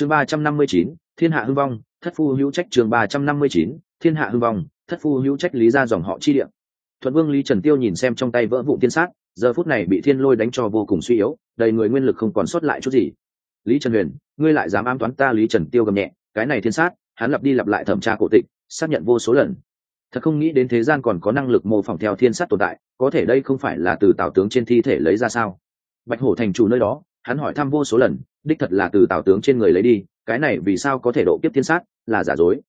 chương ba trăm năm mươi chín, thiên hạ hưng vong, thất phu hữu trách chương ba trăm năm mươi chín, thiên hạ hưng vong, thất phu hữu trách lý ra dòng họ chi địa. Thuận vương lý trần tiêu nhìn xem trong tay vỡ vụ tiên sát, giờ phút này bị thiên lôi đánh cho vô cùng suy yếu, đầy người nguyên lực không còn sót lại chút gì. Lý trần huyền, ngươi lại dám ám toán ta lý trần tiêu gầm nhẹ, cái này thiên sát, hắn lặp đi lặp lại thẩm tra cổ tịch, xác nhận vô số lần. Thật không nghĩ đến thế gian còn có năng lực mô phỏng theo thiên sát tồn tại, có thể đây không phải là từ tào tướng trên thi thể lấy ra sao? Bạch hổ thành chủ nơi đó, hắn hỏi thăm vô số lần đích thật là từ tào tướng trên người lấy đi, cái này vì sao có thể độ kiếp thiên sát, là giả dối.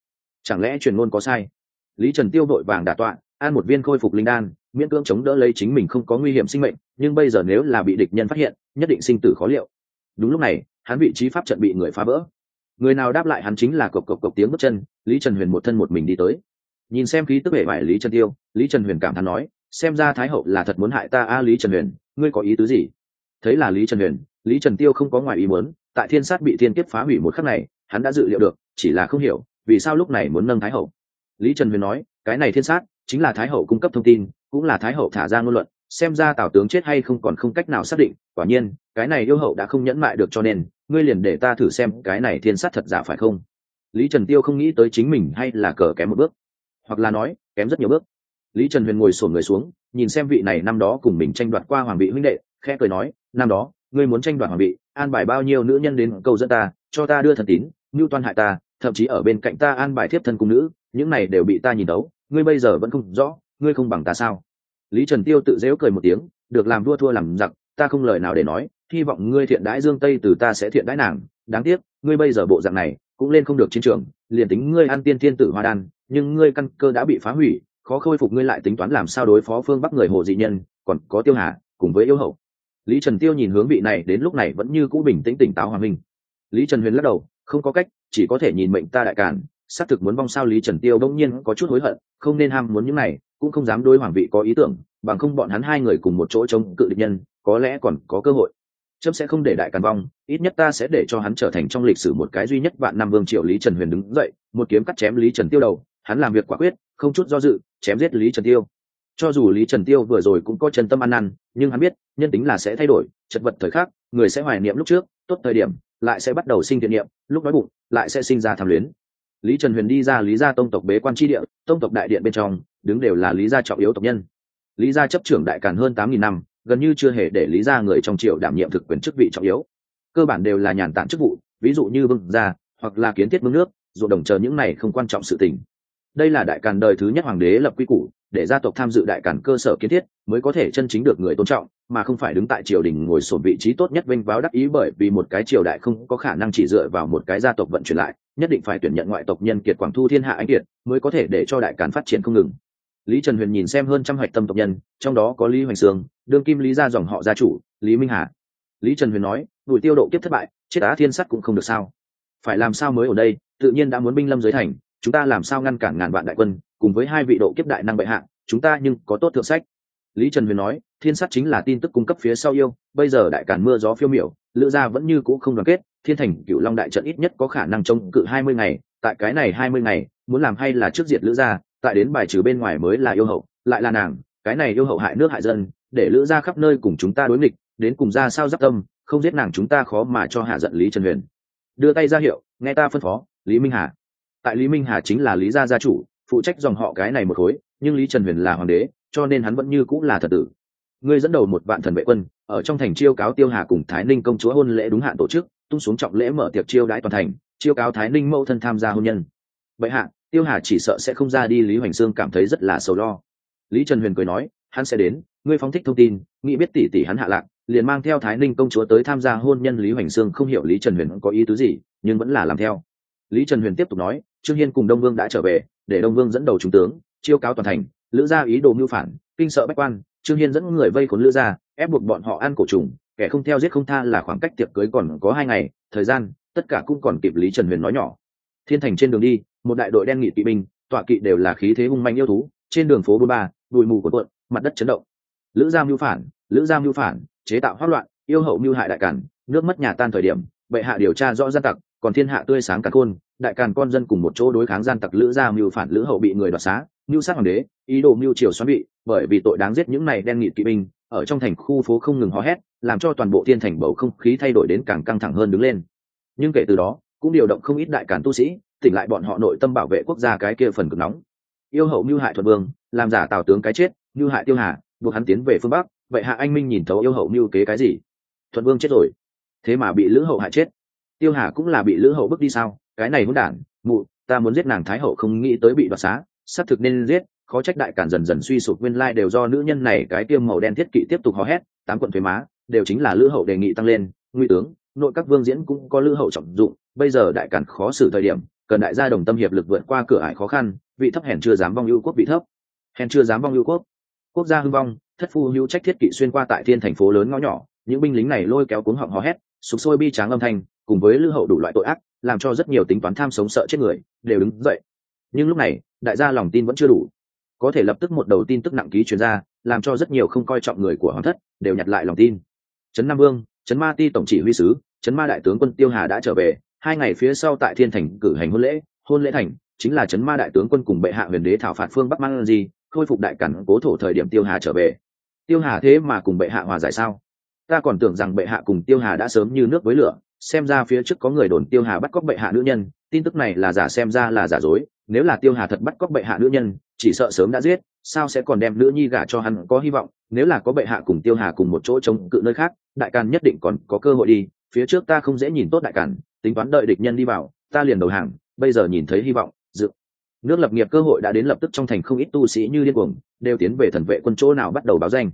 Chẳng lẽ truyền ngôn có sai? Lý trần tiêu vội vàng đả tọa ăn một viên khôi phục linh đan, miễn cưỡng chống đỡ lấy chính mình không có nguy hiểm sinh mệnh, nhưng bây giờ nếu là bị địch nhân phát hiện, nhất định sinh tử khó liệu. Đúng lúc này, hắn vị trí pháp trận bị người phá vỡ. Người nào đáp lại hắn chính là cộc cộc cộc tiếng bước chân, lý trần huyền một thân một mình đi tới. Nhìn xem khí tức vẻ vải lý trần tiêu, lý trần huyền cảm thán nói, xem ra thái hậu là thật muốn hại ta a, lý trần huyền, ngươi có ý tứ gì? Thấy là lý trần huyền lý trần tiêu không có ngoài ý muốn, tại thiên sát bị thiên kiếp phá hủy một khắc này, hắn đã dự liệu được, chỉ là không hiểu, vì sao lúc này muốn nâng thái hậu. Lý trần huyền nói, cái này thiên sát chính là thái hậu cung cấp thông tin, cũng là thái hậu thả ra ngôn luận, xem ra tào tướng chết hay không còn không cách nào xác định, quả nhiên, cái này yêu hậu đã không nhẫn mại được cho nên, ngươi liền để ta thử xem cái này thiên sát thật giả phải không? Lý trần tiêu không nghĩ tới chính mình hay là cờ kém một bước, hoặc là nói, kém rất nhiều bước. Lý trần huyền ngồi sổn người xuống, nhìn xem vị này năm đó cùng mình tranh đoạt qua hoàng vị huynh đệ, khẽ cười nói, năm đó ngươi muốn tranh đoạt hoàng vị, an bài bao nhiêu nữ nhân đến cầu dẫn ta, cho ta đưa thần tín ngưu toan hại ta, thậm chí ở bên cạnh ta an bài thiếp thân cung nữ, những này đều bị ta nhìn đấu ngươi bây giờ vẫn không rõ, ngươi không bằng ta sao? Lý trần tiêu tự dễu cười một tiếng, được làm vua thua làm giặc, ta không lời nào để nói, hy vọng ngươi thiện đãi dương tây từ ta sẽ thiện đãi nàng, đáng tiếc, ngươi bây giờ bộ dạng này, cũng lên không được chiến trường, liền tính ngươi ăn tiên thiên tử hoa đan, nhưng ngươi căn cơ đã bị phá hủy, khó khôi phục ngươi lại tính toán làm sao đối phó phương bắc người hồ dị nhân, còn có tiêu hà, cùng với yêu hậu lý trần tiêu nhìn hướng vị này, đến lúc này vẫn như cũ bình tĩnh tỉnh táo hòa minh. Lý trần huyền lắc đầu, không có cách, chỉ có thể nhìn mệnh ta đại cản xác thực muốn vong sao lý trần tiêu đông nhiên có chút hối hận, không nên ham muốn những này, cũng không dám đối hoàng vị có ý tưởng, bằng không bọn hắn hai người cùng một chỗ chống cự địch nhân, có lẽ còn có cơ hội. Chấm sẽ không để đại càn vong, ít nhất ta sẽ để cho hắn trở thành trong lịch sử một cái duy nhất vạn năm vương triệu lý trần huyền đứng dậy, một kiếm cắt chém lý trần tiêu đầu, hắn làm việc quả quyết, không chút do dự, chém giết lý trần tiêu cho dù lý trần tiêu vừa rồi cũng có chân tâm ăn năn, nhưng hắn biết, nhân tính là sẽ thay đổi, chật vật thời khắc, người sẽ hoài niệm lúc trước, tốt thời điểm, lại sẽ bắt đầu sinh thiện niệm, lúc đói bụng, lại sẽ sinh ra tham luyến. Lý trần huyền đi ra lý gia tông tộc bế quan tri địa, tông tộc đại điện bên trong, đứng đều là lý gia trọng yếu tộc nhân. Lý gia chấp trưởng đại càn hơn tám nghìn năm, gần như chưa hề để lý gia người trong triều đảm nhiệm thực quyền chức vị trọng yếu. Cơ bản đều là nhàn tản chức vụ, ví dụ như vương gia, hoặc là kiến thiết mương nước, ruộng đồng chờ những này không quan trọng sự tình. Đây là đại càn đời thứ nhất hoàng đế lập quy củ để gia tộc tham dự đại càn cơ sở kiến thiết mới có thể chân chính được người tôn trọng, mà không phải đứng tại triều đình ngồi sổn vị trí tốt nhất vinh váo đắc ý bởi vì một cái triều đại không có khả năng chỉ dựa vào một cái gia tộc vận chuyển lại, nhất định phải tuyển nhận ngoại tộc nhân kiệt quảng thu thiên hạ anh kiệt mới có thể để cho đại càn phát triển không ngừng. Lý trần huyền nhìn xem hơn trăm hạch tâm tộc nhân, trong đó có lý hoành sương, đương kim lý gia dòng họ gia chủ, lý minh hà. Lý trần huyền nói, đuổi tiêu độ kiếp thất bại, chết á thiên sắt cũng không được sao? Phải làm sao mới ở đây? Tự nhiên đã muốn binh lâm giới thành, chúng ta làm sao ngăn cản ngàn vạn đại quân cùng với hai vị độ kiếp đại năng bệ hạ, chúng ta nhưng có tốt thượng sách. Lý trần huyền nói, thiên sát chính là tin tức cung cấp phía sau yêu, bây giờ đại cản mưa gió phiêu miểu, lữ gia vẫn như cũ không đoàn kết, thiên thành cựu long đại trận ít nhất có khả năng chống cự hai mươi ngày, tại cái này hai mươi ngày, muốn làm hay là trước diệt lữ gia, tại đến bài trừ bên ngoài mới là yêu hậu, lại là nàng, cái này yêu hậu hại nước hại dân, để lữ gia khắp nơi cùng chúng ta đối nghịch, đến cùng ra sao giáp tâm, không giết nàng chúng ta khó mà cho hạ giận lý trần huyền. Đưa tay ra hiệu, nghe ta phân phó, lý minh hà. Tại lý minh hà chính là lý gia gia chủ phụ trách dòng họ cái này một khối, nhưng lý trần huyền là hoàng đế, cho nên hắn vẫn như cũng là thật tử. Ngươi dẫn đầu một vạn thần vệ quân, ở trong thành chiêu cáo tiêu hà cùng thái ninh công chúa hôn lễ đúng hạn tổ chức, tung xuống trọng lễ mở tiệc chiêu đãi toàn thành, chiêu cáo thái ninh mẫu thân tham gia hôn nhân. Vậy hạ, tiêu hà chỉ sợ sẽ không ra đi, lý hoành sương cảm thấy rất là sầu lo. Lý trần huyền cười nói, hắn sẽ đến, ngươi phóng thích thông tin, nghĩ biết tỷ tỷ hắn hạ lạc, liền mang theo thái ninh công chúa tới tham gia hôn nhân. Lý hoành sương không hiểu lý trần huyền có ý tứ gì, nhưng vẫn là làm theo. Lý trần huyền tiếp tục nói, trương hiên cùng đông vương đã trở về để đông vương dẫn đầu trung tướng, chiêu cáo toàn thành, lữ gia ý đồ mưu phản, kinh sợ bách quan, trương hiên dẫn người vây khốn lữ gia, ép buộc bọn họ ăn cổ trùng, kẻ không theo giết không tha là khoảng cách tiệc cưới còn có hai ngày, thời gian, tất cả cũng còn kịp lý trần huyền nói nhỏ. Thiên thành trên đường đi, một đại đội đen nghị kỵ binh, tọa kỵ đều là khí thế hung manh yêu thú, trên đường phố bôn ba, bụi mù của quận mặt đất chấn động. Lữ gia mưu phản, lữ gia mưu phản, chế tạo hoác loạn, yêu hậu mưu hại đại cản nước mất nhà tan thời điểm, bệ hạ điều tra rõ gian tặc còn thiên hạ tươi sáng cả khôn, đại càn con dân cùng một chỗ đối kháng gian tặc lữ gia mưu phản lữ hậu bị người đoạt xá, mưu sát hoàng đế, ý đồ mưu triều xoắn bị bởi vì tội đáng giết những này đen nghị kỵ binh, ở trong thành khu phố không ngừng hò hét, làm cho toàn bộ thiên thành bầu không khí thay đổi đến càng căng thẳng hơn đứng lên. Nhưng kể từ đó, cũng điều động không ít đại cản tu sĩ, tỉnh lại bọn họ nội tâm bảo vệ quốc gia cái kia phần cực nóng. Yêu hậu mưu hại thuật vương, làm giả tào tướng cái chết, mưu hại tiêu hà, buộc hắn tiến về phương bắc, vậy hạ anh minh nhìn thấu yêu hậu mưu kế cái gì? Thuật vương chết rồi. Thế mà bị lữ hậu hại chết tiêu hà cũng là bị lữ hậu bước đi sao? Cái này hỗn đản, mụ, ta muốn giết nàng thái hậu không nghĩ tới bị đoạt xá, xác thực nên giết, khó trách đại cản dần dần suy sụp nguyên lai đều do nữ nhân này cái tiêm màu đen thiết kỵ tiếp tục hò hét, tám quận thuế má, đều chính là lữ hậu đề nghị tăng lên, nguy tướng, nội các vương diễn cũng có lữ hậu trọng dụng, bây giờ đại cản khó xử thời điểm, cần đại gia đồng tâm hiệp lực vượt qua cửa ải khó khăn, vị thấp hèn chưa dám vong ưu quốc vị thấp. Hèn chưa dám vong ưu quốc. Quốc gia hưng vong, thất phu hữu trách thiết kỵ xuyên qua tại thiên thành phố lớn ngõ nhỏ, những binh lính này lôi kéo cuống họng hò hét, sục sôi bi tráng âm thanh cùng với lữ hậu đủ loại tội ác, làm cho rất nhiều tính toán tham sống sợ chết người đều đứng dậy. Nhưng lúc này, đại gia lòng tin vẫn chưa đủ. Có thể lập tức một đầu tin tức nặng ký chuyên ra, làm cho rất nhiều không coi trọng người của hoàng thất đều nhặt lại lòng tin. Trấn nam vương, trấn ma ti tổng chỉ huy sứ, trấn ma đại tướng quân tiêu hà đã trở về, hai ngày phía sau tại thiên thành cử hành hôn lễ hôn lễ thành, chính là trấn ma đại tướng quân cùng bệ hạ huyền đế thảo phạt phương bắc mang gì khôi phục đại cản cố thổ thời điểm tiêu hà trở về. Tiêu hà thế mà cùng bệ hạ hòa giải sao? Ta còn tưởng rằng bệ hạ cùng tiêu hà đã sớm như nước với lửa xem ra phía trước có người đồn tiêu hà bắt cóc bệ hạ nữ nhân, tin tức này là giả xem ra là giả dối, nếu là tiêu hà thật bắt cóc bệ hạ nữ nhân, chỉ sợ sớm đã giết, sao sẽ còn đem nữ nhi gả cho hắn có hy vọng, nếu là có bệ hạ cùng tiêu hà cùng một chỗ chống cự nơi khác, đại càn nhất định còn có cơ hội đi, phía trước ta không dễ nhìn tốt đại càn, tính toán đợi địch nhân đi vào, ta liền đầu hàng, bây giờ nhìn thấy hy vọng, dự. Nước lập nghiệp cơ hội đã đến lập tức trong thành không ít tu sĩ như điên cuồng, đều tiến về thần vệ quân chỗ nào bắt đầu báo danh.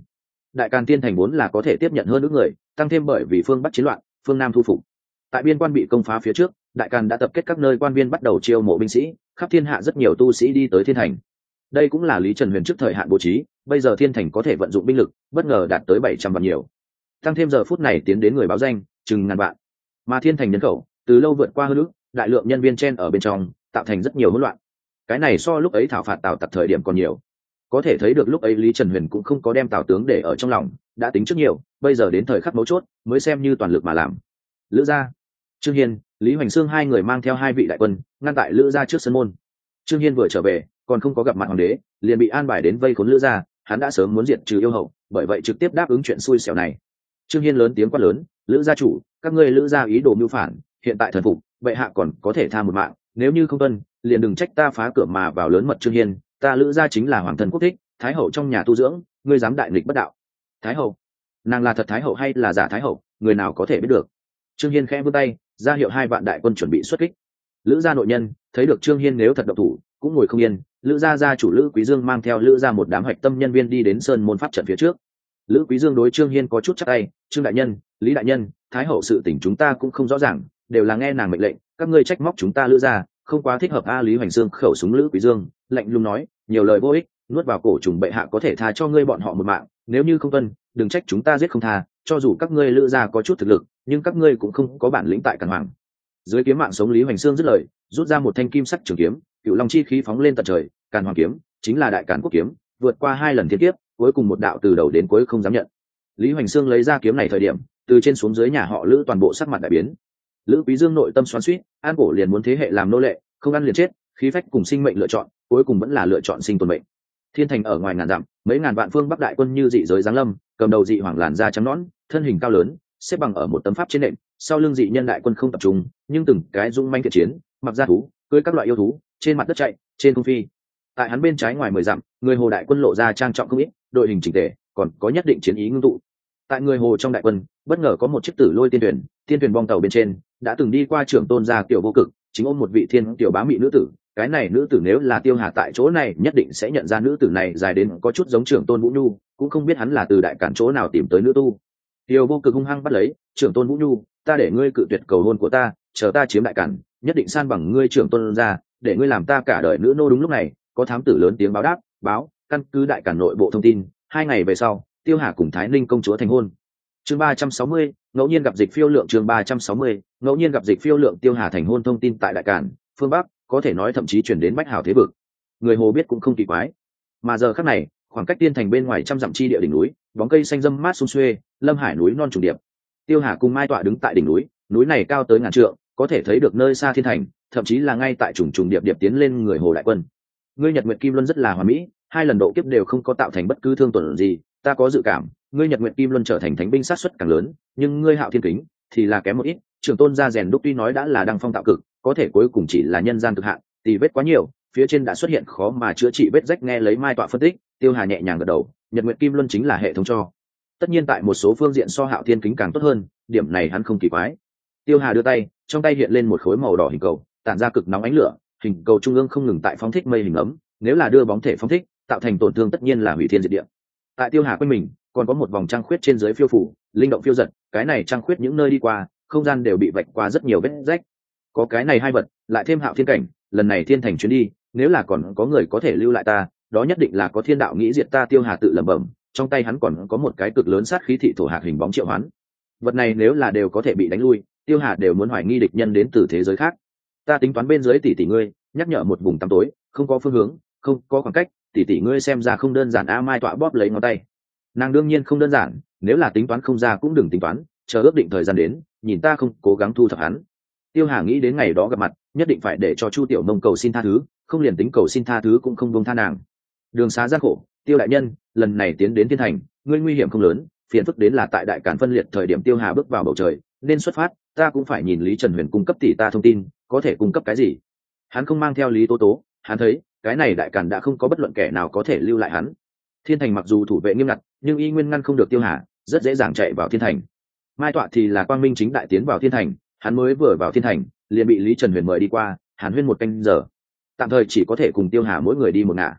Đại càn tiên thành vốn là có thể tiếp nhận hơn nước người, tăng thêm bởi vì phương bắc chiến loạn, phương nam thu phục tại biên quan bị công phá phía trước, đại càn đã tập kết các nơi quan viên bắt đầu chiêu mộ binh sĩ, khắp thiên hạ rất nhiều tu sĩ đi tới thiên thành. Đây cũng là lý trần huyền trước thời hạn bố trí, bây giờ thiên thành có thể vận dụng binh lực, bất ngờ đạt tới bảy trăm vạn nhiều. Tăng thêm giờ phút này tiến đến người báo danh, chừng ngàn vạn. Mà thiên thành nhân khẩu, từ lâu vượt qua hơn nước đại lượng nhân viên trên ở bên trong, tạo thành rất nhiều hỗn loạn. Cái này so lúc ấy thảo phạt tào tặc thời điểm còn nhiều. Có thể thấy được lúc ấy lý trần huyền cũng không có đem tào tướng để ở trong lòng, đã tính trước nhiều, bây giờ đến thời khắc mấu chốt, mới xem như toàn lực mà làm. Lữ gia trương hiên, lý hoành sương hai người mang theo hai vị đại quân, ngăn tại lữ gia trước sân môn. Trương hiên vừa trở về, còn không có gặp mặt hoàng đế, liền bị an bài đến vây khốn lữ gia, hắn đã sớm muốn diệt trừ yêu hậu, bởi vậy trực tiếp đáp ứng chuyện xui xẻo này. Trương hiên lớn tiếng quát lớn, lữ gia chủ, các ngươi lữ gia ý đồ mưu phản, hiện tại thần phục, bệ hạ còn có thể tha một mạng, nếu như không tuân, liền đừng trách ta phá cửa mà vào lớn mật trương hiên, ta lữ gia chính là hoàng thần quốc thích, thái hậu trong nhà tu dưỡng, ngươi dám đại nghịch bất đạo. Thái hậu? Nàng là thật thái hậu hay là giả thái hậu, người nào có thể biết được? Trương hiên khẽ vươn tay ra hiệu hai vạn đại quân chuẩn bị xuất kích. Lữ gia nội nhân, thấy được trương hiên nếu thật độc thủ, cũng ngồi không yên. Lữ gia gia chủ lữ quý dương mang theo lữ gia một đám hạch tâm nhân viên đi đến sơn môn pháp trận phía trước. Lữ quý dương đối trương hiên có chút chắc tay, trương đại nhân, lý đại nhân, thái hậu sự tình chúng ta cũng không rõ ràng, đều là nghe nàng mệnh lệnh, các ngươi trách móc chúng ta lữ gia, không quá thích hợp a lý hoành dương khẩu súng lữ quý dương. Lạnh lùng nói, nhiều lời vô ích, nuốt vào cổ trùng bệ hạ có thể tha cho ngươi bọn họ một mạng, nếu như không tuân, đừng trách chúng ta giết không tha, cho dù các ngươi lữ gia có chút thực lực nhưng các ngươi cũng không có bản lĩnh tại càn hoàng. Dưới kiếm mạng sống lý hoành sương dứt lời, rút ra một thanh kim sắc trường kiếm, cựu long chi khí phóng lên tận trời, càn hoàng kiếm, chính là đại càn quốc kiếm, vượt qua hai lần thiên kiếp, cuối cùng một đạo từ đầu đến cuối không dám nhận. Lý hoành sương lấy ra kiếm này thời điểm, từ trên xuống dưới nhà họ lữ toàn bộ sắc mặt đại biến. Lữ quý dương nội tâm xoắn suýt an cổ liền muốn thế hệ làm nô lệ, không ăn liền chết, khí phách cùng sinh mệnh lựa chọn, cuối cùng vẫn là lựa chọn sinh tồn mệnh. Thiên thành ở ngoài ngàn dặm, mấy ngàn vạn phương bắc đại quân như dị giới giáng lâm, cầm đầu dị hoàng làn da trắng nõn, thân hình cao lớn xếp bằng ở một tấm pháp trên nệm sau lưng dị nhân đại quân không tập trung, nhưng từng cái dung manh thiện chiến, mặc ra thú, cưới các loại yêu thú, trên mặt đất chạy, trên không phi. Tại hắn bên trái ngoài mười dặm, người hồ đại quân lộ ra trang trọng không ít, đội hình chỉnh tề, còn có nhất định chiến ý ngưng tụ. Tại người hồ trong đại quân, bất ngờ có một chiếc tử lôi tiên thuyền tiên thuyền bong tàu bên trên, đã từng đi qua trưởng tôn gia tiểu vô cực, chính ôm một vị thiên tiểu bá mị nữ tử. Cái này nữ tử nếu là tiêu hà tại chỗ này, nhất định sẽ nhận ra nữ tử này dài đến có chút giống trưởng tôn vũ nhu, cũng không biết hắn là từ đại cản chỗ nào tìm tới nữ tu tiêu vô cực hung hăng bắt lấy, trưởng tôn vũ nhu, ta để ngươi cự tuyệt cầu hôn của ta, chờ ta chiếm đại cản, nhất định san bằng ngươi trưởng tôn ra, để ngươi làm ta cả đời nữ nô đúng lúc này. Có thám tử lớn tiếng báo đáp, báo, căn cứ đại cản nội bộ thông tin, hai ngày về sau, tiêu hà cùng thái ninh công chúa thành hôn. Chương ba trăm sáu mươi, ngẫu nhiên gặp dịch phiêu lượng chương ba trăm sáu mươi, ngẫu nhiên gặp dịch phiêu lượng tiêu hà thành hôn thông tin tại đại cản, phương bắc, có thể nói thậm chí chuyển đến bách hào thế vực. Người hồ biết cũng không kỳ quái. Mà giờ khắc này, khoảng cách tiên thành bên ngoài trăm dặm chi địa đỉnh núi, bóng cây xanh râm mát xung xuê lâm hải núi non trùng điệp. Tiêu hà cùng mai tọa đứng tại đỉnh núi núi này cao tới ngàn trượng, có thể thấy được nơi xa thiên thành, thậm chí là ngay tại trùng trùng điệp điệp tiến lên người hồ đại quân. Ngươi nhật nguyện kim luân rất là hoà mỹ, hai lần độ kiếp đều không có tạo thành bất cứ thương tổn gì, ta có dự cảm, ngươi nhật nguyện kim luân trở thành thánh binh sát xuất càng lớn, nhưng ngươi hạo thiên kính thì là kém một ít trường tôn gia rèn đúc tuy nói đã là đăng phong tạo cực, có thể cuối cùng chỉ là nhân gian cực hạn thì vết quá nhiều, phía trên đã xuất hiện khó mà chữa trị vết rách nghe lấy mai tọa phân tích, tiêu hà nhẹ nhàng gật đầu, nhật nguyện kim luân chính là hệ thống cho tất nhiên tại một số phương diện so hạo thiên kính càng tốt hơn, điểm này hắn không kỳ quái. Tiêu hà đưa tay, trong tay hiện lên một khối màu đỏ hình cầu, tản ra cực nóng ánh lửa, hình cầu trung ương không ngừng tại phóng thích mây hình ấm, nếu là đưa bóng thể phóng thích, tạo thành tổn thương tất nhiên là hủy thiên diệt địa. Tại tiêu hà quanh mình, còn có một vòng trăng khuyết trên dưới phiêu phủ, linh động phiêu giật, cái này trăng khuyết những nơi đi qua, không gian đều bị vạch qua rất nhiều vết rách. Có cái này hai vật, lại thêm hạo thiên cảnh, lần này thiên thành chuyến đi, nếu là còn có người có thể lưu lại ta, đó nhất định là có thiên đạo nghĩ diệt ta, tiêu hà tự lẩm bẩm trong tay hắn còn có một cái cực lớn sát khí thị thổ hạt hình bóng triệu hoán. Vật này nếu là đều có thể bị đánh lui, tiêu hà đều muốn hoài nghi địch nhân đến từ thế giới khác. Ta tính toán bên dưới tỷ tỷ ngươi, nhắc nhở một vùng tăm tối, không có phương hướng, không có khoảng cách, tỷ tỷ ngươi xem ra không đơn giản a, mai tọa bóp lấy ngón tay. Nàng đương nhiên không đơn giản, nếu là tính toán không ra cũng đừng tính toán, chờ ước định thời gian đến, nhìn ta không cố gắng thu thập hắn. Tiêu hà nghĩ đến ngày đó gặp mặt, nhất định phải để cho chu tiểu mông cầu xin tha thứ, không liền tính cầu xin tha thứ cũng không bông tha nàng. Đường xá gian khổ, tiêu đại nhân lần này tiến đến thiên thành, ngươi nguy hiểm không lớn, phiền phức đến là tại đại cản phân liệt thời điểm tiêu hà bước vào bầu trời, nên xuất phát, ta cũng phải nhìn lý trần huyền cung cấp tỷ ta thông tin, có thể cung cấp cái gì. Hắn không mang theo lý tố tố, hắn thấy, cái này đại cản đã không có bất luận kẻ nào có thể lưu lại hắn. Thiên thành mặc dù thủ vệ nghiêm ngặt, nhưng y nguyên ngăn không được tiêu hà, rất dễ dàng chạy vào thiên thành. Mai tọa thì là quang minh chính đại tiến vào thiên thành, hắn mới vừa vào thiên thành, liền bị lý trần huyền mời đi qua, hàn huyên một canh giờ. Tạm thời chỉ có thể cùng tiêu hà mỗi người đi một ngả.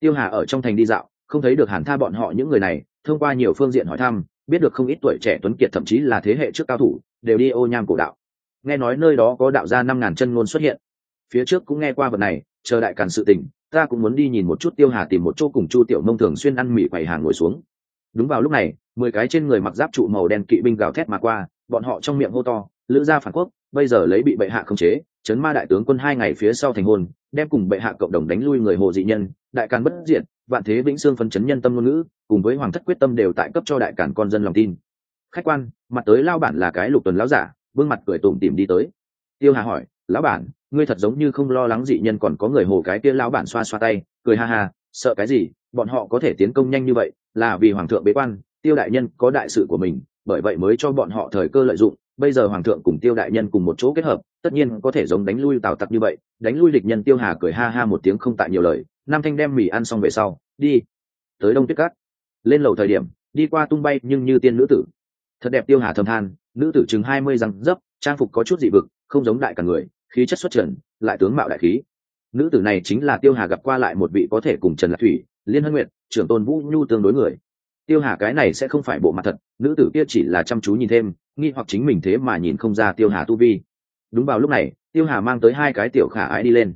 Tiêu hà ở trong thành đi dạo không thấy được hàn tha bọn họ những người này, thông qua nhiều phương diện hỏi thăm, biết được không ít tuổi trẻ tuấn kiệt thậm chí là thế hệ trước cao thủ, đều đi ô nham cổ đạo. Nghe nói nơi đó có đạo gia năm ngàn chân ngôn xuất hiện. Phía trước cũng nghe qua vật này, chờ đại càn sự tình, ta cũng muốn đi nhìn một chút tiêu hà tìm một chỗ cùng chu tiểu mông thường xuyên ăn mì quầy hàng ngồi xuống. Đúng vào lúc này, mười cái trên người mặc giáp trụ màu đen kỵ binh gào thét mà qua, bọn họ trong miệng hô to, lữ gia phản quốc, bây giờ lấy bị bệ hạ khống chế, chấn ma đại tướng quân hai ngày phía sau thành hôn, đem cùng bệ hạ cộng đồng đánh lui người hồ dị nhân, đại càn bất diện vạn thế vĩnh xương phấn chấn nhân tâm ngôn ngữ, cùng với hoàng thất quyết tâm đều tại cấp cho đại càn con dân lòng tin. Khách quan, mặt tới lao bản là cái lục tuần lão giả, vương mặt cười tủm tìm đi tới. Tiêu hà hỏi, lão bản, ngươi thật giống như không lo lắng dị nhân còn có người hồ cái kia lão bản xoa xoa tay, cười ha ha, sợ cái gì, bọn họ có thể tiến công nhanh như vậy, là vì hoàng thượng bế quan, tiêu đại nhân có đại sự của mình, bởi vậy mới cho bọn họ thời cơ lợi dụng, bây giờ hoàng thượng cùng tiêu đại nhân cùng một chỗ kết hợp, tất nhiên có thể giống đánh lui tào tặc như vậy. Đánh lui địch nhân, tiêu hà cười ha ha một tiếng không tại nhiều lời nam thanh đem mì ăn xong về sau, đi. Tới đông tuyết cát. Lên lầu thời điểm, đi qua tung bay nhưng như tiên nữ tử. Thật đẹp tiêu hà thầm than, nữ tử chừng hai mươi răng dấp, trang phục có chút dị vực, không giống đại cả người, khí chất xuất trần, lại tướng mạo đại khí. Nữ tử này chính là tiêu hà gặp qua lại một vị có thể cùng trần lạc thủy, liên hân nguyện trưởng tôn vũ nhu tương đối người. Tiêu hà cái này sẽ không phải bộ mặt thật, nữ tử kia chỉ là chăm chú nhìn thêm, nghi hoặc chính mình thế mà nhìn không ra tiêu hà tu vi. Đúng vào lúc này, tiêu hà mang tới hai cái tiểu khả ái đi lên.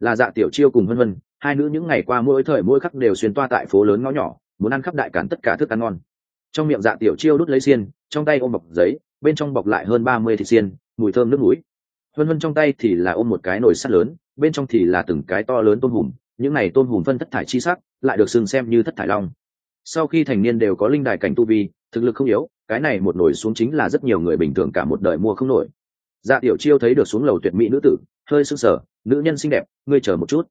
Là dạ tiểu chiêu cùng vân vân hai nữ những ngày qua mỗi thời mỗi khắc đều xuyên toa tại phố lớn ngõ nhỏ, muốn ăn khắp đại cản tất cả thức ăn ngon. Trong miệng dạ tiểu chiêu đút lấy xiên, trong tay ôm bọc giấy, bên trong bọc lại hơn ba mươi thịt xiên, mùi thơm nước mũi vân vân trong tay thì là ôm một cái nồi sắt lớn, bên trong thì là từng cái to lớn tôm hùm, những này tôm hùm phân thất thải chi sắc, lại được sừng xem như thất thải long. Sau khi thành niên đều có linh đài cảnh tu vi, thực lực không yếu, cái này một nổi xuống chính là rất nhiều người bình thường cả một đời mua không nổi. Dạ tiểu chiêu thấy được xuống lầu tuyệt mỹ nữ tử, hơi sưng sở nữ nhân xinh đẹp, ngươi chờ một chút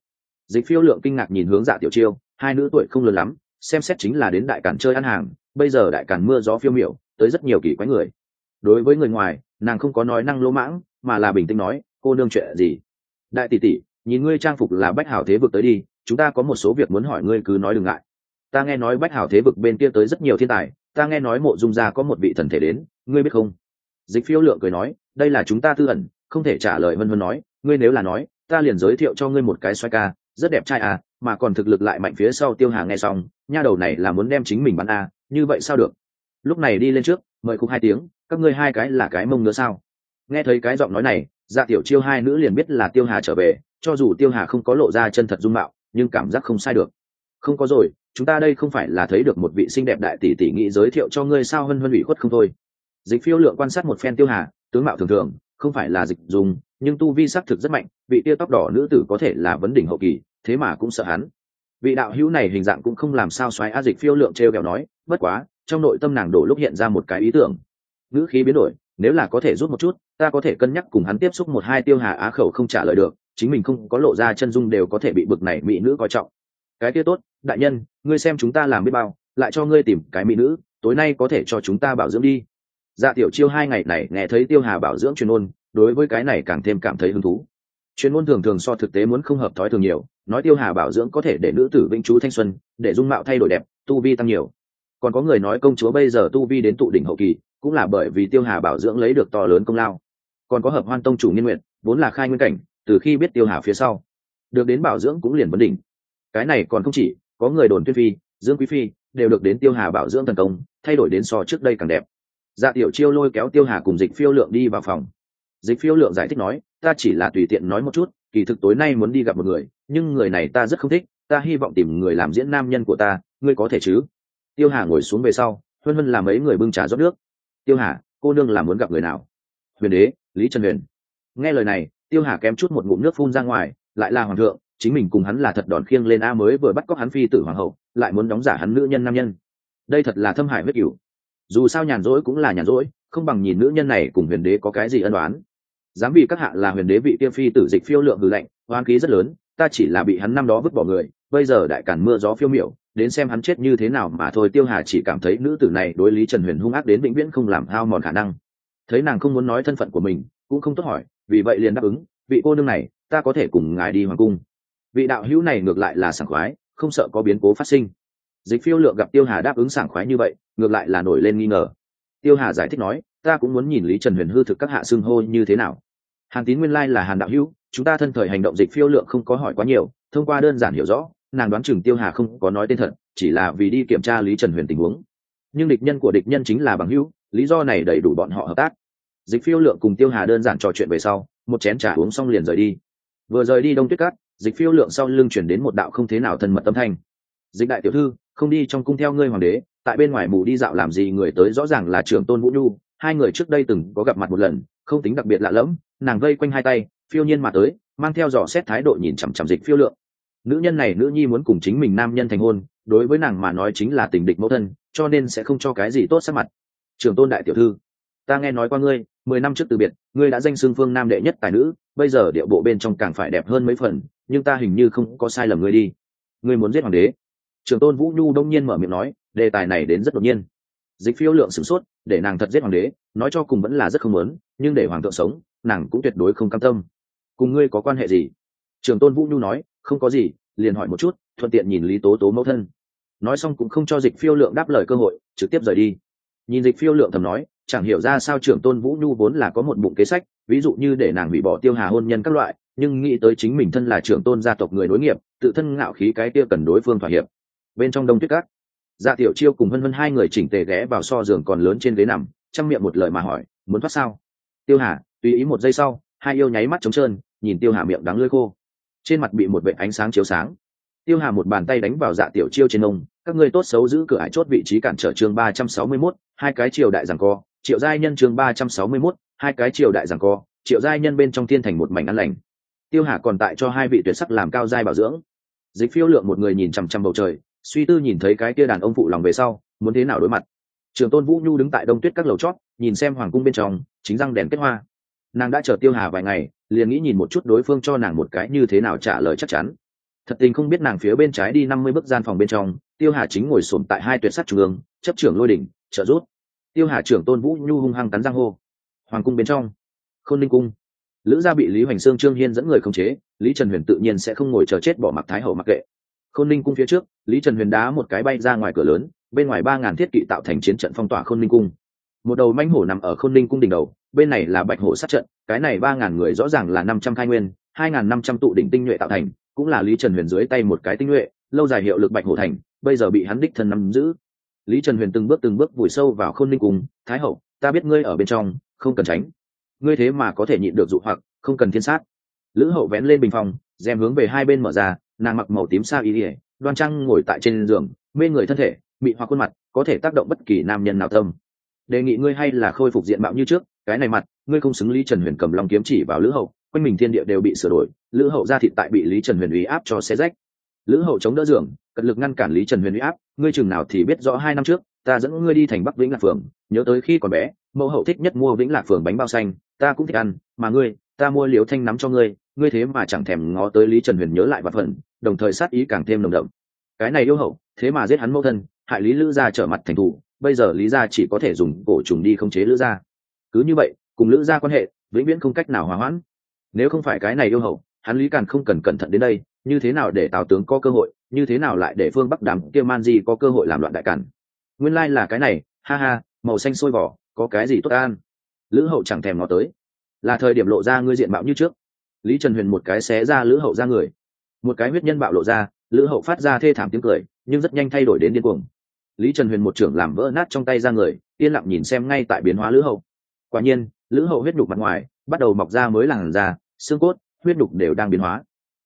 dịch phiêu lượng kinh ngạc nhìn hướng dạ tiểu chiêu, hai nữ tuổi không lớn lắm, xem xét chính là đến đại cản chơi ăn hàng, bây giờ đại cản mưa gió phiêu miểu, tới rất nhiều kỳ quái người. Đối với người ngoài, nàng không có nói năng lỗ mãng, mà là bình tĩnh nói, cô nương chuyện gì? Đại tỷ tỷ, nhìn ngươi trang phục là bách hảo thế vực tới đi, chúng ta có một số việc muốn hỏi ngươi cứ nói đừng ngại. Ta nghe nói bách hảo thế vực bên kia tới rất nhiều thiên tài, ta nghe nói mộ dung gia có một vị thần thể đến, ngươi biết không? Dịch phiêu lượng cười nói, đây là chúng ta tư ẩn, không thể trả lời vân vân nói, ngươi nếu là nói, ta liền giới thiệu cho ngươi một cái xoay ca rất đẹp trai à mà còn thực lực lại mạnh phía sau tiêu hà nghe xong, nha đầu này là muốn đem chính mình bắn à như vậy sao được? Lúc này đi lên trước, mời khúc hai tiếng, các ngươi hai cái là cái mông nữa sao? Nghe thấy cái giọng nói này dạ tiểu chiêu hai nữ liền biết là tiêu hà trở về, cho dù tiêu hà không có lộ ra chân thật dung mạo, nhưng cảm giác không sai được. Không có rồi, chúng ta đây không phải là thấy được một vị xinh đẹp đại tỷ tỷ nghĩ giới thiệu cho ngươi sao hân hân ủy khuất không thôi. Dịch phiêu lượng quan sát một phen tiêu hà, tướng mạo thường thường, không phải là dịch dùng, nhưng tu vi sắc thực rất mạnh, vị tia tóc đỏ nữ tử có thể là vấn đỉnh hậu kỳ thế mà cũng sợ hắn. Vị đạo hữu này hình dạng cũng không làm sao xoáy a dịch phiêu lượng t r kẹo nói, bất quá, trong nội tâm nàng đổ lúc hiện ra một cái ý tưởng. Ngữ khí biến đổi, nếu là có thể rút một chút, ta có thể cân nhắc cùng hắn tiếp xúc một hai tiêu hà á khẩu không trả lời được, chính mình không có lộ ra chân dung đều có thể bị bực này mỹ nữ coi trọng. Cái kia tốt, đại nhân, ngươi xem chúng ta làm biết bao, lại cho ngươi tìm cái mỹ nữ, tối nay có thể cho chúng ta bảo dưỡng đi. Dạ tiểu chiêu hai ngày này nghe thấy tiêu hà bảo dưỡng chuyên ôn, đối với cái này càng thêm cảm thấy hứng thú chuyên môn thường thường so thực tế muốn không hợp thói thường nhiều, nói tiêu hà bảo dưỡng có thể để nữ tử vĩnh chú thanh xuân, để dung mạo thay đổi đẹp, tu vi tăng nhiều. Còn có người nói công chúa bây giờ tu vi đến tụ đỉnh hậu kỳ, cũng là bởi vì tiêu hà bảo dưỡng lấy được to lớn công lao. Còn có hợp hoan tông chủ nghiên nguyện vốn là khai nguyên cảnh, từ khi biết tiêu hà phía sau, được đến bảo dưỡng cũng liền vấn đỉnh. Cái này còn không chỉ, có người đồn tuyên phi, dương quý phi, đều được đến tiêu hà bảo dưỡng thần công, thay đổi đến so trước đây càng đẹp. Dạ tiểu chiêu lôi kéo tiêu hà cùng dịch phiêu lượng đi vào phòng dịch phiêu lượng giải thích nói, ta chỉ là tùy tiện nói một chút, kỳ thực tối nay muốn đi gặp một người, nhưng người này ta rất không thích, ta hy vọng tìm người làm diễn nam nhân của ta, ngươi có thể chứ? Tiêu hà ngồi xuống về sau, huân huân làm ấy người bưng trà rót nước. Tiêu hà, cô nương là muốn gặp người nào? Huyền đế, lý trần huyền. Nghe lời này, tiêu hà kém chút một ngụm nước phun ra ngoài, lại là hoàng thượng, chính mình cùng hắn là thật đòn khiêng lên a mới vừa bắt cóc hắn phi tử hoàng hậu, lại muốn đóng giả hắn nữ nhân nam nhân. Đây thật là thâm hại huyết cửu dù sao nhàn rỗi cũng là nhàn rỗi, không bằng nhìn nữ nhân này cùng huyền đế có cái gì ân đoán dám vì các hạ là huyền đế vị tiêu phi tử dịch phiêu lượng hư lệnh oan khí rất lớn, ta chỉ là bị hắn năm đó vứt bỏ người, bây giờ đại cản mưa gió phiêu miểu, đến xem hắn chết như thế nào mà thôi. Tiêu hà chỉ cảm thấy nữ tử này đối lý trần huyền hung ác đến vĩnh viễn không làm hao mòn khả năng. Thấy nàng không muốn nói thân phận của mình, cũng không tốt hỏi, vì vậy liền đáp ứng, vị cô nương này, ta có thể cùng ngài đi hoàng cung. Vị đạo hữu này ngược lại là sảng khoái, không sợ có biến cố phát sinh. Dịch phiêu lượng gặp tiêu hà đáp ứng sảng khoái như vậy, ngược lại là nổi lên nghi ngờ. Tiêu hà giải thích nói, ta cũng muốn nhìn lý trần huyền hư thực các hạ xưng hô như thế nào hàn tín nguyên lai là hàn đạo hữu, chúng ta thân thời hành động dịch phiêu lượng không có hỏi quá nhiều, thông qua đơn giản hiểu rõ, nàng đoán chừng tiêu hà không có nói tên thật, chỉ là vì đi kiểm tra lý trần huyền tình huống. Nhưng địch nhân của địch nhân chính là bằng hữu, lý do này đầy đủ bọn họ hợp tác. Dịch phiêu lượng cùng tiêu hà đơn giản trò chuyện về sau, một chén t r à uống xong liền rời đi. Vừa rời đi đông tuyết cát, dịch phiêu lượng sau lưng chuyển đến một đạo không thế nào thân mật tâm thanh. Dịch đại tiểu thư, không đi trong cung theo ngươi hoàng đế, tại bên ngoài mù đi dạo làm gì người tới rõ ràng là trưởng tôn vũ nhu hai người trước đây từng có gặp mặt một lần, không tính đặc biệt lạ lẫm, nàng vây quanh hai tay, phiêu nhiên mà tới, mang theo dò xét thái độ nhìn chằm chằm dịch phiêu lượng. Nữ nhân này nữ nhi muốn cùng chính mình nam nhân thành hôn, đối với nàng mà nói chính là tình địch mẫu thân, cho nên sẽ không cho cái gì tốt sắc mặt. Trường tôn đại tiểu thư, ta nghe nói qua ngươi, mười năm trước từ biệt, ngươi đã danh xưng phương nam đệ nhất tài nữ, bây giờ điệu bộ bên trong càng phải đẹp hơn mấy phần, nhưng ta hình như không có sai lầm ngươi đi. Ngươi muốn giết hoàng đế. Trường tôn vũ nhu đông nhiên mở miệng nói, đề tài này đến rất đột nhiên dịch phiêu lượng sửng sốt, để nàng thật giết hoàng đế, nói cho cùng vẫn là rất không muốn, nhưng để hoàng thượng sống, nàng cũng tuyệt đối không cam tâm. Cùng ngươi có quan hệ gì? Trường tôn vũ nhu nói, không có gì, liền hỏi một chút, thuận tiện nhìn lý tố tố mẫu thân. Nói xong cũng không cho dịch phiêu lượng đáp lời cơ hội, trực tiếp rời đi. Nhìn dịch phiêu lượng thầm nói, chẳng hiểu ra sao trưởng tôn vũ nhu vốn là có một bụng kế sách, ví dụ như để nàng hủy bỏ tiêu hà hôn nhân các loại, nhưng nghĩ tới chính mình thân là trưởng tôn gia tộc người nối nghiệp, tự thân ngạo khí cái kia cần đối phương thỏa hiệp. Bên trong đông tuyết cát dạ tiểu chiêu cùng hân hân hai người chỉnh tề ghé vào so giường còn lớn trên ghế nằm chăm miệng một lời mà hỏi muốn thoát sao? Tiêu hà tùy ý một giây sau. Hai yêu nháy mắt trống trơn nhìn tiêu hà miệng đắng lưỡi khô. Trên mặt bị một vệ ánh sáng chiếu sáng. Tiêu hà một bàn tay đánh vào dạ tiểu chiêu trên ông các ngươi tốt xấu giữ cửa ải chốt vị trí cản trở chương ba trăm sáu mươi 361, hai cái triều đại giằng co triệu giai nhân chương ba trăm sáu mươi 361, hai cái triều đại giằng co triệu giai nhân bên trong thiên thành một mảnh ăn lành. Tiêu hà còn tại cho hai vị tuyệt sắc làm cao giai bảo dưỡng. Dịch phiêu lượng một người nhìn chằm chằm bầu trời suy tư nhìn thấy cái kia đàn ông phụ lòng về sau, muốn thế nào đối mặt. Trường tôn vũ nhu đứng tại đông tuyết các lầu chót, nhìn xem hoàng cung bên trong, chính răng đèn kết hoa. Nàng đã chờ tiêu hà vài ngày, liền nghĩ nhìn một chút đối phương cho nàng một cái như thế nào trả lời chắc chắn. Thật tình không biết nàng phía bên trái đi năm mươi bước gian phòng bên trong, tiêu hà chính ngồi xổm tại hai tuyệt sắt trung ương, chấp trưởng lôi đỉnh, trợ rút tiêu hà trưởng tôn vũ nhu hung hăng cắn răng hô. Hoàng cung bên trong, khôn ninh cung. Lữ gia bị lý hoành sương trương hiên dẫn người khống chế, lý trần huyền tự nhiên sẽ không ngồi chờ chết bỏ mặc thái hậu mặc kệ khôn ninh cung phía trước, lý trần huyền đá một cái bay ra ngoài cửa lớn, bên ngoài ba ngàn thiết kỵ tạo thành chiến trận phong tỏa khôn ninh cung. Một đầu manh hổ nằm ở khôn ninh cung đỉnh đầu, bên này là bạch hổ sát trận, cái này ba ngàn người rõ ràng là năm trăm khai nguyên, hai ngàn năm trăm tụ đỉnh tinh nhuệ tạo thành, cũng là lý trần huyền dưới tay một cái tinh nhuệ, lâu dài hiệu lực bạch hổ thành, bây giờ bị hắn đích thân nắm giữ. Lý trần huyền từng bước từng bước vùi sâu vào khôn ninh cung, thái hậu, ta biết ngươi ở bên trong, không cần tránh. Ngươi thế mà có thể nhịn được dụ hoặc, không cần thiên sát. Lữ hậu vén lên bình phòng rèm hướng về hai bên mở ra nàng mặc màu tím sa y ỉa đoan trăng ngồi tại trên giường, mê người thân thể bị hoa khuôn mặt, có thể tác động bất kỳ nam nhân nào tâm. Đề nghị ngươi hay là khôi phục diện mạo như trước, cái này mặt, ngươi không xứng lý trần huyền cầm lòng kiếm chỉ vào lữ hậu, quanh mình thiên địa đều bị sửa đổi, lữ hậu ra thịt tại bị lý trần huyền uy áp cho xe rách. Lữ hậu chống đỡ giường, cật lực ngăn cản lý trần huyền uy áp, ngươi chừng nào thì biết rõ hai năm trước, ta dẫn ngươi đi thành bắc vĩnh lạc phường, nhớ tới khi còn bé, mẫu hậu thích nhất mua vĩnh lạc phường bánh bao xanh, ta cũng thích ăn, mà ngươi, ta mua liều thanh nắm cho ngươi ngươi thế mà chẳng thèm ngó tới lý trần huyền nhớ lại vật phận đồng thời sát ý càng thêm nồng đậm. Cái này yêu hậu, thế mà giết hắn mẫu thân, hại lý lữ gia trở mặt thành thủ, bây giờ lý gia chỉ có thể dùng cổ trùng đi khống chế lữ gia. Cứ như vậy, cùng lữ gia quan hệ, vĩnh viễn không cách nào hòa hoãn. Nếu không phải cái này yêu hậu, hắn lý càn không cần cẩn thận đến đây, như thế nào để tào tướng có cơ hội, như thế nào lại để phương bắc đàm kia man di có cơ hội làm loạn đại cản nguyên lai là cái này, ha ha, màu xanh sôi vỏ, có cái gì tốt an lữ hậu chẳng thèm ngó tới. Là thời điểm lộ ra ngươi diện mạo như trước. Lý trần huyền một cái xé ra lữ hậu ra người một cái huyết nhân bạo lộ ra, lữ hậu phát ra thê thảm tiếng cười, nhưng rất nhanh thay đổi đến điên cuồng. Lý trần huyền một trưởng làm vỡ nát trong tay ra người, yên lặng nhìn xem ngay tại biến hóa lữ hậu. Quả nhiên, lữ hậu huyết nhục mặt ngoài, bắt đầu mọc ra mới làn da, xương cốt, huyết nhục đều đang biến hóa.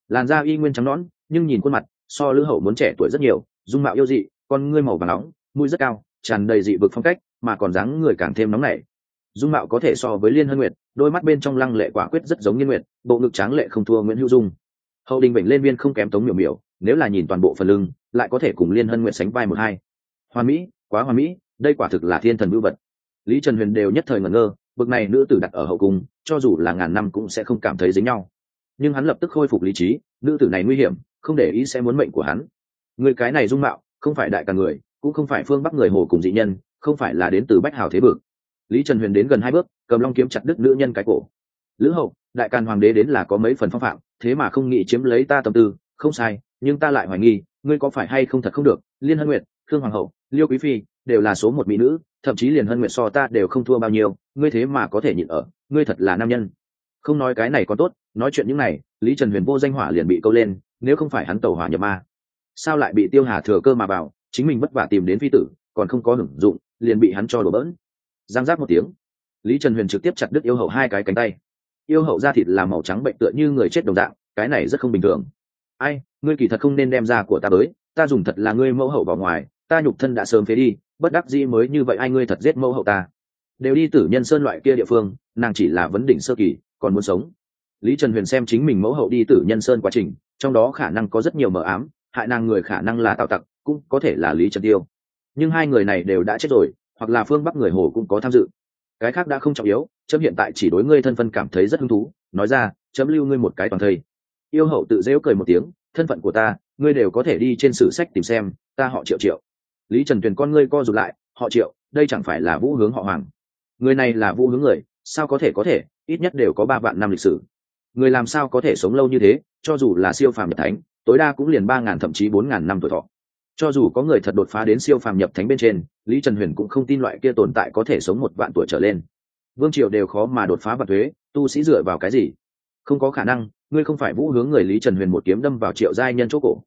Làn da y nguyên trắng nõn, nhưng nhìn khuôn mặt, so lữ hậu muốn trẻ tuổi rất nhiều, dung mạo yêu dị, con ngươi màu và nóng, mũi rất cao, tràn đầy dị vực phong cách, mà còn dáng người càng thêm nóng nảy. Dung mạo có thể so với liên hân nguyệt, đôi mắt bên trong lăng lệ quả quyết rất giống nhiên nguyệt, bộ ngực tráng lệ không thua nguyễn hữu dung hậu đình bệnh lên viên không kém tống miểu miểu, nếu là nhìn toàn bộ phần lưng, lại có thể cùng liên hân nguyện sánh vai một hai. Hoa mỹ, quá hoa mỹ, đây quả thực là thiên thần vưu vật. Lý trần huyền đều nhất thời ngẩn ngơ, bực này nữ tử đặt ở hậu cung, cho dù là ngàn năm cũng sẽ không cảm thấy dính nhau. Nhưng hắn lập tức khôi phục lý trí, nữ tử này nguy hiểm, không để ý sẽ muốn mệnh của hắn. Người cái này dung mạo, không phải đại ca người, cũng không phải phương bắc người hồ cùng dị nhân, không phải là đến từ bách hào thế bực lý trần huyền đến gần hai bước, cầm long kiếm chặt đứt nữ nhân cái cổ. Lữ hậu, đại càn hoàng đế đến là có mấy phần phong phạm thế mà không nghĩ chiếm lấy ta tâm tư, không sai, nhưng ta lại hoài nghi, ngươi có phải hay không thật không được, liên hân nguyệt, khương hoàng hậu, liêu quý phi đều là số một mỹ nữ, thậm chí liền hân nguyệt so ta đều không thua bao nhiêu, ngươi thế mà có thể nhịn ở, ngươi thật là nam nhân. Không nói cái này có tốt, nói chuyện những này, lý trần huyền vô danh hỏa liền bị câu lên, nếu không phải hắn tẩu hỏa nhập ma, sao lại bị tiêu hà thừa cơ mà bảo, chính mình vất vả tìm đến phi tử, còn không có hưởng dụng, liền bị hắn cho đổ bỡn. Giang giáp một tiếng, lý trần huyền trực tiếp chặt đứt yêu hậu hai cái cánh tay yêu hậu da thịt là màu trắng bệnh tựa như người chết đồng dạng, cái này rất không bình thường. Ai, ngươi kỳ thật không nên đem ra của ta tới, ta dùng thật là ngươi mẫu hậu vào ngoài, ta nhục thân đã sớm phế đi, bất đắc dĩ mới như vậy ai ngươi thật giết mẫu hậu ta. Đều đi tử nhân sơn loại kia địa phương, nàng chỉ là vấn đỉnh sơ kỳ, còn muốn sống. Lý trần huyền xem chính mình mẫu hậu đi tử nhân sơn quá trình, trong đó khả năng có rất nhiều mờ ám, hại nàng người khả năng là tạo tặc, cũng có thể là lý trần tiêu. Nhưng hai người này đều đã chết rồi, hoặc là phương bắc người hồ cũng có tham dự cái khác đã không trọng yếu chấm hiện tại chỉ đối ngươi thân phân cảm thấy rất hứng thú, nói ra chấm lưu ngươi một cái toàn thây. Yêu hậu tự dễu cười một tiếng, thân phận của ta, ngươi đều có thể đi trên sử sách tìm xem, ta họ triệu triệu. Lý trần tuyền con ngươi co rụt lại, họ triệu, đây chẳng phải là vũ hướng họ hoàng? Người này là vũ hướng người, sao có thể có thể, ít nhất đều có ba vạn năm lịch sử. Người làm sao có thể sống lâu như thế, cho dù là siêu phàm nhập thánh, tối đa cũng liền ba ngàn thậm chí bốn ngàn năm tuổi thọ cho dù có người thật đột phá đến siêu phàm nhập thánh bên trên, lý trần huyền cũng không tin loại kia tồn tại có thể sống một vạn tuổi trở lên. Vương triều đều khó mà đột phá vạn thuế tu sĩ dựa vào cái gì? Không có khả năng, ngươi không phải vũ hướng người lý trần huyền một kiếm đâm vào triệu giai nhân chỗ cổ.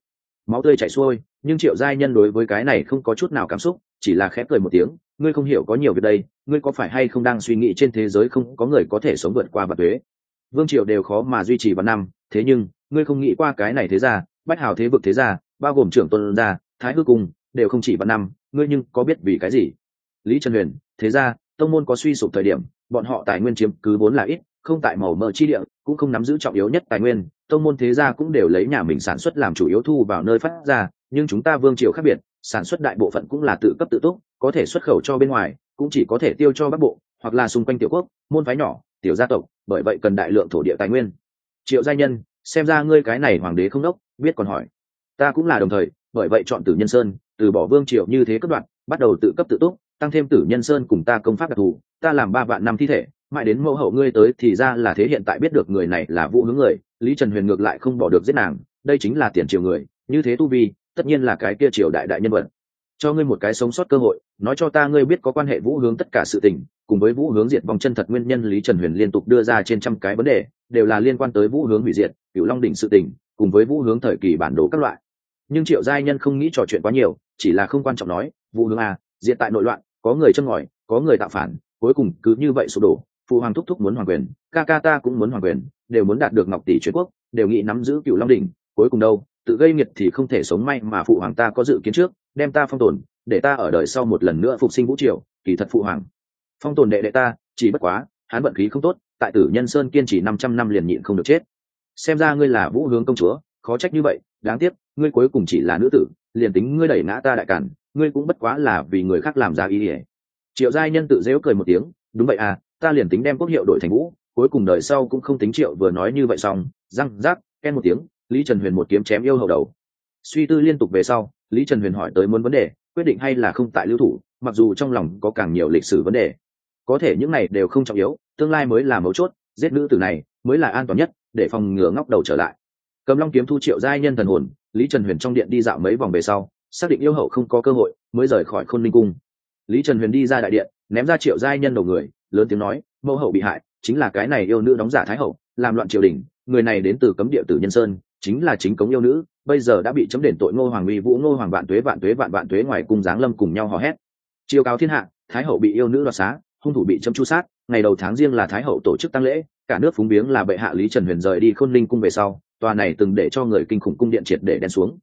Máu tươi chảy xuôi, nhưng triệu giai nhân đối với cái này không có chút nào cảm xúc, chỉ là khép cười một tiếng, ngươi không hiểu có nhiều việc đây, ngươi có phải hay không đang suy nghĩ trên thế giới không có người có thể sống vượt qua vạn thuế vương triều đều khó mà duy trì vào năm, thế nhưng, ngươi không nghĩ qua cái này thế ra bách hào thế vực thế ra bao gồm trưởng tôn gia thái hư cung, đều không chỉ vào năm, ngươi nhưng có biết vì cái gì? Lý trần huyền, thế ra, tông môn có suy sụp thời điểm, bọn họ tài nguyên chiếm cứ vốn là ít, không tại màu mỡ chi địa, cũng không nắm giữ trọng yếu nhất tài nguyên, tông môn thế gia cũng đều lấy nhà mình sản xuất làm chủ yếu thu vào nơi phát ra, nhưng chúng ta vương triều khác biệt, sản xuất đại bộ phận cũng là tự cấp tự túc, có thể xuất khẩu cho bên ngoài, cũng chỉ có thể tiêu cho bắc bộ, hoặc là xung quanh tiểu quốc, môn phái nhỏ, tiểu gia tộc, bởi vậy cần đại lượng thổ địa tài nguyên. Triệu gia nhân, xem ra ngươi cái này hoàng đế không đốc, biết còn hỏi. Ta cũng là đồng thời bởi vậy chọn tử nhân sơn, từ bỏ vương triều như thế cấp đoạn, bắt đầu tự cấp tự túc, tăng thêm tử nhân sơn cùng ta công pháp đặc thù, ta làm ba vạn năm thi thể, mãi đến mẫu hậu ngươi tới thì ra là thế hiện tại biết được người này là vũ hướng người, lý trần huyền ngược lại không bỏ được giết nàng, đây chính là tiền triều người, như thế tu vi, tất nhiên là cái kia triều đại đại nhân vật. Cho ngươi một cái sống sót cơ hội, nói cho ta ngươi biết có quan hệ vũ hướng tất cả sự tình, cùng với vũ hướng diệt vong chân thật nguyên nhân lý trần huyền liên tục đưa ra trên trăm cái vấn đề, đều là liên quan tới vũ hướng hủy diệt cựu long đỉnh sự tình, cùng với vũ hướng thời kỳ bản đồ các loại nhưng triệu giai nhân không nghĩ trò chuyện quá nhiều, chỉ là không quan trọng nói vụ hướng à diện tại nội loạn, có người chân ngòi, có người tạo phản, cuối cùng cứ như vậy sụp đổ phụ hoàng thúc thúc muốn hoàng quyền, ca ca ta cũng muốn hoàng quyền, đều muốn đạt được ngọc tỷ truyền quốc, đều nghĩ nắm giữ cựu long đỉnh, cuối cùng đâu, tự gây nghiệt thì không thể sống may mà phụ hoàng ta có dự kiến trước, đem ta phong tồn, để ta ở đời sau một lần nữa phục sinh vũ triều, kỳ thật phụ hoàng, phong tồn đệ đệ ta, chỉ bất quá, hắn vận khí không tốt, tại tử nhân sơn kiên trì năm trăm năm liền nhịn không được chết. Xem ra ngươi là vũ hướng công chúa, khó trách như vậy, đáng tiếc ngươi cuối cùng chỉ là nữ tử, liền tính ngươi đẩy ngã ta đại cản ngươi cũng bất quá là vì người khác làm ra ý ỉa triệu giai nhân tự dễu cười một tiếng, đúng vậy à ta liền tính đem quốc hiệu đổi thành vũ cuối cùng đời sau cũng không tính triệu vừa nói như vậy xong. Răng, rác, ken một tiếng, lý trần huyền một kiếm chém yêu hậu đầu. Suy tư liên tục về sau, lý trần huyền hỏi tới muốn vấn đề, quyết định hay là không tại lưu thủ, mặc dù trong lòng có càng nhiều lịch sử vấn đề. Có thể những này đều không trọng yếu, tương lai mới là mấu chốt, giết nữ tử này mới là an toàn nhất, để phòng ngừa ngóc đầu trở lại. Cầm long kiếm thu triệu giai nhân thần hồn lý trần huyền trong điện đi dạo mấy vòng về sau, xác định yêu hậu không có cơ hội, mới rời khỏi khôn linh cung. Lý trần huyền đi ra đại điện, ném ra triệu giai nhân đầu người, lớn tiếng nói, mẫu hậu bị hại, chính là cái này yêu nữ đóng giả thái hậu, làm loạn triều đình, người này đến từ cấm địa tử nhân sơn, chính là chính cống yêu nữ, bây giờ đã bị chấm đền tội ngô hoàng uy vũ, ngô hoàng vạn tuế vạn tuế, vạn vạn tuế ngoài cung giáng lâm cùng nhau hò hét. Chiêu cáo thiên hạ, thái hậu bị yêu nữ đoạt xá, hung thủ bị chấm chu sát, ngày đầu tháng riêng là thái hậu tổ chức tăng lễ, cả nước phúng biếng là bệ hạ lý trần huyền rời đi khôn linh cung về sau tòa này từng để cho người kinh khủng cung điện triệt để đen xuống.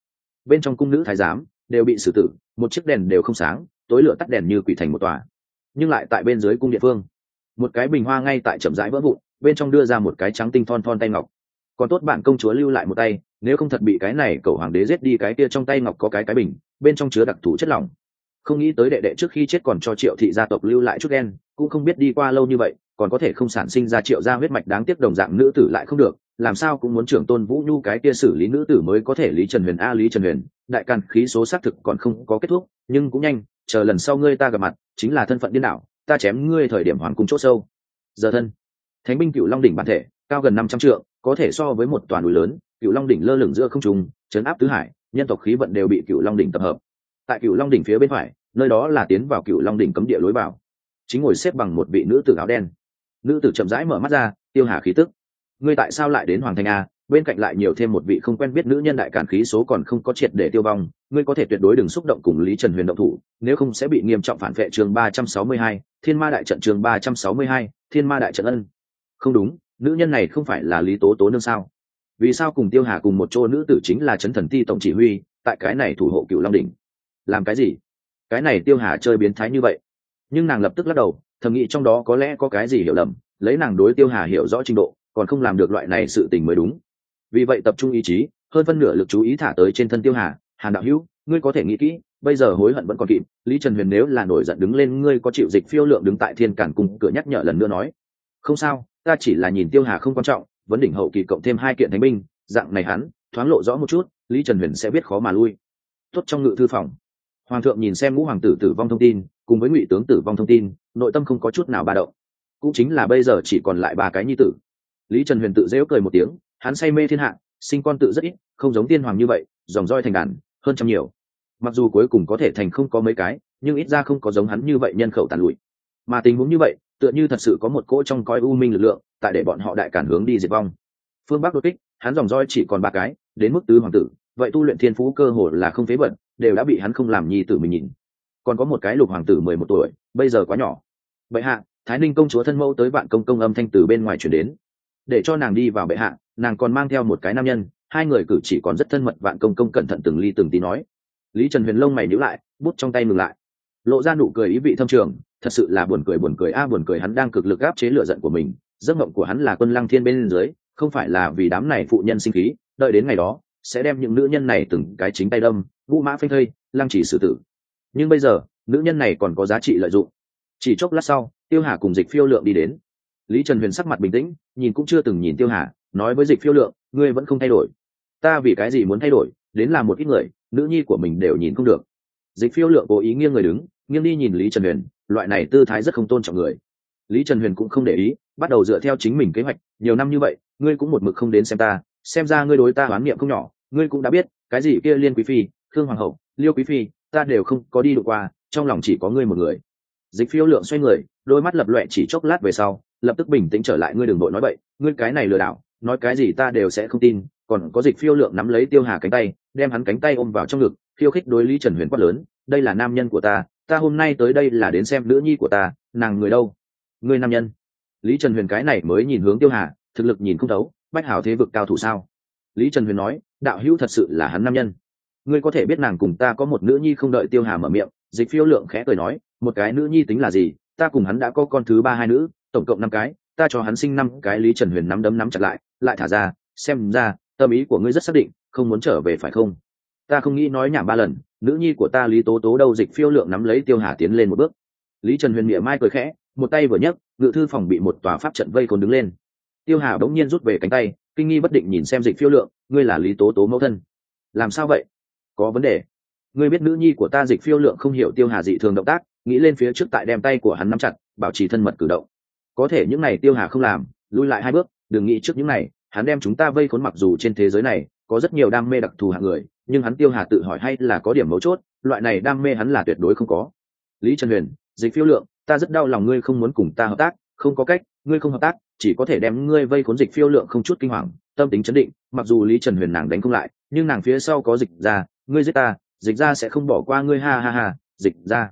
Bên trong cung nữ thái giám đều bị xử tử, một chiếc đèn đều không sáng, tối lửa tắt đèn như quỷ thành một tòa. Nhưng lại tại bên dưới cung địa phương, một cái bình hoa ngay tại chậm rãi vỡ vụn, bên trong đưa ra một cái trắng tinh thon thon tay ngọc. Còn tốt bạn công chúa lưu lại một tay, nếu không thật bị cái này cậu hoàng đế giết đi, cái kia trong tay ngọc có cái cái bình, bên trong chứa đặc thù chất lỏng. Không nghĩ tới đệ đệ trước khi chết còn cho triệu thị gia tộc lưu lại chút đen, cũng không biết đi qua lâu như vậy, còn có thể không sản sinh ra triệu gia huyết mạch đáng tiếc đồng dạng nữ tử lại không được làm sao cũng muốn trưởng tôn vũ nhu cái kia xử lý nữ tử mới có thể lý trần huyền a lý trần huyền, đại càn khí số xác thực còn không có kết thúc, nhưng cũng nhanh, chờ lần sau ngươi ta gặp mặt, chính là thân phận điên đảo, ta chém ngươi thời điểm hoàn cung chỗ sâu. Giờ thân, thánh binh cựu long đỉnh bản thể, cao gần năm trăm trượng, có thể so với một toàn núi lớn cựu long đỉnh lơ lửng giữa không trung chấn áp tứ hải, nhân tộc khí vận đều bị cựu long đỉnh tập hợp. Tại cựu long đỉnh phía bên phải, nơi đó là tiến vào cựu long đỉnh cấm địa lối vào. Chính ngồi xếp bằng một vị nữ tử áo đen. Nữ tử chậm rãi mở mắt ra, tiêu hà khí tức ngươi tại sao lại đến hoàng thành a? Bên cạnh lại nhiều thêm một vị không quen biết nữ nhân đại cản khí số còn không có triệt để tiêu vong, ngươi có thể tuyệt đối đừng xúc động cùng lý trần huyền động thủ, nếu không sẽ bị nghiêm trọng phản vệ chương ba trăm sáu mươi hai, thiên ma đại trận chương ba trăm sáu mươi hai, thiên ma đại trận ân. Không đúng, nữ nhân này không phải là lý tố tố nương sao? Vì sao cùng tiêu hà cùng một chỗ nữ tử chính là trấn thần ti tổng chỉ huy, tại cái này thủ hộ cựu long đỉnh? Làm cái gì? Cái này tiêu hà chơi biến thái như vậy. Nhưng nàng lập tức lắc đầu, thầm nghĩ trong đó có lẽ có cái gì hiểu lầm, lấy nàng đối tiêu hà hiểu rõ trình độ còn không làm được loại này sự tình mới đúng. Vì vậy tập trung ý chí, hơn phân nửa lực chú ý thả tới trên thân tiêu hà, hàn đạo hữu, ngươi có thể nghĩ kỹ, bây giờ hối hận vẫn còn kịp, lý trần huyền nếu là nổi giận đứng lên, ngươi có chịu dịch phiêu lượng đứng tại thiên cản cùng cửa nhắc nhở lần nữa nói. Không sao, ta chỉ là nhìn tiêu hà không quan trọng, vấn đỉnh hậu kỳ cộng thêm hai kiện thánh binh, dạng này hắn, thoáng lộ rõ một chút, lý trần huyền sẽ biết khó mà lui. Tốt trong ngự thư phòng. Hoàng thượng nhìn xem ngũ hoàng tử tử vong thông tin, cùng với ngụy tướng tử vong thông tin, nội tâm không có chút nào ba động. Cũng chính là bây giờ chỉ còn lại ba cái nhi tử lý trần huyền tự dễu cười một tiếng, hắn say mê thiên hạ, sinh con tự rất ít, không giống tiên hoàng như vậy, dòng roi thành đàn, hơn trăm nhiều. Mặc dù cuối cùng có thể thành không có mấy cái, nhưng ít ra không có giống hắn như vậy nhân khẩu tàn lụi. Mà tình huống như vậy, tựa như thật sự có một cỗ trong coi u minh lực lượng, tại để bọn họ đại cản hướng đi diệt vong. Phương bắc đột kích, hắn dòng roi chỉ còn ba cái, đến mức tứ hoàng tử, vậy tu luyện thiên phú cơ hồ là không phế bận đều đã bị hắn không làm nhi tử mình nhìn. Còn có một cái lục hoàng tử mười một tuổi, bây giờ quá nhỏ. Bệ hạ, thái ninh công chúa thân mẫu tới vạn công công âm thanh từ bên ngoài chuyển đến để cho nàng đi vào bệ hạ, nàng còn mang theo một cái nam nhân, hai người cử chỉ còn rất thân mật vạn công công cẩn thận từng ly từng tí nói. Lý trần huyền lông mày nhữ lại, bút trong tay ngừng lại. Lộ ra nụ cười ý vị thâm trường, thật sự là buồn cười buồn cười a, buồn cười hắn đang cực lực áp chế lựa giận của mình, giấc mộng của hắn là quân lăng thiên bên dưới, không phải là vì đám này phụ nhân sinh khí, đợi đến ngày đó, sẽ đem những nữ nhân này từng cái chính tay đâm, vũ mã phanh thây, lăng chỉ xử tử. Nhưng bây giờ, nữ nhân này còn có giá trị lợi dụng. Chỉ chốc lát sau, tiêu hà cùng dịch phiêu lượng đi đến. Lý trần huyền sắc mặt bình tĩnh nhìn cũng chưa từng nhìn tiêu hà, nói với dịch phiêu lượng, ngươi vẫn không thay đổi. Ta vì cái gì muốn thay đổi, đến là một ít người, nữ nhi của mình đều nhìn không được. Dịch phiêu lượng cố ý nghiêng người đứng, nghiêng đi nhìn lý trần huyền, loại này tư thái rất không tôn trọng người. Lý trần huyền cũng không để ý, bắt đầu dựa theo chính mình kế hoạch, nhiều năm như vậy, ngươi cũng một mực không đến xem ta, xem ra ngươi đối ta oán niệm không nhỏ, ngươi cũng đã biết, cái gì kia liên quý phi, khương hoàng hậu, liêu quý phi, ta đều không có đi được qua, trong lòng chỉ có ngươi một người. Dịch phiêu lượng xoay người, đôi mắt lập loẹ chỉ chốc lát về sau lập tức bình tĩnh trở lại, ngươi đừng đội nói vậy ngươi cái này lừa đảo, nói cái gì ta đều sẽ không tin. Còn có dịch phiêu lượng nắm lấy tiêu hà cánh tay, đem hắn cánh tay ôm vào trong ngực, khiêu khích đối lý trần huyền quát lớn, đây là nam nhân của ta ta hôm nay tới đây là đến xem nữ nhi của ta, nàng người đâu? Ngươi nam nhân. Lý trần huyền cái này mới nhìn hướng tiêu hà, thực lực nhìn không thấu, bách hảo thế vực cao thủ sao? Lý trần huyền nói, đạo hữu thật sự là hắn nam nhân. Ngươi có thể biết nàng cùng ta có một nữ nhi không đợi tiêu hà mở miệng? Dịch phiêu lượng khẽ cười nói, một cái nữ nhi tính là gì? Ta cùng hắn đã có con thứ ba hai nữ tổng cộng năm cái, ta cho hắn sinh năm cái lý trần huyền nắm đấm nắm chặt lại lại thả ra, xem ra, tâm ý của ngươi rất xác định, không muốn trở về phải không? Ta không nghĩ nói nhảm ba lần, nữ nhi của ta lý tố tố đâu dịch phiêu lượng nắm lấy tiêu hà tiến lên một bước. Lý trần huyền miệng mai cười khẽ, một tay vừa nhấc, ngự thư phòng bị một tòa pháp trận vây còn đứng lên. Tiêu hà bỗng nhiên rút về cánh tay, kinh nghi bất định nhìn xem dịch phiêu lượng, ngươi là lý tố tố mẫu thân. Làm sao vậy? Có vấn đề. Ngươi biết nữ nhi của ta dịch phiêu lượng không hiểu tiêu hà dị thường động tác, nghĩ lên phía trước tại đem tay của hắn nắm chặt, bảo trì thân mật cử động có thể những này tiêu hà không làm, lui lại hai bước, đừng nghĩ trước những này, hắn đem chúng ta vây khốn mặc dù trên thế giới này có rất nhiều đam mê đặc thù hạng người, nhưng hắn tiêu hà tự hỏi hay là có điểm mấu chốt, loại này đam mê hắn là tuyệt đối không có. Lý trần huyền, dịch phiêu lượng, ta rất đau lòng ngươi không muốn cùng ta hợp tác, không có cách, ngươi không hợp tác, chỉ có thể đem ngươi vây khốn dịch phiêu lượng không chút kinh hoàng, tâm tính chấn định, mặc dù lý trần huyền nàng đánh không lại, nhưng nàng phía sau có dịch ra, ngươi giết ta, dịch ra sẽ không bỏ qua ngươi, ha ha ha, dịch ra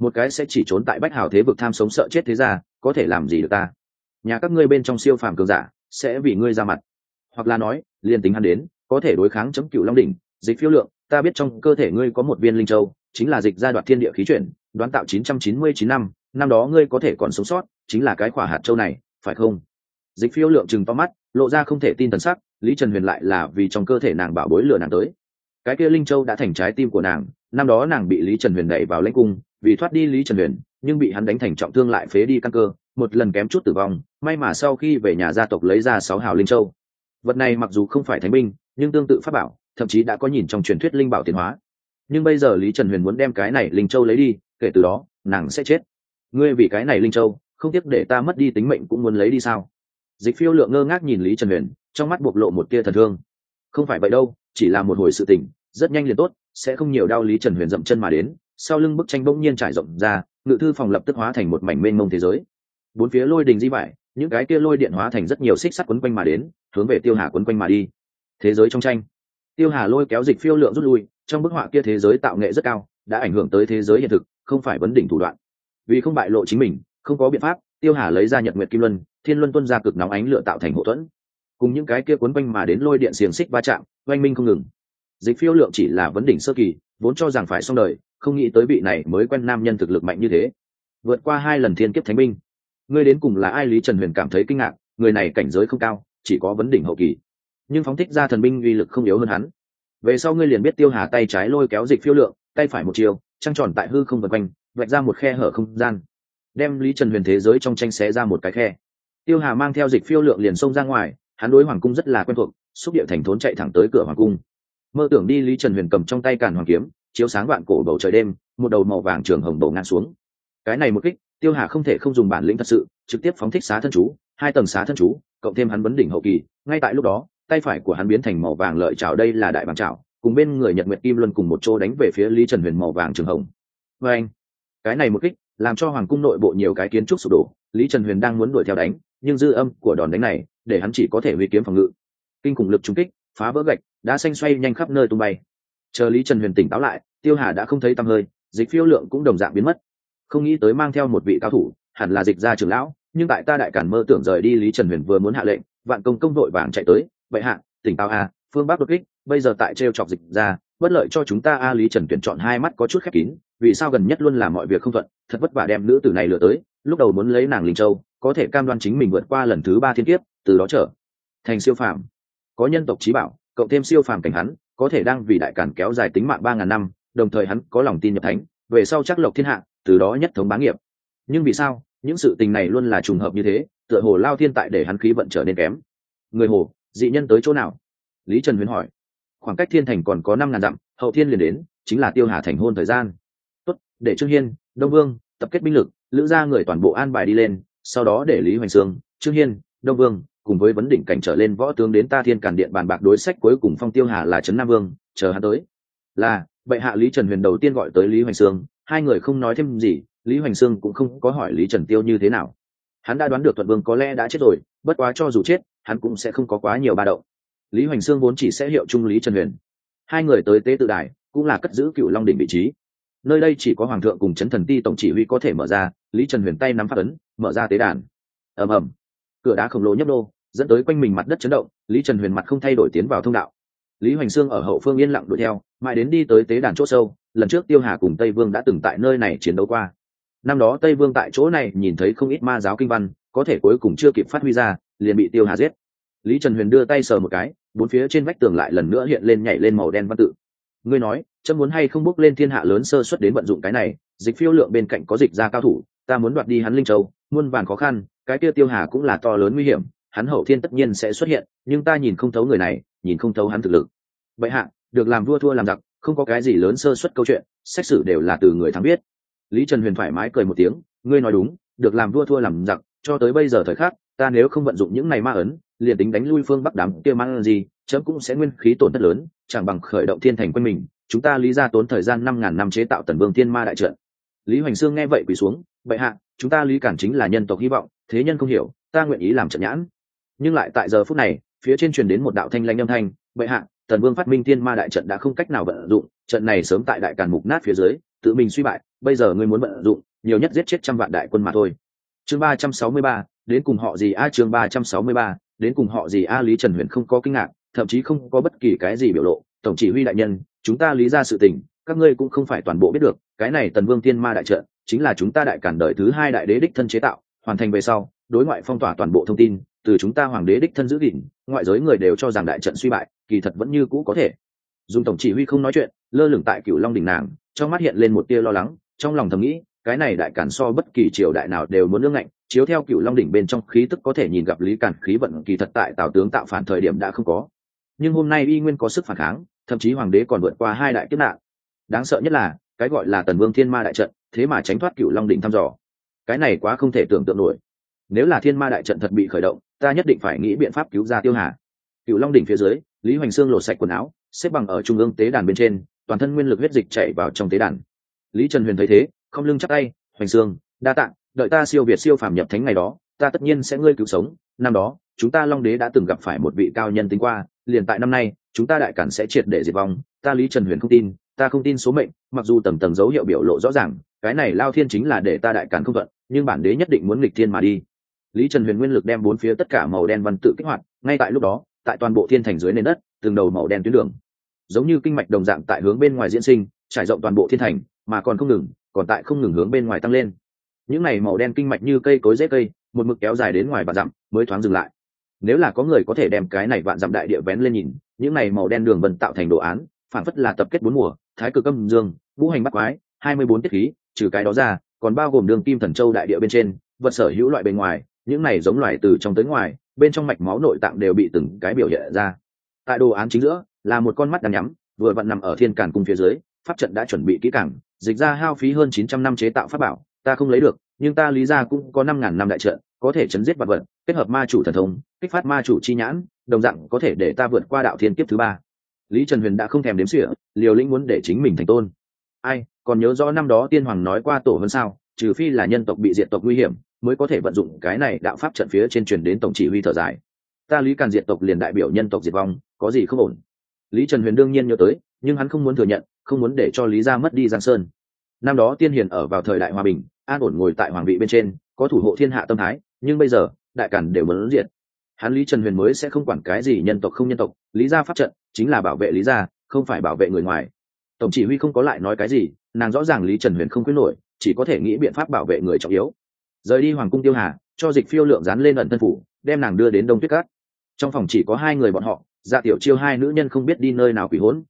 một cái sẽ chỉ trốn tại bách hào thế vực tham sống sợ chết thế ra có thể làm gì được ta? Nhà các ngươi bên trong siêu phàm cường giả, sẽ vì ngươi ra mặt. Hoặc là nói, liền tính hắn đến, có thể đối kháng chống cựu long đỉnh, dịch phiêu lượng, ta biết trong cơ thể ngươi có một viên linh châu, chính là dịch gia đoạt thiên địa khí chuyển, đoán tạo 999 năm năm đó ngươi có thể còn sống sót, chính là cái quả hạt châu này, phải không? Dịch phiêu lượng chừng to mắt, lộ ra không thể tin tần sắc, lý trần huyền lại là vì trong cơ thể nàng bảo bối lửa nàng tới. Cái kia linh châu đã thành trái tim của nàng, năm đó nàng bị lý trần huyền đẩy vào lãnh cung vì thoát đi lý trần huyền, nhưng bị hắn đánh thành trọng thương lại phế đi căn cơ, một lần kém chút tử vong, may mà sau khi về nhà gia tộc lấy ra sáu hào linh châu. Vật này mặc dù không phải thánh binh, nhưng tương tự pháp bảo, thậm chí đã có nhìn trong truyền thuyết linh bảo tiến hóa. Nhưng bây giờ lý trần huyền muốn đem cái này linh châu lấy đi, kể từ đó, nàng sẽ chết. Ngươi vì cái này linh châu, không tiếc để ta mất đi tính mệnh cũng muốn lấy đi sao? Dịch phiêu lượng ngơ ngác nhìn lý trần huyền, trong mắt bộc lộ một tia thần thương. Không phải vậy đâu, chỉ là một hồi sự tình, rất nhanh liền tốt, sẽ không nhiều đau lý trần huyền dậm chân mà đến sau lưng bức tranh bỗng nhiên trải rộng ra, ngự thư phòng lập tức hóa thành một mảnh mênh mông thế giới. Bốn phía lôi đình di vải, những cái kia lôi điện hóa thành rất nhiều xích sắt quấn quanh mà đến, hướng về tiêu hà quấn quanh mà đi. Thế giới trong tranh. Tiêu hà lôi kéo dịch phiêu lượng rút lui, trong bức họa kia thế giới tạo nghệ rất cao, đã ảnh hưởng tới thế giới hiện thực, không phải vấn đỉnh thủ đoạn. Vì không bại lộ chính mình, không có biện pháp, tiêu hà lấy ra nhật nguyệt kim luân, thiên luân tuân ra cực nóng ánh lửa tạo thành hậu thuẫn. Cùng những cái kia quấn quanh mà đến lôi điện xiềng xích va chạm, oanh minh không ngừng. Dịch phiêu lượng chỉ là vấn đỉnh sơ kỳ, vốn cho rằng phải xong đời không nghĩ tới vị này mới quen nam nhân thực lực mạnh như thế. Vượt qua hai lần thiên kiếp thánh binh, ngươi đến cùng là ai? Lý trần huyền cảm thấy kinh ngạc, người này cảnh giới không cao, chỉ có vấn đỉnh hậu kỳ. Nhưng phóng thích ra thần binh uy lực không yếu hơn hắn. Về sau ngươi liền biết tiêu hà tay trái lôi kéo dịch phiêu lượng, tay phải một chiều, trăng tròn tại hư không vượt quanh, vạch ra một khe hở không gian. Đem lý trần huyền thế giới trong tranh xé ra một cái khe. Tiêu hà mang theo dịch phiêu lượng liền xông ra ngoài, hắn đối hoàng cung rất là quen thuộc, xúc địa thành thốn chạy thẳng tới cửa hoàng cung. Mơ tưởng đi lý trần huyền cầm trong tay càn hoàng kiếm chiếu sáng vạn cổ bầu trời đêm, một đầu màu vàng trường hồng bầu ngang xuống. Cái này một kích, tiêu hà không thể không dùng bản lĩnh thật sự, trực tiếp phóng thích xá thân chú, hai tầng xá thân chú, cộng thêm hắn vấn đỉnh hậu kỳ, ngay tại lúc đó, tay phải của hắn biến thành màu vàng lợi chảo đây là đại vàng chảo, cùng bên người nhật nguyệt kim luân cùng một chỗ đánh về phía lý trần huyền màu vàng trường hồng. Và anh, cái này một kích, làm cho hoàng cung nội bộ nhiều cái kiến trúc sụp đổ, lý trần huyền đang muốn đuổi theo đánh, nhưng dư âm của đòn đánh này, để hắn chỉ có thể huy kiếm phòng ngự. Kinh khủng lực trúng kích, phá vỡ gạch đã xanh xoay nhanh khắp nơi tung bay chờ lý trần huyền tỉnh táo lại, tiêu hà đã không thấy tăm hơi, dịch phiêu lượng cũng đồng dạng biến mất. Không nghĩ tới mang theo một vị cao thủ, hẳn là dịch gia trưởng lão, nhưng tại ta đại cản mơ tưởng rời đi lý trần huyền vừa muốn hạ lệnh, vạn công công vội vàng chạy tới, vậy hạ, tỉnh táo a, phương bắc đột kích, bây giờ tại t chọc dịch ra bất lợi cho chúng ta a. Lý trần tuyển chọn hai mắt có chút khép kín, vì sao gần nhất luôn làm mọi việc không thuận, thật vất vả đem nữ tử này lừa tới, lúc đầu muốn lấy nàng linh châu, có thể cam đoan chính mình vượt qua lần thứ ba thiên kiếp, từ đó trở thành siêu phàm. Có nhân tộc trí bảo, cộng thêm siêu phàm cảnh hắn có thể đang vì đại cản kéo dài tính mạng ba ngàn năm, đồng thời hắn có lòng tin nhập thánh, về sau chắc lộc thiên hạ, từ đó nhất thống bá nghiệp. Nhưng vì sao, những sự tình này luôn là trùng hợp như thế, tựa hồ lao thiên tại để hắn khí vận trở nên kém. Người hồ, dị nhân tới chỗ nào? Lý trần huyền hỏi. Khoảng cách thiên thành còn có năm ngàn dặm, hậu thiên liền đến, chính là tiêu hà thành hôn thời gian. Tốt, để trương hiên, đông vương, tập kết binh lực, lữ ra người toàn bộ an bài đi lên, sau đó để lý hoành sương, trương hiên, đông vương cùng với vấn đỉnh cảnh trở lên võ tướng đến ta thiên càn điện bàn bạc đối sách cuối cùng phong tiêu hà là trấn nam vương, chờ hắn tới. Là bệ hạ lý trần huyền đầu tiên gọi tới lý hoành sương, hai người không nói thêm gì, lý hoành sương cũng không có hỏi lý trần tiêu như thế nào. Hắn đã đoán được thuận vương có lẽ đã chết rồi, bất quá cho dù chết, hắn cũng sẽ không có quá nhiều ba đậu lý hoành sương vốn chỉ sẽ hiệu trung lý trần huyền. Hai người tới tế tự đài, cũng là cất giữ cựu long đỉnh vị trí. Nơi đây chỉ có hoàng thượng cùng chấn thần ti tổng chỉ huy có thể mở ra, lý trần huyền tay nắm phát ấn, mở ra tế đàn. Ầm ầm. Cửa đá khổng lồ nhấp đô dẫn tới quanh mình mặt đất chấn động, lý trần huyền mặt không thay đổi tiến vào thông đạo. Lý hoành sương ở hậu phương yên lặng đuổi theo, mãi đến đi tới tế đàn c h ỗ sâu, lần trước tiêu hà cùng tây vương đã từng tại nơi này chiến đấu qua. Năm đó tây vương tại chỗ này nhìn thấy không ít ma giáo kinh văn, có thể cuối cùng chưa kịp phát huy ra, liền bị tiêu hà giết. Lý trần huyền đưa tay sờ một cái, bốn phía trên vách tường lại lần nữa hiện lên nhảy lên màu đen văn tự. Ngươi nói, chấm muốn hay không bước lên thiên hạ lớn sơ xuất đến vận dụng cái này, dịch phiêu lượng bên cạnh có dịch ra cao thủ, ta muốn đoạt đi hắn linh châu, muôn vàn khó khăn, cái kia tiêu hà cũng là to lớn nguy hiểm hắn hậu thiên tất nhiên sẽ xuất hiện, nhưng ta nhìn không thấu người này, nhìn không thấu hắn thực lực. Vậy hạ, được làm vua thua làm giặc, không có cái gì lớn sơ suất câu chuyện xét xử đều là từ người thắng biết. Lý trần huyền thoải mái cười một tiếng, ngươi nói đúng, được làm vua thua làm giặc, cho tới bây giờ thời khắc, ta nếu không vận dụng những này ma ấn, liền tính đánh lui phương bắc đám kia mang gì, chấm cũng sẽ nguyên khí tổn thất lớn, chẳng bằng khởi động thiên thành quân mình, chúng ta lý ra tốn thời gian năm ngàn năm chế tạo tần vương thiên ma đại trận. Lý hoành sương nghe vậy quỳ xuống, bệ hạ, chúng ta lý cản chính là nhân tộc hy vọng, thế nhân không hiểu, ta nguyện ý làm trận nhãn nhưng lại tại giờ phút này, phía trên truyền đến một đạo thanh lanh âm thanh, bệ hạ, tần vương phát minh thiên ma đại trận đã không cách nào vận dụng, trận này sớm tại đại càn mục nát phía dưới, tự mình suy bại, bây giờ ngươi muốn vận dụng, nhiều nhất giết chết trăm vạn đại quân mà thôi. Chương ba trăm sáu mươi ba, đến cùng họ gì? A, chương ba trăm sáu mươi ba, đến cùng họ gì? A, lý trần huyền không có kinh ngạc, thậm chí không có bất kỳ cái gì biểu lộ. Tổng chỉ huy đại nhân, chúng ta lý ra sự tình, các ngươi cũng không phải toàn bộ biết được, cái này tần vương tiên ma đại trận chính là chúng ta đại cản đời thứ hai đại đế đích thân chế tạo, hoàn thành về sau, đối ngoại phong tỏa toàn bộ thông tin từ chúng ta hoàng đế đích thân giữ gìn, ngoại giới người đều cho rằng đại trận suy bại, kỳ thật vẫn như cũ có thể. Dùng tổng chỉ huy không nói chuyện, lơ lửng tại cửu long đỉnh nàng, trong mắt hiện lên một tia lo lắng, trong lòng thầm nghĩ, cái này đại cản so bất kỳ triều đại nào đều muốn nước ngạnh, chiếu theo cựu long đỉnh bên trong khí tức có thể nhìn gặp lý cản khí vận kỳ thật tại tào tướng tạo phản thời điểm đã không có. Nhưng hôm nay y nguyên có sức phản kháng, thậm chí hoàng đế còn vượt qua hai đại kiếp nạn. Đáng sợ nhất là, cái gọi là tần vương thiên ma đại trận, thế mà tránh thoát cựu long đỉnh thăm dò. Cái này quá không thể tưởng tượng nổi nếu là thiên ma đại trận thật bị khởi động, ta nhất định phải nghĩ biện pháp cứu ra tiêu hà. Cựu long đỉnh phía dưới, lý hoành sương lột sạch quần áo, xếp bằng ở trung ương tế đàn bên trên, toàn thân nguyên lực huyết dịch chạy vào trong tế đàn. Lý trần huyền thấy thế, không lưng chắc tay, hoành sương, đa tạng đợi ta siêu việt siêu phàm nhập thánh ngày đó, ta tất nhiên sẽ ngươi cứu sống. Năm đó, chúng ta long đế đã từng gặp phải một vị cao nhân tính qua, liền tại năm nay, chúng ta đại cản sẽ triệt để diệt vong. Ta lý trần huyền không tin, ta không tin số mệnh, mặc dù tầm tầng dấu hiệu biểu lộ rõ ràng, cái này lao thiên chính là để ta đại cản không thuận nhưng bản đế nhất định muốn nghịch thiên mà đi lý trần huyền nguyên lực đem bốn phía tất cả màu đen văn tự kích hoạt, ngay tại lúc đó, tại toàn bộ thiên thành dưới nền đất, từng đầu màu đen tuyến đường. Giống như kinh mạch đồng dạng tại hướng bên ngoài diễn sinh, trải rộng toàn bộ thiên thành, mà còn không ngừng, còn tại không ngừng hướng bên ngoài tăng lên. Những này màu đen kinh mạch như cây cối rễ cây, một mực kéo dài đến ngoài vạn dặm mới thoáng dừng lại. Nếu là có người có thể đem cái này vạn dặm đại địa vén lên nhìn, những này màu đen đường vần tạo thành đồ án phản phất là tập kết bốn mùa, thái cực âm dương vũ hành bắc quái, hai mươi bốn tiết khí, trừ cái đó ra, còn bao gồm đường kim thần châu đại địa bên trên, vật sở hữu loại bên ngoài những này giống loài từ trong tới ngoài, bên trong mạch máu nội tạng đều bị từng cái biểu hiện ra. Tại đồ án chính giữa, là một con mắt đang nhắm, vừa vặn nằm ở thiên càn cung phía dưới, pháp trận đã chuẩn bị kỹ càng, dịch ra hao phí hơn chín trăm năm chế tạo pháp bảo, ta không lấy được, nhưng ta lý ra cũng có năm ngàn năm đại trận, có thể chấn giết vật vật, kết hợp ma chủ thần thông, kích phát ma chủ chi nhãn, đồng dạng có thể để ta vượt qua đạo thiên kiếp thứ ba. Lý trần huyền đã không thèm đếm sỉa liều lĩnh muốn để chính mình thành tôn. Ai, còn nhớ rõ năm đó tiên hoàng nói qua tổ hơn sao, trừ phi là nhân tộc bị diệt tộc nguy hiểm mới có thể vận dụng cái này đạo pháp trận phía trên truyền đến tổng chỉ huy thở dài. Ta lý càn diệt tộc liền đại biểu nhân tộc diệt vong, có gì không ổn? Lý trần huyền đương nhiên nhớ tới, nhưng hắn không muốn thừa nhận, không muốn để cho lý gia mất đi giang sơn. Năm đó tiên hiền ở vào thời đại hòa bình, an ổn ngồi tại hoàng vị bên trên, có thủ hộ thiên hạ tâm thái, nhưng bây giờ, đại cản đều muốn diệt. Hắn lý trần huyền mới sẽ không quản cái gì nhân tộc không nhân tộc, lý gia pháp trận chính là bảo vệ lý gia, không phải bảo vệ người ngoài. Tổng chỉ huy không có lại nói cái gì, nàng rõ ràng lý trần huyền không quyết nổi, chỉ có thể nghĩ biện pháp bảo vệ người trọng yếu rời đi hoàng cung tiêu hà, cho dịch phiêu lượng dán lên ẩn thân phủ, đem nàng đưa đến đông tuyết cát. Trong phòng chỉ có hai người bọn họ dạ tiểu chiêu hai nữ nhân không biết đi nơi nào quỷ hỗn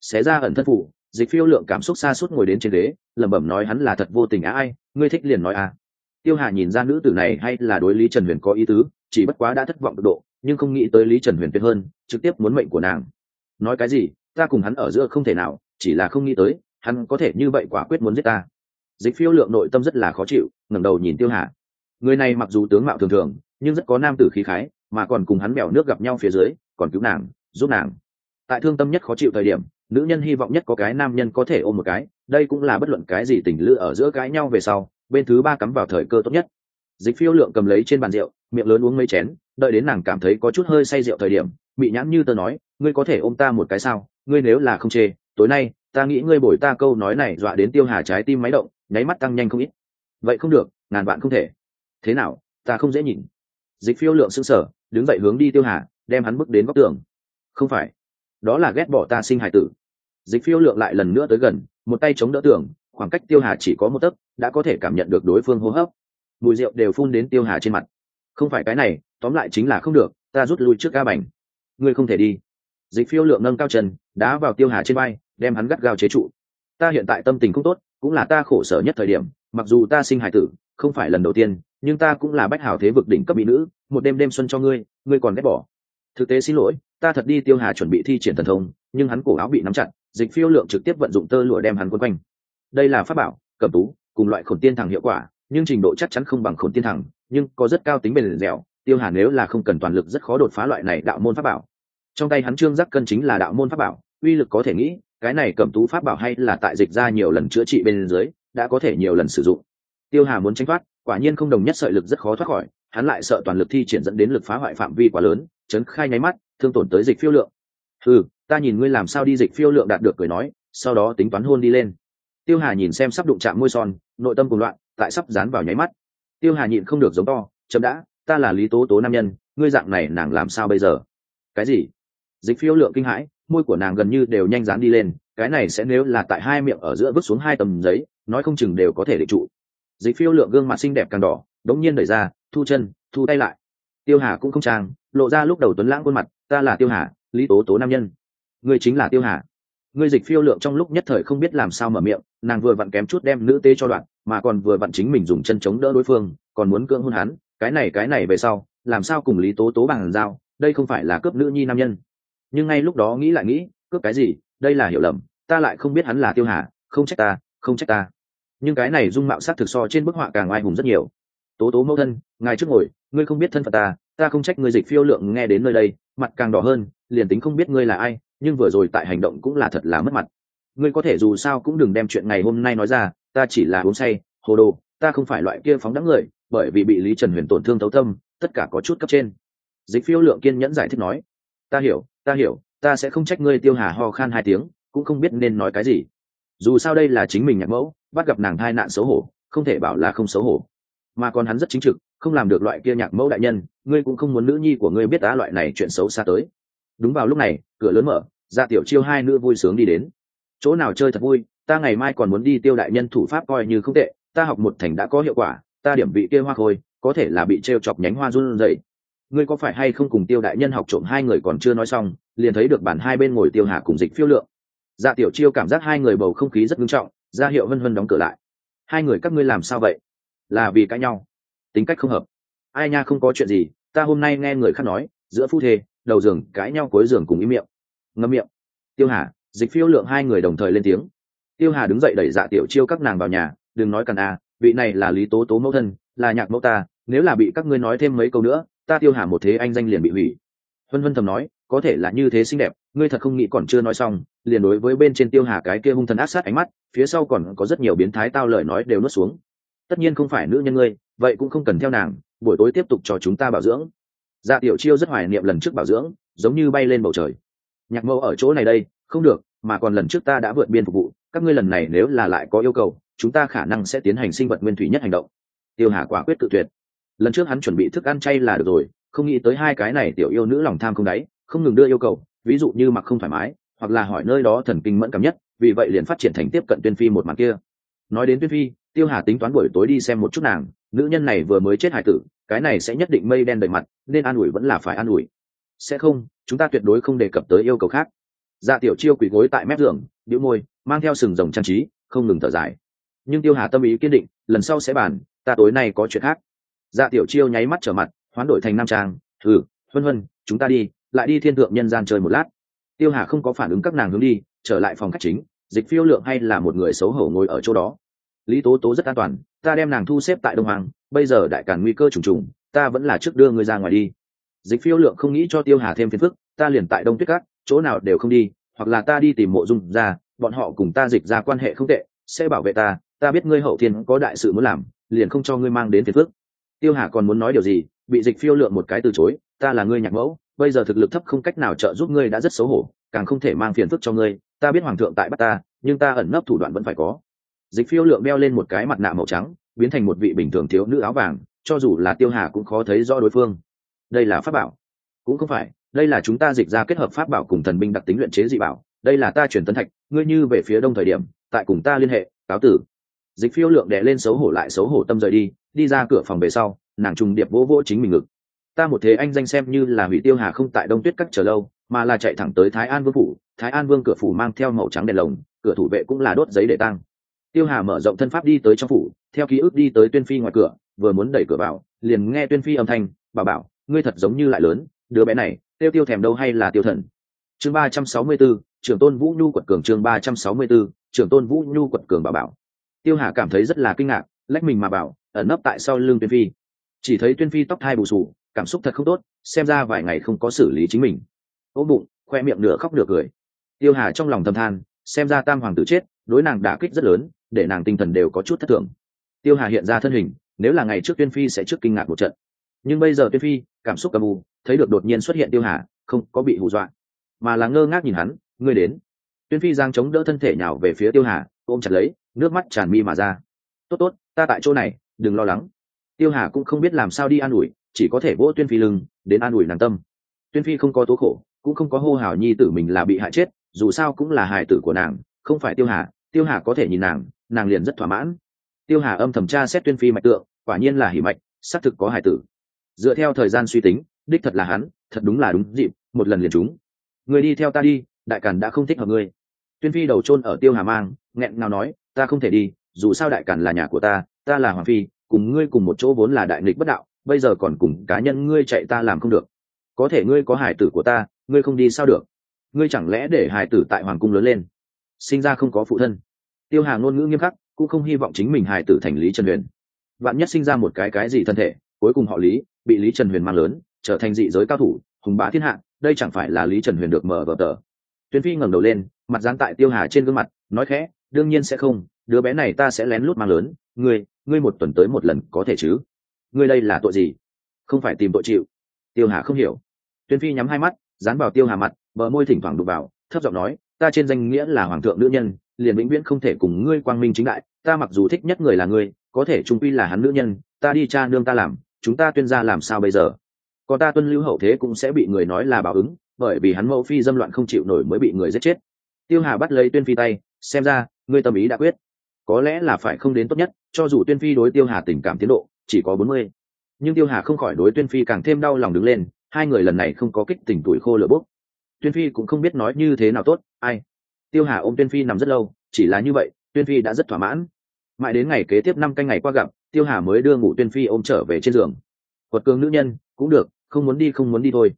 xé ra ẩn thân phủ, dịch phiêu lượng cảm xúc xa suốt ngồi đến trên ghế, lẩm bẩm nói hắn là thật vô tình á ai, ngươi thích liền nói à. Tiêu hà nhìn ra nữ tử này hay là đối lý trần huyền có ý tứ, chỉ bất quá đã thất vọng độ, nhưng không nghĩ tới lý trần huyền tuyệt hơn, trực tiếp muốn mệnh của nàng. Nói cái gì, ta cùng hắn ở giữa không thể nào, chỉ là không nghĩ tới, hắn có thể như vậy quả quyết muốn giết ta. Dịch phiêu lượng nội tâm rất là khó chịu ngẩng đầu nhìn tiêu hà. Người này mặc dù tướng mạo thường thường, nhưng rất có nam tử khí khái, mà còn cùng hắn bèo nước gặp nhau phía dưới, còn cứu nàng, giúp nàng. Tại thương tâm nhất khó chịu thời điểm, nữ nhân hy vọng nhất có cái nam nhân có thể ôm một cái, đây cũng là bất luận cái gì tình lữ ở giữa cãi nhau về sau, bên thứ ba cắm vào thời cơ tốt nhất. Dịch phiêu lượng cầm lấy trên bàn rượu, miệng lớn uống mấy chén, đợi đến nàng cảm thấy có chút hơi say rượu thời điểm, bị nhãn như tớ nói, ngươi có thể ôm ta một cái sao? Ngươi nếu là không chê, tối nay, ta nghĩ ngươi bồi ta câu nói này dọa đến tiêu hà trái tim máy động, nháy mắt tăng nhanh không ít vậy không được, ngàn bạn không thể. Thế nào, ta không dễ nhìn. Dịch phiêu lượng sững sờ, đứng dậy hướng đi tiêu hà, đem hắn bước đến góc tường. Không phải. Đó là ghét bỏ ta sinh hải tử. Dịch phiêu lượng lại lần nữa tới gần, một tay chống đỡ tường, khoảng cách tiêu hà chỉ có một tấc, đã có thể cảm nhận được đối phương hô hấp. Mùi rượu đều phun đến tiêu hà trên mặt. Không phải cái này, tóm lại chính là không được, ta rút lui trước ga bành. Ngươi không thể đi. Dịch phiêu lượng nâng cao chân, đá vào tiêu hà trên bay đem hắn gắt gao chế trụ. Ta hiện tại tâm tình không tốt, cũng là ta khổ sở nhất thời điểm mặc dù ta sinh hải tử, không phải lần đầu tiên, nhưng ta cũng là bách hào thế vực đỉnh cấp mỹ nữ, một đêm đêm xuân cho ngươi ngươi còn ghét bỏ. Thực tế xin lỗi, ta thật đi tiêu hà chuẩn bị thi triển thần thông, nhưng hắn cổ áo bị nắm chặt, dịch phiêu lượng trực tiếp vận dụng tơ lụa đem hắn quấn quanh. Đây là pháp bảo, cẩm tú, cùng loại khổn tiên thẳng hiệu quả, nhưng trình độ chắc chắn không bằng khổn tiên thẳng, nhưng có rất cao tính bền dẻo, tiêu hà nếu là không cần toàn lực rất khó đột phá loại này đạo môn pháp bảo. Trong tay hắn trương giác cân chính là đạo môn pháp bảo, uy lực có thể nghĩ, cái này cẩm tú pháp bảo hay là tại dịch ra nhiều lần chữa trị bên dưới đã có thể nhiều lần sử dụng. Tiêu hà muốn tranh thoát, quả nhiên không đồng nhất sợi lực rất khó thoát khỏi, hắn lại sợ toàn lực thi triển dẫn đến lực phá hoại phạm vi quá lớn, chấn khai nháy mắt, thương tổn tới dịch phiêu lượng. Ừ ta nhìn ngươi làm sao đi dịch phiêu lượng đạt được cười nói, sau đó tính toán hôn đi lên. Tiêu hà nhìn xem sắp đụng chạm môi son, nội tâm cùng loạn, tại sắp dán vào nháy mắt. Tiêu hà nhịn không được giống to, chậm đã, ta là lý tố tố nam nhân, ngươi dạng này nàng làm sao bây giờ? Cái gì? Dịch phiêu lượng kinh hãi, môi của nàng gần như đều nhanh dán đi lên, cái này sẽ nếu là tại hai miệng ở giữa vứt xuống hai tầm giấy nói không chừng đều có thể định trụ. Dịch phiêu lượng gương mặt xinh đẹp càng đỏ, đống nhiên đẩy ra, thu chân, thu tay lại. Tiêu hà cũng không trang, lộ ra lúc đầu tuấn lãng khuôn mặt, ta là tiêu hà, lý tố tố nam nhân. Ngươi chính là tiêu hà. Ngươi dịch phiêu lượng trong lúc nhất thời không biết làm sao mở miệng, nàng vừa vặn kém chút đem nữ tê cho đoạn, mà còn vừa vặn chính mình dùng chân chống đỡ đối phương, còn muốn cưỡng hôn hắn, cái này cái này về sau, làm sao cùng lý tố tố bằng giao, đây không phải là cướp nữ nhi nam nhân. Nhưng ngay lúc đó nghĩ lại nghĩ, cướp cái gì, đây là hiểu lầm, ta lại không biết hắn là tiêu hà, không trách ta, không trách ta nhưng cái này dung mạo sắc thực so trên bức họa càng ai hùng rất nhiều. Tố tố mẫu thân, ngài trước ngồi, ngươi không biết thân phận ta ta không trách ngươi dịch phiêu lượng nghe đến nơi đây, mặt càng đỏ hơn, liền tính không biết ngươi là ai, nhưng vừa rồi tại hành động cũng là thật là mất mặt. Ngươi có thể dù sao cũng đừng đem chuyện ngày hôm nay nói ra, ta chỉ là uống say, hồ đồ, ta không phải loại kia phóng đắng người, bởi vì bị lý trần huyền tổn thương thấu tâm, tất cả có chút cấp trên. Dịch phiêu lượng kiên nhẫn giải thích nói, ta hiểu ta hiểu, ta sẽ không trách ngươi tiêu hà ho khan hai tiếng, cũng không biết nên nói cái gì dù sao đây là chính mình nhạc mẫu, bắt gặp nàng thai nạn xấu hổ, không thể bảo là không xấu hổ. Mà còn hắn rất chính trực, không làm được loại kia nhạc mẫu đại nhân, ngươi cũng không muốn nữ nhi của ngươi biết á loại này chuyện xấu xa tới. Đúng vào lúc này, cửa lớn mở, ra tiểu chiêu hai nữ vui sướng đi đến. Chỗ nào chơi thật vui, ta ngày mai còn muốn đi tiêu đại nhân thủ pháp coi như không tệ, ta học một thành đã có hiệu quả, ta điểm vị kia hoa khôi, có thể là bị t r e o chọc nhánh hoa run dậy ngươi có phải hay không cùng tiêu đại nhân học trộm hai người còn chưa nói xong, liền thấy được bản hai bên ngồi tiêu hà cùng dịch phiêu lượng dạ tiểu chiêu cảm giác hai người bầu không khí rất nghiêm trọng, ra hiệu vân vân đóng cửa lại. Hai người các ngươi làm sao vậy? Là vì cãi nhau. Tính cách không hợp. Ai nha, không có chuyện gì, ta hôm nay nghe người khác nói, giữa phu thê, đầu giường, cãi nhau cuối giường cùng ý miệng. Ngâm miệng. Tiêu hà, dịch phiêu lượng hai người đồng thời lên tiếng. Tiêu hà đứng dậy đẩy dạ tiểu chiêu các nàng vào nhà, đừng nói cần a à, vị này là lý tố tố mẫu thân, là nhạc mẫu ta, nếu là bị các ngươi nói thêm mấy câu nữa, ta tiêu hà một thế anh danh liền bị hủy. Vân vân thầm nói có thể là như thế xinh đẹp, ngươi thật không nghĩ còn chưa nói xong, liền đối với bên trên tiêu hà cái kia hung thần ác sát ánh mắt, phía sau còn có rất nhiều biến thái tao lời nói đều nuốt xuống. Tất nhiên không phải nữ nhân ngươi, vậy cũng không cần theo nàng, buổi tối tiếp tục cho chúng ta bảo dưỡng. Dạ tiểu chiêu rất hoài niệm lần trước bảo dưỡng, giống như bay lên bầu trời. Nhạc mẫu ở chỗ này đây, không được, mà còn lần trước ta đã vượt biên phục vụ, các ngươi lần này nếu là lại có yêu cầu, chúng ta khả năng sẽ tiến hành sinh vật nguyên thủy nhất hành động. Tiêu hà quả quyết tự tuyệt. Lần trước hắn chuẩn bị thức ăn chay là được rồi, không nghĩ tới hai cái này tiểu yêu nữ lòng tham không đáy không ngừng đưa yêu cầu, ví dụ như mặc không thoải mái, hoặc là hỏi nơi đó thần kinh mẫn cảm nhất, vì vậy liền phát triển thành tiếp cận tuyên phi một màn kia. Nói đến tuyên phi, tiêu hà tính toán buổi tối đi xem một chút nàng, nữ nhân này vừa mới chết hải tử, cái này sẽ nhất định mây đen đầy mặt, nên an ủi vẫn là phải an ủi. Sẽ không, chúng ta tuyệt đối không đề cập tới yêu cầu khác. Dạ tiểu chiêu quỳ gối tại mép giường đĩu môi, mang theo sừng rồng trang trí, không ngừng thở dài. Nhưng tiêu hà tâm ý kiên định, lần sau sẽ bàn, ta tối nay có chuyện khác. Dạ tiểu chiêu nháy mắt trở mặt, hoán đổi thành nam trang ừ vân vân chúng ta đi lại đi thiên thượng nhân gian chơi một lát. Tiêu hà không có phản ứng các nàng hướng đi, trở lại phòng khách chính, dịch phiêu lượng hay là một người xấu hổ ngồi ở chỗ đó. Lý tố tố rất an toàn, ta đem nàng thu xếp tại đông hoàng, bây giờ đại càn nguy cơ trùng trùng, ta vẫn là trước đưa người ra ngoài đi. Dịch phiêu lượng không nghĩ cho tiêu hà thêm phiền phức, ta liền tại đông tuyết cát chỗ nào đều không đi, hoặc là ta đi tìm mộ dung ra, bọn họ cùng ta dịch ra quan hệ không tệ, sẽ bảo vệ ta ta biết ngươi hậu thiên có đại sự muốn làm, liền không cho ngươi mang đến phiền phức. Tiêu hà còn muốn nói điều gì, bị dịch phiêu lượng một cái từ chối, ta là ngươi nhạc mẫu bây giờ thực lực thấp không cách nào trợ giúp ngươi đã rất xấu hổ, càng không thể mang phiền phức cho ngươi. Ta biết hoàng thượng tại bắt ta, nhưng ta ẩn nấp thủ đoạn vẫn phải có. Dịch phiêu lượng đeo lên một cái mặt nạ màu trắng, biến thành một vị bình thường thiếu nữ áo vàng, cho dù là tiêu hà cũng khó thấy rõ đối phương. Đây là pháp bảo. Cũng không phải, đây là chúng ta dịch ra kết hợp pháp bảo cùng thần binh đặc tính luyện chế dị bảo. Đây là ta chuyển tấn thạch, ngươi như về phía đông thời điểm, tại cùng ta liên hệ, cáo tử. Dịch phiêu lượng đệ lên xấu hổ lại xấu hổ tâm rời đi đi ra cửa phòng về sau, nàng trùng điệp vỗ vỗ chính mình ngực ta một thế anh danh xem như là hủy tiêu hà không tại đông tuyết cắt chờ lâu mà là chạy thẳng tới thái an vương phủ thái an vương cửa phủ mang theo màu trắng đèn lồng cửa thủ vệ cũng là đốt giấy để tăng tiêu hà mở rộng thân pháp đi tới trong phủ theo ký ức đi tới tuyên phi ngoài cửa vừa muốn đẩy cửa vào liền nghe tuyên phi âm thanh bà bảo ngươi thật giống như lại lớn đứa bé này tiêu tiêu thèm đâu hay là tiêu thần? Chương ba trăm sáu mươi 364, trưởng tôn vũ nhu quật cường chương ba trăm sáu mươi 364, trưởng tôn vũ nhu quật cường bảo bảo. Tiêu hà cảm thấy rất là kinh ngạc lách mình mà bảo ẩn nấp tại sau lưng tuyên phi. Chỉ thấy tuyên phi tóc thai bù sù cảm xúc thật không tốt, xem ra vài ngày không có xử lý chính mình. Ôm bụng, khoe miệng nửa khóc nửa cười. Tiêu hà trong lòng thầm than, xem ra tam hoàng tử chết, đối nàng đả kích rất lớn, để nàng tinh thần đều có chút thất thường. Tiêu hà hiện ra thân hình, nếu là ngày trước tuyên phi sẽ trước kinh ngạc một trận. Nhưng bây giờ tuyên phi, cảm xúc cầm u, thấy được đột nhiên xuất hiện tiêu hà, không có bị hù dọa, mà là ngơ ngác nhìn hắn, ngươi đến. Tuyên phi giang chống đỡ thân thể nhào về phía tiêu hà, ôm chặt lấy, nước mắt tràn mi mà ra. Tốt tốt, ta tại chỗ này, đừng lo lắng. Tiêu hà cũng không biết làm sao đi an ủi chỉ có thể vỗ tuyên phi lưng, đến an ủi nàng tâm. Tuyên phi không có tố khổ, cũng không có hô hào nhi tử mình là bị hại chết, dù sao cũng là hài tử của nàng, không phải tiêu hà tiêu hà có thể nhìn nàng nàng liền rất thỏa mãn. Tiêu hà âm thẩm tra xét tuyên phi mạch tượng, quả nhiên là hỉ mạch, xác thực có hài tử. Dựa theo thời gian suy tính, đích thật là hắn, thật đúng là đúng dịp, một lần liền chúng người đi theo ta đi, đại càn đã không thích hợp ngươi. Tuyên phi đầu chôn ở tiêu hà mang, nghẹn ngào nói, ta không thể đi, dù sao đại càn là nhà của ta ta là hoàng phi, cùng ngươi cùng một chỗ vốn là đại nghịch bất đạo bây giờ còn cùng cá nhân ngươi chạy ta làm không được. Có thể ngươi có hải tử của ta, ngươi không đi sao được? Ngươi chẳng lẽ để hải tử tại hoàng cung lớn lên, sinh ra không có phụ thân? Tiêu hà ngôn ngữ nghiêm khắc, cũng không hy vọng chính mình hải tử thành lý trần huyền. Bạn nhất sinh ra một cái cái gì thân thể, cuối cùng họ lý, bị lý trần huyền mang lớn, trở thành dị giới cao thủ, hùng bá thiên hạ, đây chẳng phải là lý trần huyền được mở vở tờ. Tuyến phi ngẩng đầu lên, mặt dán tại tiêu hà trên gương mặt, nói khẽ, đương nhiên sẽ không, đứa bé này ta sẽ lén lút mang lớn. Ngươi ngươi một tuần tới một lần có thể chứ? Ngươi đây là tội gì? Không phải tìm tội chịu. Tiêu hà không hiểu. Tuyên phi nhắm hai mắt, dán vào tiêu hà mặt, bờ môi thỉnh thoảng đục vào, thấp giọng nói, ta trên danh nghĩa là hoàng thượng nữ nhân, liền vĩnh viễn không thể cùng ngươi quang minh chính đại. Ta mặc dù thích nhất người là ngươi, có thể trung quy là hắn nữ nhân, ta đi cha nương ta làm, chúng ta tuyên ra làm sao bây giờ? Còn ta tuân lưu hậu thế cũng sẽ bị người nói là báo ứng, bởi vì hắn mẫu phi dâm loạn không chịu nổi mới bị người giết chết. Tiêu hà bắt lấy tuyên phi tay, xem ra, ngươi tâm ý đã quyết. Có lẽ là phải không đến tốt nhất, cho dù tuyên phi đối tiêu hà tình cảm tiến độ chỉ có bốn mươi. Nhưng tiêu hà không khỏi đối tuyên phi càng thêm đau lòng đứng lên, hai người lần này không có kích tình tuổi khô lửa bốc. Tuyên phi cũng không biết nói như thế nào tốt, ai? Tiêu hà ôm tuyên phi nằm rất lâu, chỉ là như vậy, tuyên phi đã rất thỏa mãn. Mãi đến ngày kế tiếp năm canh ngày qua gặp, tiêu hà mới đưa ngủ tuyên phi ôm trở về trên giường. Quật cường nữ nhân, cũng được, không muốn đi không muốn đi thôi.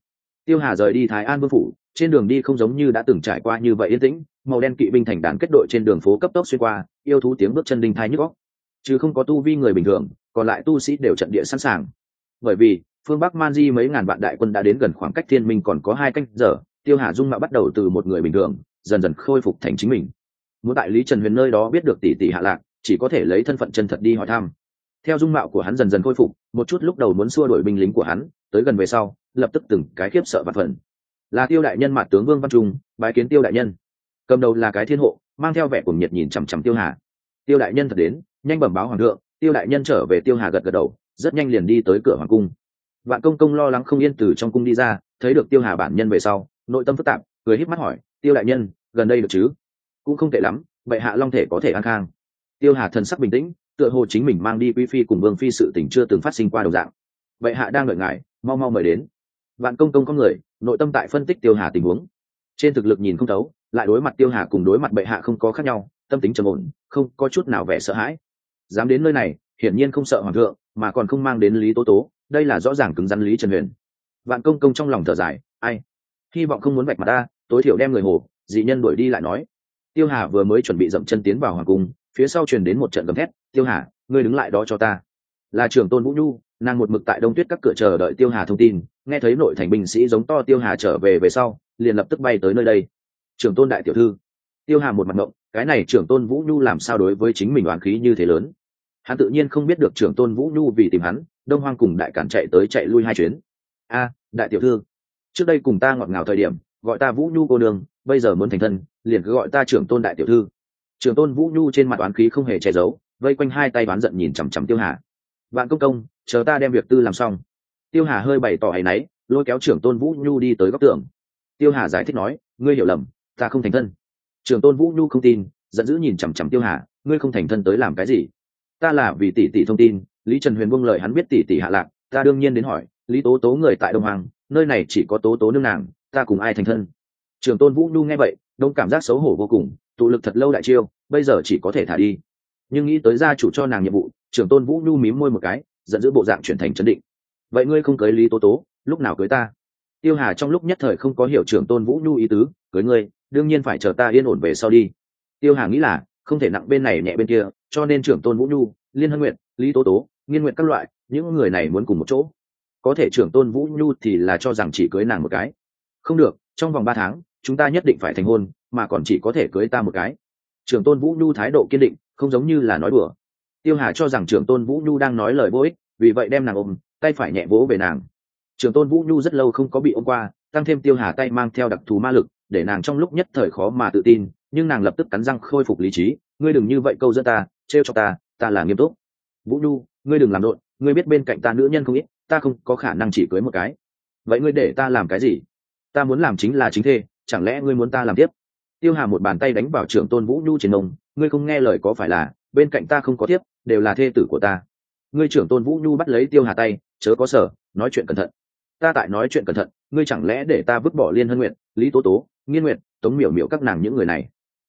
Tiêu hà rời đi thái an vương phủ, trên đường đi không giống như đã từng trải qua như vậy yên tĩnh, màu đen kỵ binh thành đàn kết đội trên đường phố cấp tốc xuyên qua, yêu thú tiếng bước chân đinh thai nhức góc chứ không có tu vi người bình thường, còn lại tu sĩ đều trận địa sẵn sàng. Bởi vì, phương bắc man di mấy ngàn vạn đại quân đã đến gần khoảng cách thiên minh còn có hai canh giờ, tiêu hà dung mạo bắt đầu từ một người bình thường, dần dần khôi phục thành chính mình. Muốn đại lý trần huyền nơi đó biết được tỷ tỷ hạ lạc, chỉ có thể lấy thân phận chân thật đi hỏi thăm. Theo dung mạo của hắn dần dần khôi phục, một chút lúc đầu muốn xua đuổi binh lính của hắn, tới gần về sau, lập tức từng cái khiếp sợ và phần là tiêu đại nhân mặt tướng vương văn trung, bái kiến tiêu đại nhân. Cầm đầu là cái thiên hộ, mang theo vẻ cùng nhiệt nhìn chằm chằm tiêu hà. Tiêu đại nhân thật đến nhanh bẩm báo hoàng thượng, tiêu đại nhân trở về tiêu hà gật gật đầu, rất nhanh liền đi tới cửa hoàng cung. Vạn công công lo lắng không yên từ trong cung đi ra, thấy được tiêu hà bản nhân về sau, nội tâm phức tạp, cười híp mắt hỏi, tiêu đại nhân, gần đây được chứ? Cũng không tệ lắm, bệ hạ long thể có thể an khang. Tiêu hà thần sắc bình tĩnh, tựa hồ chính mình mang đi quý phi cùng vương phi sự tình chưa từng phát sinh qua đầu dạng. Vậy hạ đang đợi ngài, mau mau mời đến. Vạn công công có người, nội tâm tại phân tích tiêu hà tình huống. Trên thực lực nhìn không thấu, lại đối mặt tiêu hà cùng đối mặt bệ hạ không có khác nhau, tâm tính trầm ổn, không có chút nào vẻ sợ hãi dám đến nơi này, hiển nhiên không sợ hoàng thượng, mà còn không mang đến lý tố tố. Đây là rõ ràng cứng rắn lý trần huyền. Vạn công công trong lòng thở dài, ai? Hy vọng không muốn vạch mặt ta. Tối thiểu đem người hồ, dị nhân đuổi đi lại nói. Tiêu hà vừa mới chuẩn bị dậm chân tiến vào hoàng cung, phía sau truyền đến một trận gầm thét, tiêu hà, ngươi đứng lại đó cho ta. Là trưởng tôn vũ nhu, nàng một mực tại đông tuyết các cửa chờ đợi tiêu hà thông tin, nghe thấy nội thành binh sĩ giống to tiêu hà trở về về sau, liền lập tức bay tới nơi đây. Trưởng tôn đại tiểu thư tiêu hà một mặt ngộng, cái này trưởng tôn vũ nhu làm sao đối với chính mình oán khí như thế lớn? Hắn tự nhiên không biết được trưởng tôn vũ nhu vì tìm hắn, đông hoang cùng đại cản chạy tới chạy lui hai chuyến. A, đại tiểu thư, trước đây cùng ta ngọt ngào thời điểm, gọi ta vũ nhu cô đường bây giờ muốn thành thân, liền cứ gọi ta trưởng tôn đại tiểu thư. Trưởng tôn vũ nhu trên mặt oán khí không hề che giấu, vây quanh hai tay oán giận nhìn chằm chằm tiêu hà. Vạn công công, chờ ta đem việc tư làm xong. Tiêu hà hơi bày tỏ hay náy, lôi kéo trưởng tôn vũ nhu đi tới góc tường. Tiêu hà giải thích nói, ngươi hiểu lầm, ta không thành thân. Trường tôn vũ nhu không tin, giận dữ nhìn chằm chằm tiêu hà, ngươi không thành thân tới làm cái gì? Ta là vì tỷ tỷ thông tin, lý trần huyền buông lời hắn biết tỷ tỷ hạ lạc, ta đương nhiên đến hỏi, lý tố tố người tại đông hoàng, nơi này chỉ có tố tố nương nàng, ta cùng ai thành thân? Trường tôn vũ nhu nghe vậy, đông cảm giác xấu hổ vô cùng, tụ lực thật lâu đại chiêu, bây giờ chỉ có thể thả đi. Nhưng nghĩ tới gia chủ cho nàng nhiệm vụ, trường tôn vũ nhu mím môi một cái, giận dữ bộ dạng chuyển thành chấn định. Vậy ngươi không cưới lý tố tố, lúc nào cưới ta? Tiêu hà trong lúc nhất thời không có hiểu trưởng tôn vũ nhu ý tứ, cưới ngươi đương nhiên phải chờ ta yên ổn về sau đi. Tiêu hà nghĩ là, không thể nặng bên này nhẹ bên kia, cho nên trưởng tôn vũ nhu, liên hân nguyện lý tố tố, nghiên nguyện các loại, những người này muốn cùng một chỗ. Có thể trưởng tôn vũ nhu thì là cho rằng chỉ cưới nàng một cái. Không được, trong vòng ba tháng, chúng ta nhất định phải thành hôn, mà còn chỉ có thể cưới ta một cái. Trưởng tôn vũ nhu thái độ kiên định, không giống như là nói đùa. Tiêu hà cho rằng trưởng tôn vũ nhu đang nói lời vô ích, vì vậy đem nàng ôm, tay phải nhẹ vỗ về nàng. Trưởng tôn vũ nhu rất lâu không có bị ôm qua, tăng thêm tiêu hà tay mang theo đặc thù ma lực để nàng trong lúc nhất thời khó mà tự tin, nhưng nàng lập tức cắn răng khôi phục lý trí, ngươi đừng như vậy câu dẫn ta, trêu cho ta ta là nghiêm túc. Vũ nhu, ngươi đừng làm rộn, ngươi biết bên cạnh ta nữ nhân không ít, ta không có khả năng chỉ cưới một cái. Vậy ngươi để ta làm cái gì? Ta muốn làm chính là chính thê, chẳng lẽ ngươi muốn ta làm tiếp? Tiêu hà một bàn tay đánh vào trưởng tôn vũ nhu trên nông ngươi không nghe lời có phải là, bên cạnh ta không có tiếp đều là thê tử của ta. Ngươi trưởng tôn vũ nhu bắt lấy tiêu hà tay, chớ có sở nói chuyện cẩn thận. Ta tại nói chuyện cẩn thận, ngươi chẳng lẽ để ta vứt bỏ liên hân nguyện lý tố tố nghiên nguyện tống miểu miểu các nàng những người này.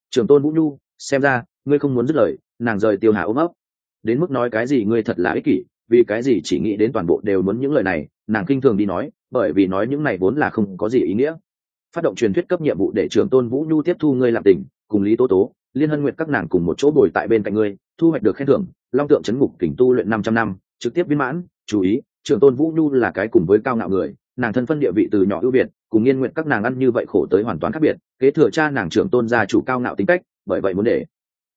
Trường tôn vũ nhu, xem ra, ngươi không muốn dứt lời, nàng rời tiêu hà ôm ấp. Đến mức nói cái gì ngươi thật là ích kỷ, vì cái gì chỉ nghĩ đến toàn bộ đều muốn những lời này, nàng kinh thường đi nói, bởi vì nói những này vốn là không có gì ý nghĩa. Phát động truyền thuyết cấp nhiệm vụ để Trường tôn vũ nhu tiếp thu ngươi làm tình, cùng lý tố tố, liên hân nguyện các nàng cùng một chỗ bồi tại bên cạnh ngươi, thu hoạch được khen thưởng, long tượng chấn ngục tỉnh tu luyện năm trăm năm, trực tiếp viên mãn, chú ý Trường tôn vũ nhu là cái cùng với cao ngạo người, nàng thân phân địa vị từ nhỏ ưu việt cùng nghiên nguyện các nàng ăn như vậy khổ tới hoàn toàn khác biệt, kế thừa cha nàng trưởng tôn gia chủ cao ngạo tính cách, bởi vậy muốn để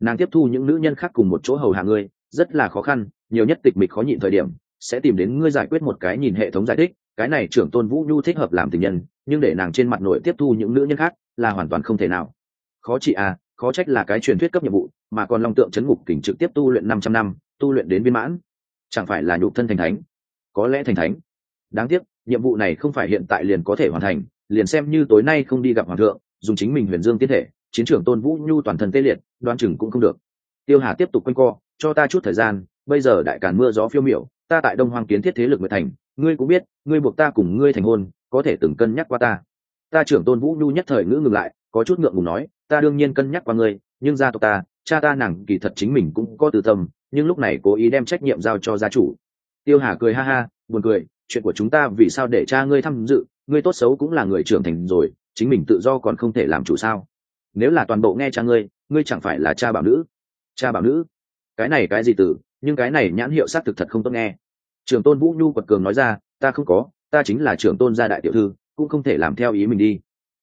nàng tiếp thu những nữ nhân khác cùng một chỗ hầu hạ ngươi, rất là khó khăn, nhiều nhất tịch mịch khó nhịn thời điểm, sẽ tìm đến ngươi giải quyết một cái nhìn hệ thống giải thích, cái này trưởng tôn vũ nhu thích hợp làm tình nhân, nhưng để nàng trên mặt nội tiếp thu những nữ nhân khác là hoàn toàn không thể nào. Khó chị à khó trách là cái truyền thuyết cấp nhiệm vụ, mà còn long tượng chấn ngục kình trực tiếp tu luyện năm trăm năm, tu luyện đến viên mãn. Chẳng phải là nhục thân thành thánh? Có lẽ thành thánh đáng tiếc, nhiệm vụ này không phải hiện tại liền có thể hoàn thành, liền xem như tối nay không đi gặp hoàng thượng, dùng chính mình huyền dương tiến thể, chiến trưởng tôn vũ nhu toàn thân tê liệt, đoan chừng cũng không được. Tiêu hà tiếp tục quanh co, cho ta chút thời gian, bây giờ đại càn mưa gió phiêu miểu, ta tại đông hoàng kiến thiết thế lực nguyệt thành, ngươi cũng biết, ngươi buộc ta cùng ngươi thành hôn, có thể từng cân nhắc qua ta. Ta trưởng tôn vũ nhu nhất thời ngữ ngừng lại, có chút ngượng ngùng nói, ta đương nhiên cân nhắc qua ngươi, nhưng gia tộc ta, cha ta nàng kỳ thật chính mình cũng có tư tâm, nhưng lúc này cố ý đem trách nhiệm giao cho gia chủ. Tiêu hà cười ha ha buồn cười, chuyện của chúng ta vì sao để cha ngươi tham dự, ngươi tốt xấu cũng là người trưởng thành rồi, chính mình tự do còn không thể làm chủ sao? Nếu là toàn bộ nghe cha ngươi ngươi chẳng phải là cha bảo nữ. Cha bảo nữ? Cái này cái gì từ? Nhưng cái này nhãn hiệu xác thực thật không tốt nghe. Trưởng tôn vũ nhu quật cường nói ra, ta không có, ta chính là trưởng tôn gia đại tiểu thư, cũng không thể làm theo ý mình đi.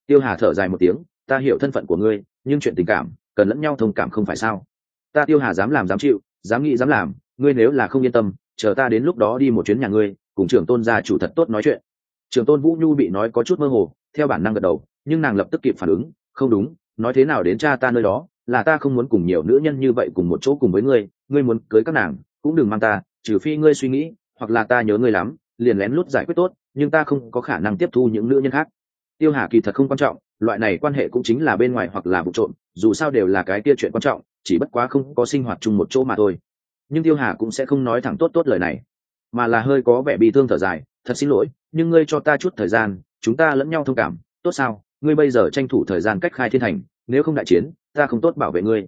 Tiêu hà thở dài một tiếng, ta hiểu thân phận của ngươi, nhưng chuyện tình cảm, cần lẫn nhau thông cảm không phải sao? Ta tiêu hà dám làm dám chịu, dám nghĩ dám làm, ngươi nếu là không yên tâm chờ ta đến lúc đó đi một chuyến nhà ngươi, cùng trưởng tôn gia chủ thật tốt nói chuyện. Trưởng tôn vũ nhu bị nói có chút mơ hồ, theo bản năng gật đầu, nhưng nàng lập tức kịp phản ứng, không đúng, nói thế nào đến cha ta nơi đó, là ta không muốn cùng nhiều nữ nhân như vậy cùng một chỗ cùng với ngươi ngươi muốn cưới các nàng, cũng đừng mang ta, trừ phi ngươi suy nghĩ, hoặc là ta nhớ ngươi lắm, liền lén lút giải quyết tốt, nhưng ta không có khả năng tiếp thu những nữ nhân khác. Tiêu hà kỳ thật không quan trọng, loại này quan hệ cũng chính là bên ngoài hoặc là vụ trộm, dù sao đều là cái kia chuyện quan trọng, chỉ bất quá không có sinh hoạt chung một chỗ mà thôi nhưng tiêu hà cũng sẽ không nói thẳng tốt tốt lời này, mà là hơi có vẻ bị thương thở dài, thật xin lỗi, nhưng ngươi cho ta chút thời gian, chúng ta lẫn nhau thông cảm, tốt sao? Ngươi bây giờ tranh thủ thời gian cách khai thiên thành, nếu không đại chiến, ta không tốt bảo vệ ngươi.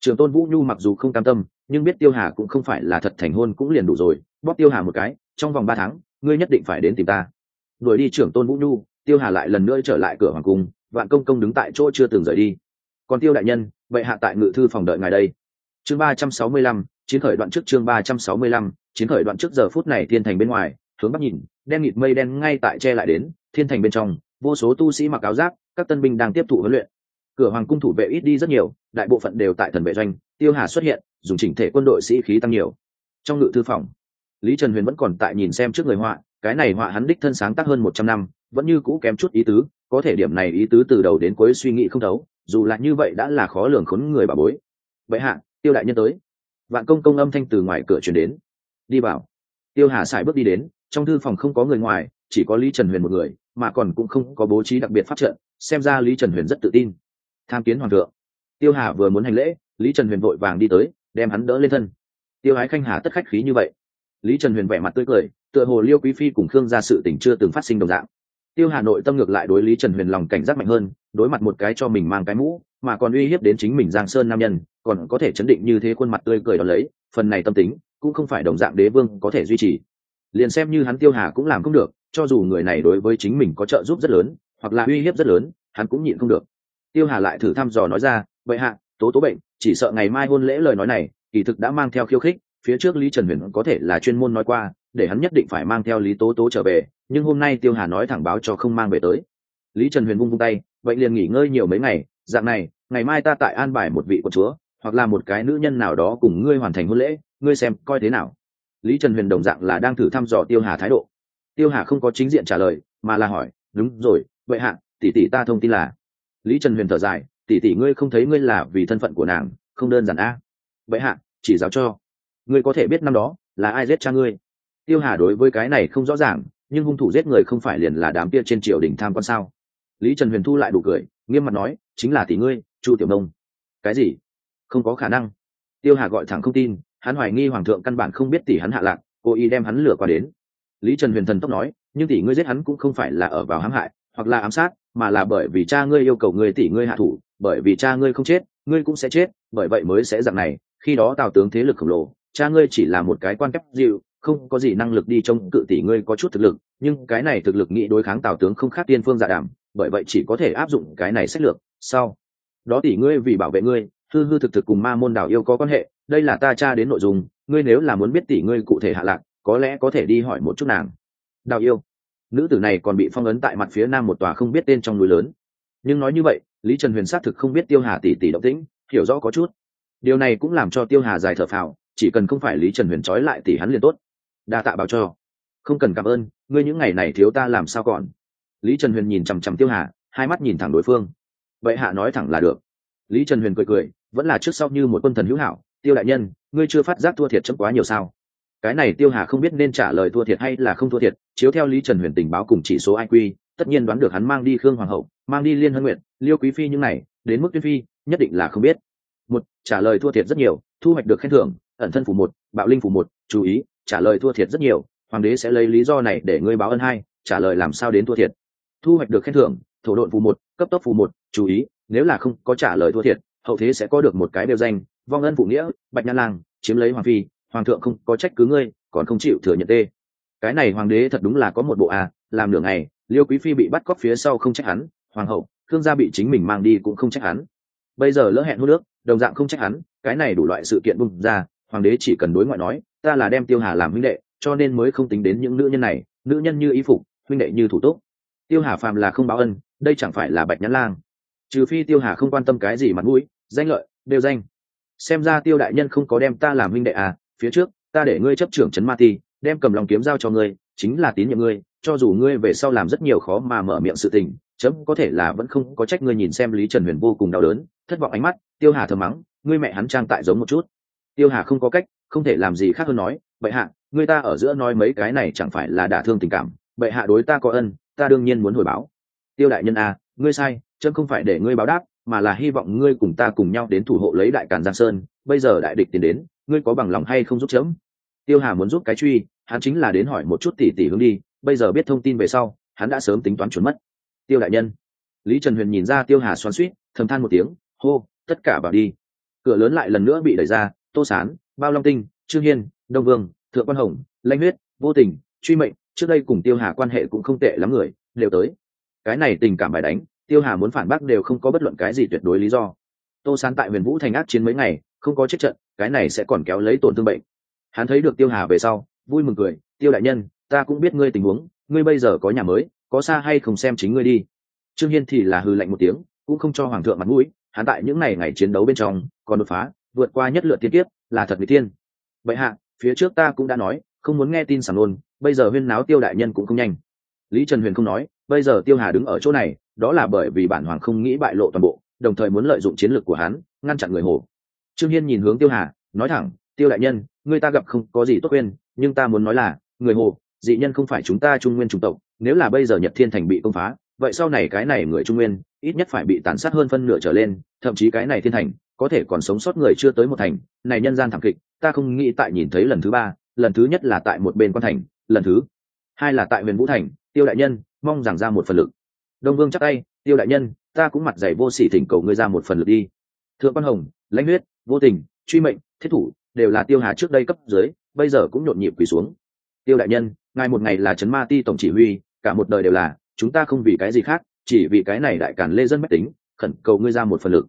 Trường tôn vũ nhu mặc dù không cam tâm, nhưng biết tiêu hà cũng không phải là thật thành hôn cũng liền đủ rồi, bóp tiêu hà một cái, trong vòng ba tháng, ngươi nhất định phải đến tìm ta. Đuổi đi trưởng tôn vũ nhu, tiêu hà lại lần nữa trở lại cửa hoàng cung, vạn công công đứng tại chỗ chưa từng rời đi. Còn tiêu đại nhân vậy hạ tại ngự thư phòng đợi ngài đây. Chương ba trăm sáu mươi lăm chiến khởi đoạn trước chương ba trăm sáu mươi lăm, chiến khởi đoạn trước giờ phút này thiên thành bên ngoài, hướng bắc nhìn, đen nghịt mây đen ngay tại che lại đến, thiên thành bên trong, vô số tu sĩ mặc áo giáp, các tân binh đang tiếp thụ huấn luyện. Cửa hoàng cung thủ vệ ít đi rất nhiều, đại bộ phận đều tại thần vệ doanh, tiêu hà xuất hiện, dùng chỉnh thể quân đội sĩ khí tăng nhiều. Trong ngự thư phòng, lý trần huyền vẫn còn tại nhìn xem trước người họa, cái này họa hắn đích thân sáng tác hơn một trăm năm, vẫn như cũ kém chút ý tứ, có thể điểm này ý tứ từ đầu đến cuối suy nghĩ không thấu, dù là như vậy đã là khó lường khốn người bà bối. Vậy hạ, tiêu đại nhân tới vạn công công âm thanh từ ngoài cửa chuyển đến. Đi vào. Tiêu hà sải bước đi đến, trong thư phòng không có người ngoài, chỉ có lý trần huyền một người, mà còn cũng không có bố trí đặc biệt phát trận, xem ra lý trần huyền rất tự tin. Tham kiến hoàng thượng. Tiêu hà vừa muốn hành lễ, lý trần huyền vội vàng đi tới, đem hắn đỡ lên thân. Tiêu ái khanh hà tất khách khí như vậy. Lý trần huyền vẻ mặt tươi cười, tựa hồ liêu quý phi cùng khương ra sự tình chưa từng phát sinh đồng dạng. Tiêu hà nội tâm ngược lại đối lý trần huyền lòng cảnh giác mạnh hơn, đối mặt một cái cho mình mang cái mũ mà còn uy hiếp đến chính mình giang sơn nam nhân, còn có thể chấn định như thế khuôn mặt tươi cười đ ó lấy, phần này tâm tính cũng không phải đồng dạng đế vương có thể duy trì. Liền xem như hắn tiêu hà cũng làm không được, cho dù người này đối với chính mình có trợ giúp rất lớn, hoặc là uy hiếp rất lớn, hắn cũng nhịn không được. Tiêu hà lại thử thăm dò nói ra vậy hạ, tố tố bệnh, chỉ sợ ngày mai hôn lễ lời nói này, kỳ thực đã mang theo khiêu khích, phía trước lý trần huyền có thể là chuyên môn nói qua, để hắn nhất định phải mang theo lý tố tố trở về, nhưng hôm nay tiêu hà nói thẳng báo cho không mang về tới. Lý trần huyền vung vung tay, vậy liền nghỉ ngơi nhiều mấy ngày dạng này, ngày mai ta tại an bài một vị của chúa, hoặc là một cái nữ nhân nào đó cùng ngươi hoàn thành hôn lễ, ngươi xem coi thế nào. Lý trần huyền đồng dạng là đang thử thăm dò tiêu hà thái độ. Tiêu hà không có chính diện trả lời, mà là hỏi, đúng rồi, vậy hạ, tỷ tỷ ta thông tin là. Lý trần huyền thở dài, tỷ tỷ ngươi không thấy ngươi là vì thân phận của nàng, không đơn giản a. Vậy hạ, chỉ giáo cho. Ngươi có thể biết năm đó, là ai giết cha ngươi? Tiêu hà đối với cái này không rõ ràng, nhưng hung thủ giết người không phải liền là đám kia trên triều đình tham quan sao? Lý trần huyền thu lại đủ cười nghiêm mặt nói, chính là tỷ ngươi, chu tiểu nông. Cái gì? Không có khả năng. Tiêu hà gọi thẳng không tin, hắn hoài nghi hoàng thượng căn bản không biết tỷ hắn hạ lạc, cố ý đem hắn lừa qua đến. Lý trần huyền thần tốc nói, nhưng tỷ ngươi giết hắn cũng không phải là ở vào hãm hại, hoặc là ám sát, mà là bởi vì cha ngươi yêu cầu ngươi tỷ ngươi hạ thủ, bởi vì cha ngươi không chết, ngươi cũng sẽ chết, bởi vậy mới sẽ dạng này. Khi đó tào tướng thế lực khổng lồ, cha ngươi chỉ là một cái quan kép dịu không có gì năng lực đi chống cự tỷ ngươi có chút thực lực, nhưng cái này thực lực nghĩ đối kháng tào tướng không khác tiên phương giả dạ đảm bởi vậy chỉ có thể áp dụng cái này sách lược. Sau, đó tỷ ngươi vì bảo vệ ngươi, hư hư thực thực cùng ma môn đảo yêu có quan hệ, đây là ta tra đến nội dung, ngươi nếu là muốn biết tỷ ngươi cụ thể hạ lạc, có lẽ có thể đi hỏi một chút nàng. Đào yêu, nữ tử này còn bị phong ấn tại mặt phía nam một tòa không biết tên trong núi lớn. Nhưng nói như vậy, lý trần huyền xác thực không biết tiêu hà tỷ tỷ động tĩnh, hiểu rõ có chút. Điều này cũng làm cho tiêu hà dài thở phào, chỉ cần không phải lý trần huyền trói lại tỷ hắn liền tốt đa tạ báo cho. Không cần cảm ơn, ngươi những ngày này thiếu ta làm sao còn? Lý trần huyền nhìn chằm chằm tiêu hà, hai mắt nhìn thẳng đối phương. Vậy hạ nói thẳng là được. Lý trần huyền cười cười, vẫn là trước sau như một quân thần hữu hảo. Tiêu đại nhân, ngươi chưa phát giác thua thiệt chấm quá nhiều sao? Cái này tiêu hà không biết nên trả lời thua thiệt hay là không thua thiệt, chiếu theo lý trần huyền tình báo cùng chỉ số iq tất nhiên đoán được hắn mang đi khương hoàng hậu, mang đi liên hân nguyện liêu quý phi những này, đến mức tuyên phi, nhất định là không biết. Một, trả lời thua thiệt rất nhiều, thu hoạch được khen thưởng, ẩn thân phủ một, bạo linh phủ một, chú ý trả lời thua thiệt rất nhiều, hoàng đế sẽ lấy lý do này để ngươi báo ân hai, trả lời làm sao đến thua thiệt. Thu hoạch được khen thưởng, thổ độn phù một, cấp tốc phù một, chú ý, nếu là không có trả lời thua thiệt, hậu thế sẽ có được một cái đều danh, vong ân phụ nghĩa, bạch nhan lang, chiếm lấy hoàng phi, hoàng thượng không có trách cứ ngươi, còn không chịu thừa nhận tê. Cái này hoàng đế thật đúng là có một bộ à làm nửa ngày, liêu quý phi bị bắt cóc phía sau không trách hắn, hoàng hậu thương gia bị chính mình mang đi cũng không trách hắn. Bây giờ lỡ hẹn hút nước đồng dạng không trách hắn, cái này đủ loại sự kiện bung ra, hoàng đế chỉ cần đối ngoại nói ta là đem tiêu hà làm huynh đệ, cho nên mới không tính đến những nữ nhân này, nữ nhân như ý phục, huynh đệ như thủ túc. Tiêu hà phàm là không báo ân, đây chẳng phải là bạch nhãn lang. Trừ phi tiêu hà không quan tâm cái gì mặt mũi, danh lợi, đều danh. Xem ra tiêu đại nhân không có đem ta làm huynh đệ à phía trước, ta để ngươi chấp trưởng trấn ma ti đem cầm lòng kiếm giao cho ngươi, chính là tín nhiệm ngươi, cho dù ngươi về sau làm rất nhiều khó mà mở miệng sự tình, chấm có thể là vẫn không có trách ngươi nhìn xem lý trần huyền vô cùng đau đớn, thất vọng ánh mắt, tiêu hà thờ mắng, ngươi mẹ hắn trang tại giống một chút. Tiêu hà không có cách không thể làm gì khác hơn nói bệ hạ người ta ở giữa nói mấy cái này chẳng phải là đả thương tình cảm bệ hạ đối ta có ân ta đương nhiên muốn hồi báo. Tiêu đại nhân a à, ngươi sai chấm không phải để ngươi báo đáp mà là hy vọng ngươi cùng ta cùng nhau đến thủ hộ lấy đại càn giang sơn bây giờ đại địch tiến đến ngươi có bằng lòng hay không giúp chấm? Tiêu hà muốn giúp cái truy hắn chính là đến hỏi một chút tỉ tỉ hướng đi bây giờ biết thông tin về sau hắn đã sớm tính toán chuẩn mất. Tiêu đại nhân. Lý trần huyền nhìn ra tiêu hà xoắn suýt thầm than một tiếng hô tất cả vào đi. Cửa lớn lại lần nữa bị đẩy ra tô sán bao long tinh, trương hiên, đông vương, thượng quan hồng lanh huyết, vô tình, truy mệnh, trước đây cùng tiêu hà quan hệ cũng không tệ lắm người, đều tới. Cái này tình cảm bài đánh, tiêu hà muốn phản bác đều không có bất luận cái gì tuyệt đối lý do. Tô sán tại huyền vũ thành ác chiến mấy ngày, không có chết trận, cái này sẽ còn kéo lấy tổn thương bệnh. Hắn thấy được tiêu hà về sau, vui mừng cười, tiêu đại nhân, ta cũng biết ngươi tình huống, ngươi bây giờ có nhà mới, có xa hay không xem chính ngươi đi. Trương hiên thì là hư lạnh một tiếng, cũng không cho hoàng thượng mặt mũi, hắn tại những ngày ngày chiến đấu bên trong, còn đột phá vượt qua nhất lượt tiên kiếp, là thật vị tiên vậy hạ, phía trước ta cũng đã nói, không muốn nghe tin sảng luôn bây giờ huyên náo tiêu đại nhân cũng không nhanh. Lý trần huyền không nói, bây giờ tiêu hà đứng ở chỗ này, đó là bởi vì bản hoàng không nghĩ bại lộ toàn bộ, đồng thời muốn lợi dụng chiến lược của hắn, ngăn chặn người hồ. Trương hiên nhìn hướng tiêu hà, nói thẳng, tiêu đại nhân người ta gặp không có gì tốt khuyên, nhưng ta muốn nói là, người hồ, dị nhân không phải chúng ta trung nguyên trung tộc, nếu là bây giờ nhật thiên thành bị công phá, vậy sau này cái này người trung nguyên, ít nhất phải bị tàn sát hơn phân nửa trở lên, thậm chí cái này thiên thành có thể còn sống sót người chưa tới một thành, này nhân gian thảm kịch, ta không nghĩ tại nhìn thấy lần thứ ba, lần thứ nhất là tại một bên quan thành, lần thứ hai là tại huyền vũ thành, tiêu đại nhân, mong rằng ra một phần lực. Đông vương chắc tay, tiêu đại nhân, ta cũng mặt dày vô sỉ thỉnh cầu ngươi ra một phần lực đi. Thượng quan hồng, lãnh huyết, vô tình, truy mệnh, thiết thủ, đều là tiêu hà trước đây cấp dưới, bây giờ cũng nhộn nhịp quỳ xuống. Tiêu đại nhân, ngài một ngày là trấn ma ti tổng chỉ huy, cả một đời đều là, chúng ta không vì cái gì khác, chỉ vì cái này đại càn lê dân mách tính, khẩn cầu ngươi ra một phần lực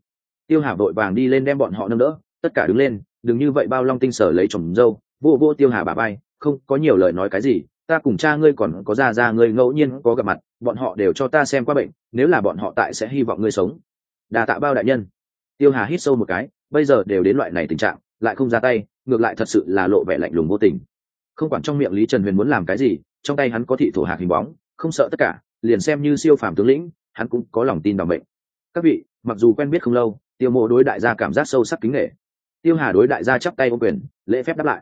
tiêu hà vội vàng đi lên đem bọn họ nâng đỡ, tất cả đứng lên, đừng như vậy bao long tinh sở lấy chồng dâu. Vô vô tiêu hà bà bay không, có nhiều lời nói cái gì, ta cùng cha ngươi còn có ra ra ngươi ngẫu nhiên có gặp mặt, bọn họ đều cho ta xem qua bệnh, nếu là bọn họ tại sẽ hy vọng ngươi sống. Đà tạ bao đại nhân. Tiêu hà hít sâu một cái, bây giờ đều đến loại này tình trạng, lại không ra tay, ngược lại thật sự là lộ vẻ lạnh lùng vô tình. Không quản trong miệng lý trần huyền muốn làm cái gì, trong tay hắn có thị thổ hạc hình bóng, không sợ tất cả, liền xem như siêu phàm tướng lĩnh, hắn cũng có lòng tin đ ỏ mệnh các vị, mặc dù quen biết không lâu tiêu mộ đối đại gia cảm giác sâu sắc kính nghệ tiêu hà đối đại gia chắp tay ô quyền, lễ phép đáp lại.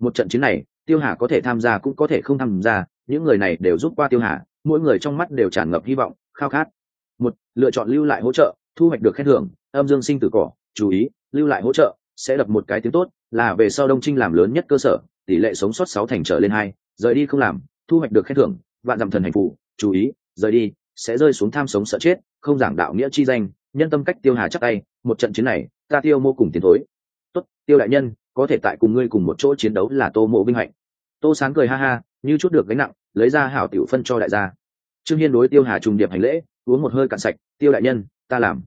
Một trận chiến này, tiêu hà có thể tham gia cũng có thể không tham gia, những người này đều giúp qua tiêu hà, mỗi người trong mắt đều tràn ngập hy vọng, khao khát. Một, lựa chọn lưu lại hỗ trợ, thu hoạch được khen thưởng, âm dương sinh tử cỏ, chú ý, lưu lại hỗ trợ, sẽ đập một cái tiếng tốt, là về sau đông trinh làm lớn nhất cơ sở, tỷ lệ sống sót sáu thành trở lên hai, rời đi không làm, thu hoạch được khen thưởng, vạn dặm thần hành phụ chú ý, rời đi, sẽ rơi xuống tham sống sợ chết, không giảng đạo nghĩa chi danh nhân tâm cách tiêu hà chắc tay, một trận chiến này, ta tiêu mô cùng tiến thối. Tốt, tiêu đại nhân, có thể tại cùng ngươi cùng một chỗ chiến đấu là tô mộ vinh hạnh. Tô sáng cười ha ha, như chút được gánh nặng, lấy ra hảo tiểu phân cho đại gia. Trương hiên đối tiêu hà trùng điệp hành lễ, uống một hơi cạn sạch, tiêu đại nhân, ta làm.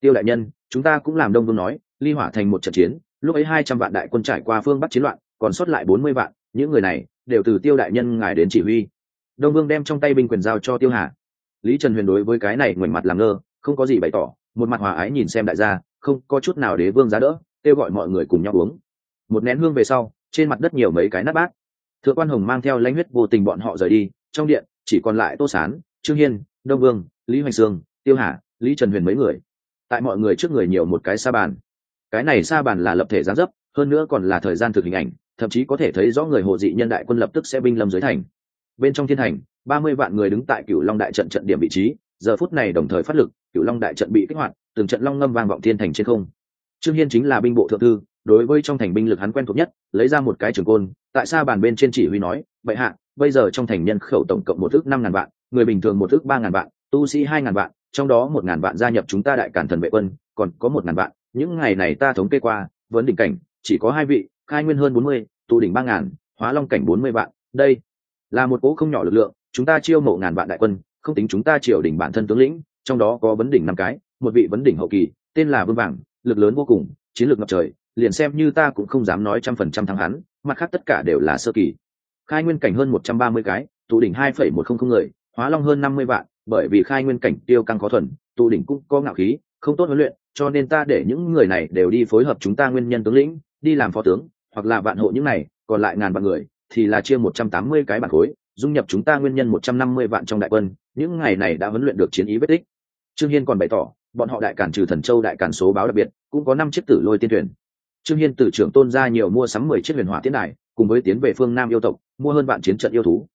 Tiêu đại nhân, chúng ta cũng làm đông vương nói, ly hỏa thành một trận chiến, lúc ấy hai trăm vạn đại quân trải qua phương bắc chiến loạn, còn sót lại bốn mươi vạn, những người này đều từ tiêu đại nhân ngài đến chỉ huy. Đông vương đem trong tay binh quyền giao cho tiêu hà. Lý trần huyền đối với cái này ngoảnh mặt làm ngơ, không có gì bày tỏ một mặt hòa ái nhìn xem đại gia, không có chút nào đế vương giá đỡ, kêu gọi mọi người cùng nhau uống. Một nén hương về sau, trên mặt đất nhiều mấy cái nát bát. Thượng quan hồng mang theo lãnh huyết vô tình bọn họ rời đi, trong điện, chỉ còn lại tô sán, trương hiên, đông vương, lý hoành sương, tiêu hà, lý trần huyền mấy người. Tại mọi người trước người nhiều một cái sa bàn. Cái này sa bàn là lập thể gián dấp, hơn nữa còn là thời gian thực hình ảnh, thậm chí có thể thấy rõ người hộ dị nhân đại quân lập tức sẽ binh lâm dưới thành. Bên trong thiên thành, ba mươi vạn người đứng tại cửu long đại trận trận điểm vị trí, giờ phút này đồng thời phát lực cửu long đại trận bị kích hoạt, từng trận long ngâm vang vọng thiên thành trên không. Trương hiên chính là binh bộ thượng thư, đối với trong thành binh lực hắn quen thuộc nhất, lấy ra một cái trường côn, tại xa bàn bên trên chỉ huy nói vậy hạ, bây giờ trong thành nhân khẩu tổng cộng một thước năm ngàn vạn, người bình thường một thước ba ngàn vạn, tu sĩ hai ngàn vạn, trong đó một ngàn vạn gia nhập chúng ta đại cản thần vệ quân, còn có một ngàn vạn, những ngày này ta thống kê qua, vấn đỉnh cảnh, chỉ có hai vị, khai nguyên hơn bốn mươi, tụ đỉnh ba ngàn, hóa long cảnh bốn mươi vạn, đây là một cỗ không nhỏ lực lượng, chúng ta chiêu mộ ngàn vạn đại quân, không tính chúng ta triều đỉnh bản thân tướng lĩnh trong đó có vấn đỉnh năm cái, một vị vấn đỉnh hậu kỳ, tên là vương vàng, lực lớn vô cùng, chiến lược ngập trời, liền xem như ta cũng không dám nói trăm phần trăm thắng hắn, mặt khác tất cả đều là sơ kỳ. Khai nguyên cảnh hơn một trăm ba mươi cái, tụ đỉnh hai phẩy một không không người, hóa long hơn năm mươi vạn, bởi vì khai nguyên cảnh tiêu căng khó thuần, tụ đỉnh cũng có ngạo khí, không tốt huấn luyện, cho nên ta để những người này đều đi phối hợp chúng ta nguyên nhân tướng lĩnh, đi làm phó tướng, hoặc là vạn hộ những này, còn lại ngàn vạn người, thì là chia một trăm tám mươi cái bản khối, dung nhập chúng ta nguyên nhân một trăm năm mươi vạn trong đại quân, những ngày này đã huấn luyện được chiến ý vết tích trương hiên còn bày tỏ, bọn họ đại cản trừ thần châu đại cản số báo đặc biệt, cũng có năm chiếc tử lôi tiên thuyền. Trương hiên từ trưởng tôn ra nhiều mua sắm mười chiếc huyền hỏa tiến đài, cùng với tiến về phương nam yêu tộc, mua hơn vạn chiến trận yêu thú.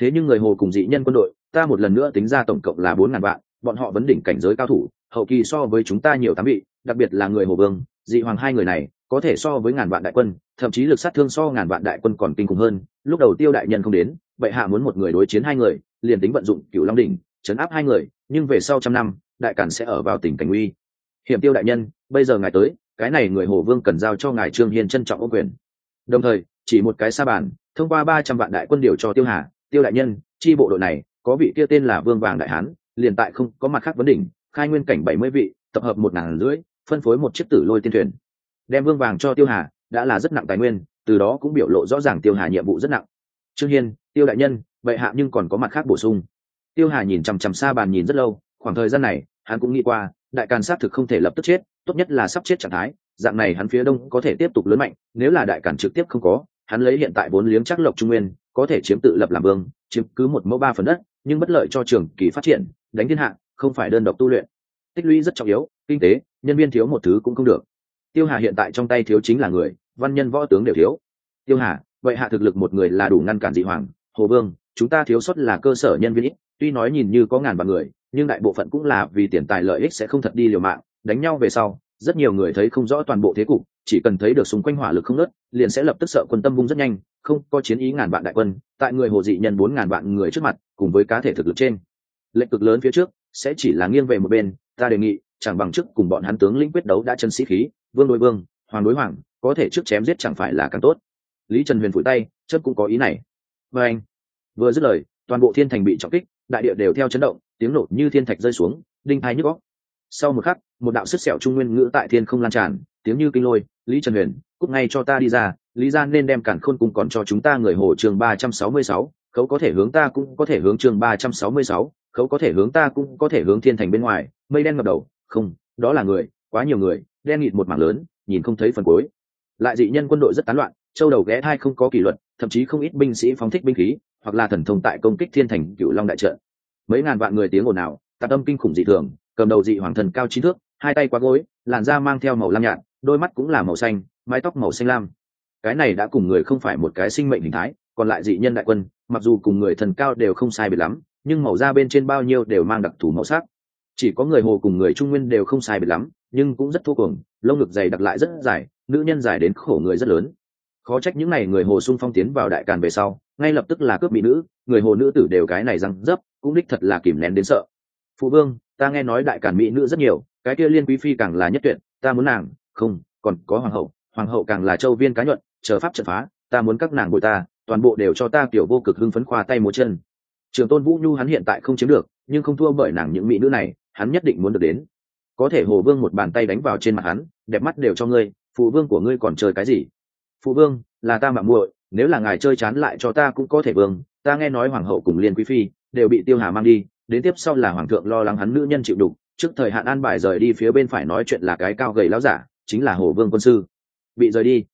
Thế nhưng người hồ cùng dị nhân quân đội, ta một lần nữa tính ra tổng cộng là bốn ngàn vạn, bọn họ vấn đỉnh cảnh giới cao thủ, hậu kỳ so với chúng ta nhiều tám vị, đặc biệt là người hồ vương, dị hoàng hai người này, có thể so với ngàn vạn đại quân, thậm chí lực sát thương so ngàn vạn đại quân còn kinh khủng hơn. Lúc đầu tiêu đại nhân không đến, vậy hạ muốn một người đối chiến hai người, liền tính vận dụng cựu long đỉnh, chấn áp hai người, nhưng về sau trăm năm đại cản sẽ ở vào tỉnh cảnh uy hiểm tiêu đại nhân, bây giờ ngài tới, cái này người hồ vương cần giao cho ngài trương hiên trân trọng ô quyền. Đồng thời, chỉ một cái sa bàn, thông qua ba trăm vạn đại quân điều cho tiêu hà, tiêu đại nhân, chi bộ đội này, có vị kia tên là vương vàng đại hán, liền tại không có mặt khác vấn đỉnh, khai nguyên cảnh bảy mươi vị, tập hợp một ngàn rưỡi, phân phối một chiếc tử lôi tiên thuyền. Đem vương vàng cho tiêu hà, đã là rất nặng tài nguyên, từ đó cũng biểu lộ rõ ràng tiêu hà nhiệm vụ rất nặng. Trương hiên, tiêu đại nhân, bệ hạ nhưng còn có mặt khác bổ sung. Tiêu hà nhìn chằm chằm xa bàn nhìn rất lâu khoảng thời gian này, hắn cũng nghĩ qua, đại càn sát thực không thể lập tức chết, tốt nhất là sắp chết trạng thái, dạng này hắn phía đông có thể tiếp tục lớn mạnh, nếu là đại càn trực tiếp không có, hắn lấy hiện tại vốn liếng chắc lộc trung nguyên, có thể chiếm tự lập làm vương, chiếm cứ một mẫu ba phần đất, nhưng bất lợi cho trường kỳ phát triển, đánh thiên hạ, không phải đơn độc tu luyện. Tích lũy rất trọng yếu, kinh tế, nhân viên thiếu một thứ cũng không được. Tiêu hà hiện tại trong tay thiếu chính là người, văn nhân võ tướng đều thiếu. Tiêu hà, vậy hạ thực lực một người là đủ ngăn cản dị hoàng, hồ vương, chúng ta thiếu sót là cơ sở nhân viên ít, tuy nói nhìn như có ngàn vạn người nhưng đại bộ phận cũng là vì tiền tài lợi ích sẽ không thật đi liều mạng, đánh nhau về sau, rất nhiều người thấy không rõ toàn bộ thế cục, chỉ cần thấy được xung quanh hỏa lực không nớt liền sẽ lập tức sợ quân tâm bung rất nhanh, không, có chiến ý ngàn vạn đại quân, tại người hồ dị nhân bốn ngàn vạn người trước mặt, cùng với cá thể thực lực trên. Lệnh cực lớn phía trước, sẽ chỉ là nghiêng về một bên, ta đề nghị, chẳng bằng chức cùng bọn hắn tướng lĩnh quyết đấu đã chân sĩ khí, vương đối vương, hoàng đối hoàng, có thể trước chém giết chẳng phải là càng tốt. Lý trần huyền phủi tay chất cũng có ý này. Và anh, vừa dứt lời, toàn bộ thiên thành bị trọng kích đại địa đều theo chấn động, tiếng nổ như thiên thạch rơi xuống, đinh hai nhức góc sau một khắc, một đạo sức sẹo trung nguyên ngữ tại thiên không lan tràn, tiếng như kinh lôi, lý trần huyền cúc ngay cho ta đi ra, lý gia nên đem cản khôn cùng còn cho chúng ta người hồ trường ba trăm sáu mươi sáu, khấu có thể hướng ta cũng có thể hướng trường ba trăm sáu mươi sáu, khấu có thể hướng ta cũng có thể hướng thiên thành bên ngoài, mây đen ngập đầu, không, đó là người, quá nhiều người, đen nghịt một mảng lớn, nhìn không thấy phần cuối. Lại dị nhân quân đội rất tán loạn, châu đầu ghé thai không có kỷ luật, thậm chí không ít binh sĩ phóng thích binh khí hoặc là thần thông tại công kích thiên thành cựu long đại trận. Mấy ngàn vạn người tiếng ồn ào, tạp âm kinh khủng dị thường, cầm đầu dị hoàng thần cao chín thước, hai tay quá gối, làn da mang theo màu lam nhạt, đôi mắt cũng là màu xanh, mái tóc màu xanh lam. Cái này đã cùng người không phải một cái sinh mệnh hình thái, còn lại dị nhân đại quân, mặc dù cùng người thần cao đều không sai biệt lắm, nhưng màu da bên trên bao nhiêu đều mang đặc thù màu sắc. Chỉ có người hồ cùng người trung nguyên đều không sai biệt lắm, nhưng cũng rất thô cùng, lông ngực dày đặc lại rất dài, nữ nhân dài đến khổ người rất lớn. Khó trách những n à y người hồ sung phong tiến vào đại càn về sau ngay lập tức là cướp mỹ nữ, người hồ nữ tử đều cái này răng dấp, cũng đích thật là kìm nén đến sợ. Phụ vương, ta nghe nói đại càn mỹ nữ rất nhiều, cái kia liên quý phi càng là nhất tuyệt, ta muốn nàng, không, còn có hoàng hậu hoàng hậu càng là châu viên cá nhuận, chờ pháp trận phá, ta muốn các nàng bội ta, toàn bộ đều cho ta kiểu vô cực hưng phấn khoa tay múa chân. Trường tôn vũ nhu hắn hiện tại không chiếm được, nhưng không thua bởi nàng những mỹ nữ này, hắn nhất định muốn được đến. Có thể hồ vương một bàn tay đánh vào trên mặt hắn, đẹp mắt đều cho ngươi, phụ vương của ngươi còn chơi cái gì? Phụ vương, là ta mạng muội nếu là ngài chơi chán lại cho ta cũng có thể vương, ta nghe nói hoàng hậu cùng liên quý phi đều bị tiêu hà mang đi, đến tiếp sau là hoàng thượng lo lắng hắn nữ nhân chịu đục, trước thời hạn an bài rời đi phía bên phải nói chuyện là cái cao gầy láo giả, chính là hồ vương quân sư. Bị rời đi.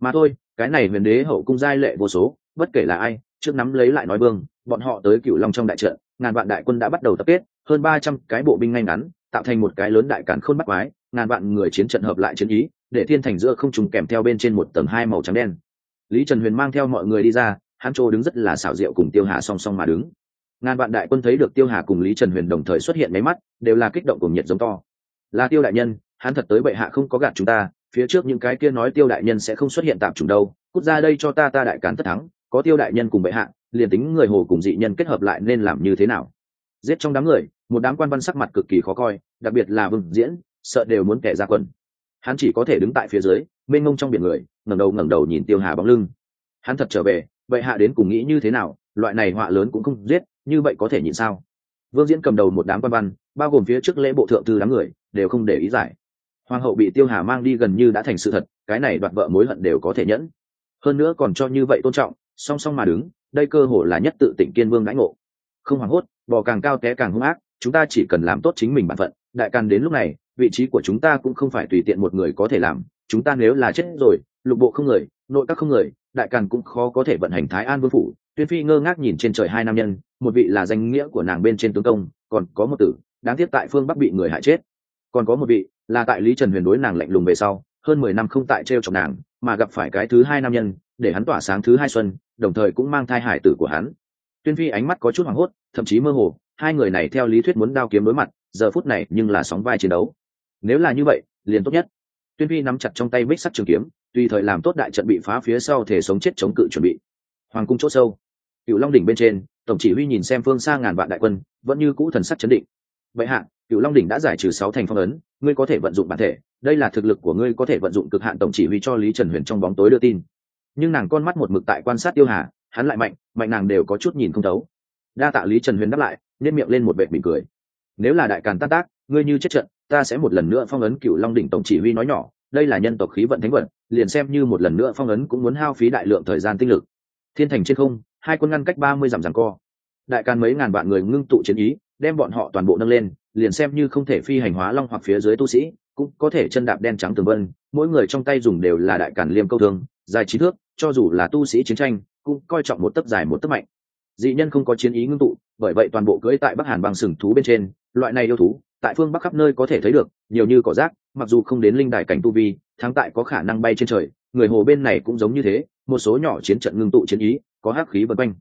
Mà thôi, cái này huyền đế hậu cung giai lệ vô số, bất kể là ai, trước nắm lấy lại nói vương, bọn họ tới cửu long trong đại trận, ngàn vạn đại quân đã bắt đầu tập kết, hơn ba trăm cái bộ binh ngay ngắn, tạo thành một cái lớn đại cản khôn bắt quái, ngàn vạn người chiến trận hợp lại chiến ý, để thiên thành giữa không trùng kèm theo bên trên một tầng hai màu trắng đen lý trần huyền mang theo mọi người đi ra, hắn chỗ đứng rất là xảo diệu cùng tiêu hà song song mà đứng. Ngàn vạn đại quân thấy được tiêu hà cùng lý trần huyền đồng thời xuất hiện máy mắt, đều là kích động cùng nhiệt giống to. Là tiêu đại nhân, hắn thật tới bệ hạ không có gạt chúng ta, phía trước những cái kia nói tiêu đại nhân sẽ không xuất hiện tạm chủng đâu. Cút ra đây cho ta ta đại cán tất thắng, có tiêu đại nhân cùng bệ hạ, liền tính người hồ cùng dị nhân kết hợp lại nên làm như thế nào? Giết trong đám người, một đám quan văn sắc mặt cực kỳ khó coi, đặc biệt là vừng diễn, sợ đều muốn kẻ ra quần. Hắn chỉ có thể đứng tại phía dưới, mênh mông trong biển người ngẩng đầu ngẩng đầu nhìn tiêu hà bóng lưng. Hắn thật trở về, vậy hạ đến cùng nghĩ như thế nào? Loại này họa lớn cũng không giết, như vậy có thể nhìn sao? Vương diễn cầm đầu một đám quan văn, bao gồm phía trước lễ bộ thượng thư đám người, đều không để ý giải. Hoàng hậu bị tiêu hà mang đi gần như đã thành sự thật, cái này đoạt vợ mối hận đều có thể nhẫn. Hơn nữa còn cho như vậy tôn trọng, song song mà đứng, đây cơ hội là nhất tự tỉnh kiên vương đãi ngộ. Không hoảng hốt, bò càng cao té càng hung ác, chúng ta chỉ cần làm tốt chính mình bản phận, đại càng đến lúc này, vị trí của chúng ta cũng không phải tùy tiện một người có thể làm chúng ta nếu là chết rồi, lục bộ không người, nội các không người, đại càn cũng khó có thể vận hành thái an vương phủ. Tuyên phi ngơ ngác nhìn trên trời hai nam nhân, một vị là danh nghĩa của nàng bên trên tướng công, còn có một tử, đáng tiếc tại phương bắc bị người hại chết. Còn có một vị là tại lý trần huyền đối nàng lạnh lùng về sau, hơn mười năm không tại t r e o chọc nàng, mà gặp phải cái thứ hai nam nhân, để hắn tỏa sáng thứ hai xuân, đồng thời cũng mang thai hải tử của hắn. Tuyên phi ánh mắt có chút hoảng hốt, thậm chí mơ hồ, hai người này theo lý thuyết muốn đao kiếm đối mặt, giờ phút này nhưng là sóng vai chiến đấu. Nếu là như vậy, liền tốt nhất tuyên Vi nắm chặt trong tay bích sắt trường kiếm, tùy thời làm tốt đại trận bị phá phía sau thể sống chết chống cự chuẩn bị. Hoàng cung c h ỗ sâu. Cựu long đỉnh bên trên, tổng chỉ huy nhìn xem phương xa ngàn vạn đại quân, vẫn như cũ thần sắc chấn định. Vậy hạ, cựu long đỉnh đã giải trừ sáu thành phong ấn, ngươi có thể vận dụng bản thể, đây là thực lực của ngươi có thể vận dụng cực hạn tổng chỉ huy cho lý trần huyền trong bóng tối đưa tin. Nhưng nàng con mắt một mực tại quan sát tiêu hà, hắn lại mạnh mạnh nàng đều có chút nhìn không thấu. Đa tạ lý trần huyền đáp lại nên miệng lên một vệ mỉm cười. Nếu là đại càn tác tác, ngươi như chết trận ta sẽ một lần nữa phong ấn cựu long đỉnh tổng chỉ huy nói nhỏ, đây là nhân tộc khí vận thánh vận, liền xem như một lần nữa phong ấn cũng muốn hao phí đại lượng thời gian tinh lực. Thiên thành trên không, hai quân ngăn cách ba mươi dặm rằng co. Đại càn mấy ngàn vạn người ngưng tụ chiến ý, đem bọn họ toàn bộ nâng lên, liền xem như không thể phi hành hóa long hoặc phía dưới tu sĩ, cũng có thể chân đạp đen trắng tường vân, mỗi người trong tay dùng đều là đại càn liêm câu thương, dài trí thước, cho dù là tu sĩ chiến tranh, cũng coi trọng một tấc dài một tấc mạnh. Dị nhân không có chiến ý ngưng tụ, bởi vậy toàn bộ cưỡi tại bắc hàn bằng sừng thú bên trên, loại này yêu thú tại phương bắc khắp nơi có thể thấy được, nhiều như cỏ rác, mặc dù không đến linh đài cảnh tu vi, thắng tại có khả năng bay trên trời, người hồ bên này cũng giống như thế, một số nhỏ chiến trận ngưng tụ chiến ý, có hắc khí vân quanh.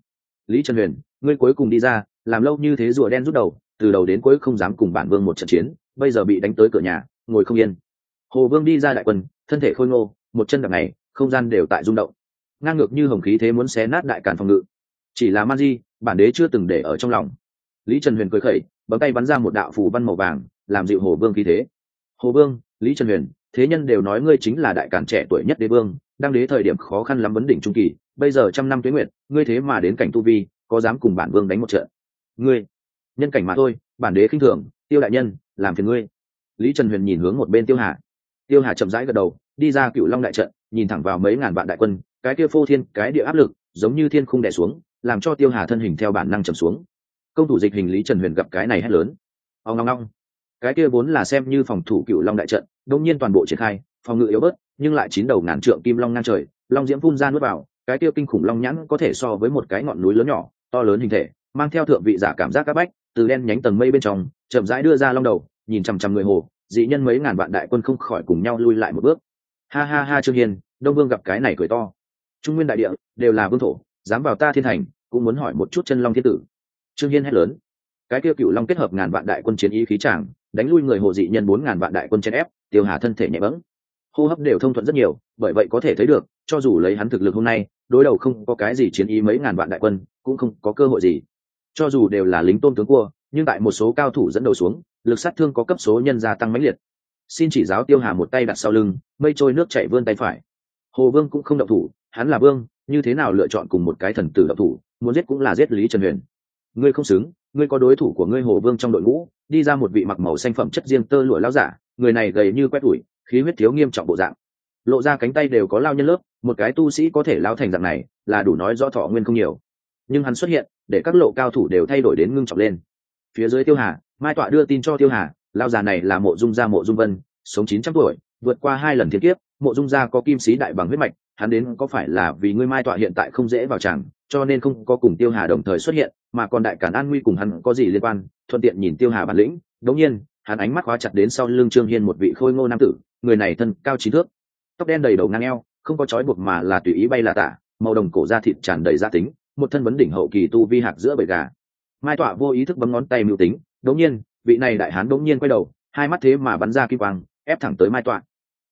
Lý trần huyền, ngươi cuối cùng đi ra, làm lâu như thế rùa đen rút đầu, từ đầu đến cuối không dám cùng bản vương một trận chiến, bây giờ bị đánh tới cửa nhà, ngồi không yên. Hồ vương đi ra đại quân, thân thể khôi ngô, một chân đập này, không gian đều tại rung động. Ngang ngược như hồng khí thế muốn xé nát đại càn phòng ngự. Chỉ là man di, bản đế chưa từng để ở trong lòng. Lý trần huyền cười khẩy bấm tay bắn ra một đạo phù văn màu vàng, làm dịu hồ vương khí thế. Hồ vương, lý trần huyền, thế nhân đều nói ngươi chính là đại càn trẻ tuổi nhất đế vương, đang đế thời điểm khó khăn lắm vấn đỉnh trung kỳ, bây giờ trăm năm tuế nguyệt, ngươi thế mà đến cảnh tu vi, có dám cùng bản vương đánh một trận? Ngươi, nhân cảnh mà thôi, bản đế khinh thường, tiêu đại nhân, làm phiền ngươi. Lý trần huyền nhìn hướng một bên tiêu hà. Tiêu hà chậm rãi gật đầu, đi ra cựu long đại trận, nhìn thẳng vào mấy ngàn vạn đại quân, cái kia phô thiên, cái địa áp lực, giống như thiên khung đè xuống, làm cho tiêu hà thân hình theo bản năng trầm xuống công thủ dịch hình lý trần huyền gặp cái này hét lớn. Ông long long cái kia vốn là xem như phòng thủ cựu long đại trận đông nhiên toàn bộ triển khai, phòng ngự yếu bớt, nhưng lại chín đầu ngàn trượng kim long ngang trời, long diễm phun ra nuốt vào, cái kia kinh khủng long nhãn có thể so với một cái ngọn núi lớn nhỏ, to lớn hình thể, mang theo thượng vị giả cảm giác các bách, từ đen nhánh tầng mây bên trong, chậm rãi đưa ra long đầu, nhìn chằm chằm người hồ, dị nhân mấy ngàn vạn đại quân không khỏi cùng nhau lui lại một bước. Ha ha ha trương hiền đông vương gặp cái này cười to. Trung nguyên đại địa đều là vương thổ, dám vào ta thiên thành, cũng muốn hỏi một chút chân long thiên tử trương hiên hét lớn. Cái kia cựu long kết hợp ngàn vạn đại quân chiến ý khí tràng đánh lui người hồ dị nhân bốn ngàn vạn đại quân chen ép, tiêu hà thân thể nhẹ bẫng. Hô hấp đều thông thuận rất nhiều, bởi vậy có thể thấy được, cho dù lấy hắn thực lực hôm nay, đối đầu không có cái gì chiến ý mấy ngàn vạn đại quân, cũng không có cơ hội gì. Cho dù đều là lính tôn tướng cua, nhưng tại một số cao thủ dẫn đầu xuống, lực sát thương có cấp số nhân gia tăng mãnh liệt. Xin chỉ giáo tiêu hà một tay đặt sau lưng, mây trôi nước chảy vươn tay phải. Hồ vương cũng không động thủ, hắn là vương, như thế nào lựa chọn cùng một cái thần tử động thủ, muốn giết cũng là giết lý trần huyền ngươi không xứng, ngươi có đối thủ của ngươi hồ vương trong đội ngũ, đi ra một vị mặc màu xanh phẩm chất riêng tơ lụa lao giả, người này gầy như quét ủi, khí huyết thiếu nghiêm trọng bộ dạng. Lộ ra cánh tay đều có lao nhân lớp, một cái tu sĩ có thể lao thành dạng này, là đủ nói rõ thọ nguyên không nhiều. Nhưng hắn xuất hiện, để các lộ cao thủ đều thay đổi đến ngưng trọng lên. Phía dưới tiêu hà, mai tọa đưa tin cho tiêu hà lao già này là mộ dung gia mộ dung vân, sống chín trăm tuổi, vượt qua hai lần thiên kiếp, mộ dung gia có kim sĩ đại bằng huyết mạch, hắn đến có phải là vì ngươi mai tọa hiện tại không dễ vào chẳng cho nên không có cùng tiêu hà đồng thời xuất hiện, mà còn đại cản an nguy cùng hắn có gì liên quan, thuận tiện nhìn tiêu hà bản lĩnh. Đống nhiên, hắn ánh mắt khóa chặt đến sau lưng trương hiên một vị khôi ngô nam tử, người này thân cao trí thước, tóc đen đầy đầu ngang eo, không có trói buộc mà là tùy ý bay là tả, màu đồng cổ da thịt tràn đầy gia tính, một thân vấn đỉnh hậu kỳ tu vi hạc giữa bầy gà. Mai tọa vô ý thức bấm ngón tay mưu tính, đống nhiên, vị này đại hán đống nhiên quay đầu, hai mắt thế mà bắn ra kim quang, ép thẳng tới mai tọa.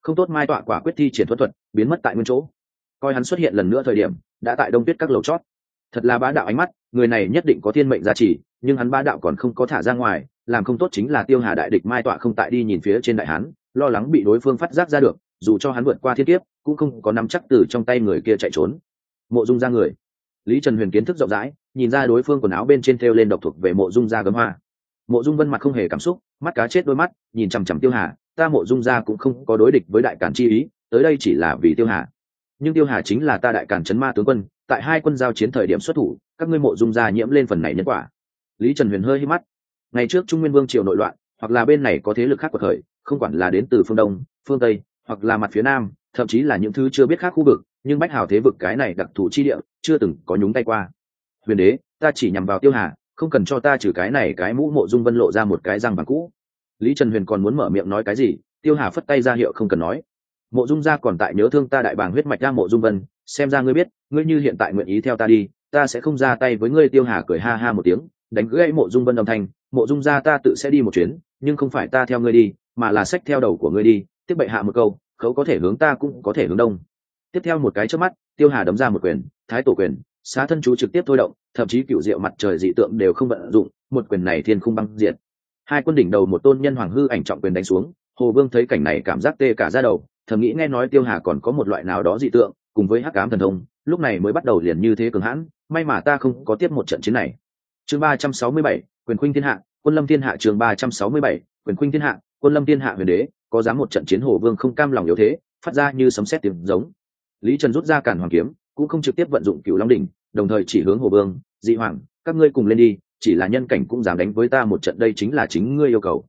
Không tốt mai tọa quả quyết thi triển thuật thuật, biến mất tại nguyên chỗ. Coi hắn xuất hiện lần nữa thời điểm đã tại đông tuyết các lầu chót. Thật là bá đạo ánh mắt, người này nhất định có thiên mệnh gia trì, nhưng hắn bá đạo còn không có thả ra ngoài, làm không tốt chính là tiêu hà đại địch mai tọa không tại đi nhìn phía trên đại hán, lo lắng bị đối phương phát giác ra được, dù cho hắn vượt qua thiên kiếp, cũng không có nắm chắc từ trong tay người kia chạy trốn. Mộ dung ra người. Lý trần huyền kiến thức rộng rãi, nhìn ra đối phương quần áo bên trên thêu lên độc thuộc về mộ dung ra gấm hoa. Mộ dung vân mặt không hề cảm xúc, mắt cá chết đôi mắt, nhìn chằm chằm tiêu hà, ta mộ dung ra cũng không có đối địch với đại cản chi ý, tới đây chỉ là vì tiêu hà nhưng tiêu hà chính là ta đại cản chấn ma tướng quân, tại hai quân giao chiến thời điểm xuất thủ, các ngươi mộ dung gia nhiễm lên phần này nhân quả. Lý trần huyền hơi hít mắt. Ngày trước trung nguyên vương triều nội loạn, hoặc là bên này có thế lực khác của thời, không quản là đến từ phương đông, phương tây, hoặc là mặt phía nam, thậm chí là những thứ chưa biết khác khu vực, nhưng bách hào thế vực cái này đặc thù chi địa, chưa từng có nhúng tay qua. Huyền đế, ta chỉ nhằm vào tiêu hà, không cần cho ta trừ cái này cái mũ mộ dung vân lộ ra một cái răng bằng cũ. Lý trần huyền còn muốn mở miệng nói cái gì, tiêu hà phất tay ra hiệu không cần nói mộ dung gia còn tại nhớ thương ta đại bàng huyết mạch ra mộ dung vân, xem ra ngươi biết, ngươi như hiện tại nguyện ý theo ta đi, ta sẽ không ra tay với ngươi, tiêu hà cười ha ha một tiếng, đánh gãy mộ dung vân âm thanh, mộ dung gia ta tự sẽ đi một chuyến, nhưng không phải ta theo ngươi đi, mà là sách theo đầu của ngươi đi, tiếp bệ hạ một câu, khấu có thể hướng ta cũng có thể hướng đông. Tiếp theo một cái trước mắt, tiêu hà đấm ra một quyền, thái tổ quyền, xá thân chú trực tiếp thôi động, thậm chí cựu diệu mặt trời dị tượng đều không vận dụng, một quyền này thiên không băng diện hai quân đỉnh đầu một tôn nhân hoàng hư ảnh trọng quyền đánh xuống, hồ vương thấy cảnh này cảm giác tê cả ra đầu thầm nghĩ nghe nói tiêu hà còn có một loại nào đó dị tượng, cùng với hắc ám thần thông, lúc này mới bắt đầu liền như thế cường hãn, may mà ta không có tiếp một trận chiến này. Chương ba trăm sáu mươi bảy, quyền khuynh thiên hạ, quân lâm thiên hạ chương ba trăm sáu mươi bảy, quyền khuynh thiên hạ, quân lâm thiên hạ huyền đế, có dám một trận chiến hồ vương không cam lòng yếu thế, phát ra như sấm sét tiếng giống. Lý trần rút ra cản hoàng kiếm, cũng không trực tiếp vận dụng cửu long đỉnh, đồng thời chỉ hướng hồ vương, dị hoàng, các ngươi cùng lên đi, chỉ là nhân cảnh cũng dám đánh với ta một trận, đây chính là chính ngươi yêu cầu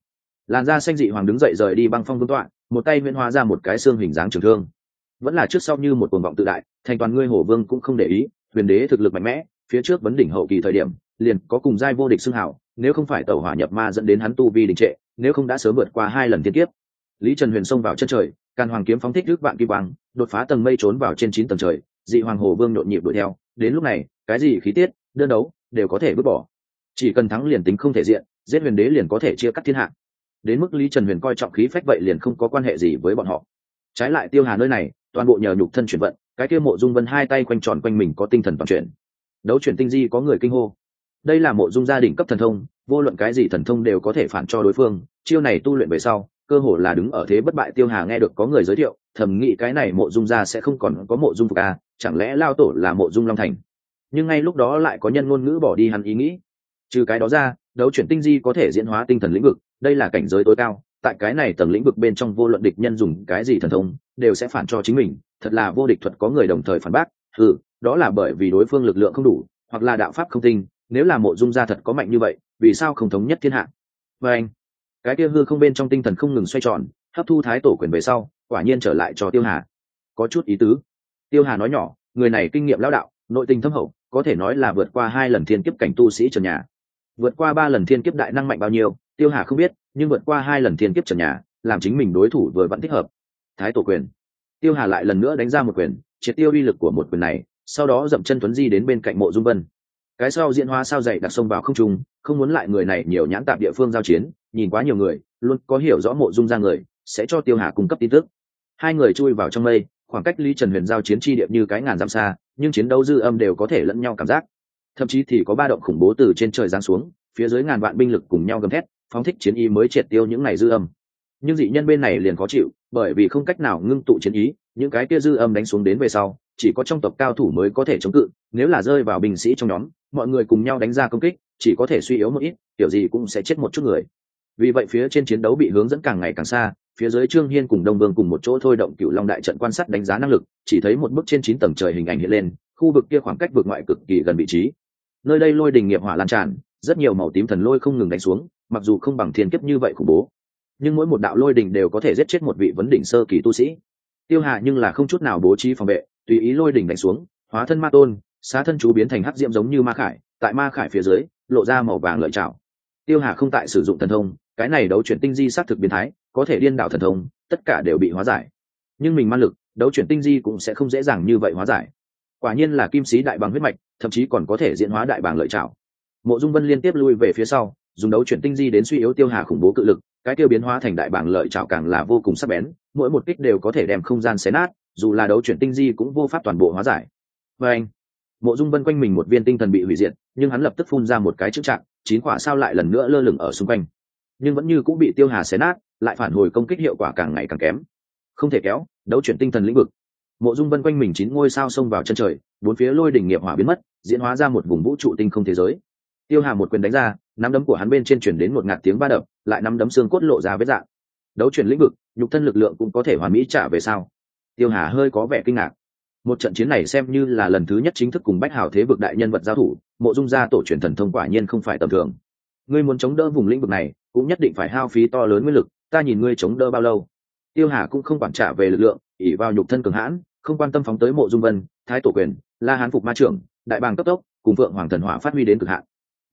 làn da xanh dị hoàng đứng dậy rời đi băng phong vương tọa, một tay huyễn hóa ra một cái xương hình dáng trường thương. Vẫn là trước sau như một cuồng vọng tự đại, thành toàn ngươi hổ vương cũng không để ý, huyền đế thực lực mạnh mẽ, phía trước vấn đỉnh hậu kỳ thời điểm, liền có cùng giai vô địch xưng hảo, nếu không phải tàu hỏa nhập ma dẫn đến hắn tu vi đình trệ, nếu không đã sớm vượt qua hai lần thiên kiếp. Lý trần huyền xông vào chân trời, càn hoàng kiếm phóng thích nước vạn kim quang, đột phá tầng mây trốn vào trên chín tầng trời, dị hoàng hồ vương nhộn nhịp đuổi theo, đến lúc này, cái gì khí tiết, đơn đấu, đều có thể vứt bỏ. Chỉ cần thắng liền tính không thể diện, giết huyền đế liền có thể chia cắt thiên hạ đến mức lý trần huyền coi trọng khí phách vậy liền không có quan hệ gì với bọn họ. Trái lại tiêu hà nơi này, toàn bộ nhờ nhục thân chuyển vận, cái kia mộ dung vân hai tay quanh tròn quanh mình có tinh thần toàn chuyển. Đấu chuyển tinh di có người kinh hô. Đây là mộ dung gia đình cấp thần thông, vô luận cái gì thần thông đều có thể phản cho đối phương, chiêu này tu luyện về sau, cơ hồ là đứng ở thế bất bại tiêu hà nghe được có người giới thiệu, thầm nghĩ cái này mộ dung gia sẽ không còn có mộ dung phục a chẳng lẽ lao tổ là mộ dung long thành? Nhưng ngay lúc đó lại có nhân ngôn ngữ bỏ đi hắn ý nghĩ. Trừ cái đó ra, đấu chuyển tinh di có thể diễn hóa tinh thần lĩnh vực đây là cảnh giới tối cao, tại cái này tầng lĩnh vực bên trong vô luận địch nhân dùng cái gì thần thông, đều sẽ phản cho chính mình, thật là vô địch thuật có người đồng thời phản bác ừ đó là bởi vì đối phương lực lượng không đủ, hoặc là đạo pháp không tinh, nếu là mộ dung gia thật có mạnh như vậy, vì sao không thống nhất thiên hạ? Và anh, cái kia hư không bên trong tinh thần không ngừng xoay tròn, hấp thu thái tổ quyền về sau, quả nhiên trở lại cho tiêu hà. Có chút ý tứ. Tiêu hà nói nhỏ, người này kinh nghiệm lão đạo, nội tình thâm hậu, có thể nói là vượt qua hai lần thiên kiếp cảnh tu sĩ trần nhà. Vượt qua ba lần thiên kiếp đại năng mạnh bao nhiêu tiêu hà không biết, nhưng vượt qua hai lần thiên kiếp trần nhà, làm chính mình đối thủ vừa vẫn thích hợp. Thái tổ quyền. Tiêu hà lại lần nữa đánh ra một quyền, triệt tiêu uy lực của một quyền này, sau đó dậm chân tuấn di đến bên cạnh mộ dung vân. Cái sau diễn hóa sao dậy đặt sông vào không trung, không muốn lại người này nhiều nhãn tạp địa phương giao chiến, nhìn quá nhiều người, luôn có hiểu rõ mộ dung ra người, sẽ cho tiêu hà cung cấp tin tức. Hai người chui vào trong mây, khoảng cách lý trần huyền giao chiến chi điệp như cái ngàn dặm xa, nhưng chiến đấu dư âm đều có thể lẫn nhau cảm giác. Thậm chí thì có ba động khủng bố từ trên trời giáng xuống, phía dưới ngàn vạn binh lực cùng nhau gầm thét phóng thích chiến ý mới triệt tiêu những này dư âm. Nhưng dị nhân bên này liền khó chịu, bởi vì không cách nào ngưng tụ chiến ý, những cái kia dư âm đánh xuống đến về sau, chỉ có trong tộc cao thủ mới có thể chống cự, nếu là rơi vào binh sĩ trong nhóm, mọi người cùng nhau đánh ra công kích, chỉ có thể suy yếu một ít, kiểu gì cũng sẽ chết một chút người. Vì vậy phía trên chiến đấu bị hướng dẫn càng ngày càng xa, phía dưới trương hiên cùng đông vương cùng một chỗ thôi động cựu long đại trận quan sát đánh giá năng lực, chỉ thấy một bức trên chín tầng trời hình ảnh hiện lên, khu vực kia khoảng cách vượt ngoại cực kỳ gần vị trí. Nơi đây lôi đình nghiệp hỏa lan tràn, rất nhiều màu tím thần lôi không ngừng đánh xuống mặc dù không bằng thiên kiếp như vậy khủng bố, nhưng mỗi một đạo lôi đình đều có thể giết chết một vị vấn đỉnh sơ kỳ tu sĩ. Tiêu hạ nhưng là không chút nào bố trí phòng vệ, tùy ý lôi đỉnh đánh xuống, hóa thân ma tôn, xá thân chú biến thành hắc diễm giống như ma khải, tại ma khải phía dưới, lộ ra màu vàng lợi trào tiêu hà không tại sử dụng thần thông, cái này đấu chuyển tinh di xác thực biến thái, có thể điên đảo thần thông, tất cả đều bị hóa giải. Nhưng mình man lực, đấu chuyển tinh di cũng sẽ không dễ dàng như vậy hóa giải. Quả nhiên là kim sĩ đại bằng huyết mạch, thậm chí còn có thể diễn hóa đại bàng lợi trảo. Mộ dung vân liên tiếp lui về phía sau dùng đấu chuyển tinh di đến suy yếu tiêu hà khủng bố cự lực, cái tiêu biến hóa thành đại bảng lợi trảo càng là vô cùng sắc bén, mỗi một kích đều có thể đem không gian xé nát, dù là đấu chuyển tinh di cũng vô pháp toàn bộ hóa giải. Và anh, mộ dung vân quanh mình một viên tinh thần bị hủy diệt, nhưng hắn lập tức phun ra một cái chữ trạng chín quả sao lại lần nữa lơ lửng ở xung quanh. Nhưng vẫn như cũng bị tiêu hà xé nát, lại phản hồi công kích hiệu quả càng ngày càng kém. Không thể kéo, đấu chuyển tinh thần lĩnh vực. Mộ dung vân quanh mình chín ngôi sao xông vào chân trời, bốn phía lôi đỉnh nghiệp hỏa biến mất, diễn hóa ra một vùng vũ trụ tinh không thế giới tiêu hà một quyền đánh ra, nắm đấm của hắn bên trên chuyển đến một ngạt tiếng ba đập, lại nắm đấm xương cốt lộ ra với dạng. Đấu chuyển lĩnh vực, nhục thân lực lượng cũng có thể hoàn mỹ trả về sao? Tiêu hà hơi có vẻ kinh ngạc. Một trận chiến này xem như là lần thứ nhất chính thức cùng bách hảo thế vực đại nhân vật giao thủ, mộ dung gia tổ truyền thần thông quả nhiên không phải tầm thường. Ngươi muốn chống đỡ vùng lĩnh vực này, cũng nhất định phải hao phí to lớn nguyên lực, ta nhìn ngươi chống đỡ bao lâu? Tiêu hà cũng không quản trả về lực lượng ỉ vào nhục thân cường hãn, không quan tâm phóng tới mộ dung vân, thái tổ quyền, la hán phục ma trưởng, đại bàng cấp tốc, cùng vượng hoàng thần hỏa phát huy đến cực hạn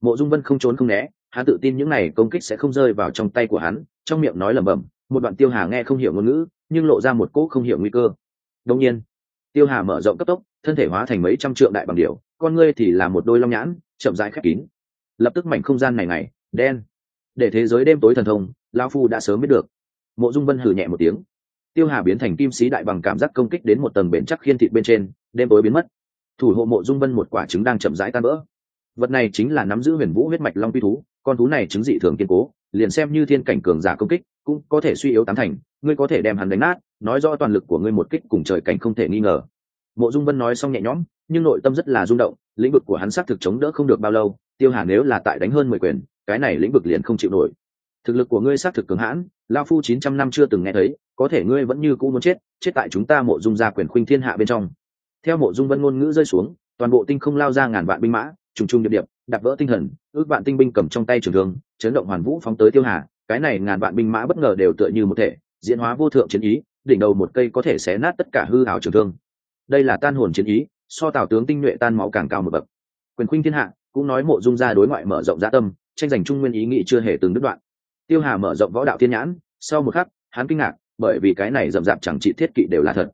mộ dung vân không trốn không né, hắn tự tin những này công kích sẽ không rơi vào trong tay của hắn, trong miệng nói lẩm bẩm, một đoạn tiêu hà nghe không hiểu ngôn ngữ, nhưng lộ ra một cỗ không hiểu nguy cơ. Đông nhiên, tiêu hà mở rộng cấp tốc, thân thể hóa thành mấy trăm trượng đại bằng điều con ngươi thì là một đôi long nhãn, chậm rãi khép kín. Lập tức mảnh không gian này này, đen. Để thế giới đêm tối thần thông lao phu đã sớm biết được. Mộ dung vân hừ nhẹ một tiếng. Tiêu hà biến thành kim sĩ đại bằng cảm giác công kích đến một tầng bền chắc khiên thịt bên trên, đêm tối biến mất. Thủ hộ mộ dung vân một quả trứng đang chậm rãi tan vỡ vật này chính là nắm giữ huyền vũ huyết mạch long pi thú, con thú này chứng dị thường kiên cố, liền xem như thiên cảnh cường giả công kích, cũng có thể suy yếu tám thành, ngươi có thể đem hắn đánh nát, nói rõ toàn lực của ngươi một kích cùng trời cảnh không thể nghi ngờ. Mộ dung vân nói xong nhẹ nhõm, nhưng nội tâm rất là rung động, lĩnh vực của hắn xác thực chống đỡ không được bao lâu, tiêu hà nếu là tại đánh hơn mười quyền, cái này lĩnh vực liền không chịu nổi. Thực lực của ngươi xác thực cường hãn lao phu chín trăm năm chưa từng nghe thấy, có thể ngươi vẫn như cũ muốn chết chết tại chúng ta mộ dung gia quyền khuynh thiên hạ bên trong. Theo mộ dung vân ngôn ngữ rơi xuống, toàn bộ tinh không lao ra ngàn vạn binh mã trùng trùng điệp điệp, đạp vỡ tinh thần, ước vạn tinh binh cầm trong tay trường thương, chấn động hoàn vũ phóng tới tiêu hà. Cái này ngàn vạn binh mã bất ngờ đều tựa như một thể, diễn hóa vô thượng chiến ý, đỉnh đầu một cây có thể xé nát tất cả hư hào trường thương. Đây là tan hồn chiến ý, so tào tướng tinh nhuệ tan máu càng cao một bậc. Quyền khuynh thiên hạ cũng nói mộ dung gia đối ngoại mở rộng gia tâm, tranh giành trung nguyên ý nghĩ chưa hề từng đứt đoạn. Tiêu hà mở rộng võ đạo thiên nhãn, sau một khắc, hắn kinh ngạc, bởi vì cái này rậm rạp chẳng trị thiết kỵ đều là thật.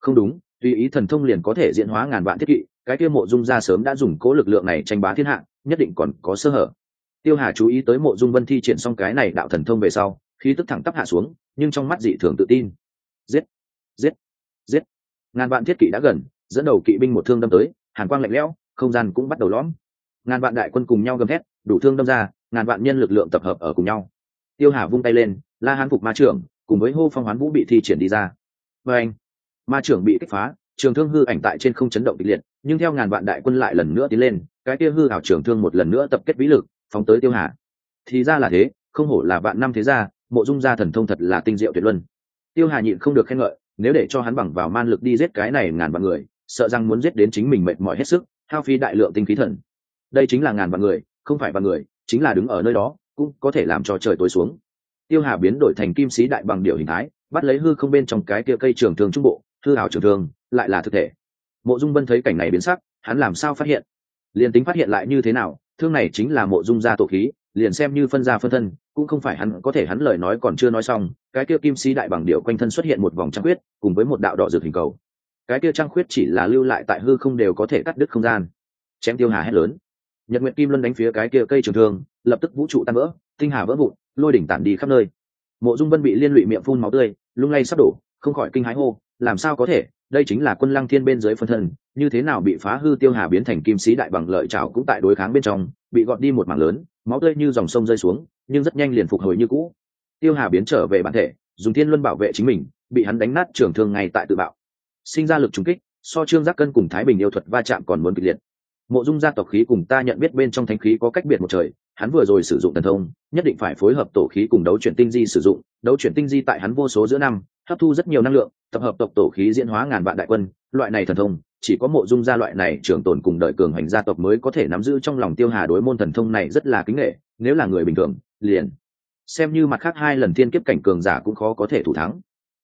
Không đúng, tùy ý thần thông liền có thể diễn hóa ngàn vạn thiết kỵ cái kia mộ dung gia sớm đã dùng cố lực lượng này tranh bá thiên hạ, nhất định còn có sơ hở. Tiêu hà chú ý tới mộ dung vân thi triển xong cái này đạo thần thông về sau, khí tức thẳng tắp hạ xuống, nhưng trong mắt dị thường tự tin. Giết! Giết! Giết! Ngàn vạn thiết kỵ đã gần, dẫn đầu kỵ binh một thương đâm tới, hàn quang lạnh lẽo, không gian cũng bắt đầu lõm. Ngàn vạn đại quân cùng nhau gầm thét, đủ thương đâm ra, ngàn vạn nhân lực lượng tập hợp ở cùng nhau. Tiêu hà vung tay lên, la hán phục ma trưởng, cùng với hô phong hoán vũ bị thi triển đi ra. Và anh, ma trưởng bị kích phá, trường thương hư ảnh tại trên không chấn động kịch liệt nhưng theo ngàn vạn đại quân lại lần nữa tiến lên, cái kia hư hảo trường thương một lần nữa tập kết vĩ lực, phóng tới tiêu hà. Thì ra là thế, không hổ là vạn năm thế gia, mộ dung gia thần thông thật là tinh diệu tuyệt luân. Tiêu hà nhịn không được khen ngợi, nếu để cho hắn bằng vào man lực đi giết cái này ngàn vạn người, sợ rằng muốn giết đến chính mình mệt mỏi hết sức, hao phí đại lượng tinh khí thần. Đây chính là ngàn vạn người, không phải vạn người, chính là đứng ở nơi đó, cũng có thể làm cho trời tối xuống. Tiêu hà biến đổi thành kim sĩ đại bằng điệu hình thái, bắt lấy hư không bên trong cái kia cây trường thương trung bộ, hư hảo trường thương, lại là thực thể mộ dung vân thấy cảnh này biến sắc, hắn làm sao phát hiện? Liền tính phát hiện lại như thế nào, thương này chính là mộ dung gia tổ khí, liền xem như phân gia phân thân, cũng không phải hắn có thể hắn lời nói còn chưa nói xong, cái kia kim sĩ đại bằng điệu quanh thân xuất hiện một vòng trăng khuyết, cùng với một đạo đỏ rực hình cầu. Cái kia trăng khuyết chỉ là lưu lại tại hư không đều có thể cắt đứt không gian. Chém tiêu hà hét lớn. Nhật nguyện kim luân đánh phía cái kia cây trường thương, lập tức vũ trụ tan vỡ, tinh hà vỡ vụn, lôi đỉnh tản đi khắp nơi. Mộ dung vân bị liên lụy miệng phun máu tươi, lung lay sắp đổ, không khỏi kinh hái hô, làm sao có thể? Đây chính là quân lăng thiên bên dưới phân thân, như thế nào bị phá hư tiêu hà biến thành kim sĩ đại bằng lợi trào cũng tại đối kháng bên trong, bị gọt đi một mảng lớn, máu tươi như dòng sông rơi xuống, nhưng rất nhanh liền phục hồi như cũ. Tiêu hà biến trở về bản thể, dùng thiên luân bảo vệ chính mình, bị hắn đánh nát trường thương ngay tại tự bạo. Sinh ra lực trùng kích, so trương giác cân cùng thái bình yêu thuật va chạm còn muốn kịch liệt. Mộ dung gia tộc khí cùng ta nhận biết bên trong thánh khí có cách biệt một trời, hắn vừa rồi sử dụng thần thông, nhất định phải phối hợp tổ khí cùng đấu chuyển tinh di sử dụng, đấu chuyển tinh di tại hắn vô số giữa năm hấp thu rất nhiều năng lượng, tập hợp tộc tổ khí diễn hóa ngàn vạn đại quân, loại này thần thông, chỉ có mộ dung gia loại này trường tồn cùng đợi cường hành gia tộc mới có thể nắm giữ trong lòng tiêu hà đối môn thần thông này rất là kính nghệ nếu là người bình thường, liền. Xem như mặt khác hai lần thiên kiếp cảnh cường giả cũng khó có thể thủ thắng.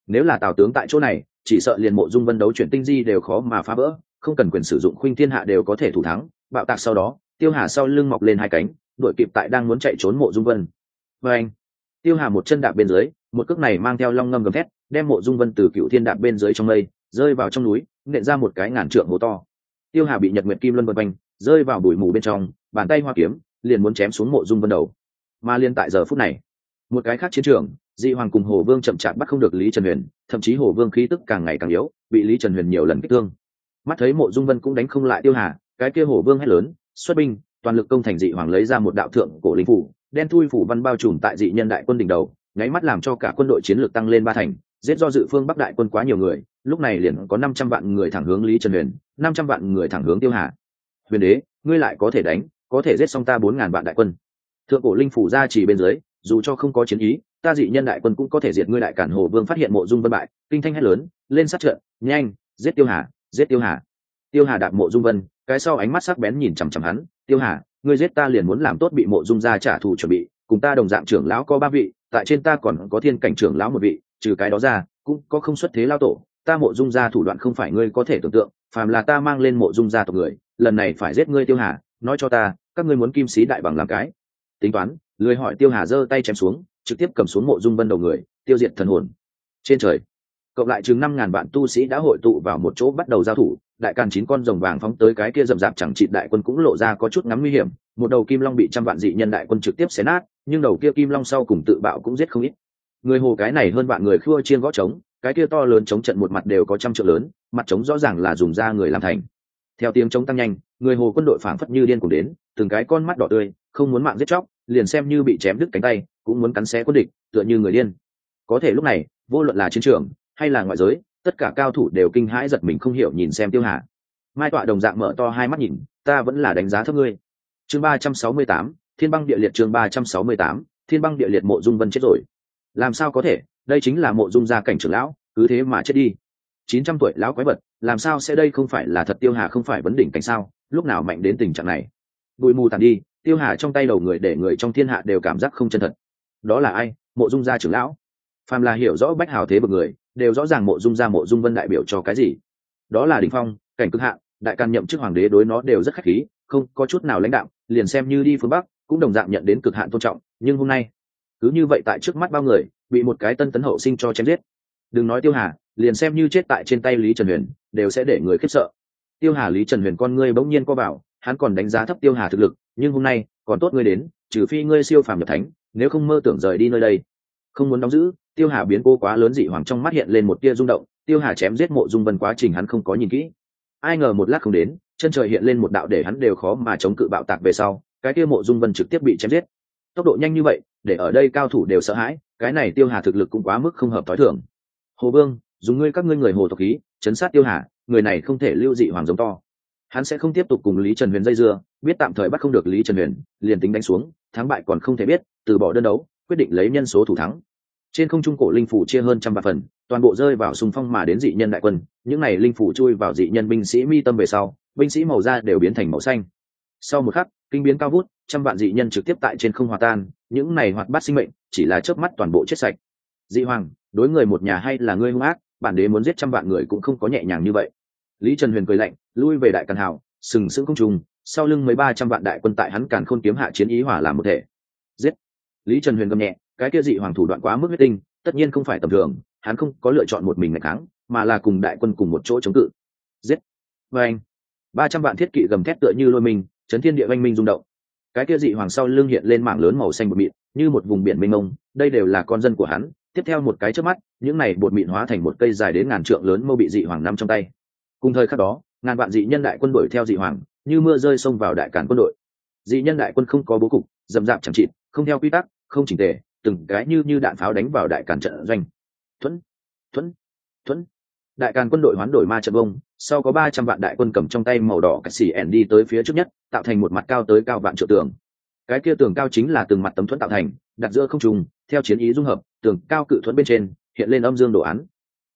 Nếu là tào tướng tại chỗ này, chỉ sợ liền mộ dung vân đấu chuyển tinh di đều khó mà phá vỡ, không cần quyền sử dụng khuynh thiên hạ đều có thể thủ thắng. Bạo tạc sau đó, tiêu hà sau lưng mọc lên hai cánh đội kịp tại đang muốn chạy trốn mộ dung vân. Và anh, tiêu hà một chân đạp bên dưới, một cước này mang theo long ngâm gầm thét đem mộ dung vân từ cựu thiên đạp bên dưới trong mây, rơi vào trong núi, nện ra một cái ngàn trượng hố to. Tiêu hà bị nhật nguyệt kim luân vân quanh, rơi vào bụi mù bên trong, bàn tay hoa kiếm, liền muốn chém xuống mộ dung vân đầu. Mà liên tại giờ phút này, một cái khác chiến trường dị hoàng cùng hồ vương chậm chạp bắt không được lý trần huyền, thậm chí hồ vương khí tức càng ngày càng yếu, bị lý trần huyền nhiều lần kích thương. Mắt thấy mộ dung vân cũng đánh không lại tiêu hà, cái kia hồ vương hét lớn, xuất binh! Toàn lực công thành dị hoàng lấy ra một đạo thượng cổ linh phủ, đen thui phủ văn bao trùm tại dị nhân đại quân đỉnh đầu, nháy mắt làm cho cả quân đội chiến lược tăng lên ba thành giết do dự phương bắc đại quân quá nhiều người, lúc này liền có năm trăm vạn người thẳng hướng lý trần huyền, năm trăm vạn người thẳng hướng tiêu hà. Huyền đế, ngươi lại có thể đánh, có thể giết xong ta bốn ngàn vạn đại quân. Thượng cổ linh phủ ra chỉ bên dưới, dù cho không có chiến ý, ta dị nhân đại quân cũng có thể diệt ngươi đại cản hồ vương phát hiện mộ dung vân bại, kinh thanh hét lớn, lên sát trận, nhanh, giết tiêu hà, giết tiêu hà. Tiêu hà đạp mộ dung vân, cái sau ánh mắt sắc bén nhìn chằm chằm hắn, tiêu hà, ngươi giết ta liền muốn làm tốt bị mộ dung ra trả thù chuẩn bị, cùng ta đồng dạng trưởng lão có ba vị, tại trên ta còn có thiên cảnh trưởng lão một vị trừ cái đó ra, cũng có không xuất thế lao tổ. Ta mộ dung gia thủ đoạn không phải ngươi có thể tưởng tượng, phàm là ta mang lên mộ dung gia tộc người, lần này phải giết ngươi tiêu hà, nói cho ta, các ngươi muốn kim sĩ đại bằng làm cái. Tính toán, lười hỏi tiêu hà giơ tay chém xuống, trực tiếp cầm xuống mộ dung vân đầu người, tiêu diệt thần hồn. Trên trời, cộng lại chừng năm ngàn vạn tu sĩ đã hội tụ vào một chỗ bắt đầu giao thủ, đại càn chín con rồng vàng phóng tới cái kia rậm rạp chẳng trị đại quân cũng lộ ra có chút ngắm nguy hiểm. Một đầu kim long bị trăm vạn dị nhân đại quân trực tiếp xé nát, nhưng đầu kia kim long sau cùng tự bạo cũng giết không ít người hồ cái này hơn vạn người khua chiên gõ trống, cái kia to lớn chống trận một mặt đều có trăm triệu lớn, mặt trống rõ ràng là dùng da người làm thành. Theo tiếng trống tăng nhanh, người hồ quân đội phảng phất như điên cùng đến, từng cái con mắt đỏ tươi, không muốn mạng giết chóc, liền xem như bị chém đứt cánh tay, cũng muốn cắn xé quân địch, tựa như người điên. Có thể lúc này, vô luận là chiến trường, hay là ngoại giới, tất cả cao thủ đều kinh hãi giật mình không hiểu nhìn xem tiêu hà. Mai tọa đồng dạng mở to hai mắt nhìn, ta vẫn là đánh giá thấp ngươi. Chương ba trăm sáu mươi tám, thiên băng địa liệt chương ba trăm sáu mươi tám, thiên băng địa liệt mộ dung vân chết rồi làm sao có thể? Đây chính là mộ dung gia cảnh trưởng lão, cứ thế mà chết đi. Chín trăm tuổi lão quái vật, làm sao sẽ đây không phải là thật tiêu hà không phải vấn đỉnh cảnh sao? Lúc nào mạnh đến tình trạng này? Bụi mù tàn đi, tiêu hà trong tay đầu người để người trong thiên hạ đều cảm giác không chân thật. Đó là ai? Mộ dung gia trưởng lão. Phàm là hiểu rõ bách hào thế bậc người, đều rõ ràng mộ dung gia mộ dung vân đại biểu cho cái gì. Đó là đình phong, cảnh cực hạ, đại can nhậm chức hoàng đế đối nó đều rất khách khí, không có chút nào lãnh đạo, liền xem như đi phương bắc, cũng đồng dạng nhận đến cực hạn tôn trọng, nhưng hôm nay cứ như vậy tại trước mắt bao người, bị một cái tân tấn hậu sinh cho chém giết. Đừng nói tiêu hà, liền xem như chết tại trên tay lý trần huyền, đều sẽ để người khiếp sợ. Tiêu hà lý trần huyền con ngươi bỗng nhiên co bảo hắn còn đánh giá thấp tiêu hà thực lực, nhưng hôm nay, còn tốt ngươi đến, trừ phi ngươi siêu phàm nhập thánh, nếu không mơ tưởng rời đi nơi đây. Không muốn đóng giữ, tiêu hà biến cô quá lớn dị hoàng trong mắt hiện lên một tia rung động, tiêu hà chém giết mộ dung vân quá trình hắn không có nhìn kỹ. Ai ngờ một lát không đến, chân trời hiện lên một đạo để hắn đều khó mà chống cự bạo tạc về sau, cái kia mộ dung vân trực tiếp bị chém giết. Tốc độ nhanh như vậy để ở đây cao thủ đều sợ hãi, cái này tiêu hà thực lực cũng quá mức không hợp t h ó i thường. Hồ vương, dùng ngươi các ngươi người hồ tộc khí, chấn sát tiêu hà, người này không thể lưu dị hoàng giống to. Hắn sẽ không tiếp tục cùng lý trần huyền dây dưa, biết tạm thời bắt không được lý trần huyền, liền tính đánh xuống, thắng bại còn không thể biết, từ bỏ đơn đấu, quyết định lấy nhân số thủ thắng. Trên không trung cổ linh phủ chia hơn trăm ba phần, toàn bộ rơi vào xung phong mà đến dị nhân đại quân, những này linh phủ chui vào dị nhân binh sĩ mi tâm về sau, binh sĩ màu da đều biến thành màu xanh. Sau một khắc, kinh biến cao vút, trăm vạn dị nhân trực tiếp tại trên không hòa tan những này hoạt bát sinh mệnh, chỉ là chớp mắt toàn bộ chết sạch. Dị hoàng, đối người một nhà hay là ngươi hung ác, bản đế muốn giết trăm vạn người cũng không có nhẹ nhàng như vậy. Lý trần huyền cười lạnh, lui về đại càn hào, sừng sững không trùng sau lưng mấy ba trăm vạn đại quân tại hắn càn khôn kiếm hạ chiến ý hỏa làm một thể. Giết! Lý trần huyền gầm nhẹ, cái kia dị hoàng thủ đoạn quá mức huyết tinh, tất nhiên không phải tầm thường, hắn không có lựa chọn một mình ngày kháng, mà là cùng đại quân cùng một chỗ chống cự. Giết! Và anh ba trăm vạn thiết kỵ gầm thét tựa như lôi mình, chấn thiên địa oanh minh rung động cái kia dị hoàng sau lưng hiện lên mảng lớn màu xanh bột mịn, như một vùng biển mênh mông, đây đều là con dân của hắn. Tiếp theo một cái trước mắt, những này bột mịn hóa thành một cây dài đến ngàn trượng lớn mâu bị dị hoàng nằm trong tay. Cùng thời khắc đó, ngàn vạn dị nhân đại quân đuổi theo dị hoàng, như mưa rơi xông vào đại cản quân đội. Dị nhân đại quân không có bố cục dầm dạp chẳng chịt, không theo quy tắc, không chỉnh tề, từng cái như như đạn pháo đánh vào đại cản trận doanh. Thuẫn thuẫn thuẫn đại càn quân đội hoán đổi ma trận bông, sau có ba trăm vạn đại quân cầm trong tay màu đỏ cắt xỉ ẻn đi tới phía trước nhất, tạo thành một mặt cao tới cao vạn triệu tường. Cái kia tường cao chính là từng mặt tấm thuẫn tạo thành, đặt giữa không trùng theo chiến ý dung hợp, tường cao cự thuẫn bên trên, hiện lên âm dương đồ án.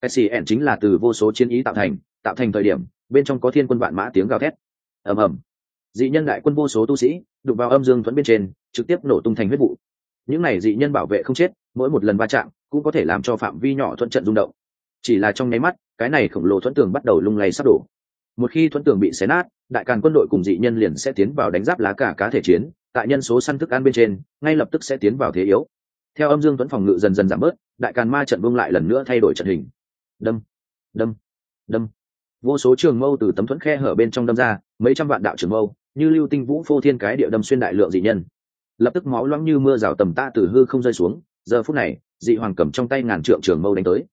Cắt xỉ ẻn chính là từ vô số chiến ý tạo thành tạo thành thời điểm, bên trong có thiên quân vạn mã tiếng gào thét. Ầm ầm. Dị nhân đại quân vô số tu sĩ, đụng vào âm dương thuẫn bên trên, trực tiếp nổ tung thành huyết vụ. Những này dị nhân bảo vệ không chết, mỗi một lần va chạm cũng có thể làm cho phạm vi nhỏ thuận trận rung động. Chỉ là trong nháy mắt cái này khổng lồ thuẫn tường bắt đầu lung lay sắp đổ. Một khi thuẫn tường bị xé nát, đại càn quân đội cùng dị nhân liền sẽ tiến vào đánh giáp lá cả cá thể chiến, tại nhân số săn thức ăn bên trên, ngay lập tức sẽ tiến vào thế yếu. Theo âm dương thuẫn phòng ngự dần dần giảm bớt, đại càn ma trận vương lại lần nữa thay đổi trận hình. Đâm đâm đâm. Vô số trường mâu từ tấm thuẫn khe hở bên trong đâm ra, mấy trăm vạn đạo trường mâu, như lưu tinh vũ phô thiên cái địa đâm xuyên đại lượng dị nhân. Lập tức máu loãng như mưa rào tầm ta từ hư không rơi xuống, giờ phút này, dị hoàng cầm trong tay ngàn trượng trường mâu đánh tới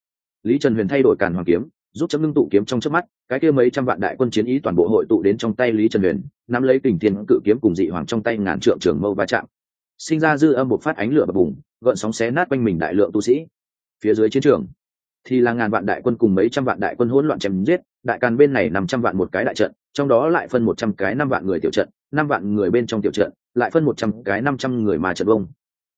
lý trần huyền thay đổi càn hoàng kiếm, giúp chấm ngưng tụ kiếm trong chớp mắt, cái kia mấy trăm vạn đại quân chiến ý toàn bộ hội tụ đến trong tay lý trần huyền, nắm lấy kình thiên cự kiếm cùng dị hoàng trong tay ngàn trượng trường mâu va chạm. Sinh ra dư âm một phát ánh lửa bập bùng, gợn sóng xé nát quanh mình đại lượng tu sĩ. Phía dưới chiến trường, thì là ngàn vạn đại quân cùng mấy trăm vạn đại quân hỗn loạn chém giết, đại càn bên này nằm trăm vạn một cái đại trận, trong đó lại phân một trăm cái năm vạn người tiểu trận, năm vạn người bên trong tiểu trận, lại phân một trăm cái năm trăm người mà trận bông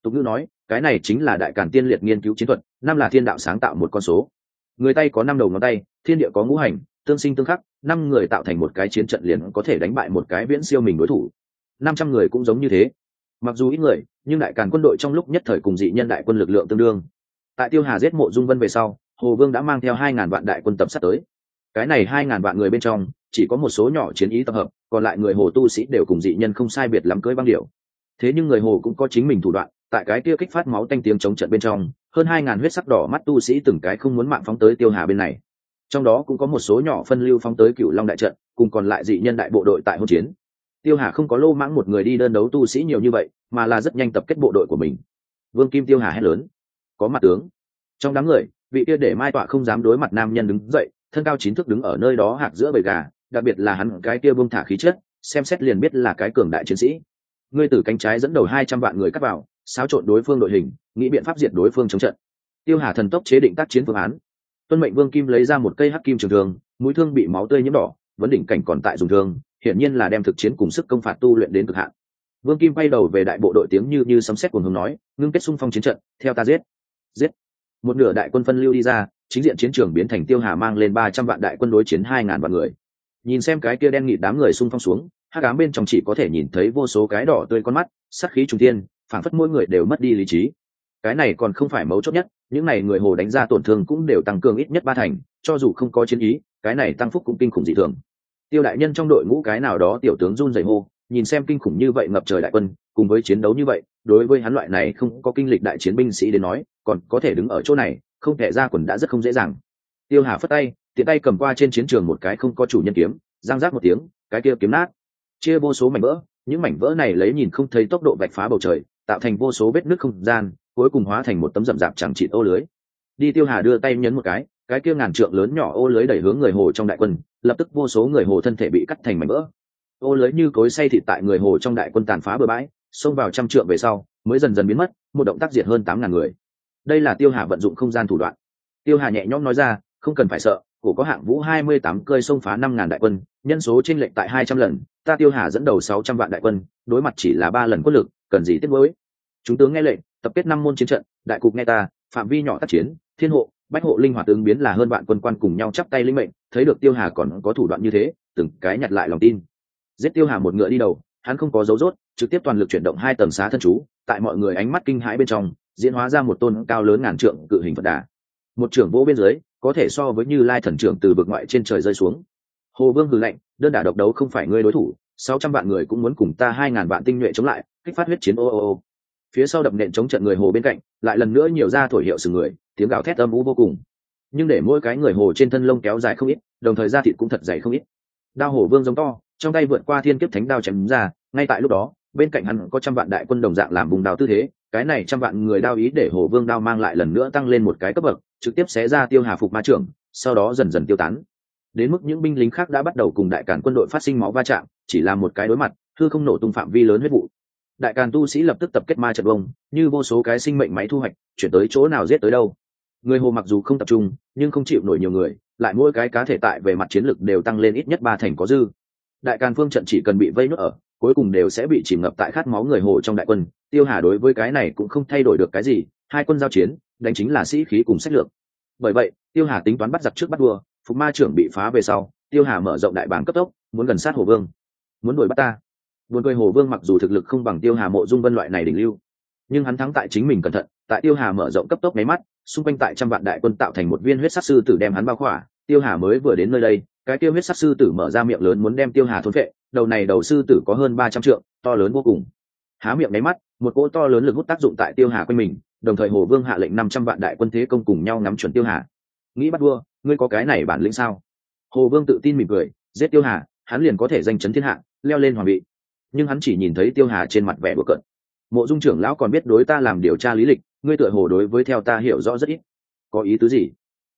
tục ngữ nói, cái này chính là đại càn tiên liệt nghiên cứu chiến thuật năm là thiên đạo sáng tạo một con số. Người tay có năm đầu ngón tay, thiên địa có ngũ hành, tương sinh tương khắc, năm người tạo thành một cái chiến trận liền có thể đánh bại một cái viễn siêu mình đối thủ. Năm trăm người cũng giống như thế. Mặc dù ít người, nhưng đại càn quân đội trong lúc nhất thời cùng dị nhân đại quân lực lượng tương đương. Tại tiêu hà giết mộ dung vân về sau, hồ vương đã mang theo hai ngàn vạn đại quân tập sát tới. Cái này hai ngàn vạn người bên trong, chỉ có một số nhỏ chiến ý tập hợp, còn lại người hồ tu sĩ đều cùng dị nhân không sai biệt lắm cưới băng điệu thế nhưng người hồ cũng có chính mình thủ đoạn, tại cái kia kích phát máu tanh tiếng chống trận bên trong hơn hai ngàn huyết sắc đỏ mắt tu sĩ từng cái không muốn mạng phóng tới tiêu hà bên này. Trong đó cũng có một số nhỏ phân lưu phóng tới cựu long đại trận, cùng còn lại dị nhân đại bộ đội tại hỗn chiến. Tiêu hà không có lô mãng một người đi đơn đấu tu sĩ nhiều như vậy, mà là rất nhanh tập kết bộ đội của mình. Vương kim tiêu hà hét lớn. Có mặt tướng. Trong đám người, vị kia để mai tọa không dám đối mặt nam nhân đứng dậy, thân cao chín thước đứng ở nơi đó hạc giữa bầy gà, đặc biệt là hắn cái kia buông thả khí chất, xem xét liền biết là cái cường đại chiến sĩ. Ngươi từ cánh trái dẫn đầu hai trăm vạn người cắt vào xáo trộn đối phương đội hình, nghĩ biện pháp diệt đối phương chống trận. Tiêu hà thần tốc chế định tác chiến phương án. Tuân mệnh vương kim lấy ra một cây hắc kim trường thương, mũi thương bị máu tươi nhiễm đỏ, vấn đỉnh cảnh còn tại dùng thương, hiển nhiên là đem thực chiến cùng sức công phạt tu luyện đến cực hạn. Vương kim bay đầu về đại bộ đội tiếng như như sấm sét cùng hướng nói, ngưng kết xung phong chiến trận, theo ta giết. Giết. Một nửa đại quân phân lưu đi ra, chính diện chiến trường biến thành tiêu hà mang lên ba trăm vạn đại quân đối chiến hai ngàn vạn người. Nhìn xem cái kia đen nghịt đám người xung phong xuống hát ám bên trong chỉ có thể nhìn thấy vô số cái đỏ tươi con mắt sắc khí trung tiên phản phất mỗi người đều mất đi lý trí. Cái này còn không phải mấu chốt nhất, những n à y người hồ đánh ra tổn thương cũng đều tăng cường ít nhất ba thành, cho dù không có chiến ý, cái này tăng phúc cũng kinh khủng dị thường. Tiêu đại nhân trong đội ngũ cái nào đó tiểu tướng run dày hô, nhìn xem kinh khủng như vậy ngập trời đại quân, cùng với chiến đấu như vậy, đối với hắn loại này không có kinh lịch đại chiến binh sĩ đến nói, còn có thể đứng ở chỗ này, không thể ra quần đã rất không dễ dàng. Tiêu hà phất tay, tiện tay cầm qua trên chiến trường một cái không có chủ nhân kiếm giang giác một tiếng, cái kia kiếm nát. Chia vô số mảnh vỡ, những mảnh vỡ này lấy nhìn không thấy tốc độ vạch phá bầu trời tạo thành vô số vết nước không gian, cuối cùng hóa thành một tấm rậm rạp chẳng trị ô lưới. Đi tiêu hà đưa tay nhấn một cái cái kia ngàn trượng lớn nhỏ ô lưới đẩy hướng người hồ trong đại quân, lập tức vô số người hồ thân thể bị cắt thành mảnh vỡ. Ô lưới như cối say thịt tại người hồ trong đại quân tàn phá bừa bãi, xông vào trăm trượng về sau, mới dần dần biến mất, một động tác diệt hơn tám ngàn người. Đây là tiêu hà vận dụng không gian thủ đoạn. Tiêu hà nhẹ nhõm nói ra, không cần phải sợ, cổ có hạng vũ hai mươi tám cơi xông phá năm ngàn đại quân, nhân số trên lệnh tại hai trăm lần, ta tiêu hà dẫn đầu sáu trăm vạn đại quân, đối mặt chỉ là ba lần quân lực, cần gì tiếc nuối? Chúng tướng nghe lệnh, tập kết năm môn chiến trận, đại cục nghe ta, phạm vi nhỏ tác chiến, thiên hộ, bách hộ linh hoạt ứng biến là hơn bạn quân quan cùng nhau chắp tay linh mệnh, thấy được tiêu hà còn có thủ đoạn như thế, từng cái nhặt lại lòng tin. Giết tiêu hà một ngựa đi đầu, hắn không có dấu rốt, trực tiếp toàn lực chuyển động hai tầng xá thân chú, tại mọi người ánh mắt kinh hãi bên trong, diễn hóa ra một tôn cao lớn ngàn trượng cự hình phật đà. Một trưởng vỗ bên dưới, có thể so với như lai thần trưởng từ vực ngoại trên trời rơi xuống. Hồ vương hừ lạnh, đơn đả độc đấu không phải ngươi đối thủ, sáu trăm vạn người cũng muốn cùng ta hai ngàn vạn tinh nhuệ chống lại, kích phát huyết chiến, ô ô ô phía sau đập nện chống trận người hồ bên cạnh, lại lần nữa nhiều ra thổi hiệu sừng người, tiếng gào thét âm ú vô cùng. Nhưng để mỗi cái người hồ trên thân lông kéo dài không ít, đồng thời da thịt cũng thật dày không ít. Đao hổ vương giống to, trong tay vượt qua thiên kiếp thánh đao chém ra, ngay tại lúc đó, bên cạnh hắn có trăm vạn đại quân đồng dạng làm vùng đào tư thế, cái này trăm vạn người đao ý để hổ vương đao mang lại lần nữa tăng lên một cái cấp bậc, trực tiếp xé ra tiêu hà phục ma trưởng, sau đó dần dần tiêu tán. Đến mức những binh lính khác đã bắt đầu cùng đại cản quân đội phát sinh máu va chạm, chỉ là một cái đối mặt thư không nổ tung phạm vi lớn huyết vụ đại càn tu sĩ lập tức tập kết ma trận bông, như vô số cái sinh mệnh máy thu hoạch, chuyển tới chỗ nào giết tới đâu. Người hồ mặc dù không tập trung, nhưng không chịu nổi nhiều người, lại mỗi cái cá thể tại về mặt chiến lược đều tăng lên ít nhất ba thành có dư. Đại càn phương trận chỉ cần bị vây nước ở, cuối cùng đều sẽ bị chìm ngập tại khát máu người hồ trong đại quân. Tiêu hà đối với cái này cũng không thay đổi được cái gì, hai quân giao chiến, đánh chính là sĩ khí cùng sách lược. Bởi vậy, tiêu hà tính toán bắt giặc trước bắt đua phục ma trưởng bị phá về sau, tiêu hà mở rộng đại bảng cấp tốc, muốn gần sát hồ vương. Muốn đuổi bắt ta buồn cười hồ vương mặc dù thực lực không bằng tiêu hà mộ dung vân loại này đỉnh lưu, nhưng hắn thắng tại chính mình cẩn thận, tại tiêu hà mở rộng cấp tốc máy mắt, xung quanh tại trăm vạn đại quân tạo thành một viên huyết sắc sư tử đem hắn bao khỏa. Tiêu hà mới vừa đến nơi đây, cái tiêu huyết sắc sư tử mở ra miệng lớn muốn đem tiêu hà thôn phệ, đầu này đầu sư tử có hơn ba trăm trượng, to lớn vô cùng. Há miệng máy mắt, một cỗ to lớn lực hút tác dụng tại tiêu hà quanh mình, đồng thời hồ vương hạ lệnh năm trăm vạn đại quân thế công cùng nhau ngắm chuẩn tiêu hà. Nghĩ bắt đua ngươi có cái này bản lĩnh sao? Hồ vương tự tin mỉm cười, giết tiêu hà, hắn liền có thể danh chấn thiên hạ, leo lên hoàng vị nhưng hắn chỉ nhìn thấy tiêu hà trên mặt vẻ bừa cận mộ dung trưởng lão còn biết đối ta làm điều tra lý lịch, ngươi tựa hồ đối với theo ta hiểu rõ rất ít. Có ý tứ gì?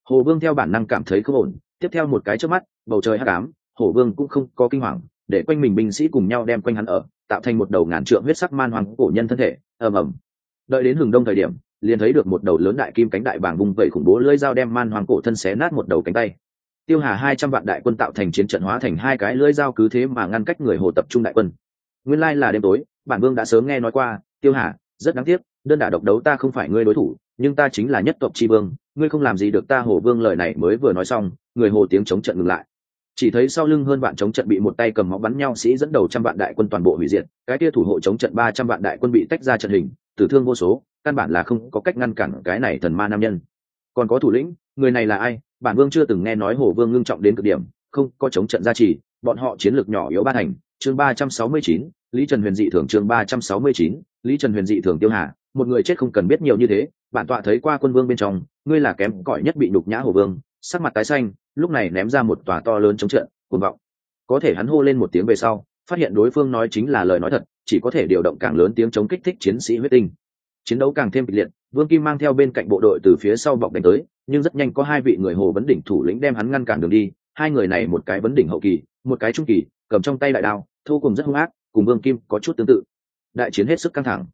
Hồ vương theo bản năng cảm thấy không ổn, tiếp theo một cái trước mắt, bầu trời hắc ám, hồ vương cũng không có kinh hoàng, để quanh mình binh sĩ cùng nhau đem quanh hắn ở, tạo thành một đầu ngàn trượng huyết sắc man hoàng cổ nhân thân thể, ầm ầm. Đợi đến hừng đông thời điểm, liền thấy được một đầu lớn đại kim cánh đại bảng vùng vẩy khủng bố lưỡi dao đem man hoàng cổ thân xé nát một đầu cánh tay. Tiêu hà hai trăm vạn đại quân tạo thành chiến trận hóa thành hai cái lưỡi dao cứ thế mà ngăn cách người hồ tập trung đại quân nguyên lai là đêm tối, bản vương đã sớm nghe nói qua, tiêu hà, rất đáng tiếc, đơn đả độc đấu ta không phải ngươi đối thủ, nhưng ta chính là nhất tộc tri vương, ngươi không làm gì được ta hồ vương lời này mới vừa nói xong, người hồ tiếng chống trận ngừng lại. Chỉ thấy sau lưng hơn vạn chống trận bị một tay cầm máu bắn nhau sĩ dẫn đầu trăm vạn đại quân toàn bộ hủy diệt, cái kia thủ hộ chống trận ba trăm vạn đại quân bị tách ra trận hình, tử thương vô số, căn bản là không có cách ngăn cản cái này thần ma nam nhân. Còn có thủ lĩnh, người này là ai? Bản vương chưa từng nghe nói hồ vương ngưng trọng đến cực điểm, không có chống trận gia trì, bọn họ chiến lược nhỏ yếu ba thành chương ba trăm sáu mươi chín, lý trần huyền dị thường chương ba trăm sáu mươi chín, lý trần huyền dị thường tiêu hà, một người chết không cần biết nhiều như thế, bản tọa thấy qua quân vương bên trong, ngươi là kém cỏi nhất bị nhục nhã hồ vương, sắc mặt tái xanh, lúc này ném ra một tòa to lớn chống trận, cuồng vọng. Có thể hắn hô lên một tiếng về sau, phát hiện đối phương nói chính là lời nói thật, chỉ có thể điều động càng lớn tiếng chống kích thích chiến sĩ huyết tinh. Chiến đấu càng thêm kịch liệt, vương kim mang theo bên cạnh bộ đội từ phía sau bọc đánh tới, nhưng rất nhanh có hai vị người hồ vấn đỉnh thủ lĩnh đem hắn ngăn cản đường đi, hai người này một cái vấn đỉnh hậu kỳ, một cái trung kỳ cầm trong tay đại đao thu cùng rất hung ác, cùng vương kim có chút tương tự. Đại chiến hết sức căng thẳng.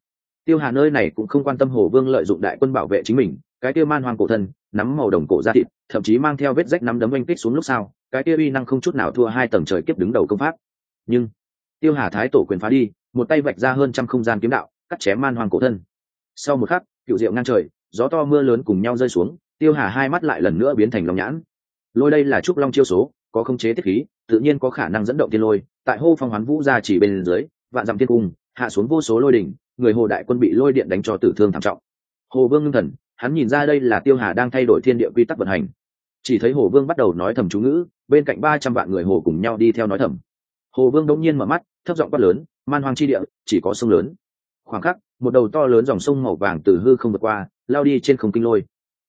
Tiêu hà nơi này cũng không quan tâm hồ vương lợi dụng đại quân bảo vệ chính mình, cái tiêu man hoang cổ thân, nắm màu đồng cổ ra thịt, thậm chí mang theo vết rách nắm đấm oanh kích xuống lúc sau, cái tiêu uy năng không chút nào thua hai tầng trời kiếp đứng đầu công pháp. Nhưng, tiêu hà thái tổ quyền phá đi, một tay vạch ra hơn trăm không gian kiếm đạo, cắt chém man hoang cổ thân. Sau một khắc, cựu diệu ngang trời, gió to mưa lớn cùng nhau rơi xuống, tiêu hà hai mắt lại lần nữa biến thành lòng nhãn. Lôi đây là trúc long chiêu số có khống chế tiết khí, tự nhiên có khả năng dẫn động tiên lôi, tại hô phong hoán vũ ra chỉ bên dưới, vạn dặm thiên cung, hạ xuống vô số lôi đỉnh, người hồ đại quân bị lôi điện đánh cho tử thương thảm trọng. Hồ vương ngưng thần, hắn nhìn ra đây là tiêu hà đang thay đổi thiên địa quy tắc vận hành. Chỉ thấy hồ vương bắt đầu nói thầm chú ngữ, bên cạnh ba trăm vạn người hồ cùng nhau đi theo nói thầm. Hồ vương đống nhiên mở mắt, thấp giọng quát lớn, man hoang chi địa, chỉ có sông lớn. Khoảng khắc, một đầu to lớn dòng sông màu vàng từ hư không vượt qua, lao đi trên không kinh lôi.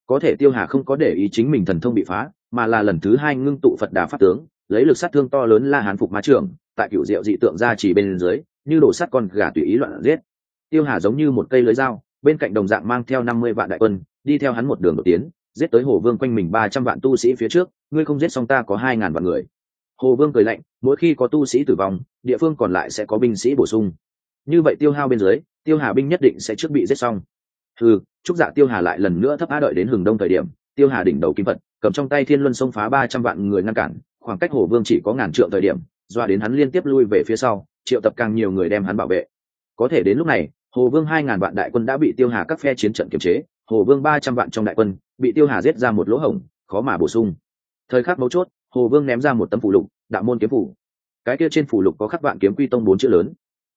Có thể tiêu hà không có để ý chính mình thần thông bị phá mà là lần thứ hai ngưng tụ phật đà pháp tướng, lấy lực sát thương to lớn la hán phục ma trường tại cựu diệu dị tượng ra chỉ bên dưới, như đổ sắt con gà tùy ý loạn giết. Tiêu hà giống như một cây lưới dao, bên cạnh đồng dạng mang theo năm mươi vạn đại quân, đi theo hắn một đường đột tiến, giết tới hồ vương quanh mình ba trăm vạn tu sĩ phía trước, ngươi không giết xong ta có hai ngàn vạn người. Hồ vương cười lạnh, mỗi khi có tu sĩ tử vong, địa phương còn lại sẽ có binh sĩ bổ sung. Như vậy tiêu hao bên dưới, tiêu hà binh nhất định sẽ trước bị giết xong. Ừ trúc dạ tiêu hà lại lần nữa thấp á đợi đến hừng đông thời điểm, tiêu hà đỉnh đầu kim vật cầm trong tay thiên luân xông phá ba trăm vạn người ngăn cản, khoảng cách hồ vương chỉ có ngàn trượng thời điểm, doa đến hắn liên tiếp lui về phía sau, triệu tập càng nhiều người đem hắn bảo vệ. Có thể đến lúc này, hồ vương hai ngàn vạn đại quân đã bị tiêu hà các phe chiến trận kiềm chế, hồ vương ba trăm vạn trong đại quân bị tiêu hà giết ra một lỗ hổng, khó mà bổ sung. Thời khắc mấu chốt, hồ vương ném ra một tấm phủ lục, đạo môn kiếm phủ. Cái kia trên phủ lục có khắc vạn kiếm quy tông bốn chữ lớn.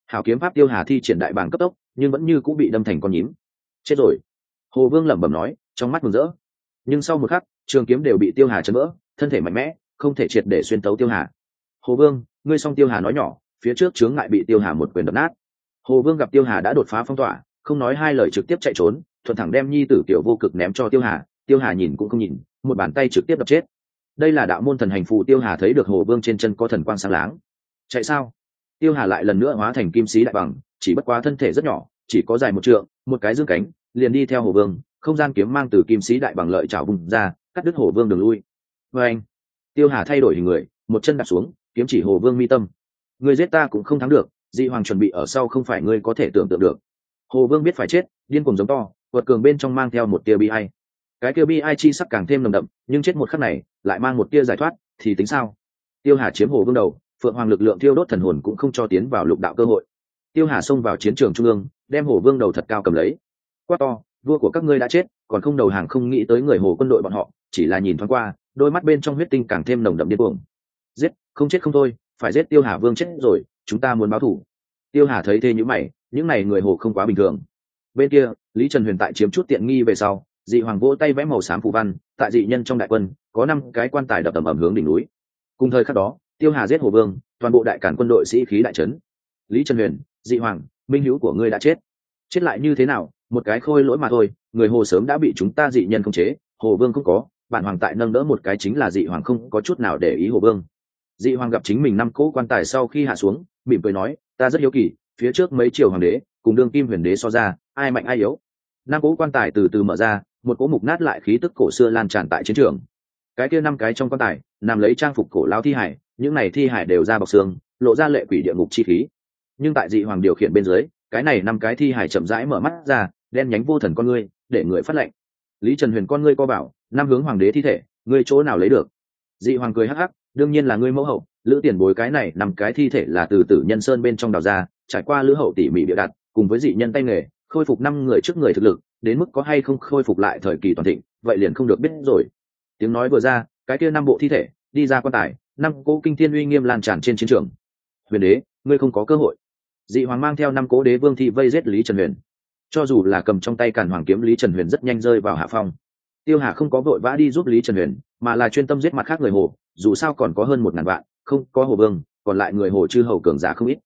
Hảo kiếm pháp tiêu hà thi triển đại bảng cấp tốc, nhưng vẫn như cũng bị đâm thành con nhím. Chết rồi. Hồ vương lẩm bẩm nói, trong mắt mừng rỡ nhưng sau một khắc, trường kiếm đều bị tiêu hà chấn vỡ, thân thể mạnh mẽ, không thể triệt để xuyên tấu tiêu hà. Hồ vương, ngươi xong tiêu hà nói nhỏ, phía trước chướng ngại bị tiêu hà một quyền đập nát. Hồ vương gặp tiêu hà đã đột phá phong tỏa, không nói hai lời trực tiếp chạy trốn, thuận thẳng đem nhi tử kiểu vô cực ném cho tiêu hà tiêu hà nhìn cũng không nhìn, một bàn tay trực tiếp đập chết. Đây là đạo môn thần hành phụ tiêu hà thấy được hồ vương trên chân có thần quang sáng láng. Chạy sao? Tiêu hà lại lần nữa hóa thành kim sĩ đại bằng, chỉ bất quá thân thể rất nhỏ, chỉ có dài một trượng, một cái dương cánh, liền đi theo hồ vương không gian kiếm mang từ kim sĩ đại bằng lợi trào vùng ra, cắt đứt hồ vương đường lui. Vê anh, tiêu hà thay đổi hình người, một chân đạp xuống, kiếm chỉ hồ vương mi tâm. Người giết ta cũng không thắng được, dị hoàng chuẩn bị ở sau không phải ngươi có thể tưởng tượng được. Hồ vương biết phải chết, điên cùng giống to vượt cường bên trong mang theo một tia bi ai. Cái tia bi ai chi sắc càng thêm nồng đậm, nhưng chết một khắc này, lại mang một tia giải thoát, thì tính sao? Tiêu hà chiếm hồ vương đầu, phượng hoàng lực lượng thiêu đốt thần hồn cũng không cho tiến vào lục đạo cơ hội. Tiêu hà xông vào chiến trường trung ương, đem hồ vương đầu thật cao cầm lấy. Quát to vua của các ngươi đã chết, còn không đầu hàng không nghĩ tới người hồ quân đội bọn họ, chỉ là nhìn thoáng qua, đôi mắt bên trong huyết tinh càng thêm nồng đậm điên cuồng. Giết, không chết không thôi, phải giết tiêu hà vương chết rồi, chúng ta muốn báo thủ tiêu hà thấy thế những mày, những này người hồ không quá bình thường. Bên kia, lý trần huyền tại chiếm chút tiện nghi về sau, dị hoàng vỗ tay vẽ màu xám phù văn, tại dị nhân trong đại quân, có năm cái quan tài đập tầm ẩm hướng đỉnh núi. Cùng thời khắc đó, tiêu hà giết hồ vương, toàn bộ đại cản quân đội sĩ khí đại trấn lý trần huyền, dị hoàng, minh hữu của ngươi đã chết. Chết lại như thế nào một cái khôi lỗi mà thôi, người hồ sớm đã bị chúng ta dị nhân không chế, hồ vương không có, bản hoàng tại nâng đỡ một cái chính là dị hoàng không có chút nào để ý hồ vương. Dị hoàng gặp chính mình năm cỗ quan tài sau khi hạ xuống, mỉm cười nói, ta rất hiếu kỳ, phía trước mấy triều hoàng đế, cùng đương kim huyền đế so ra, ai mạnh ai yếu? Năm cỗ quan tài từ từ mở ra, một cỗ mục nát lại khí tức cổ xưa lan tràn tại chiến trường. Cái kia năm cái trong quan tài, nằm lấy trang phục cổ lao thi hải, những này thi hải đều ra bọc xương, lộ ra lệ quỷ địa ngục chi khí. Nhưng tại dị hoàng điều khiển bên dưới, cái này năm cái thi hải chậm rãi mở mắt ra đen nhánh vô thần con ngươi, để người phát lệnh. Lý trần huyền con ngươi co bảo, năm hướng hoàng đế thi thể, ngươi chỗ nào lấy được? Dị hoàng cười hắc hắc, đương nhiên là ngươi mẫu hậu, lữ tiền bối cái này nằm cái thi thể là từ tử nhân sơn bên trong đào ra, trải qua lữ hậu tỉ mỉ bịa đặt, cùng với dị nhân tay nghề, khôi phục năm người trước người thực lực, đến mức có hay không khôi phục lại thời kỳ toàn thịnh, vậy liền không được biết rồi. Tiếng nói vừa ra, cái kia năm bộ thi thể, đi ra quan tài, năm cố kinh thiên uy nghiêm lan tràn trên chiến trường. Huyền đế, ngươi không có cơ hội. Dị hoàng mang theo năm cố đế vương thị vây giết lý trần huyền cho dù là cầm trong tay càn hoàng kiếm lý trần huyền rất nhanh rơi vào hạ phong. Tiêu hà không có vội vã đi giúp lý trần huyền, mà là chuyên tâm giết mặt khác người hồ, dù sao còn có hơn một ngàn vạn, không, có hồ vương, còn lại người hồ chư hầu cường giả không ít.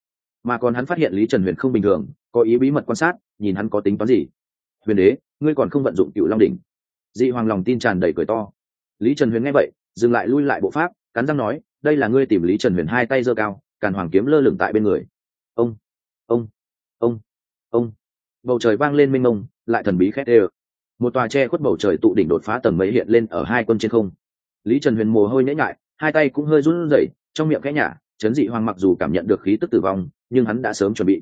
Mà còn hắn phát hiện lý trần huyền không bình thường, có ý bí mật quan sát, nhìn hắn có tính toán gì. Huyền đế, ngươi còn không vận dụng cựu long đỉnh? Dị hoàng lòng tin tràn đầy cười to. Lý trần huyền nghe vậy, dừng lại lui lại bộ pháp, cắn răng nói, đây là ngươi tìm lý trần huyền hai tay giơ cao, càn hoàng kiếm lơ lửng tại bên người. Ông ông ông ông bầu trời vang lên mênh mông, lại thần bí khét ê một tòa tre khuất bầu trời tụ đỉnh đột phá tầng mấy hiện lên ở hai quân trên không. Lý trần huyền mồ hôi nhễ ngại hai tay cũng hơi run rẩy, trong miệng kẽ nhả, chấn dị hoàng mặc dù cảm nhận được khí tức tử vong, nhưng hắn đã sớm chuẩn bị.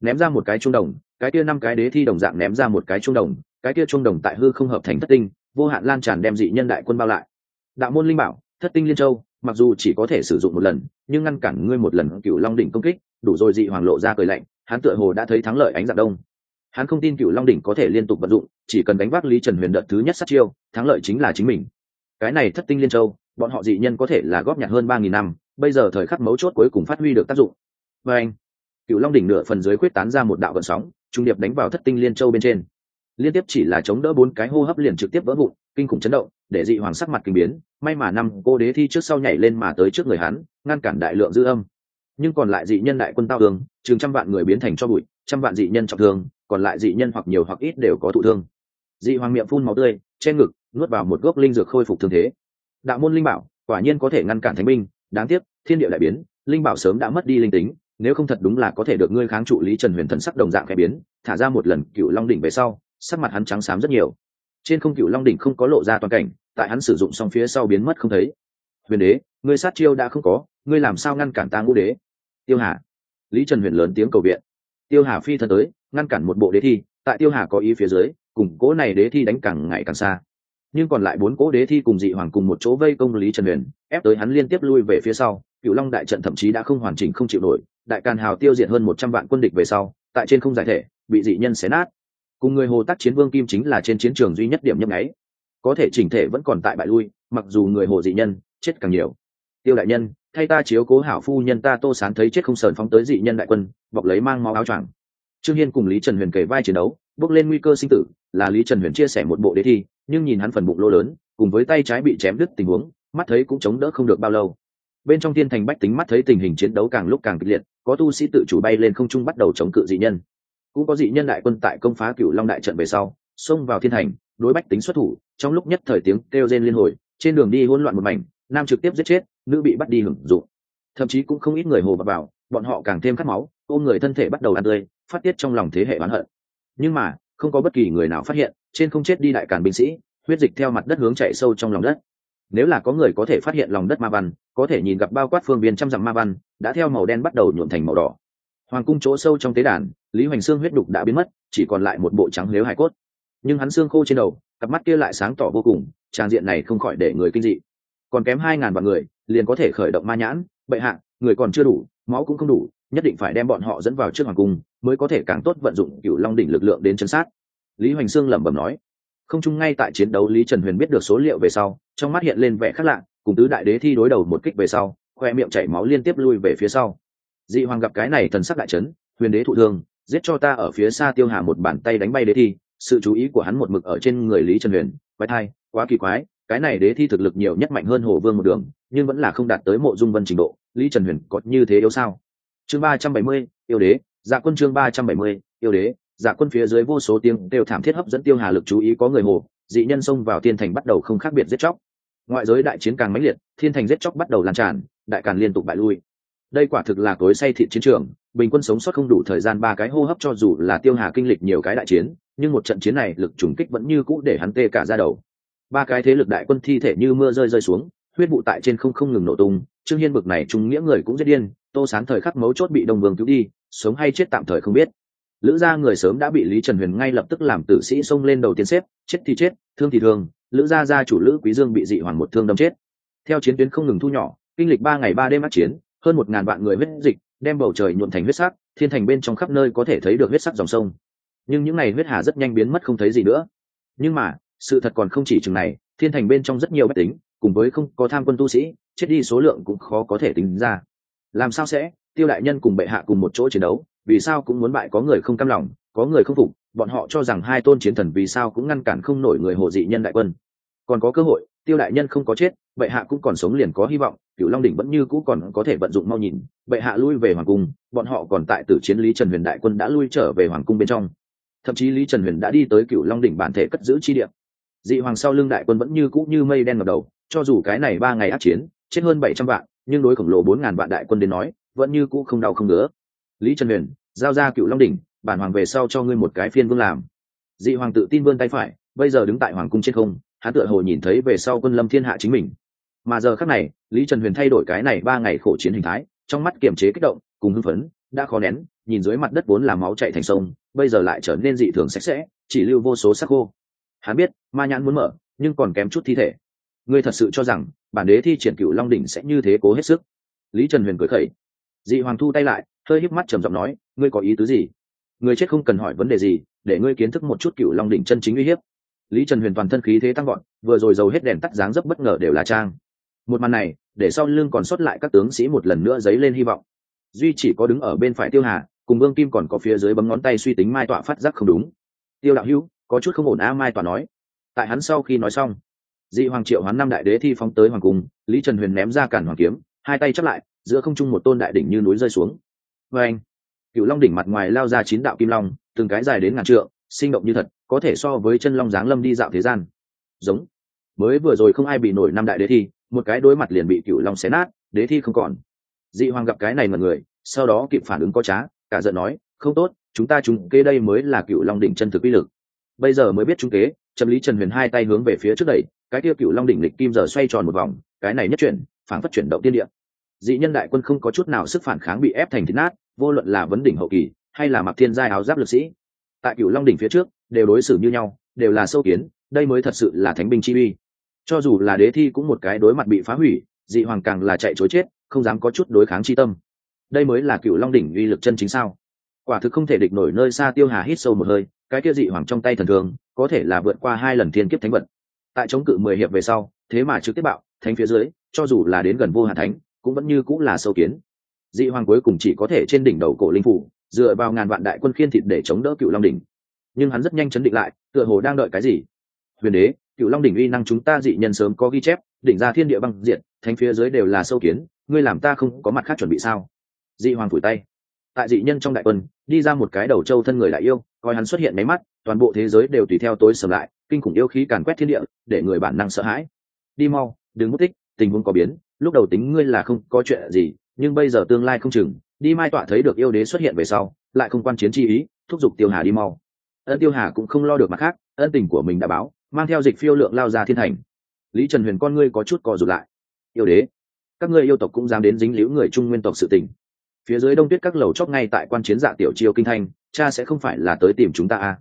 Ném ra một cái trung đồng, cái kia năm cái đế thi đồng dạng ném ra một cái trung đồng, cái kia trung đồng tại hư không hợp thành thất tinh, vô hạn lan tràn đem dị nhân đại quân bao lại. Đạo môn linh bảo, thất tinh liên châu, mặc dù chỉ có thể sử dụng một lần, nhưng ngăn cản ngươi một lần cựu long đỉnh công kích, đủ rồi dị hoàng lộ ra cười lạnh, hắn tựa hồ đã thấy thắng lợi ánh dạng đông hắn không tin cựu long đỉnh có thể liên tục vận dụng, chỉ cần đánh vác lý trần huyền đợt thứ nhất sát chiêu, thắng lợi chính là chính mình. Cái này thất tinh liên châu, bọn họ dị nhân có thể là góp nhặt hơn ba nghìn năm, bây giờ thời khắc mấu chốt cuối cùng phát huy được tác dụng. Và anh, cựu long đỉnh nửa phần dưới quyết tán ra một đạo vận sóng, trung điệp đánh vào thất tinh liên châu bên trên. Liên tiếp chỉ là chống đỡ bốn cái hô hấp liền trực tiếp vỡ vụn, kinh khủng chấn động, để dị hoàng sắc mặt kinh biến, may mà năm cô đế thi trước sau nhảy lên mà tới trước người hắn, ngăn cản đại lượng dư âm. Nhưng còn lại dị nhân đại quân tao tường chừng trăm vạn người biến thành cho bụi, trăm vạn dị nhân trọng thương còn lại dị nhân hoặc nhiều hoặc ít đều có thụ thương. Dị hoàng miệng phun máu tươi, che ngực, nuốt vào một gốc linh dược khôi phục thương thế. Đạo môn linh bảo, quả nhiên có thể ngăn cản thánh binh, đáng tiếc, thiên địa đại biến, linh bảo sớm đã mất đi linh tính, nếu không thật đúng là có thể được ngươi kháng trụ lý trần huyền thần sắc đồng dạng khẽ biến, thả ra một lần cựu long đỉnh về sau, sắc mặt hắn trắng xám rất nhiều. Trên không cựu long đỉnh không có lộ ra toàn cảnh, tại hắn sử dụng xong phía sau biến mất không thấy. Huyền đế, ngươi sát chiêu đã không có, ngươi làm sao ngăn cản ta ngũ đế? Tiêu hà. Lý trần huyền lớn tiếng cầu viện tiêu hà phi thân tới, ngăn cản một bộ đế thi, tại tiêu hà có ý phía dưới, cùng cố này đế thi đánh càng ngày càng xa. Nhưng còn lại bốn cố đế thi cùng dị hoàng cùng một chỗ vây công lý trần huyền, ép tới hắn liên tiếp lui về phía sau cựu long đại trận thậm chí đã không hoàn chỉnh không chịu nổi, đại càn hào tiêu diệt hơn một trăm vạn quân địch về sau, tại trên không giải thể, bị dị nhân xé nát. Cùng người hồ tác chiến vương kim chính là trên chiến trường duy nhất điểm nhấp nháy. Có thể chỉnh thể vẫn còn tại bại lui, mặc dù người hồ dị nhân chết càng nhiều. Tiêu đại nhân thay ta chiếu cố hảo phu nhân ta tô sán thấy chết không sờn phóng tới dị nhân đại quân, bọc lấy mang máu áo choàng. Trương hiên cùng lý trần huyền kể vai chiến đấu, bước lên nguy cơ sinh tử, là lý trần huyền chia sẻ một bộ đế thi, nhưng nhìn hắn phần bụng lô lớn, cùng với tay trái bị chém đứt tình huống, mắt thấy cũng chống đỡ không được bao lâu. Bên trong thiên thành bách tính mắt thấy tình hình chiến đấu càng lúc càng kịch liệt, có tu sĩ tự chủ bay lên không trung bắt đầu chống cự dị nhân. Cũng có dị nhân đại quân tại công phá cựu long đại trận về sau, xông vào thiên thành, đối bách tính xuất thủ, trong lúc nhất thời tiếng kêu rên liên hồi, trên đường đi hỗn loạn một mảnh nam trực tiếp giết chết, nữ bị bắt đi hưởng dụng. Thậm chí cũng không ít người hồ bạc vào, bọn họ càng thêm khát máu, ôm người thân thể bắt đầu ăn tươi, phát tiết trong lòng thế hệ oán hận. Nhưng mà, không có bất kỳ người nào phát hiện, trên không chết đi đại càn binh sĩ, huyết dịch theo mặt đất hướng chạy sâu trong lòng đất. Nếu là có người có thể phát hiện lòng đất ma văn, có thể nhìn gặp bao quát phương viên trăm dặm ma văn, đã theo màu đen bắt đầu nhuộm thành màu đỏ. Hoàng cung chỗ sâu trong tế đàn, lý hoành xương huyết đục đã biến mất, chỉ còn lại một bộ trắng lếu hải cốt. Nhưng hắn xương khô trên đầu, cặp mắt kia lại sáng tỏ vô cùng, trang diện này không khỏi để người kinh dị còn kém hai ngàn vạn người, liền có thể khởi động ma nhãn. Bệ hạ, người còn chưa đủ, máu cũng không đủ, nhất định phải đem bọn họ dẫn vào trước hoàng cung, mới có thể càng tốt vận dụng cựu long đỉnh lực lượng đến chân sát. Lý hoành sương lẩm bẩm nói. Không chung ngay tại chiến đấu, lý trần huyền biết được số liệu về sau, trong mắt hiện lên vẻ khác lạ, cùng tứ đại đế thi đối đầu một kích về sau, khoe miệng chảy máu liên tiếp lui về phía sau. Dị hoàng gặp cái này thần sắc đại trấn huyền đế thụ thương, giết cho ta ở phía xa tiêu hà một bàn tay đánh bay đế thi, sự chú ý của hắn một mực ở trên người lý trần huyền, quái thai, quá kỳ quái cái này đế thi thực lực nhiều nhất mạnh hơn hồ vương một đường, nhưng vẫn là không đạt tới mộ dung vân trình độ. Lý trần huyền có như thế yếu sao? Chương ba trăm bảy mươi, yêu đế. Dạ quân chương ba trăm bảy mươi, yêu đế. Dạ quân phía dưới vô số tiếng đều thảm thiết hấp dẫn tiêu hà lực chú ý có người hồ, dị nhân xông vào thiên thành bắt đầu không khác biệt giết chóc. Ngoại giới đại chiến càng mãnh liệt, thiên thành giết chóc bắt đầu lan tràn, đại càn liên tục bại lui. Đây quả thực là tối say thị chiến trường, bình quân sống sót không đủ thời gian ba cái hô hấp cho dù là tiêu hà kinh lịch nhiều cái đại chiến, nhưng một trận chiến này lực trùng kích vẫn như cũ để hắn tê cả ra đầu ba cái thế lực đại quân thi thể như mưa rơi rơi xuống, huyết vụ tại trên không không ngừng nổ tung, trương hiên bực này trung nghĩa người cũng rất điên, tô sán thời khắc mấu chốt bị đồng vương cứu đi, sống hay chết tạm thời không biết. Lữ gia người sớm đã bị lý trần huyền ngay lập tức làm tử sĩ xông lên đầu tiên xếp, chết thì chết, thương thì thương, lữ gia gia chủ lữ quý dương bị dị hoàn một thương đâm chết. Theo chiến tuyến không ngừng thu nhỏ, kinh lịch ba ngày ba đêm ác chiến, hơn một ngàn vạn người huyết dịch, đem bầu trời nhuộm thành huyết sắc, thiên thành bên trong khắp nơi có thể thấy được huyết sắc dòng sông. Nhưng những ngày huyết hà rất nhanh biến mất không thấy gì nữa. Nhưng mà sự thật còn không chỉ chừng này, thiên thành bên trong rất nhiều bách tính, cùng với không có tham quân tu sĩ, chết đi số lượng cũng khó có thể tính ra. Làm sao sẽ? Tiêu đại nhân cùng bệ hạ cùng một chỗ chiến đấu, vì sao cũng muốn bại có người không cam lòng, có người không phục, bọn họ cho rằng hai tôn chiến thần vì sao cũng ngăn cản không nổi người hồ dị nhân đại quân. Còn có cơ hội, tiêu đại nhân không có chết, bệ hạ cũng còn sống liền có hy vọng cựu long đỉnh vẫn như cũ còn có thể vận dụng mau nhìn, bệ hạ lui về hoàng cung, bọn họ còn tại tử chiến lý trần huyền đại quân đã lui trở về hoàng cung bên trong. Thậm chí lý trần huyền đã đi tới cựu long đỉnh bản thể cất giữ chi điểm dị hoàng sau lưng đại quân vẫn như cũ như mây đen ngập đầu, cho dù cái này ba ngày ác chiến, chết hơn bảy trăm vạn, nhưng đối khổng lồ bốn ngàn vạn đại quân đến nói, vẫn như cũ không đau không ngứa. Lý trần huyền, giao ra cựu long đỉnh, bản hoàng về sau cho ngươi một cái phiên vương làm. Dị hoàng tự tin vươn tay phải, bây giờ đứng tại hoàng cung trên không, hắn tựa hồ nhìn thấy về sau quân lâm thiên hạ chính mình. Mà giờ khác này, lý trần huyền thay đổi cái này ba ngày khổ chiến hình thái, trong mắt kiềm chế kích động, cùng hưng phấn, đã khó nén, nhìn dưới mặt đất vốn là máu chạy thành sông, bây giờ lại trở nên dị thường sạch sẽ, chỉ lưu vô số sắc khô hắn biết, ma nhãn muốn mở, nhưng còn kém chút thi thể. Ngươi thật sự cho rằng, bản đế thi triển cựu long đỉnh sẽ như thế cố hết sức? Lý trần huyền cười khẩy. Dị hoàng thu tay lại, hơi híp mắt trầm giọng nói, ngươi có ý tứ gì? Người chết không cần hỏi vấn đề gì, để ngươi kiến thức một chút cựu long đỉnh chân chính uy hiếp. Lý trần huyền toàn thân khí thế tăng gọn vừa rồi dầu hết đèn tắt dáng dấp bất ngờ đều là trang. Một màn này, để sau lưng còn sót lại các tướng sĩ một lần nữa dấy lên hy vọng. Duy chỉ có đứng ở bên phải tiêu hà, cùng vương kim còn có phía dưới bấm ngón tay suy tính mai tọa phát giác không đúng. Tiêu đạo hữu có chút không ổn a mai toàn nói. Tại hắn sau khi nói xong, dị hoàng triệu hoán năm đại đế thi phóng tới hoàng cung, lý trần huyền ném ra cản hoàng kiếm, hai tay chắp lại, giữa không trung một tôn đại đỉnh như núi rơi xuống. Vê anh, cựu long đỉnh mặt ngoài lao ra chín đạo kim long, từng cái dài đến ngàn trượng, sinh động như thật, có thể so với chân long giáng lâm đi dạo thế gian. Giống, mới vừa rồi không ai bị nổi năm đại đế thi, một cái đối mặt liền bị cựu long xé nát, đế thi không còn. Dị hoàng gặp cái này mà người, sau đó kịp phản ứng có trá, cả giận nói, không tốt, chúng ta chúng kê đây mới là cựu long đỉnh chân thực uy lực bây giờ mới biết trung kế trầm lý trần huyền hai tay hướng về phía trước đẩy, cái tiêu cựu long đỉnh lịch kim giờ xoay tròn một vòng, cái này nhất chuyển phản phát chuyển động tiên địa. Dị nhân đại quân không có chút nào sức phản kháng bị ép thành thịt nát, vô luận là vấn đỉnh hậu kỳ, hay là mặc thiên giai áo giáp lực sĩ. Tại cựu long đỉnh phía trước, đều đối xử như nhau, đều là sâu kiến, đây mới thật sự là thánh binh chi uy. Cho dù là đế thi cũng một cái đối mặt bị phá hủy, dị hoàng càng là chạy chối chết, không dám có chút đối kháng chi tâm. Đây mới là cựu long đỉnh uy lực chân chính sao? Quả thực không thể địch nổi nơi xa tiêu hà hít sâu một hơi cái kia dị hoàng trong tay thần thường có thể là vượt qua hai lần thiên kiếp thánh vật. Tại chống cự mười hiệp về sau, thế mà trực tiếp bạo, thánh phía dưới, cho dù là đến gần vô hạ thánh, cũng vẫn như cũng là sâu kiến. Dị hoàng cuối cùng chỉ có thể trên đỉnh đầu cổ linh phủ, dựa vào ngàn vạn đại quân khiên thịt để chống đỡ cựu long đỉnh. Nhưng hắn rất nhanh chấn định lại, tựa hồ đang đợi cái gì? Huyền đế cựu long đỉnh uy năng chúng ta dị nhân sớm có ghi chép, đỉnh ra thiên địa băng diện thánh phía dưới đều là sâu kiến, ngươi làm ta không có mặt khác chuẩn bị sao? Dị hoàng phủi tay tại dị nhân trong đại quân, đi ra một cái đầu trâu thân người đại yêu, coi hắn xuất hiện máy mắt, toàn bộ thế giới đều tùy theo tối sầm lại, kinh khủng yêu khí càn quét thiên địa, để người bản năng sợ hãi. Đi mau, đừng mất tích, tình huống có biến, lúc đầu tính ngươi là không có chuyện gì, nhưng bây giờ tương lai không chừng, đi mai tọa thấy được yêu đế xuất hiện về sau, lại không quan chiến chi ý, thúc giục tiêu hà đi mau. Ân tiêu hà cũng không lo được mặt khác, ân tình của mình đã báo, mang theo dịch phiêu lượng lao ra thiên thành. Lý trần huyền con ngươi có chút co rụt lại. Yêu đế, các ngươi yêu tộc cũng dám đến dính liễu người trung nguyên tộc sự tình phía dưới đông tuyết các lầu chót ngay tại quan chiến dạ tiểu chiêu kinh thành, cha sẽ không phải là tới tìm chúng ta à.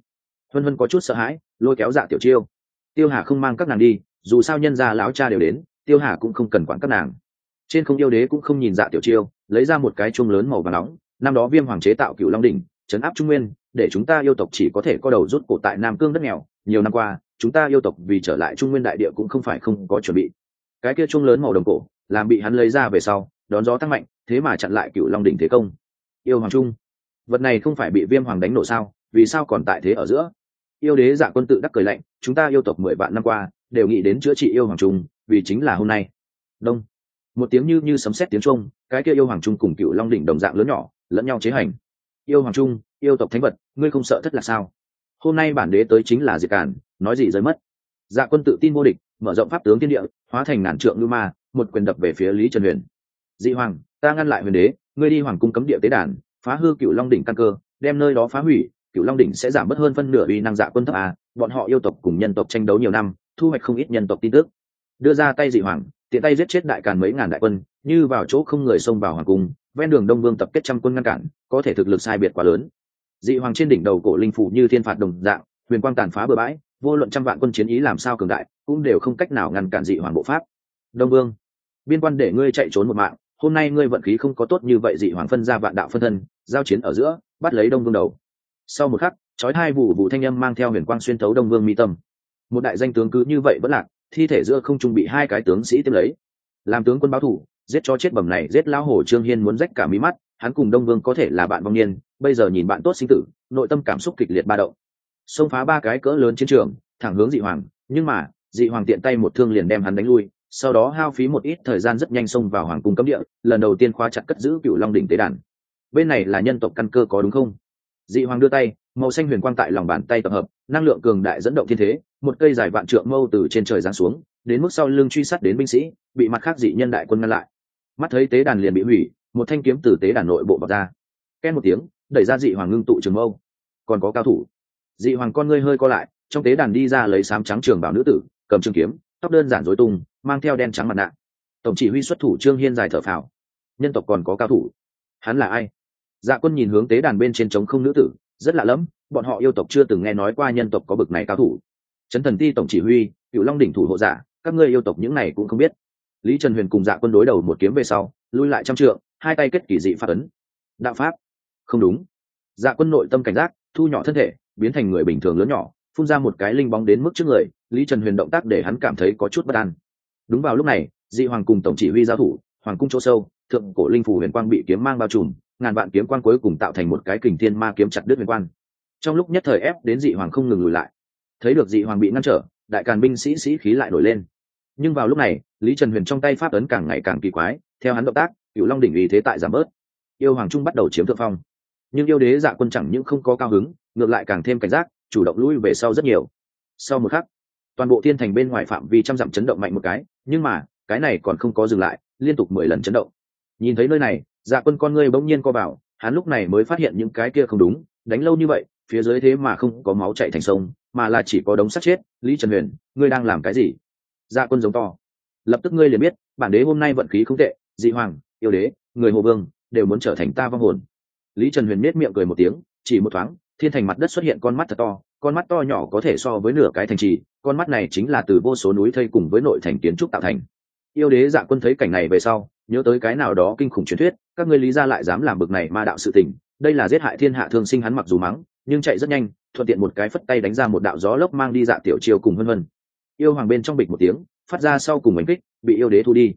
huân huân có chút sợ hãi, lôi kéo dạ tiểu chiêu. Tiêu hà không mang các nàng đi, dù sao nhân gia lão cha đều đến, tiêu hà cũng không cần quản các nàng. Trên không yêu đế cũng không nhìn dạ tiểu chiêu, lấy ra một cái chuông lớn màu và nóng, năm đó viêm hoàng chế tạo cựu long đỉnh chấn áp trung nguyên, để chúng ta yêu tộc chỉ có thể có đầu rút cổ tại nam cương đất nghèo, nhiều năm qua, chúng ta yêu tộc vì trở lại trung nguyên đại địa cũng không phải không có chuẩn bị. Cái kia chuông lớn màu đồng cổ, làm bị hắn lấy ra về sau đón gió tăng mạnh, thế mà chặn lại cựu long đỉnh thế công. Yêu hoàng trung, vật này không phải bị viêm hoàng đánh nổ sao? Vì sao còn tại thế ở giữa? Yêu đế dạ quân tự đắc cười lạnh, chúng ta yêu tộc mười vạn năm qua, đều nghĩ đến chữa trị yêu hoàng trung, vì chính là hôm nay. Đông. Một tiếng như như sấm sét tiếng trung cái kia yêu hoàng trung cùng cựu long đỉnh đồng dạng lớn nhỏ, lẫn nhau chế hành. Yêu hoàng trung, yêu tộc thánh vật, ngươi không sợ thất là sao? Hôm nay bản đế tới chính là diệt cản nói gì rơi mất? Dạ quân tự tin vô địch, mở rộng pháp tướng thiên địa, hóa thành ngàn trượng lưu ma, một quyền đập về phía lý trần huyền dị hoàng, ta ngăn lại huyền đế, ngươi đi hoàng cung cấm địa tế đàn, phá hư cựu long đỉnh căn cơ, đem nơi đó phá hủy cựu long đỉnh sẽ giảm bớt hơn phân nửa uy năng dạ quân thấp à bọn họ yêu tộc cùng nhân tộc tranh đấu nhiều năm, thu hoạch không ít nhân tộc tin tức. Đưa ra tay dị hoàng, tiện tay giết chết đại càn mấy ngàn đại quân, như vào chỗ không người xông vào hoàng cung, ven đường đông vương tập kết trăm quân ngăn cản, có thể thực lực sai biệt quá lớn. Dị hoàng trên đỉnh đầu cổ linh phủ như thiên phạt đồng dạng, huyền quang tàn phá bừa bãi, vô luận trăm vạn quân chiến ý làm sao cường đại, cũng đều không cách nào ngăn cản dị hoàng bộ pháp. Đông vương, biên quan để ngươi chạy trốn một mạng hôm nay ngươi vận khí không có tốt như vậy dị hoàng phân ra vạn đạo phân thân, giao chiến ở giữa, bắt lấy đông vương đầu. Sau một khắc, trói hai vụ vụ thanh âm mang theo huyền quang xuyên thấu đông vương mi tâm. Một đại danh tướng cứ như vậy vẫn lạc, thi thể giữa không trung bị hai cái tướng sĩ tiếp lấy. Làm tướng quân báo thủ, giết cho chết bầm này, giết lão hổ trương hiên muốn rách cả mí mắt, hắn cùng đông vương có thể là bạn vong niên, bây giờ nhìn bạn tốt sinh tử, nội tâm cảm xúc kịch liệt ba động. Xông phá ba cái cỡ lớn chiến trường, thẳng hướng dị hoàng, nhưng mà, dị hoàng tiện tay một thương liền đem hắn đánh lui sau đó hao phí một ít thời gian rất nhanh xông vào hoàng cung cấm địa, lần đầu tiên khóa chặt cất giữ cựu long đỉnh tế đàn. Bên này là nhân tộc căn cơ có đúng không? Dị hoàng đưa tay, màu xanh huyền quang tại lòng bàn tay tập hợp, năng lượng cường đại dẫn động thiên thế, một cây dài vạn trượng mâu từ trên trời giáng xuống, đến mức sau lưng truy sát đến binh sĩ, bị mặt khác dị nhân đại quân ngăn lại. Mắt thấy tế đàn liền bị hủy, một thanh kiếm từ tế đàn nội bộ bọc ra. Ken một tiếng, đẩy ra dị hoàng ngưng tụ trường mâu. Còn có cao thủ. Dị hoàng con ngươi hơi co lại, trong tế đàn đi ra lấy sám trắng trường bảo nữ tử, cầm trường kiếm tóc đơn giản dối tung, mang theo đen trắng mặt nạ. Tổng chỉ huy xuất thủ trương hiên dài thở phào. Nhân tộc còn có cao thủ. Hắn là ai? Dạ quân nhìn hướng tế đàn bên trên trống không nữ tử, rất lạ lẫm, bọn họ yêu tộc chưa từng nghe nói qua nhân tộc có bực này cao thủ. Trấn thần ti tổng chỉ huy cựu long đỉnh thủ hộ giả, các ngươi yêu tộc những này cũng không biết. Lý trần huyền cùng dạ quân đối đầu một kiếm về sau, lui lại trăm trượng, hai tay kết kỳ dị phát ấn. Đạo pháp? Không đúng. Dạ quân nội tâm cảnh giác, thu nhỏ thân thể, biến thành người bình thường lớn nhỏ, phun ra một cái linh bóng đến mức trước người lý trần huyền động tác để hắn cảm thấy có chút bất an. Đúng vào lúc này dị hoàng cùng tổng chỉ huy giáo thủ, hoàng cung chỗ sâu, thượng cổ linh phủ huyền quang bị kiếm mang bao trùm, ngàn vạn kiếm quan cuối cùng tạo thành một cái kình thiên ma kiếm chặt đứt huyền quan trong lúc nhất thời ép đến dị hoàng không ngừng lùi lại. Thấy được dị hoàng bị ngăn trở, đại càn binh sĩ sĩ khí lại nổi lên. Nhưng vào lúc này, lý trần huyền trong tay pháp ấn càng ngày càng kỳ quái, theo hắn động tác cựu long đỉnh ý thế tại giảm bớt. Yêu hoàng trung bắt đầu chiếm thượng phong. Nhưng yêu đế dạ quân chẳng những không có cao hứng, ngược lại càng thêm cảnh giác, chủ động lui về sau rất nhiều. Sau một khắc toàn bộ thiên thành bên ngoài phạm vi trăm dặm chấn động mạnh một cái, nhưng mà, cái này còn không có dừng lại, liên tục mười lần chấn động. Nhìn thấy nơi này dạ quân con ngươi bỗng nhiên co vào, hắn lúc này mới phát hiện những cái kia không đúng, đánh lâu như vậy, phía dưới thế mà không có máu chạy thành sông, mà là chỉ có đống sắt chết. Lý trần huyền, ngươi đang làm cái gì? Dạ quân giống to. Lập tức ngươi liền biết, bản đế hôm nay vận khí không tệ, dị hoàng, yêu đế, người hồ vương, đều muốn trở thành ta vong hồn. Lý trần huyền miết miệng cười một tiếng, chỉ một thoáng, thiên thành mặt đất xuất hiện con mắt thật to con mắt to nhỏ có thể so với nửa cái thành trì, con mắt này chính là từ vô số núi thây cùng với nội thành kiến trúc tạo thành. Yêu đế dạ quân thấy cảnh này về sau, nhớ tới cái nào đó kinh khủng truyền thuyết, các ngươi lý ra lại dám làm bực này ma đạo sự tình, đây là giết hại thiên hạ thương sinh hắn mặc dù mắng, nhưng chạy rất nhanh, thuận tiện một cái phất tay đánh ra một đạo gió lốc mang đi dạ tiểu chiều cùng vân vân yêu hoàng bên trong bịch một tiếng, phát ra sau cùng đánh kích, bị yêu đế thu đi.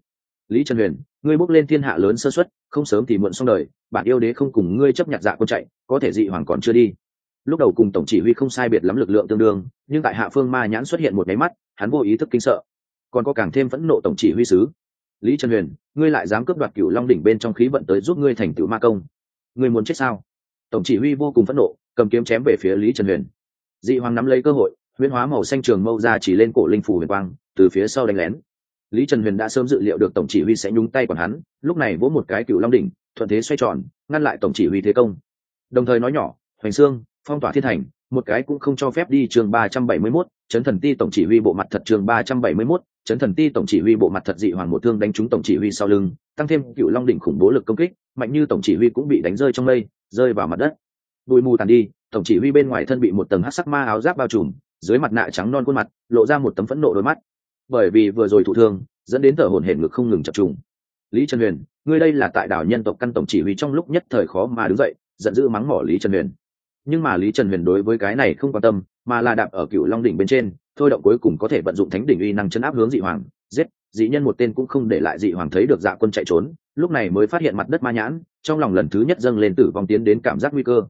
Lý trần huyền, ngươi bước lên thiên hạ lớn sơ xuất không sớm thì muộn xong đời, bản yêu đế không cùng ngươi chấp nhận dạ quân chạy, có thể dị hoàng còn chưa đi lúc đầu cùng tổng chỉ huy không sai biệt lắm lực lượng tương đương, nhưng tại hạ phương ma nhãn xuất hiện một máy mắt, hắn vô ý thức kinh sợ. Còn có càng thêm phẫn nộ tổng chỉ huy sứ. Lý trần huyền, ngươi lại dám cướp đoạt cựu long đỉnh bên trong khí vận tới giúp ngươi thành tựu ma công. Ngươi muốn chết sao? Tổng chỉ huy vô cùng phẫn nộ, cầm kiếm chém về phía lý trần huyền. Dị hoàng nắm lấy cơ hội, huyễn hóa màu xanh trường mâu ra chỉ lên cổ linh phủ huyền quang, từ phía sau đánh lén. Lý trần huyền đã sớm dự liệu được tổng chỉ huy sẽ nhúng tay còn hắn, lúc này vỗ một cái cựu long đỉnh, thuận thế xoay tròn, ngăn lại tổng chỉ huy thế công. Đồng thời nói nhỏ, hoành sương phong tỏa thiên thành một cái cũng không cho phép đi chương ba trăm bảy mươi 371, chấn thần ti tổng chỉ huy bộ mặt thật chương ba trăm bảy mươi 371, chấn thần ti tổng chỉ huy bộ mặt thật dị hoàng một thương đánh trúng tổng chỉ huy sau lưng tăng thêm cựu long đỉnh khủng bố lực công kích mạnh như tổng chỉ huy cũng bị đánh rơi trong mây rơi vào mặt đất. Bụi mù tàn đi tổng chỉ huy bên ngoài thân bị một tầng hắc sắc ma áo giáp bao trùm dưới mặt nạ trắng non khuôn mặt lộ ra một tấm phẫn nộ đôi mắt. Bởi vì vừa rồi thụ thương dẫn đến thở hổn hển ngực không ngừng chập trùng. Lý trần huyền ngươi đây là tại đảo nhân tộc căn tổng chỉ huy trong lúc nhất thời khó mà đứng dậy giận dữ mắng mỏ lý trần huyền nhưng mà lý trần huyền đối với cái này không quan tâm, mà là đạp ở cựu long đỉnh bên trên, thôi động cuối cùng có thể vận dụng thánh đỉnh uy năng chấn áp hướng dị hoàng, giết, dị nhân một tên cũng không để lại dị hoàng thấy được dạ quân chạy trốn, lúc này mới phát hiện mặt đất ma nhãn, trong lòng lần thứ nhất dâng lên tử vong tiến đến cảm giác nguy cơ.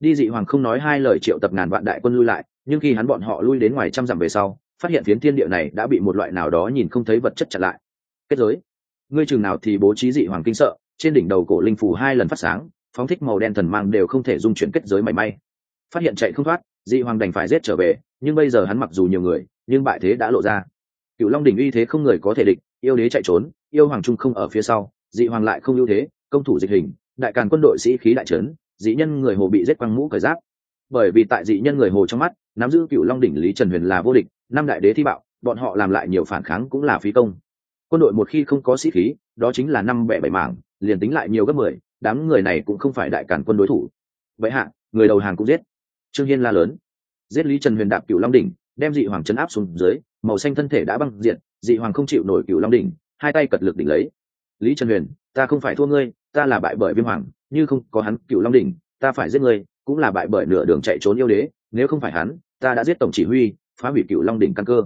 Đi dị hoàng không nói hai lời triệu tập ngàn vạn đại quân lui lại, nhưng khi hắn bọn họ lui đến ngoài trăm dặm về sau, phát hiện phiến thiên địa này đã bị một loại nào đó nhìn không thấy vật chất chặn lại. Kết giới. Ngươi chừng nào thì bố trí dị hoàng kinh sợ, trên đỉnh đầu cổ linh phủ hai lần phát sáng phóng thích màu đen thần mang đều không thể dung chuyển kết giới mảy may. Phát hiện chạy không thoát dị hoàng đành phải rết trở về, nhưng bây giờ hắn mặc dù nhiều người, nhưng bại thế đã lộ ra. Cựu long đỉnh uy thế không người có thể địch, yêu đế chạy trốn, yêu hoàng trung không ở phía sau dị hoàng lại không ưu thế, công thủ dịch hình, đại càn quân đội sĩ khí đại trấn, dị nhân người hồ bị rết quăng mũ cởi giáp. Bởi vì tại dị nhân người hồ trong mắt, nắm giữ cựu long đỉnh lý trần huyền là vô địch, năm đại đế thi bạo, bọn họ làm lại nhiều phản kháng cũng là phí công. Quân đội một khi không có sĩ khí, đó chính là năm bẻ bảy mảng, liền tính lại nhiều gấp mười đám người này cũng không phải đại cản quân đối thủ. Vậy hạ, người đầu hàng cũng giết. Trương hiên la lớn. Giết lý trần huyền đạp cựu long đỉnh, đem dị hoàng chấn áp xuống dưới, màu xanh thân thể đã băng diện dị hoàng không chịu nổi cựu long đỉnh, hai tay cật lực đỉnh lấy. Lý trần huyền, ta không phải thua ngươi, ta là bại bởi viêm hoàng, như không có hắn cựu long đỉnh, ta phải giết ngươi, cũng là bại bởi nửa đường chạy trốn yêu đế, nếu không phải hắn, ta đã giết tổng chỉ huy, phá hủy cựu long đỉnh căn cơ.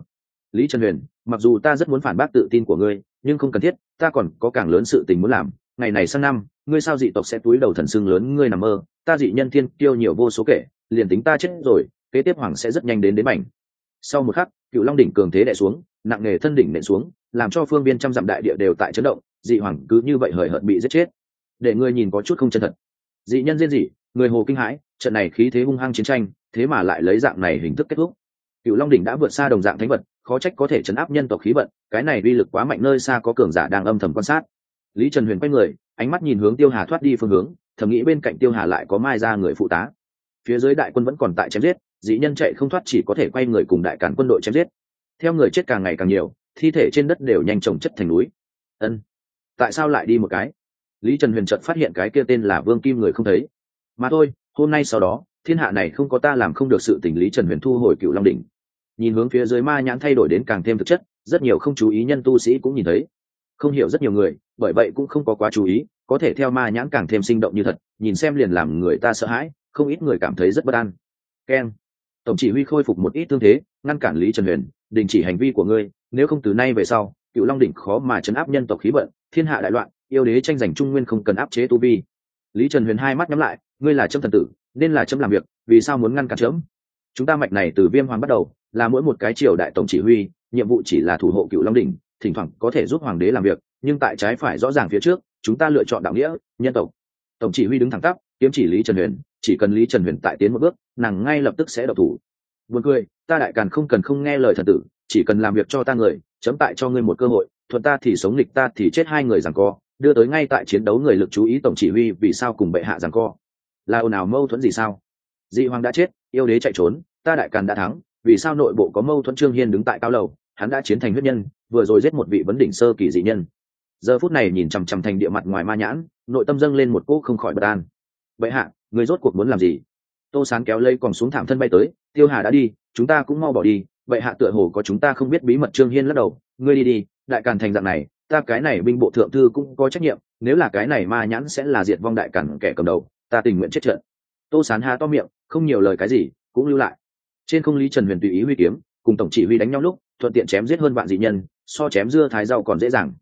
Lý trần huyền, mặc dù ta rất muốn phản bác tự tin của ngươi, nhưng không cần thiết, ta còn có càng lớn sự tình muốn làm ngày này sang năm, ngươi sao dị tộc sẽ túi đầu thần xương lớn ngươi nằm mơ? Ta dị nhân thiên tiêu nhiều vô số kể, liền tính ta chết rồi, kế tiếp hoàng sẽ rất nhanh đến đến mảnh. Sau một khắc, cựu long đỉnh cường thế đẻ xuống, nặng nề thân đỉnh nện xuống, làm cho phương viên trăm dặm đại địa đều tại chấn động, dị hoàng cứ như vậy hời hợt bị giết chết. Để ngươi nhìn có chút không chân thật. Dị nhân diên dị, người hồ kinh hãi, trận này khí thế hung hăng chiến tranh, thế mà lại lấy dạng này hình thức kết thúc. Cựu long đỉnh đã vượt xa đồng dạng thánh vật, khó trách có thể chấn áp nhân tộc khí vận, cái này uy lực quá mạnh nơi xa có cường giả đang âm thầm quan sát lý trần huyền quay người, ánh mắt nhìn hướng tiêu hà thoát đi phương hướng, thầm nghĩ bên cạnh tiêu hà lại có mai ra người phụ tá. Phía dưới đại quân vẫn còn tại chém giết dĩ nhân chạy không thoát chỉ có thể quay người cùng đại cản quân đội chém giết. Theo người chết càng ngày càng nhiều, thi thể trên đất đều nhanh chồng chất thành núi. Ân, tại sao lại đi một cái? Lý trần huyền trợt phát hiện cái kia tên là vương kim người không thấy. Mà thôi, hôm nay sau đó, thiên hạ này không có ta làm không được sự tình lý trần huyền thu hồi cựu long đỉnh. Nhìn hướng phía dưới ma nhãn thay đổi đến càng thêm thực chất, rất nhiều không chú ý nhân tu sĩ cũng nhìn thấy không hiểu rất nhiều người, bởi vậy cũng không có quá chú ý, có thể theo ma nhãn càng thêm sinh động như thật, nhìn xem liền làm người ta sợ hãi, không ít người cảm thấy rất bất an. Keng tổng chỉ huy khôi phục một ít tương thế, ngăn cản lý trần huyền, đình chỉ hành vi của ngươi, nếu không từ nay về sau, cựu long đỉnh khó mà chấn áp nhân tộc khí vận, thiên hạ đại loạn, yêu đế tranh giành trung nguyên không cần áp chế tu vi. Lý trần huyền hai mắt nhắm lại, ngươi là trâm thần tử, nên là trâm làm việc, vì sao muốn ngăn cản chớm chúng ta mạch này từ viêm hoàng bắt đầu, là mỗi một cái triều đại tổng chỉ huy, nhiệm vụ chỉ là thủ hộ cựu long đỉnh thỉnh thoảng có thể giúp hoàng đế làm việc, nhưng tại trái phải rõ ràng phía trước, chúng ta lựa chọn đạo nghĩa, nhân tộc. Tổng chỉ huy đứng thẳng tắp, kiếm chỉ lý trần huyền, chỉ cần lý trần huyền tại tiến một bước, nàng ngay lập tức sẽ độc thủ. Buồn cười, ta đại càn không cần không nghe lời thần tử, chỉ cần làm việc cho ta người, chấm tại cho ngươi một cơ hội, thuận ta thì sống lịch ta thì chết hai người rằng co, đưa tới ngay tại chiến đấu người lực chú ý tổng chỉ huy vì sao cùng bệ hạ rằng co. Là ồn ào mâu thuẫn gì sao? Dị hoàng đã chết, yêu đế chạy trốn, ta đại càn đã thắng, vì sao nội bộ có mâu thuẫn trương hiên đứng tại cao lầu? Hắn đã chiến thành huyết nhân, vừa rồi giết một vị vấn đỉnh sơ kỳ dị nhân. Giờ phút này nhìn chằm chằm thành địa mặt ngoài ma nhãn, nội tâm dâng lên một cỗ không khỏi bất an. Vậy hạ, người rốt cuộc muốn làm gì? Tô sán kéo lây còn xuống thảm thân bay tới, tiêu hà đã đi, chúng ta cũng mau bỏ đi vậy hạ tựa hồ có chúng ta không biết bí mật trương hiên lắc đầu, ngươi đi đi, đại càn thành dạng này, ta cái này binh bộ thượng thư cũng có trách nhiệm, nếu là cái này ma nhãn sẽ là diệt vong đại càn kẻ cầm đầu, ta tình nguyện chết trận. Tô sán há to miệng, không nhiều lời cái gì, cũng lưu lại. Trên không lý trần huyền tùy ý huy kiếm, cùng tổng chỉ huy đánh nhau lúc thuận tiện chém giết hơn vạn dị nhân, so chém dưa thái rau còn dễ dàng.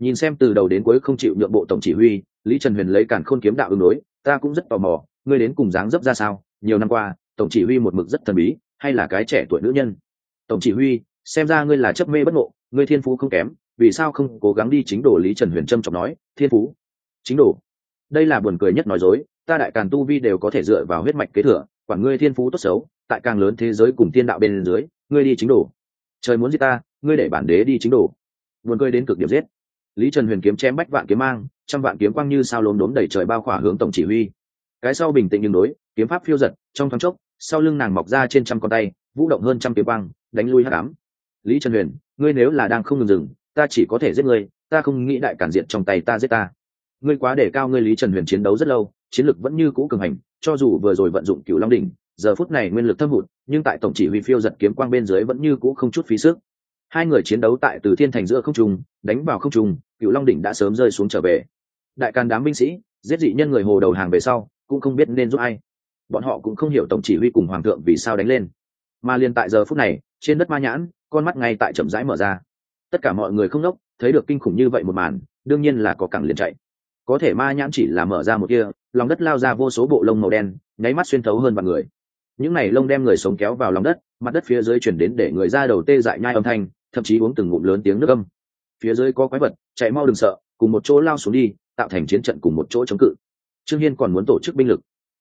Nhìn xem từ đầu đến cuối không chịu nhượng bộ tổng chỉ huy, lý trần huyền lấy cản khôn kiếm đạo ứng đối, ta cũng rất tò mò, ngươi đến cùng dáng dấp ra sao? Nhiều năm qua, tổng chỉ huy một mực rất thần bí, hay là cái trẻ tuổi nữ nhân? Tổng chỉ huy, xem ra ngươi là chấp mê bất ngộ, ngươi thiên phú không kém, vì sao không cố gắng đi chính đồ lý trần huyền trâm trọng nói, thiên phú? Chính đồ. Đây là buồn cười nhất nói dối, ta đại càn tu vi đều có thể dựa vào huyết mạch kế thừa, quản ngươi thiên phú tốt xấu, tại càng lớn thế giới cùng tiên đạo bên dưới, ngươi đi chính đồ trời muốn giết ta, ngươi để bản đế đi chính đồ buồn cười đến cực điểm giết. Lý trần huyền kiếm chém bách vạn kiếm mang, trăm vạn kiếm quang như sao lốm đốm đẩy trời bao khỏa hướng tổng chỉ huy. Cái sau bình tĩnh nhưng đối, kiếm pháp phiêu giật, trong thoáng chốc, sau lưng nàng mọc ra trên trăm con tay, vũ động hơn trăm kiếm quang, đánh lui hắc ám. Lý trần huyền, ngươi nếu là đang không ngừng dừng, ta chỉ có thể giết ngươi, ta không nghĩ đại cản diện trong tay ta giết ta. Ngươi quá để cao ngươi lý trần huyền chiến đấu rất lâu, chiến lực vẫn như cũ cường hành, cho dù vừa rồi vận dụng cựu long đỉnh giờ phút này nguyên lực thâm hụt, nhưng tại tổng chỉ huy phiêu giật kiếm quang bên dưới vẫn như cũ không chút phí sức. Hai người chiến đấu tại từ thiên thành giữa không trung, đánh vào không trung, cựu long đỉnh đã sớm rơi xuống trở về. Đại càn đám binh sĩ, giết dị nhân người hồ đầu hàng về sau, cũng không biết nên giúp ai. Bọn họ cũng không hiểu tổng chỉ huy cùng hoàng thượng vì sao đánh lên. Mà liền tại giờ phút này, trên đất ma nhãn, con mắt ngay tại chậm rãi mở ra. Tất cả mọi người không đốc thấy được kinh khủng như vậy một màn, đương nhiên là có cẳng liền chạy. Có thể ma nhãn chỉ là mở ra một kia, lòng đất lao ra vô số bộ lông màu đen, nháy mắt xuyên thấu hơn vạn người những này lông đem người sống kéo vào lòng đất, mặt đất phía dưới chuyển đến để người ra đầu tê dại nhai âm thanh, thậm chí uống từng ngụm lớn tiếng nước âm. Phía dưới có quái vật, chạy mau đừng sợ, cùng một chỗ lao xuống đi, tạo thành chiến trận cùng một chỗ chống cự. Trương hiên còn muốn tổ chức binh lực.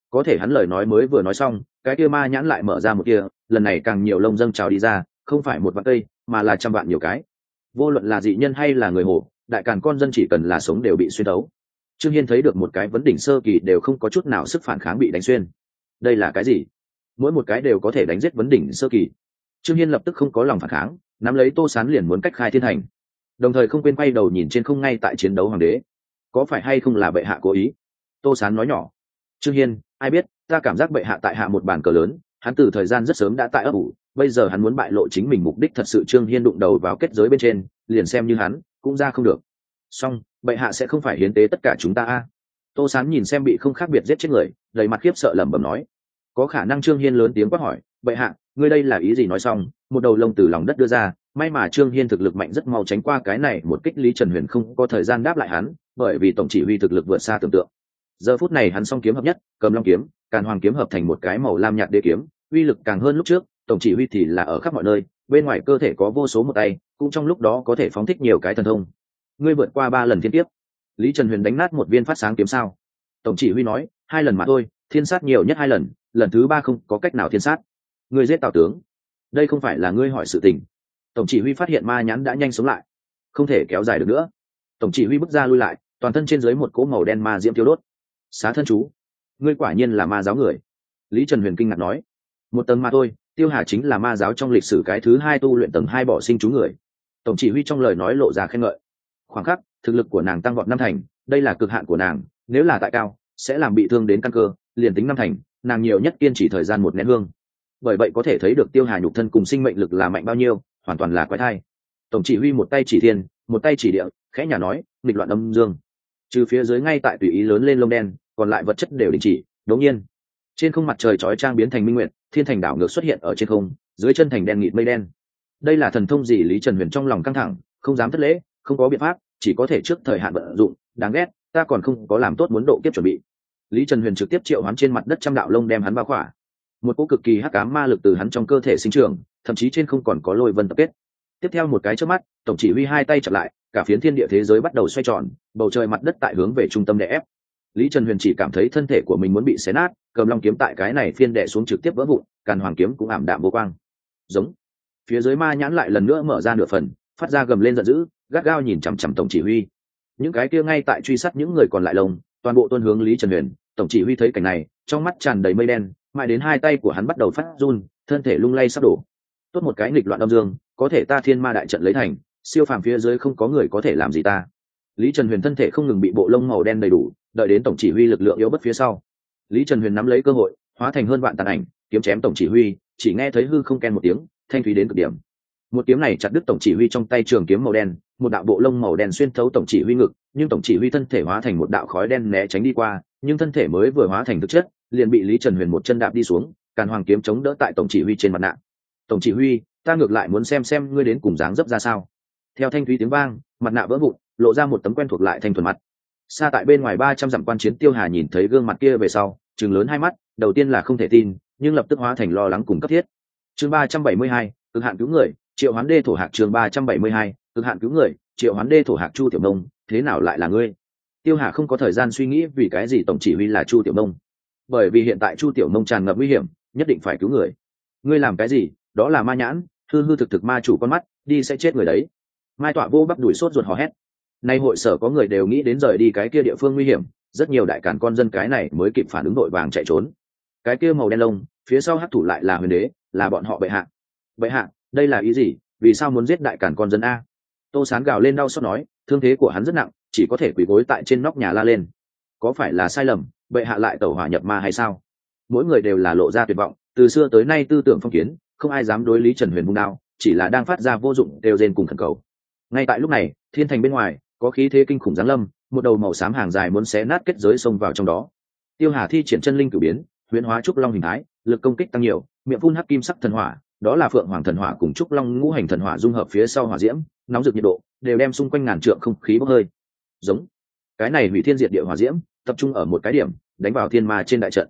Có thể hắn lời nói mới vừa nói xong, cái kia ma nhãn lại mở ra một kia, lần này càng nhiều lông dâng trào đi ra, không phải một vạn cây, mà là trăm vạn nhiều cái. Vô luận là dị nhân hay là người hồ đại càn con dân chỉ cần là sống đều bị xuyên đấu trương hiên thấy được một cái vấn đỉnh sơ kỳ đều không có chút nào sức phản kháng bị đánh xuyên. Đây là cái gì? Mỗi một cái đều có thể đánh giết vấn đỉnh sơ kỳ. Trương hiên lập tức không có lòng phản kháng, nắm lấy tô sán liền muốn cách khai thiên hành đồng thời không quên quay đầu nhìn trên không ngay tại chiến đấu hoàng đế. Có phải hay không là bệ hạ cố ý? Tô sán nói nhỏ. Trương hiên, ai biết, ta cảm giác bệ hạ tại hạ một bàn cờ lớn, hắn từ thời gian rất sớm đã tại ấp ủ, bây giờ hắn muốn bại lộ chính mình mục đích thật sự trương hiên đụng đầu vào kết giới bên trên, liền xem như hắn, cũng ra không được. Song bệ hạ sẽ không phải hiến tế tất cả chúng ta a. Tô sán nhìn xem bị không khác biệt giết chết người, đầy mặt khiếp sợ lẩm bẩm nói có khả năng trương hiên lớn tiếng quát hỏi, bệ hạ, ngươi đây là ý gì? Nói xong, một đầu lông từ lòng đất đưa ra. May mà trương hiên thực lực mạnh rất mau tránh qua cái này, một kích lý trần huyền không có thời gian đáp lại hắn, bởi vì tổng chỉ huy thực lực vượt xa tưởng tượng. Giờ phút này hắn song kiếm hợp nhất, cầm long kiếm, càn hoàng kiếm hợp thành một cái màu lam nhạt đế kiếm, uy lực càng hơn lúc trước, tổng chỉ huy thì là ở khắp mọi nơi, bên ngoài cơ thể có vô số một tay, cũng trong lúc đó có thể phóng thích nhiều cái thần thông. Ngươi vượt qua ba lần thiên tiếp lý trần huyền đánh nát một viên phát sáng kiếm sao. Tổng chỉ huy nói, hai lần mà thôi, thiên sát nhiều nhất hai lần lần thứ ba không có cách nào thiên sát. Ngươi giết tào tướng. Đây không phải là ngươi hỏi sự tình. Tổng chỉ huy phát hiện ma nhãn đã nhanh sống lại. Không thể kéo dài được nữa. Tổng chỉ huy bước ra lui lại, toàn thân trên dưới một cỗ màu đen ma diễm tiêu đốt. Xá thân chú. Ngươi quả nhiên là ma giáo người. Lý trần huyền kinh ngạc nói. Một tầng ma thôi, tiêu hà chính là ma giáo trong lịch sử cái thứ hai tu luyện tầng hai bỏ sinh chú người. Tổng chỉ huy trong lời nói lộ ra khen ngợi. Khoảng khắc, thực lực của nàng tăng vọt năm thành, đây là cực hạn của nàng, nếu là tại cao, sẽ làm bị thương đến căn cơ, liền tính năm thành nàng nhiều nhất kiên chỉ thời gian một nén hương. Bởi vậy có thể thấy được tiêu hà nhục thân cùng sinh mệnh lực là mạnh bao nhiêu, hoàn toàn là quái thai. Tổng chỉ huy một tay chỉ thiên, một tay chỉ địa, khẽ nhà nói, nghịch loạn âm dương. Trừ phía dưới ngay tại tùy ý lớn lên lông đen, còn lại vật chất đều đình chỉ, đống nhiên. Trên không mặt trời chói trang biến thành minh nguyện thiên thành đảo ngược xuất hiện ở trên không, dưới chân thành đen nghịt mây đen. Đây là thần thông gì lý trần huyền trong lòng căng thẳng, không dám thất lễ, không có biện pháp, chỉ có thể trước thời hạn vận dụng, đáng ghét, ta còn không có làm tốt muốn độ kiếp chuẩn bị lý trần huyền trực tiếp triệu hoán trên mặt đất trăm đạo lông đem hắn bao khỏa. Một cỗ cực kỳ hắc ám ma lực từ hắn trong cơ thể sinh trưởng thậm chí trên không còn có lôi vân tập kết. Tiếp theo một cái trước mắt tổng chỉ huy hai tay chặt lại cả phiến thiên địa thế giới bắt đầu xoay tròn bầu trời mặt đất tại hướng về trung tâm đè ép. Lý trần huyền chỉ cảm thấy thân thể của mình muốn bị xé nát cầm long kiếm tại cái này phiên đè xuống trực tiếp vỡ vụn càn hoàng kiếm cũng ảm đạm vô quang. Giống. Phía dưới ma nhãn lại lần nữa mở ra nửa phần phát ra gầm lên giận dữ gắt gao nhìn chằm chằm tổng chỉ huy. Những cái kia ngay tại truy sát những người còn lại lồng, toàn bộ tuân hướng lý trần huyền tổng chỉ huy thấy cảnh này, trong mắt tràn đầy mây đen, mãi đến hai tay của hắn bắt đầu phát run, thân thể lung lay sắp đổ. Tốt một cái nghịch loạn âm dương, có thể ta thiên ma đại trận lấy thành, siêu phàm phía dưới không có người có thể làm gì ta. Lý trần huyền thân thể không ngừng bị bộ lông màu đen đầy đủ, đợi đến tổng chỉ huy lực lượng yếu bất phía sau. Lý trần huyền nắm lấy cơ hội, hóa thành hơn vạn tàn ảnh, kiếm chém tổng chỉ huy, chỉ nghe thấy hư không ken một tiếng, thanh thúy đến cực điểm. Một kiếm này chặt đứt tổng chỉ huy trong tay trường kiếm màu đen, một đạo bộ lông màu đen xuyên thấu tổng chỉ huy ngực, nhưng tổng chỉ huy thân thể hóa thành một đạo khói đen né tránh đi qua nhưng thân thể mới vừa hóa thành thực chất, liền bị lý trần huyền một chân đạp đi xuống, càn hoàng kiếm chống đỡ tại tổng chỉ huy trên mặt nạ. Tổng chỉ huy, ta ngược lại muốn xem xem ngươi đến cùng dáng dấp ra sao. Theo thanh thúy tiếng vang, mặt nạ vỡ vụn, lộ ra một tấm quen thuộc lại thanh thuần mặt. Xa tại bên ngoài ba trăm dặm quan chiến tiêu hà nhìn thấy gương mặt kia về sau chừng lớn hai mắt, đầu tiên là không thể tin, nhưng lập tức hóa thành lo lắng cùng cấp thiết. Chương ba trăm bảy mươi hai, cực hạn cứu người, triệu hoán đê thổ hạc chương ba trăm bảy mươi hai, cực hạn cứu người, triệu hoán đê thổ hạc chu tiểu nông, thế nào lại là ngươi? Tiêu hà không có thời gian suy nghĩ vì cái gì tổng chỉ huy là chu tiểu nông. Bởi vì hiện tại chu tiểu nông tràn ngập nguy hiểm, nhất định phải cứu người. Ngươi làm cái gì? Đó là ma nhãn, hư hư thực thực ma chủ con mắt, đi sẽ chết người đấy. Mai tọa vô bắp đuổi sốt ruột hò hét. Nay hội sở có người đều nghĩ đến rời đi cái kia địa phương nguy hiểm, rất nhiều đại cản con dân cái này mới kịp phản ứng đội vàng chạy trốn. Cái kia màu đen lông, phía sau hắc thủ lại là huyền đế, là bọn họ bệ hạ. Bệ hạ, đây là ý gì? Vì sao muốn giết đại cản con dân a? Tô sán gào lên đau xót nói, thương thế của hắn rất nặng chỉ có thể quỳ gối tại trên nóc nhà la lên. Có phải là sai lầm, bệ hạ lại tẩu hỏa nhập ma hay sao? Mỗi người đều là lộ ra tuyệt vọng, từ xưa tới nay tư tưởng phong kiến, không ai dám đối lý trần huyền vung đao, chỉ là đang phát ra vô dụng đều rên cùng khẩn cầu. Ngay tại lúc này, thiên thành bên ngoài, có khí thế kinh khủng giáng lâm, một đầu màu xám hàng dài muốn xé nát kết giới xông vào trong đó. Tiêu hà thi triển chân linh cử biến, huyễn hóa trúc long hình thái, lực công kích tăng nhiều, miệng phun hắc kim sắc thần hỏa, đó là phượng hoàng thần hỏa cùng trúc long ngũ hành thần hỏa dung hợp phía sau hỏa diễm, nóng rực nhiệt độ, đều đem xung quanh ngàn trượng không khí bốc hơi giống. Cái này hủy thiên diệt địa hỏa diễm, tập trung ở một cái điểm, đánh vào thiên ma trên đại trận.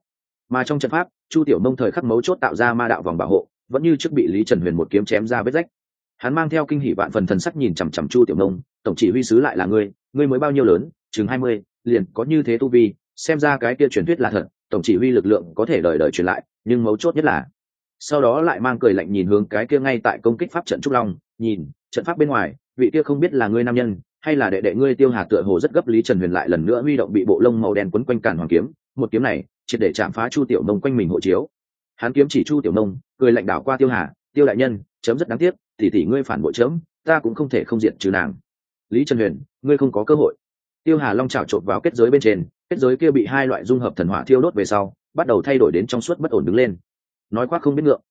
Mà trong trận pháp, chu tiểu mông thời khắc mấu chốt tạo ra ma đạo vòng bảo hộ, vẫn như trước bị lý trần huyền một kiếm chém ra vết rách. Hắn mang theo kinh hỷ vạn phần thần sắc nhìn chằm chằm chu tiểu nông tổng chỉ huy sứ lại là ngươi ngươi mới bao nhiêu lớn, chừng hai mươi, liền có như thế tu vi, xem ra cái kia truyền thuyết là thật, tổng chỉ huy lực lượng có thể đợi đợi truyền lại, nhưng mấu chốt nhất là sau đó lại mang cười lạnh nhìn hướng cái kia ngay tại công kích pháp trận trúc long, nhìn, trận pháp bên ngoài, vị kia không biết là ngươi nam nhân hay là đệ đệ ngươi tiêu hà tựa hồ rất gấp lý trần huyền lại lần nữa huy động bị bộ lông màu đen quấn quanh cản hoàng kiếm, một kiếm này, triệt để chạm phá chu tiểu nông quanh mình hộ chiếu. Hắn kiếm chỉ chu tiểu nông, cười lạnh đảo qua tiêu hà, tiêu đại nhân, chấm rất đáng tiếc, tỷ tỷ ngươi phản bội chấm, ta cũng không thể không diện trừ nàng. Lý trần huyền, ngươi không có cơ hội. Tiêu hà long trào trộn vào kết giới bên trên, kết giới kia bị hai loại dung hợp thần hỏa thiêu đốt về sau, bắt đầu thay đổi đến trong suốt bất ổn đứng lên. Nói khoác không biết ngượng.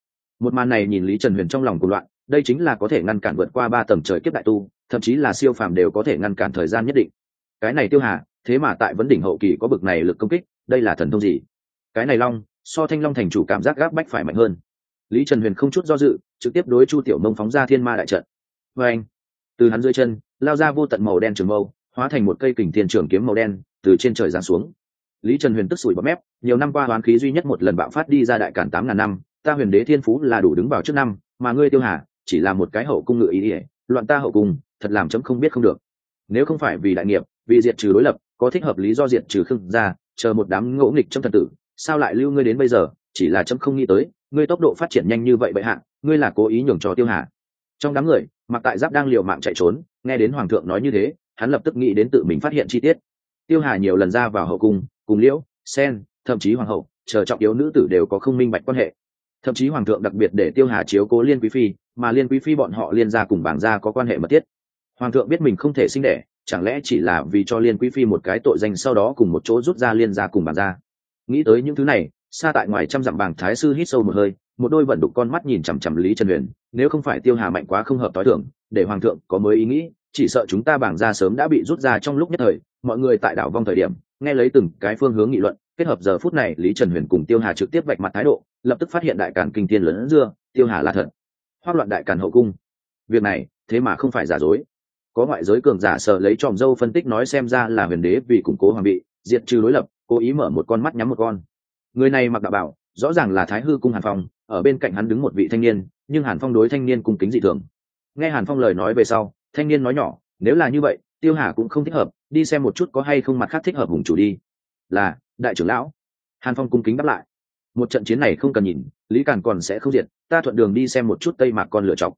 Một màn này nhìn lý trần huyền trong lòng cuộc loạn, đây chính là có thể ngăn cản vượt qua ba tầng trời kiếp đại tu thậm chí là siêu phàm đều có thể ngăn cản thời gian nhất định. Cái này tiêu hà, thế mà tại vấn đỉnh hậu kỳ có bực này lực công kích, đây là thần thông gì? Cái này long, so thanh long thành chủ cảm giác gác bách phải mạnh hơn. Lý trần huyền không chút do dự, trực tiếp đối chu tiểu mông phóng ra thiên ma đại trận. Vê anh, từ hắn dưới chân, lao ra vô tận màu đen trường mâu, hóa thành một cây kình thiên trường kiếm màu đen, từ trên trời giáng xuống. Lý trần huyền tức sủi bọt mép, nhiều năm qua hoán khí duy nhất một lần bạo phát đi ra đại cản tám ngàn năm, ta huyền đế thiên phú là đủ đứng vào trước năm, mà ngươi tiêu hà, chỉ là một cái hậu cung ngự ý ỉa loạn ta hậu cung thật làm chấm không biết không được. Nếu không phải vì đại nghiệp, vì diệt trừ đối lập, có thích hợp lý do diệt trừ khương ra chờ một đám ngỗ nghịch trong thần tử, sao lại lưu ngươi đến bây giờ? Chỉ là chấm không nghĩ tới, ngươi tốc độ phát triển nhanh như vậy bệ hạ, ngươi là cố ý nhường cho tiêu hà. Trong đám người mặc tại giáp đang liều mạng chạy trốn, nghe đến hoàng thượng nói như thế, hắn lập tức nghĩ đến tự mình phát hiện chi tiết. Tiêu hà nhiều lần ra vào hậu cung, cùng liễu, sen, thậm chí hoàng hậu, chờ trọng yếu nữ tử đều có không minh bạch quan hệ. Thậm chí hoàng thượng đặc biệt để tiêu hà chiếu cố liên quý phi, mà liên quý phi bọn họ liên gia cùng bảng gia có quan hệ mật thiết hoàng thượng biết mình không thể sinh đẻ, chẳng lẽ chỉ là vì cho liên quý phi một cái tội danh sau đó cùng một chỗ rút ra liên gia cùng bàn gia nghĩ tới những thứ này xa tại ngoài trăm dặm Bàng thái sư hít sâu một hơi, một đôi vận đục con mắt nhìn chằm chằm lý trần huyền nếu không phải tiêu hà mạnh quá không hợp t h i thưởng để hoàng thượng có mới ý nghĩ, chỉ sợ chúng ta bảng ra sớm đã bị rút ra trong lúc nhất thời, mọi người tại đảo vong thời điểm, nghe lấy từng cái phương hướng nghị luận, kết hợp giờ phút này lý trần huyền cùng tiêu hà trực tiếp vạch mặt thái độ, lập tức phát hiện đại càn kinh tiên lớn dưa, tiêu hà là thật. Hoác loạn đại càn hậu cung. Việc này, thế mà không phải giả dối có ngoại giới cường giả sợ lấy tròm dâu phân tích nói xem ra là huyền đế vì củng cố hoàng bị diệt trừ đối lập, cố ý mở một con mắt nhắm một con. Người này mặc đạo bảo, rõ ràng là thái hư cung hàn phong, ở bên cạnh hắn đứng một vị thanh niên, nhưng hàn phong đối thanh niên cung kính dị thường. Nghe hàn phong lời nói về sau, thanh niên nói nhỏ, nếu là như vậy, tiêu hà cũng không thích hợp, đi xem một chút có hay không mặt khác thích hợp hùng chủ đi. Là, đại trưởng lão. Hàn phong cung kính đáp lại. Một trận chiến này không cần nhìn, lý càn còn sẽ không diệt, ta thuận đường đi xem một chút tây mạc con lửa chọc.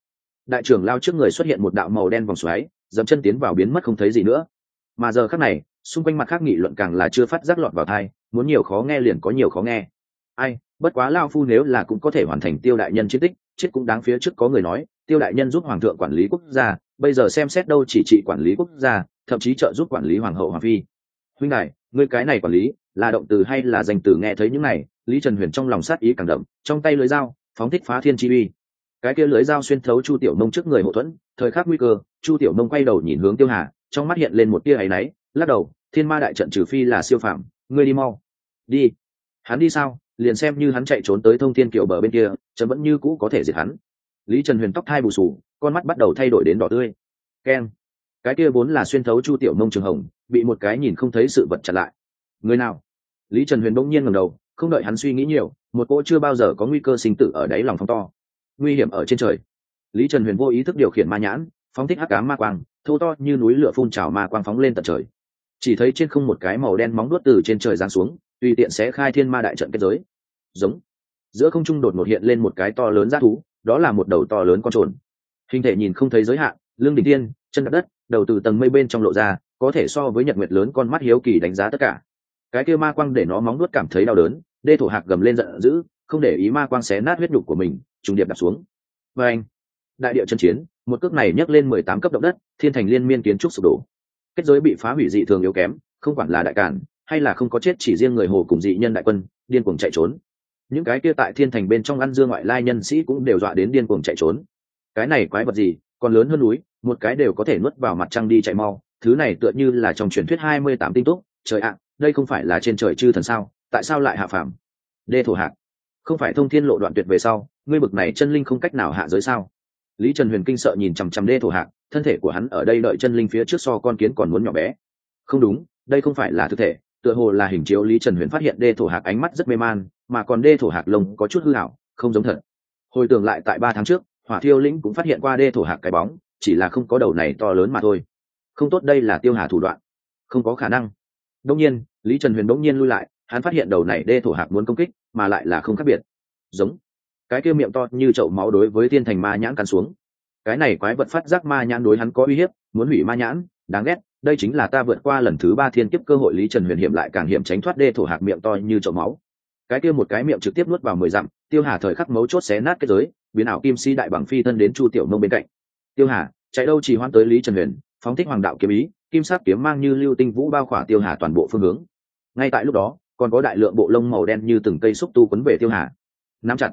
Đại trưởng lao trước người xuất hiện một đạo màu đen vòng xoáy dậm chân tiến vào biến mất không thấy gì nữa. Mà giờ khác này, xung quanh mặt khác nghị luận càng là chưa phát giác lọt vào thai muốn nhiều khó nghe liền có nhiều khó nghe. Ai, bất quá lao phu nếu là cũng có thể hoàn thành tiêu đại nhân chiến tích, chết cũng đáng phía trước có người nói, tiêu đại nhân giúp hoàng thượng quản lý quốc gia, bây giờ xem xét đâu chỉ trị quản lý quốc gia, thậm chí trợ giúp quản lý hoàng hậu hoàng phi. Huynh đại ngươi cái này quản lý, là động từ hay là danh từ nghe thấy những này? Lý trần huyền trong lòng sát ý càng đậm, trong tay lưới dao, phóng thích phá thiên chi uy cái kia lưới dao xuyên thấu chu tiểu nông trước người hậu thuẫn, thời khắc nguy cơ, chu tiểu nông quay đầu nhìn hướng tiêu hà, trong mắt hiện lên một tia áy náy, lắc đầu, thiên ma đại trận trừ phi là siêu phạm ngươi đi mau. Đi. Hắn đi sao? Liền xem như hắn chạy trốn tới thông thiên kiểu bờ bên kia, chấm vẫn như cũ có thể diệt hắn. Lý trần huyền tóc thai bù sù con mắt bắt đầu thay đổi đến đỏ tươi. Keng cái kia vốn là xuyên thấu chu tiểu nông trường hồng, bị một cái nhìn không thấy sự vật chặn lại. Người nào? Lý trần huyền bỗng nhiên ngầm đầu, không đợi hắn suy nghĩ nhiều, một cỗ chưa bao giờ có nguy cơ sinh tử ở đáy lòng phong to nguy hiểm ở trên trời. Lý trần huyền vô ý thức điều khiển ma nhãn, phóng thích hắc cá ma quang, thô to như núi lửa phun trào ma quang phóng lên tận trời. Chỉ thấy trên không một cái màu đen móng đuốt từ trên trời giáng xuống, tùy tiện sẽ khai thiên ma đại trận kết giới. Giống. Giữa không trung đột ngột hiện lên một cái to lớn g thú, đó là một đầu to lớn con trồn. Hình thể nhìn không thấy giới hạn lương đình tiên, chân đất, đầu từ tầng mây bên trong lộ ra, có thể so với nhật nguyệt lớn con mắt hiếu kỳ đánh giá tất cả. Cái kia ma quang để nó móng nuốt cảm thấy đau đớn, đê thổ hạc gầm lên giận dữ, không để ý ma quang xé nát huyết nhục của mình trùng điệp đặt xuống. Và anh, đại địa chân chiến, một cước này nhấc lên mười tám cấp động đất, thiên thành liên miên kiến trúc sụp đổ. Kết giới bị phá hủy dị thường yếu kém, không quản là đại cản, hay là không có chết chỉ riêng người hồ cùng dị nhân đại quân, điên cuồng chạy trốn. Những cái kia tại thiên thành bên trong ăn dương ngoại lai nhân sĩ cũng đều dọa đến điên cuồng chạy trốn. Cái này quái vật gì, còn lớn hơn núi, một cái đều có thể nuốt vào mặt trăng đi chạy mau, thứ này tựa như là trong truyền thuyết hai mươi tám tinh túc, trời ạ, đây không phải là trên trời chư thần sao, tại sao lại hạ phàm? Đê thổ hạc không phải thông thiên lộ đoạn tuyệt về sau ngươi bực này chân linh không cách nào hạ giới sao? Lý trần huyền kinh sợ nhìn chằm chằm đê thổ hạc, thân thể của hắn ở đây đợi chân linh phía trước so con kiến còn muốn nhỏ bé. Không đúng, đây không phải là thực thể, tựa hồ là hình chiếu lý trần huyền phát hiện đê thổ hạc ánh mắt rất mê man, mà còn đê thổ hạc lông có chút hư hảo không giống thật. Hồi tưởng lại tại ba tháng trước, hỏa thiêu lĩnh cũng phát hiện qua đê thổ hạc cái bóng, chỉ là không có đầu này to lớn mà thôi. Không tốt đây là tiêu hà thủ đoạn. Không có khả năng. Đông nhiên, lý trần huyền bỗng nhiên lui lại, hắn phát hiện đầu này đê thổ hạc muốn công kích, mà lại là không khác biệt. Giống cái kia miệng to như chậu máu đối với thiên thành ma nhãn cắn xuống. Cái này quái vật phát giác ma nhãn đối hắn có uy hiếp, muốn hủy ma nhãn, đáng ghét, đây chính là ta vượt qua lần thứ ba thiên kiếp cơ hội lý trần huyền hiểm lại càng hiểm tránh thoát đê thổ hạc miệng to như chậu máu. Cái kia một cái miệng trực tiếp nuốt vào mười dặm, tiêu hà thời khắc mấu chốt xé nát cái giới, biến ảo kim si đại bằng phi thân đến chu tiểu nông bên cạnh. Tiêu hà, chạy đâu chỉ hoan tới lý trần huyền, phóng thích hoàng đạo kiếm ý, kim sắc kiếm mang như lưu tinh vũ bao khỏa tiêu hà toàn bộ phương hướng. Ngay tại lúc đó, còn có đại lượng bộ lông màu đen như từng cây xúc tu quấn về tiêu hà. Nắm chặt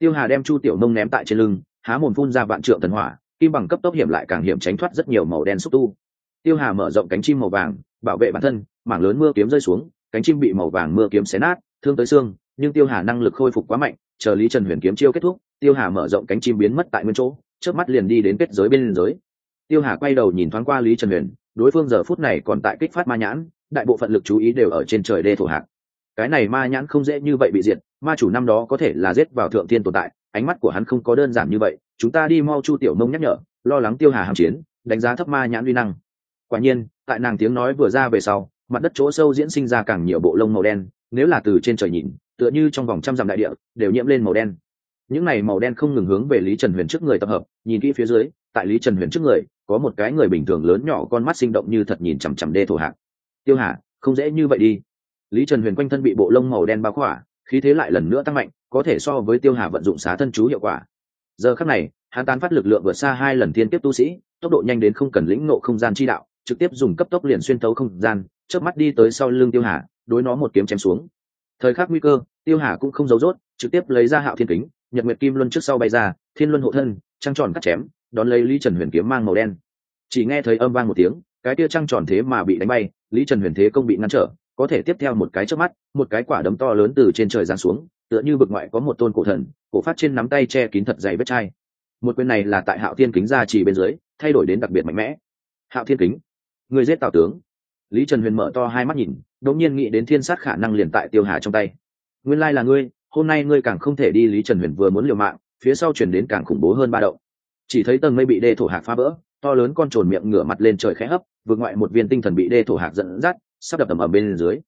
tiêu hà đem chu tiểu nông ném tại trên lưng, há mồm phun ra vạn trượng thần hỏa, kim bằng cấp tốc hiểm lại càng hiểm tránh thoát rất nhiều màu đen xúc tu. Tiêu hà mở rộng cánh chim màu vàng, bảo vệ bản thân, mảng lớn mưa kiếm rơi xuống, cánh chim bị màu vàng mưa kiếm xé nát, thương tới xương, nhưng tiêu hà năng lực khôi phục quá mạnh, chờ lý trần huyền kiếm chiêu kết thúc, tiêu hà mở rộng cánh chim biến mất tại nguyên chỗ trước mắt liền đi đến kết giới bên giới tiêu hà quay đầu nhìn thoáng qua lý trần huyền, đối phương giờ phút này còn tại kích phát ma nhãn, đại bộ phận lực chú ý đều ở trên trời đê thổ hạc cái này ma nhãn không dễ như vậy bị diệt, ma chủ năm đó có thể là giết vào thượng thiên tồn tại, ánh mắt của hắn không có đơn giản như vậy, chúng ta đi mau chu tiểu mông nhắc nhở, lo lắng tiêu hà hàm chiến, đánh giá thấp ma nhãn uy năng. Quả nhiên, tại nàng tiếng nói vừa ra về sau, mặt đất chỗ sâu diễn sinh ra càng nhiều bộ lông màu đen, nếu là từ trên trời nhìn, tựa như trong vòng trăm dặm đại địa, đều nhiễm lên màu đen. Những này màu đen không ngừng hướng về lý trần huyền trước người tập hợp, nhìn kỹ phía dưới, tại lý trần huyền trước người, có một cái người bình thường lớn nhỏ con mắt sinh động như thật nhìn chằm chằm đê thổ hạng tiêu hà, không dễ như vậy đi lý trần huyền quanh thân bị bộ lông màu đen bao khỏa, khí thế lại lần nữa tăng mạnh, có thể so với tiêu hà vận dụng xá thân chú hiệu quả. Giờ khắc này, hắn tán phát lực lượng vượt xa hai lần thiên tiếp tu sĩ, tốc độ nhanh đến không cần lĩnh nộ không gian chi đạo, trực tiếp dùng cấp tốc liền xuyên thấu không gian trước mắt đi tới sau lưng tiêu hà, đối nó một kiếm chém xuống. Thời khắc nguy cơ, tiêu hà cũng không giấu rốt, trực tiếp lấy ra hạo thiên kính, nhật nguyệt kim luân trước sau bay ra, thiên luân hộ thân, trăng tròn cắt chém, đón lấy lý trần huyền kiếm mang màu đen. Chỉ nghe thấy âm vang một tiếng, cái tia trăng tròn thế mà bị đánh bay, lý trần huyền thế công bị ngăn trở có thể tiếp theo một cái trước mắt, một cái quả đấm to lớn từ trên trời giáng xuống, tựa như vực ngoại có một tôn cổ thần, cổ phát trên nắm tay che kín thật dày vết chai. Một quyền này là tại hạo thiên kính ra chỉ bên dưới, thay đổi đến đặc biệt mạnh mẽ. Hạo thiên kính, người giết tào tướng. Lý trần huyền mở to hai mắt nhìn, đột nhiên nghĩ đến thiên sát khả năng liền tại tiêu hà trong tay. Nguyên lai là ngươi, hôm nay ngươi càng không thể đi, lý trần huyền vừa muốn liều mạng, phía sau chuyển đến càng khủng bố hơn ba động. Chỉ thấy tầng mây bị đê thổ hạc phá vỡ, to lớn con trồn miệng ngửa mặt lên trời khẽ hấp vượt ngoại một viên tinh thần bị đê thổ hạc dẫn dắt sắp đập tầm ở bên dưới.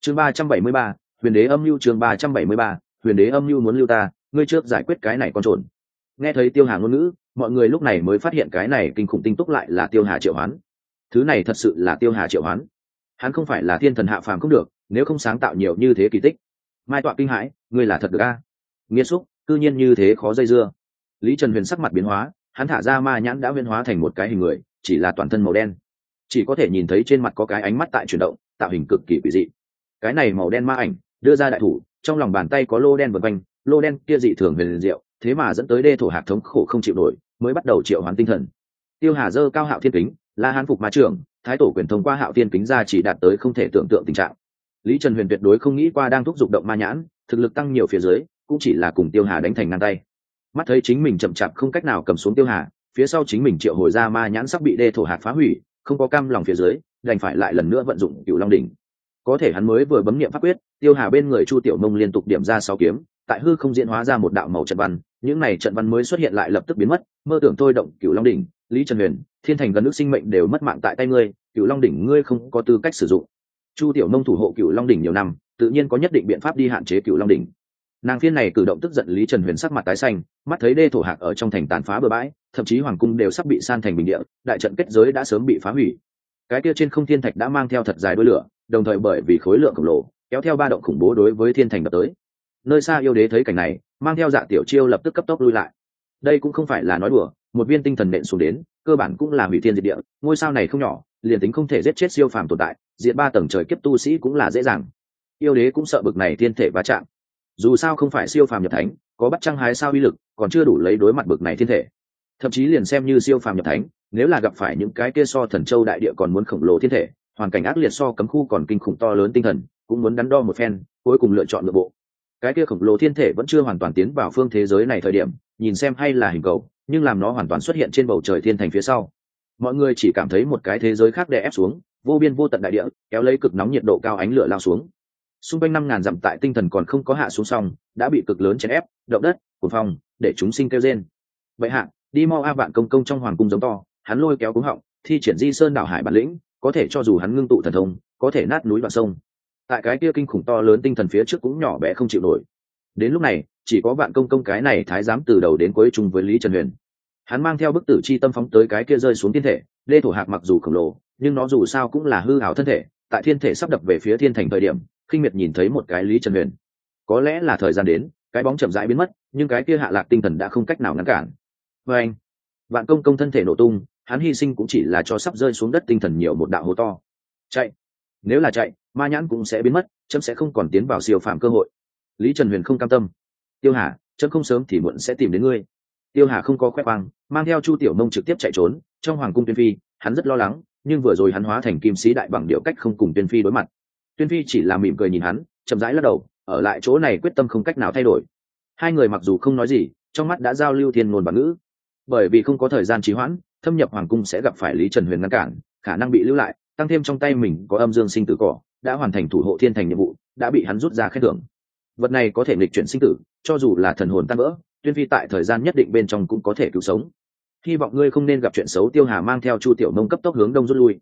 Chương ba trăm bảy mươi ba, huyền đế âm mưu chương ba trăm bảy mươi ba, huyền đế âm mưu muốn lưu ta, ngươi trước giải quyết cái này con trồn. Nghe thấy tiêu hà ngôn ngữ, mọi người lúc này mới phát hiện cái này kinh khủng tinh túc lại là tiêu hà triệu hoán. Thứ này thật sự là tiêu hà triệu hoán. Hắn không phải là thiên thần hạ phàm cũng được, nếu không sáng tạo nhiều như thế kỳ tích. Mai tọa kinh hãi, ngươi là thật được a? Nghiêm xúc, cư nhiên như thế khó dây dưa. Lý trần huyền sắc mặt biến hóa, hắn thả ra ma nhãn đã huyên hóa thành một cái hình người, chỉ là toàn thân màu đen chỉ có thể nhìn thấy trên mặt có cái ánh mắt tại chuyển động, tạo hình cực kỳ quỷ dị. Cái này màu đen ma ảnh, đưa ra đại thủ, trong lòng bàn tay có lô đen vượt quanh, lô đen kia dị thường huyền diệu, thế mà dẫn tới đê thổ hạt thống khổ không chịu nổi, mới bắt đầu triệu hoán tinh thần. Tiêu hà dơ cao hạo thiên kính, la hán phục ma trưởng, thái tổ quyền thông qua hạo thiên kính ra chỉ đạt tới không thể tưởng tượng tình trạng. Lý trần huyền tuyệt đối không nghĩ qua đang thúc giục động ma nhãn, thực lực tăng nhiều phía dưới, cũng chỉ là cùng tiêu hà đánh thành ngang tay. Mắt thấy chính mình chậm chạp không cách nào cầm xuống tiêu hà, phía sau chính mình triệu hồi ra ma nhãn sắp bị đê thổ hạt phá hủy không có cam lòng phía dưới, đành phải lại lần nữa vận dụng cựu long đỉnh. Có thể hắn mới vừa bấm nghiệm pháp quyết, tiêu hà bên người chu tiểu mông liên tục điểm ra sáu kiếm, tại hư không diễn hóa ra một đạo màu trận văn, những này trận văn mới xuất hiện lại lập tức biến mất, mơ tưởng thôi động cựu long đỉnh, lý trần huyền, thiên thành gần nước sinh mệnh đều mất mạng tại tay ngươi cựu long đỉnh ngươi không có tư cách sử dụng. Chu tiểu mông thủ hộ cựu long đỉnh nhiều năm, tự nhiên có nhất định biện pháp đi hạn chế cựu long đỉnh. Nàng phiên này cử động tức giận lý trần huyền sắc mặt tái xanh, mắt thấy đê thổ hạc ở trong thành tàn phá bừa bãi thậm chí hoàng cung đều sắp bị san thành bình địa, đại trận kết giới đã sớm bị phá hủy. Cái kia trên không thiên thạch đã mang theo thật dài đôi lửa, đồng thời bởi vì khối lượng khổng lồ, kéo theo ba động khủng bố đối với thiên thành đập tới. Nơi xa yêu đế thấy cảnh này, mang theo dạ tiểu chiêu lập tức cấp tốc lui lại. Đây cũng không phải là nói đùa, một viên tinh thần nện xuống đến, cơ bản cũng là hủy thiên diệt địa, ngôi sao này không nhỏ, liền tính không thể giết chết siêu phàm tồn tại diện ba tầng trời kiếp tu sĩ cũng là dễ dàng. Yêu đế cũng sợ bực này thiên thể va chạm. Dù sao không phải siêu phàm nhập thánh, có bắt trăng hái sao uy lực, còn chưa đủ lấy đối mặt bực này thiên thể thậm chí liền xem như siêu phàm nhập thánh, nếu là gặp phải những cái kia so thần châu đại địa còn muốn khổng lồ thiên thể, hoàn cảnh ác liệt so cấm khu còn kinh khủng to lớn tinh thần, cũng muốn đắn đo một phen, cuối cùng lựa chọn nội bộ. Cái kia khổng lồ thiên thể vẫn chưa hoàn toàn tiến vào phương thế giới này thời điểm, nhìn xem hay là hình cầu, nhưng làm nó hoàn toàn xuất hiện trên bầu trời thiên thành phía sau. Mọi người chỉ cảm thấy một cái thế giới khác đè ép xuống, vô biên vô tận đại địa, kéo lấy cực nóng nhiệt độ cao ánh lửa lao xuống. Xung quanh năm ngàn dặm tại tinh thần còn không có hạ xuống xong, đã bị cực lớn chèn ép, động đất, cuồng phong, để chúng sinh kêu rên. Vậy hạ đi mau a vạn công công trong hoàng cung giống to, hắn lôi kéo cúng họng, thi triển di sơn đảo hải bản lĩnh, có thể cho dù hắn ngưng tụ thần thông, có thể nát núi đoạn sông. Tại cái kia kinh khủng to lớn tinh thần phía trước cũng nhỏ bé không chịu nổi. Đến lúc này, chỉ có vạn công công cái này thái giám từ đầu đến cuối chung với lý trần huyền. Hắn mang theo bức tử chi tâm phóng tới cái kia rơi xuống thiên thể, lê thổ hạc mặc dù khổng lồ, nhưng nó dù sao cũng là hư hảo thân thể, tại thiên thể sắp đập về phía thiên thành thời điểm, khinh miệt nhìn thấy một cái lý trần huyền. Có lẽ là thời gian đến, cái bóng chậm rãi biến mất, nhưng cái kia hạ lạc tinh thần đã không cách nào ngăn cản vê anh, vạn công công thân thể nổ tung, hắn hy sinh cũng chỉ là cho sắp rơi xuống đất tinh thần nhiều một đạo hố to. Chạy. Nếu là chạy, ma nhãn cũng sẽ biến mất, chấm sẽ không còn tiến vào siêu phạm cơ hội. Lý trần huyền không cam tâm. Tiêu hà, chấm không sớm thì muộn sẽ tìm đến ngươi. Tiêu hà không có khoe khoang, mang theo chu tiểu nông trực tiếp chạy trốn, trong hoàng cung tuyên phi, hắn rất lo lắng, nhưng vừa rồi hắn hóa thành kim sĩ đại bằng điệu cách không cùng tuyên phi đối mặt. Tuyên phi chỉ là mỉm cười nhìn hắn, chậm rãi lắc đầu, ở lại chỗ này quyết tâm không cách nào thay đổi. Hai người mặc dù không nói gì, trong mắt đã giao lưu thiên ngôn bản ngữ bởi vì không có thời gian trì hoãn, thâm nhập hoàng cung sẽ gặp phải lý trần huyền ngăn cản, khả năng bị lưu lại, tăng thêm trong tay mình có âm dương sinh tử cỏ, đã hoàn thành thủ hộ thiên thành nhiệm vụ, đã bị hắn rút ra khen thưởng. Vật này có thể nghịch chuyển sinh tử, cho dù là thần hồn tan vỡ, tuyên phi tại thời gian nhất định bên trong cũng có thể cứu sống. Hy vọng ngươi không nên gặp chuyện xấu tiêu hà mang theo chu tiểu nông cấp tốc hướng đông rút lui.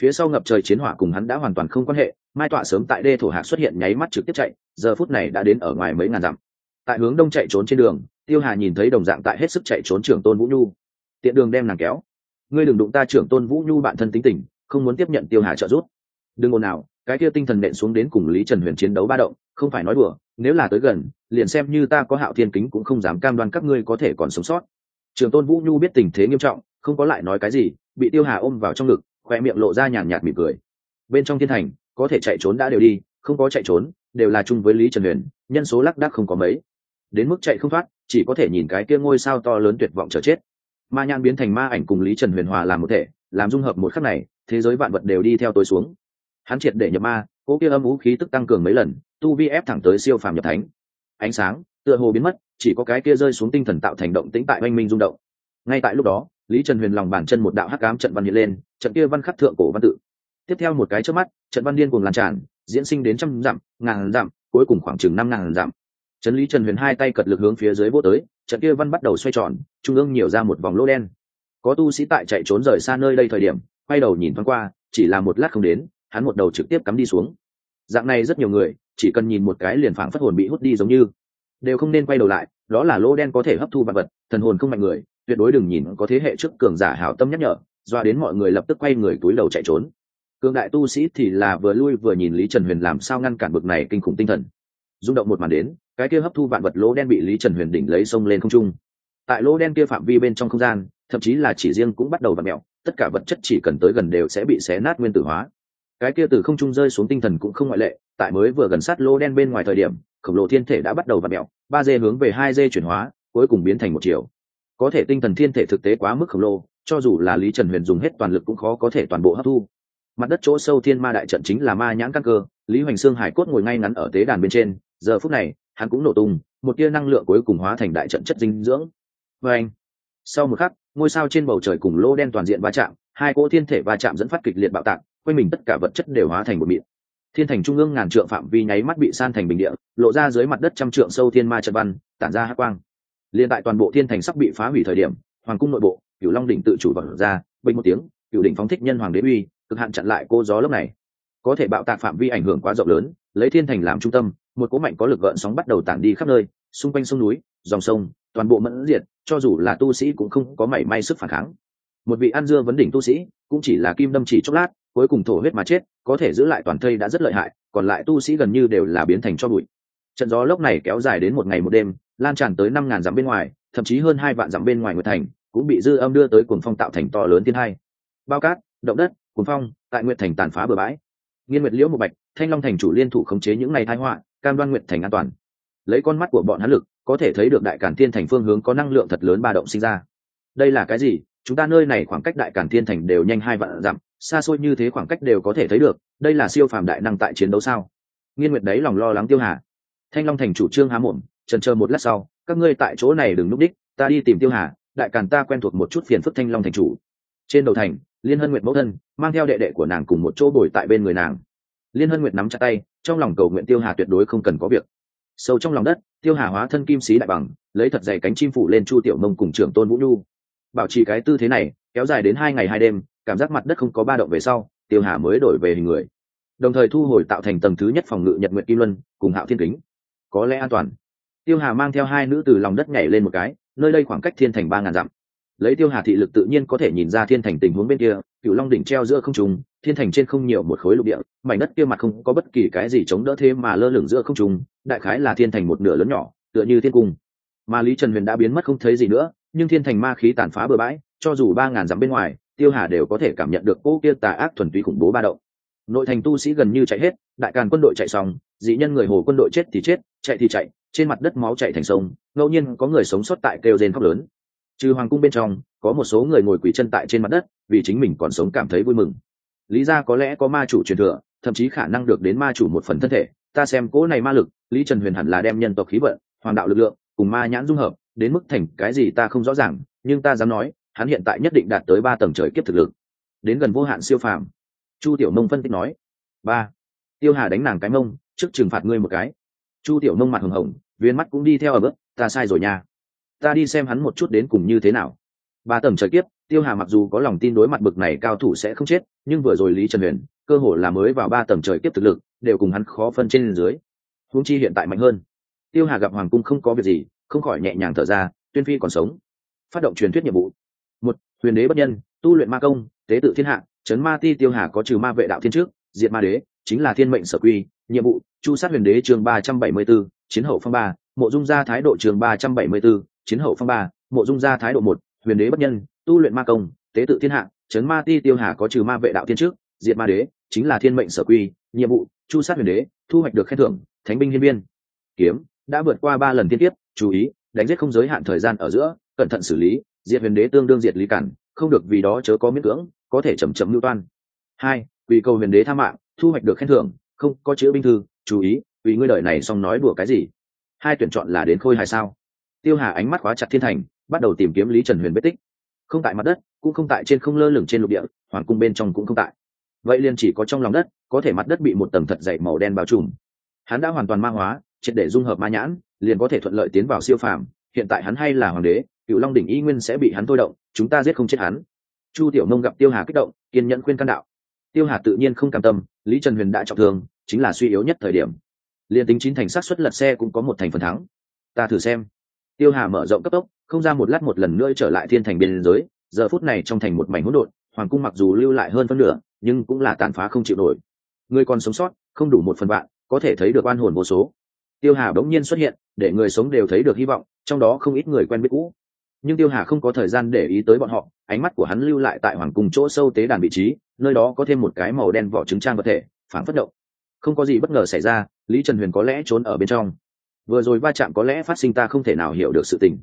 Phía sau ngập trời chiến hỏa cùng hắn đã hoàn toàn không quan hệ, mai tọa sớm tại đê thổ hạc xuất hiện nháy mắt trực tiếp chạy, giờ phút này đã đến ở ngoài mấy ngàn dặm. Tại hướng đông chạy trốn trên đường tiêu hà nhìn thấy đồng dạng tại hết sức chạy trốn trưởng tôn vũ nhu. Tiện đường đem nàng kéo. Ngươi đừng đụng ta trưởng tôn vũ nhu bản thân tính tình, không muốn tiếp nhận tiêu hà trợ giúp. Đừng ồn nào cái kia tinh thần nện xuống đến cùng lý trần huyền chiến đấu ba động, không phải nói đùa, nếu là tới gần, liền xem như ta có hạo thiên kính cũng không dám cam đoan các ngươi có thể còn sống sót. Trường tôn vũ nhu biết tình thế nghiêm trọng, không có lại nói cái gì, bị tiêu hà ôm vào trong ngực khoe miệng lộ ra nhàn nhạt mỉm cười. Bên trong thiên thành, có thể chạy trốn đã đều đi, không có chạy trốn, đều là chung với lý trần huyền, nhân số lác đác không có mấy. Đến mức chạy không thoát chỉ có thể nhìn cái kia ngôi sao to lớn tuyệt vọng chờ chết. Ma nhan biến thành ma ảnh cùng lý trần huyền hòa làm một thể, làm dung hợp một khắc này, thế giới vạn vật đều đi theo tôi xuống. Hắn triệt để nhập ma, cố kia âm vũ khí tức tăng cường mấy lần, tu vi ép thẳng tới siêu phàm nhập thánh. Ánh sáng, tựa hồ biến mất, chỉ có cái kia rơi xuống tinh thần tạo thành động tĩnh tại oanh minh rung động. Ngay tại lúc đó, lý trần huyền lòng bàn chân một đạo hắc cám trận văn hiện lên, trận kia văn khắc thượng cổ văn tự. Tiếp theo một cái trước mắt, trận văn điên cùng lan tràn, diễn sinh đến trăm dặm, ngàn dặm, cuối cùng khoảng chừng năm ngàn dặm trấn lý trần huyền hai tay cật lực hướng phía dưới vô tới, trận kia văn bắt đầu xoay tròn, trung ương nhiều ra một vòng lỗ đen. Có tu sĩ tại chạy trốn rời xa nơi đây thời điểm, quay đầu nhìn thoáng qua, chỉ là một lát không đến, hắn một đầu trực tiếp cắm đi xuống. Dạng này rất nhiều người, chỉ cần nhìn một cái liền phảng phất hồn bị hút đi giống như. Đều không nên quay đầu lại, đó là lỗ đen có thể hấp thu vật vật, thần hồn không mạnh người, tuyệt đối đừng nhìn có thế hệ trước cường giả hảo tâm nhắc nhở, doa đến mọi người lập tức quay người túi đầu chạy trốn. Cường đại tu sĩ thì là vừa lui vừa nhìn lý trần huyền làm sao ngăn cản bực này kinh khủng tinh thần. Rung động một màn đến cái kia hấp thu vạn vật lỗ đen bị lý trần huyền đỉnh lấy sông lên không trung. Tại lỗ đen kia phạm vi bên trong không gian, thậm chí là chỉ riêng cũng bắt đầu v ặ mẹo tất cả vật chất chỉ cần tới gần đều sẽ bị xé nát nguyên tử hóa. Cái kia từ không trung rơi xuống tinh thần cũng không ngoại lệ, tại mới vừa gần sát lỗ đen bên ngoài thời điểm, khổng lồ thiên thể đã bắt đầu v ặ mẹo ba d hướng về hai d chuyển hóa, cuối cùng biến thành một chiều. Có thể tinh thần thiên thể thực tế quá mức khổng lồ, cho dù là lý trần huyền dùng hết toàn lực cũng khó có thể toàn bộ hấp thu. Mặt đất chỗ sâu thiên ma đại trận chính là ma nhãn căn cơ, lý hoành xương hải cốt ngồi ngay ngắn ở tế đàn bên trên, giờ phút này hắn cũng nổ tung, một tia năng lượng cuối cùng hóa thành đại trận chất dinh dưỡng. Và anh, sau một khắc, ngôi sao trên bầu trời cùng lô đen toàn diện va chạm, hai cỗ thiên thể va chạm dẫn phát kịch liệt bạo tạc, quanh mình tất cả vật chất đều hóa thành một miệng thiên thành trung ương ngàn trượng phạm vi nháy mắt bị san thành bình địa, lộ ra dưới mặt đất trăm trượng sâu thiên ma trận văn, tản ra hát quang. Liên tại toàn bộ thiên thành sắp bị phá hủy thời điểm, hoàng cung nội bộ, cửu long đỉnh tự chủ vật ra, bình một tiếng, cửu đỉnh phóng thích nhân hoàng đế uy, cực hạn chặn lại cô gió lốc này. Có thể bạo tạc phạm vi ảnh hưởng quá rộng lớn, lấy thiên thành làm trung tâm một cỗ mạnh có lực gợn sóng bắt đầu tản đi khắp nơi, xung quanh sông núi, dòng sông, toàn bộ mẫn diệt, cho dù là tu sĩ cũng không có mảy may sức phản kháng. Một vị ăn dưa vấn đỉnh tu sĩ, cũng chỉ là kim đâm chỉ chốc lát, cuối cùng thổ huyết mà chết, có thể giữ lại toàn thây đã rất lợi hại, còn lại tu sĩ gần như đều là biến thành cho bụi. Trận gió lốc này kéo dài đến một ngày một đêm, lan tràn tới năm ngàn dặm bên ngoài, thậm chí hơn hai vạn dặm bên ngoài nguyệt thành, cũng bị dư âm đưa tới cuồng phong tạo thành to lớn thiên hai. Bao cát, động đất, cuồng phong, tại nguyệt thành tàn phá bừa bãi. Nghiên nguyệt liễu một bạch, thanh long thành chủ liên thủ khống chế những ngày thái họa cam đoan nguyện thành an toàn. Lấy con mắt của bọn hắn lực, có thể thấy được đại cản thiên thành phương hướng có năng lượng thật lớn ba động sinh ra. Đây là cái gì? Chúng ta nơi này khoảng cách đại cản thiên thành đều nhanh hai vạn dặm, xa xôi như thế khoảng cách đều có thể thấy được, đây là siêu phàm đại năng tại chiến đấu sao? Nghiên nguyệt đấy lòng lo lắng tiêu hà. Thanh long thành chủ trương há mồm, trần chờ một lát sau, các ngươi tại chỗ này đừng núp đích, ta đi tìm tiêu hà, đại càn ta quen thuộc một chút phiền phức thanh long thành chủ. Trên đầu thành, liên hân nguyệt mẫu thân, mang theo đệ đệ của nàng cùng một chỗ bồi tại bên người nàng liên hân nguyệt nắm chặt tay, trong lòng cầu nguyện tiêu hà tuyệt đối không cần có việc. Sâu trong lòng đất, tiêu hà hóa thân kim sĩ đại bằng, lấy thật dày cánh chim phủ lên chu tiểu mông cùng trưởng tôn vũ nhu. Bảo trì cái tư thế này, kéo dài đến hai ngày hai đêm, cảm giác mặt đất không có ba động về sau, tiêu hà mới đổi về hình người. Đồng thời thu hồi tạo thành tầng thứ nhất phòng ngự nhật nguyện kim luân, cùng hạo thiên kính. Có lẽ an toàn. Tiêu hà mang theo hai nữ từ lòng đất nhảy lên một cái, nơi đây khoảng cách thiên thành ba ngàn dặm lấy tiêu hà thị lực tự nhiên có thể nhìn ra thiên thành tình huống bên kia cựu long đỉnh treo giữa không trùng thiên thành trên không nhiều một khối lục địa, mảnh đất kia mặt không có bất kỳ cái gì chống đỡ thế mà lơ lửng giữa không trùng đại khái là thiên thành một nửa lớn nhỏ, tựa như thiên cung. Mà lý trần huyền đã biến mất không thấy gì nữa, nhưng thiên thành ma khí tàn phá bừa bãi, cho dù ba ngàn dặm bên ngoài, tiêu hà đều có thể cảm nhận được cô kia tà ác thuần túy khủng bố ba động. Nội thành tu sĩ gần như chạy hết, đại càn quân đội chạy xong, dị nhân người hồ quân đội chết thì chết, chạy thì chạy, trên mặt đất máu chạy thành sông, ngẫu nhiên có người sống sót tại kêu rên khóc lớn trừ hoàng cung bên trong, có một số người ngồi quỳ chân tại trên mặt đất, vì chính mình còn sống cảm thấy vui mừng. Lý ra có lẽ có ma chủ truyền thừa, thậm chí khả năng được đến ma chủ một phần thân thể. Ta xem cỗ này ma lực, lý trần huyền hẳn là đem nhân tộc khí vận, hoàng đạo lực lượng, cùng ma nhãn dung hợp, đến mức thành cái gì ta không rõ ràng, nhưng ta dám nói, hắn hiện tại nhất định đạt tới ba tầng trời kiếp thực lực. Đến gần vô hạn siêu phàm. Chu tiểu Nông phân tích nói. Ba. Tiêu hà đánh nàng cái mông, trước trừng phạt ngươi một cái. Chu tiểu Nông mặt hồng hồng, viên mắt cũng đi theo ở bước, ta sai rồi nha ta đi xem hắn một chút đến cùng như thế nào. Ba tầng trời kiếp, tiêu hà mặc dù có lòng tin đối mặt bực này cao thủ sẽ không chết, nhưng vừa rồi lý trần huyền, cơ hồ là mới vào ba tầng trời kiếp thực lực, đều cùng hắn khó phân trên dưới. Huống chi hiện tại mạnh hơn. Tiêu hà gặp hoàng cung không có việc gì, không khỏi nhẹ nhàng thở ra, tuyên phi còn sống. Phát động truyền thuyết nhiệm vụ. Một, huyền đế bất nhân, tu luyện ma công, tế tự thiên hạ, chấn ma ti tiêu hà có trừ ma vệ đạo thiên trước, diệt ma đế, chính là thiên mệnh sở quy, nhiệm vụ, chu sát huyền đế chương ba trăm bảy mươi b chiến hậu phong ba, mộ dung gia thái độ chương ba trăm bảy mươi b chiến hậu phong ba, mộ dung gia thái độ một, huyền đế bất nhân, tu luyện ma công, tế tự thiên hạ, chấn ma ti tiêu hà có trừ ma vệ đạo thiên trước, diệt ma đế, chính là thiên mệnh sở quy, nhiệm vụ, chu sát huyền đế, thu hoạch được khen thưởng, thánh binh hiên viên. Kiếm, đã vượt qua ba lần tiên tiếp chú ý, đánh giết không giới hạn thời gian ở giữa, cẩn thận xử lý, diệt huyền đế tương đương diệt lý cản, không được vì đó chớ có miễn cưỡng, có thể chậm chậm lưu toan. Hai quỳ cầu huyền đế tha mạng, thu hoạch được khen thưởng, không có chữ binh thư, chú ý, vì ngươi đợi này xong nói đùa cái gì? Hai tuyển chọn là đến khôi hài sao? Tiêu hà ánh mắt khóa chặt thiên thành, bắt đầu tìm kiếm lý trần huyền vết tích. Không tại mặt đất, cũng không tại trên không lơ lửng trên lục địa, hoàng cung bên trong cũng không tại. Vậy liền chỉ có trong lòng đất, có thể mặt đất bị một tầng thật dày màu đen bao trùm. Hắn đã hoàn toàn ma hóa, triệt để dung hợp ma nhãn, liền có thể thuận lợi tiến vào siêu phàm. Hiện tại hắn hay là hoàng đế cựu long đỉnh y nguyên sẽ bị hắn thôi động, chúng ta giết không chết hắn. Chu tiểu nông gặp tiêu hà kích động, kiên nhẫn khuyên can đạo. Tiêu hà tự nhiên không cam tâm, lý trần huyền đã trọng thương, chính là suy yếu nhất thời điểm. Liền tính chín thành sát xuất lật xe cũng có một thành phần thắng. Ta thử xem tiêu hà mở rộng cấp tốc, không ra một lát một lần nữa trở lại thiên thành biên giới, giờ phút này trong thành một mảnh hỗn độn, hoàng cung mặc dù lưu lại hơn phân nửa, nhưng cũng là tàn phá không chịu nổi. Người còn sống sót, không đủ một phần bạn có thể thấy được oan hồn vô số. Tiêu hà bỗng nhiên xuất hiện, để người sống đều thấy được hy vọng, trong đó không ít người quen biết cũ. Nhưng tiêu hà không có thời gian để ý tới bọn họ, ánh mắt của hắn lưu lại tại hoàng cung chỗ sâu tế đàn vị trí, nơi đó có thêm một cái màu đen vỏ trứng trang vật thể phản phất động. Không có gì bất ngờ xảy ra, lý trần huyền có lẽ trốn ở bên trong vừa rồi va chạm có lẽ phát sinh ta không thể nào hiểu được sự tình.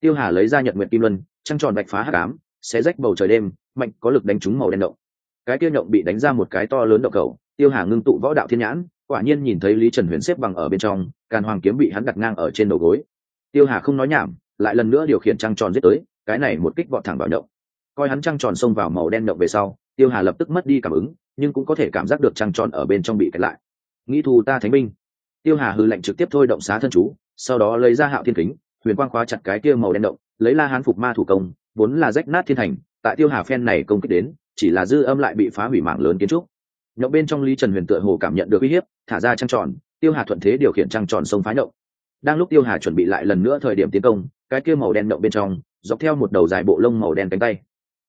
Tiêu hà lấy ra nhận nguyện kim luân, trăng tròn bạch phá hát cám sẽ rách bầu trời đêm, mạnh có lực đánh trúng màu đen động. Cái tiêu nhộng bị đánh ra một cái to lớn động cầu, tiêu hà ngưng tụ võ đạo thiên nhãn, quả nhiên nhìn thấy lý trần huyền xếp bằng ở bên trong, càn hoàng kiếm bị hắn đặt ngang ở trên đầu gối. Tiêu hà không nói nhảm, lại lần nữa điều khiển trăng tròn giết tới, cái này một kích vọt thẳng vào động. Coi hắn trăng tròn xông vào màu đen động về sau, tiêu hà lập tức mất đi cảm ứng, nhưng cũng có thể cảm giác được trăng tròn ở bên trong bị kẹt lại. Nghĩ thù ta thánh binh tiêu hà hư lệnh trực tiếp thôi động xá thân chú, sau đó lấy ra hạo thiên kính, huyền quang khóa chặt cái kia màu đen động, lấy la hán phục ma thủ công, vốn là rách nát thiên thành, tại tiêu hà phen này công kích đến, chỉ là dư âm lại bị phá hủy mạng lớn kiến trúc. Nhậu bên trong lý trần huyền tựa hồ cảm nhận được uy hiếp, thả ra trăng tròn, tiêu hà thuận thế điều khiển trăng tròn sông phá nhậu đang lúc tiêu hà chuẩn bị lại lần nữa thời điểm tiến công, cái kia màu đen động bên trong, dọc theo một đầu dài bộ lông màu đen cánh tay.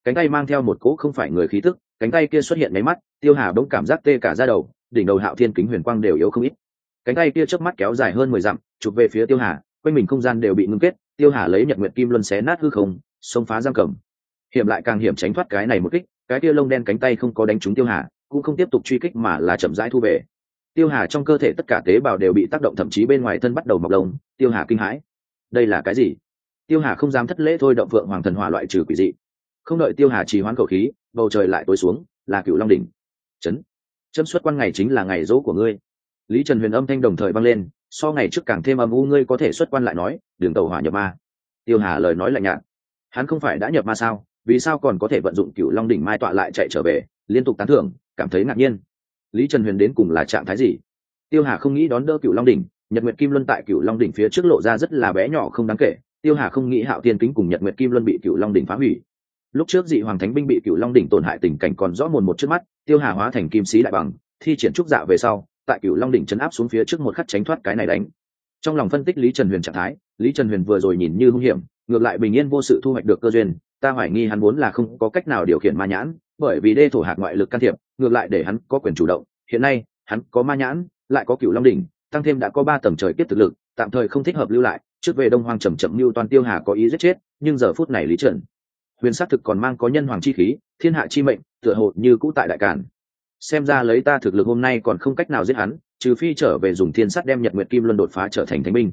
Cánh tay mang theo một cỗ không phải người khí tức, cánh tay kia xuất hiện máy mắt, tiêu hà bỗng cảm giác tê cả ra đầu, đỉnh đầu hạo thiên kính huyền quang đều yếu không ít cánh tay kia trước mắt kéo dài hơn mười dặm, chụp về phía tiêu hà, quanh mình không gian đều bị ngưng kết, tiêu hà lấy nhật nguyệt kim luân xé nát hư không, xông phá giam cầm. Hiểm lại càng hiểm tránh thoát cái này một kích, cái kia lông đen cánh tay không có đánh trúng tiêu hà, cũng không tiếp tục truy kích mà là chậm rãi thu về. Tiêu hà trong cơ thể tất cả tế bào đều bị tác động, thậm chí bên ngoài thân bắt đầu mọc lông tiêu hà kinh hãi. Đây là cái gì? Tiêu hà không dám thất lễ thôi động phượng hoàng thần hỏa loại trừ quỷ dị. Không đợi tiêu hà trì hoãn cầu khí, bầu trời lại tối xuống, là cựu long đỉnh. Chấn. Chấm xuất quan ngày chính là ngày dỗ của ngươi lý trần huyền âm thanh đồng thời vang lên, so ngày trước càng thêm âm u, ngươi có thể xuất quan lại nói, đường tàu hỏa nhập ma. Tiêu hà lời nói lạnh nhạt. Hắn không phải đã nhập ma sao? Vì sao còn có thể vận dụng cựu long đỉnh mai tọa lại chạy trở về, liên tục tán thưởng, cảm thấy ngạc nhiên. Lý trần huyền đến cùng là trạng thái gì? Tiêu hà không nghĩ đón đỡ cựu long đỉnh, nhật nguyệt kim luân tại cựu long đỉnh phía trước lộ ra rất là bé nhỏ không đáng kể. Tiêu hà không nghĩ hạo tiên kính cùng nhật nguyệt kim luân bị cựu long đỉnh phá hủy. Lúc trước dị hoàng thánh binh bị cựu long đỉnh tổn hại tình cảnh còn rõ mồn một trước mắt, tiêu hà hóa thành kim sĩ đại bằng, thi triển trúc dạ về sau tại cửu long đỉnh chấn áp xuống phía trước một khắc tránh thoát cái này đánh. Trong lòng phân tích lý trần huyền trạng thái, lý trần huyền vừa rồi nhìn như hung hiểm, ngược lại bình yên vô sự thu hoạch được cơ duyên, ta hoài nghi hắn vốn là không có cách nào điều khiển ma nhãn, bởi vì đê thổ hạt ngoại lực can thiệp, ngược lại để hắn có quyền chủ động. Hiện nay, hắn có ma nhãn, lại có cửu long đỉnh, tăng thêm đã có ba tầng trời kiếp thực lực, tạm thời không thích hợp lưu lại, trước về đông hoang trầm chậm mưu toàn tiêu hà có ý giết chết, nhưng giờ phút này lý trần huyền xác thực còn mang có nhân hoàng chi khí, thiên hạ chi mệnh, tựa hồ như cũ tại đại cản xem ra lấy ta thực lực hôm nay còn không cách nào giết hắn, trừ phi trở về dùng thiên sắt đem nhật nguyệt kim luân đột phá trở thành thánh binh.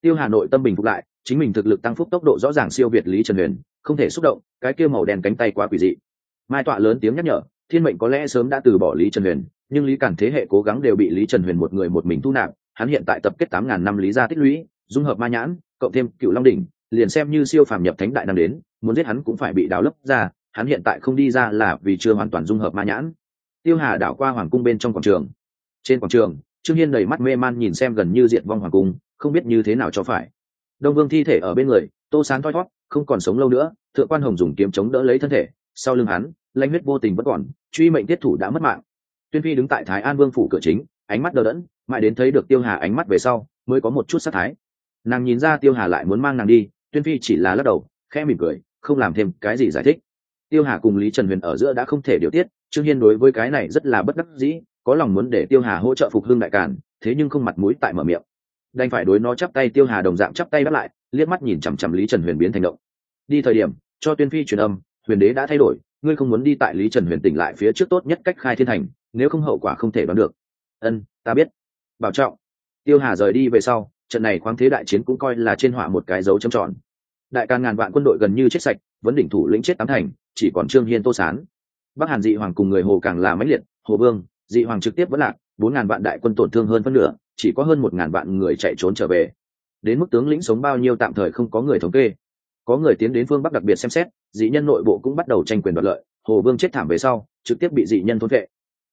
Tiêu hà nội tâm bình phục lại, chính mình thực lực tăng phúc tốc độ rõ ràng siêu việt lý trần huyền, không thể xúc động, cái kia màu đen cánh tay quá quỷ dị. Mai tọa lớn tiếng nhắc nhở, thiên mệnh có lẽ sớm đã từ bỏ lý trần huyền, nhưng lý cản thế hệ cố gắng đều bị lý trần huyền một người một mình thu nạp, hắn hiện tại tập kết tám ngàn năm lý gia tích lũy, dung hợp ma nhãn, cộng thêm cựu long đỉnh, liền xem như siêu phàm nhập thánh đại năng đến, muốn giết hắn cũng phải bị đào lấp ra, hắn hiện tại không đi ra là vì chưa hoàn toàn dung hợp ma nhãn tiêu hà đảo qua hoàng cung bên trong quảng trường. Trên quảng trường, trương hiên đầy mắt mê man nhìn xem gần như diện vong hoàng cung, không biết như thế nào cho phải. Đông vương thi thể ở bên người, tô sán thoi thót không còn sống lâu nữa, thượng quan hồng dùng kiếm chống đỡ lấy thân thể, sau lưng hắn, lãnh huyết vô tình vẫn còn, truy mệnh tiết thủ đã mất mạng. Tuyên phi đứng tại thái an vương phủ cửa chính, ánh mắt đờ đẫn, mãi đến thấy được tiêu hà ánh mắt về sau, mới có một chút sát thái. Nàng nhìn ra tiêu hà lại muốn mang nàng đi, tuyên phi chỉ là lắc đầu, khẽ mỉm cười, không làm thêm cái gì giải thích. Tiêu hà cùng lý trần huyền ở giữa đã không thể điều tiết trương hiên đối với cái này rất là bất đắc dĩ có lòng muốn để tiêu hà hỗ trợ phục hưng đại Càn, thế nhưng không mặt mũi tại mở miệng. Đành phải đối nó chắp tay tiêu hà đồng dạng chắp tay bắt lại liếc mắt nhìn chằm chằm lý trần huyền biến thành động. Đi thời điểm cho tuyên phi truyền âm huyền đế đã thay đổi ngươi không muốn đi tại lý trần huyền tỉnh lại phía trước tốt nhất cách khai thiên thành nếu không hậu quả không thể đoán được. Ân ta biết. Bảo trọng. Tiêu hà rời đi về sau trận này khoáng thế đại chiến cũng coi là trên họa một cái dấu châm tròn. Đại càng ngàn vạn quân đội gần như chết sạch vẫn đỉnh thủ lĩnh chết tám thành chỉ còn trương hiên tô sán bắc hàn dị hoàng cùng người hồ càng là mãnh liệt, hồ vương, dị hoàng trực tiếp vẫn lạc, bốn ngàn vạn đại quân tổn thương hơn phân nửa, chỉ có hơn một ngàn vạn người chạy trốn trở về. Đến mức tướng lĩnh sống bao nhiêu tạm thời không có người thống kê. Có người tiến đến phương bắc đặc biệt xem xét, dị nhân nội bộ cũng bắt đầu tranh quyền đoạt lợi, hồ vương chết thảm về sau, trực tiếp bị dị nhân thôn vệ.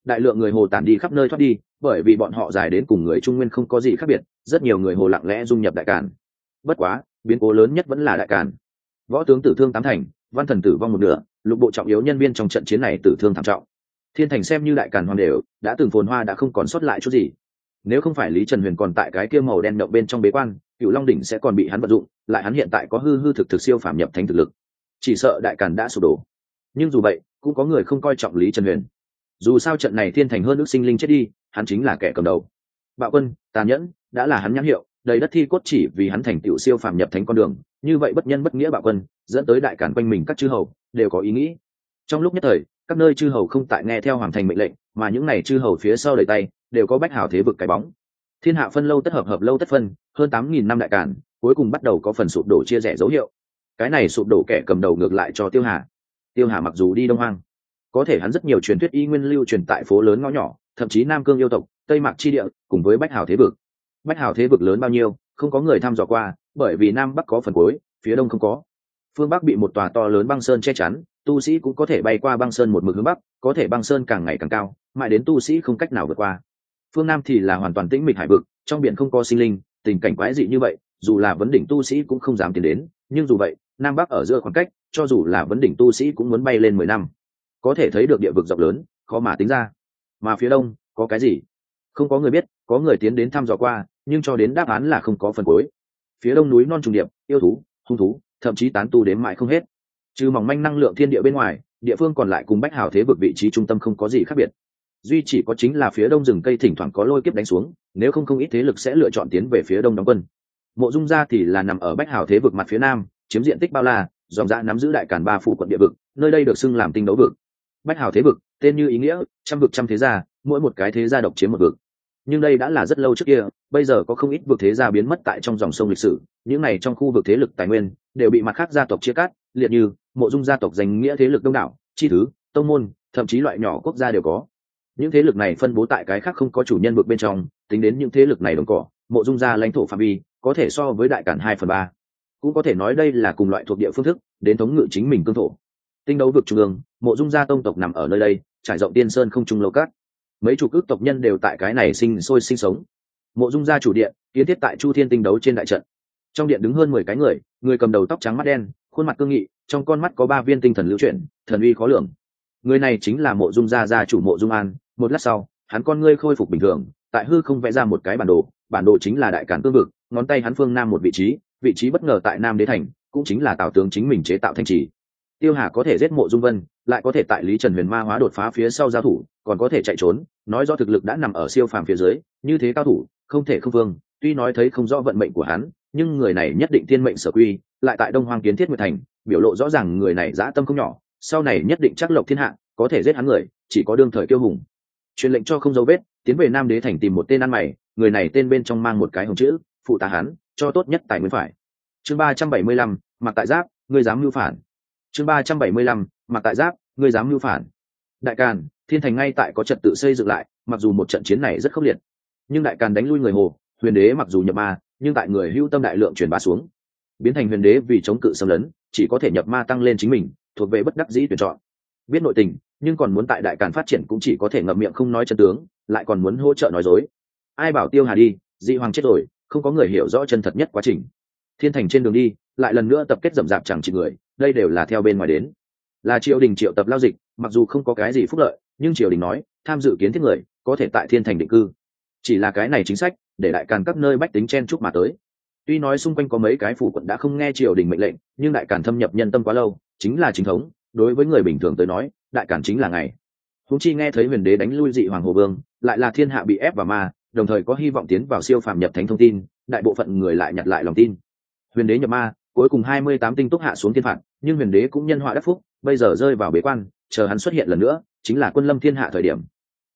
Đại lượng người hồ tản đi khắp nơi thoát đi, bởi vì bọn họ dài đến cùng người trung nguyên không có gì khác biệt, rất nhiều người hồ lặng lẽ dung nhập đại càn. Bất quá, biến cố lớn nhất vẫn là đại càn. Võ tướng tử thương tám thành văn thần tử vong một nửa, lục bộ trọng yếu nhân viên trong trận chiến này tử thương thảm trọng. Thiên thành xem như đại càn hoàng đều, đã từng phồn hoa đã không còn sót lại chút gì. Nếu không phải lý trần huyền còn tại cái kia màu đen động bên trong bế quan cựu long đỉnh sẽ còn bị hắn vận dụng, lại hắn hiện tại có hư hư thực thực siêu phạm nhập thánh thực lực. Chỉ sợ đại càn đã sụp đổ. Nhưng dù vậy, cũng có người không coi trọng lý trần huyền. Dù sao trận này thiên thành hơn ước sinh linh chết đi, hắn chính là kẻ cầm đầu. Bạo quân tàn nhẫn, đã là hắn nhãn hiệu đầy đất thi cốt chỉ vì hắn thành tựu siêu phàm nhập thánh con đường, như vậy bất nhân bất nghĩa bạo quân, dẫn tới đại cản quanh mình các chư hầu, đều có ý nghĩ. Trong lúc nhất thời, các nơi chư hầu không tại nghe theo hoàng thành mệnh lệnh, mà những này chư hầu phía sau đầy tay, đều có bách hào thế vực cái bóng. Thiên hạ phân lâu tất hợp hợp lâu tất phân, hơn tám nghìn năm đại cản cuối cùng bắt đầu có phần sụp đổ chia rẽ dấu hiệu. Cái này sụp đổ kẻ cầm đầu ngược lại cho tiêu hà. Tiêu hà mặc dù đi đông hoang, có thể hắn rất nhiều truyền thuyết y nguyên lưu truyền tại phố lớn ngõ nhỏ, thậm chí nam cương yêu tộc, tây mạc chi địa, cùng với bách hào thế vực bách hào thế vực lớn bao nhiêu, không có người thăm dò qua, bởi vì nam bắc có phần cuối, phía đông không có. Phương bắc bị một tòa to lớn băng sơn che chắn, tu sĩ cũng có thể bay qua băng sơn một mực hướng bắc, có thể băng sơn càng ngày càng cao, mãi đến tu sĩ không cách nào vượt qua. Phương nam thì là hoàn toàn tĩnh mịch hải vực, trong biển không có sinh linh, tình cảnh quái dị như vậy, dù là vấn đỉnh tu sĩ cũng không dám tiến đến, nhưng dù vậy, nam bắc ở giữa khoảng cách, cho dù là vấn đỉnh tu sĩ cũng muốn bay lên mười năm. Có thể thấy được địa vực rộng lớn, khó mà tính ra. Mà phía đông, có cái gì? Không có người biết, có người tiến đến thăm dò qua nhưng cho đến đáp án là không có phần cuối. Phía đông núi non trùng điệp, yêu thú, hung thú, thậm chí tán tu đến mãi không hết. Trừ mỏng manh năng lượng thiên địa bên ngoài, địa phương còn lại cùng bách hào thế vực vị trí trung tâm không có gì khác biệt. Duy chỉ có chính là phía đông rừng cây thỉnh thoảng có lôi kiếp đánh xuống, nếu không không ít thế lực sẽ lựa chọn tiến về phía đông đóng quân. Mộ dung gia thì là nằm ở bách hào thế vực mặt phía nam, chiếm diện tích bao la, dòng dã nắm giữ đại cản ba phụ quận địa vực, nơi đây được xưng làm tinh đấu vực. Bách hào thế vực, tên như ý nghĩa, trăm vực trăm thế gia, mỗi một cái thế gia độc chiếm một vực nhưng đây đã là rất lâu trước kia, bây giờ có không ít vực thế gia biến mất tại trong dòng sông lịch sử, những này trong khu vực thế lực tài nguyên đều bị mặt khác gia tộc chia cắt, liệt như mộ dung gia tộc danh nghĩa thế lực đông đảo, chi thứ, tông môn, thậm chí loại nhỏ quốc gia đều có. Những thế lực này phân bố tại cái khác không có chủ nhân vực bên trong, tính đến những thế lực này đồng cỏ, mộ dung gia lãnh thổ phạm vi có thể so với đại cản hai phần ba. Cũng có thể nói đây là cùng loại thuộc địa phương thức, đến thống ngự chính mình cương thổ. Tinh đấu vực trung ương, mộ dung gia tông tộc nằm ở nơi đây, trải rộng tiên sơn không trung lâu cát mấy chục ước tộc nhân đều tại cái này sinh sôi sinh sống. Mộ dung gia chủ điện, kiến thiết tại chu thiên tinh đấu trên đại trận. Trong điện đứng hơn mười cái người người cầm đầu tóc trắng mắt đen, khuôn mặt cương nghị, trong con mắt có ba viên tinh thần lưu chuyển, thần uy khó lường. Người này chính là mộ dung gia gia chủ mộ dung an, một lát sau, hắn con ngươi khôi phục bình thường, tại hư không vẽ ra một cái bản đồ bản đồ chính là đại cản tương vực, ngón tay hắn phương nam một vị trí vị trí bất ngờ tại nam đế thành, cũng chính là tào tướng chính mình chế tạo thành trì. Tiêu hà có thể giết mộ dung vân lại có thể tại lý trần huyền ma hóa đột phá phía sau giao thủ, còn có thể chạy trốn, nói do thực lực đã nằm ở siêu phàm phía dưới, như thế cao thủ, không thể không vương, tuy nói thấy không rõ vận mệnh của hắn, nhưng người này nhất định thiên mệnh sở quy, lại tại đông hoang kiến thiết nguyệt thành, biểu lộ rõ ràng người này dã tâm không nhỏ, sau này nhất định chắc lộc thiên hạ, có thể giết hắn người, chỉ có đương thời kiêu hùng. Truyền lệnh cho không dấu vết, tiến về nam đế thành tìm một tên ăn mày, người này tên bên trong mang một cái hồng chữ, phụ tá hắn, cho tốt nhất tài nguyên phải. Chương ba trăm bảy mươi lăm, mặc tại giáp, ngươi dám mưu phản chương ba trăm bảy mươi lăm, mặc tại giáp, ngươi dám mưu phản. Đại càn, thiên thành ngay tại có trật tự xây dựng lại, mặc dù một trận chiến này rất khốc liệt. Nhưng đại càn đánh lui người hồ, huyền đế mặc dù nhập ma, nhưng tại người hưu tâm đại lượng truyền bá xuống. Biến thành huyền đế vì chống cự xâm lấn, chỉ có thể nhập ma tăng lên chính mình, thuộc về bất đắc dĩ tuyển chọn. Biết nội tình, nhưng còn muốn tại đại càn phát triển cũng chỉ có thể ngậm miệng không nói chân tướng, lại còn muốn hỗ trợ nói dối. Ai bảo tiêu hà đi, dị hoàng chết rồi, không có người hiểu rõ chân thật nhất quá trình. Thiên thành trên đường đi, lại lần nữa tập kết rậm rạp chẳng chỉ người đây đều là theo bên ngoài đến. Là triều đình triệu tập lao dịch, mặc dù không có cái gì phúc lợi, nhưng triều đình nói, tham dự kiến thiết người, có thể tại thiên thành định cư. Chỉ là cái này chính sách, để đại càn các nơi bách tính chen chúc mà tới. Tuy nói xung quanh có mấy cái phủ quận đã không nghe triều đình mệnh lệnh, nhưng đại càn thâm nhập nhân tâm quá lâu, chính là chính thống. Đối với người bình thường tới nói, đại càn chính là ngày. Húng chi nghe thấy huyền đế đánh lui dị hoàng hồ vương, lại là thiên hạ bị ép vào ma, đồng thời có hy vọng tiến vào siêu phàm nhập thánh thông tin, đại bộ phận người lại nhặt lại lòng tin. Huyền đế nhập ma cuối cùng hai mươi tám tinh túc hạ xuống thiên phạt, nhưng huyền đế cũng nhân họa đắc phúc, bây giờ rơi vào bế quan, chờ hắn xuất hiện lần nữa, chính là quân lâm thiên hạ thời điểm.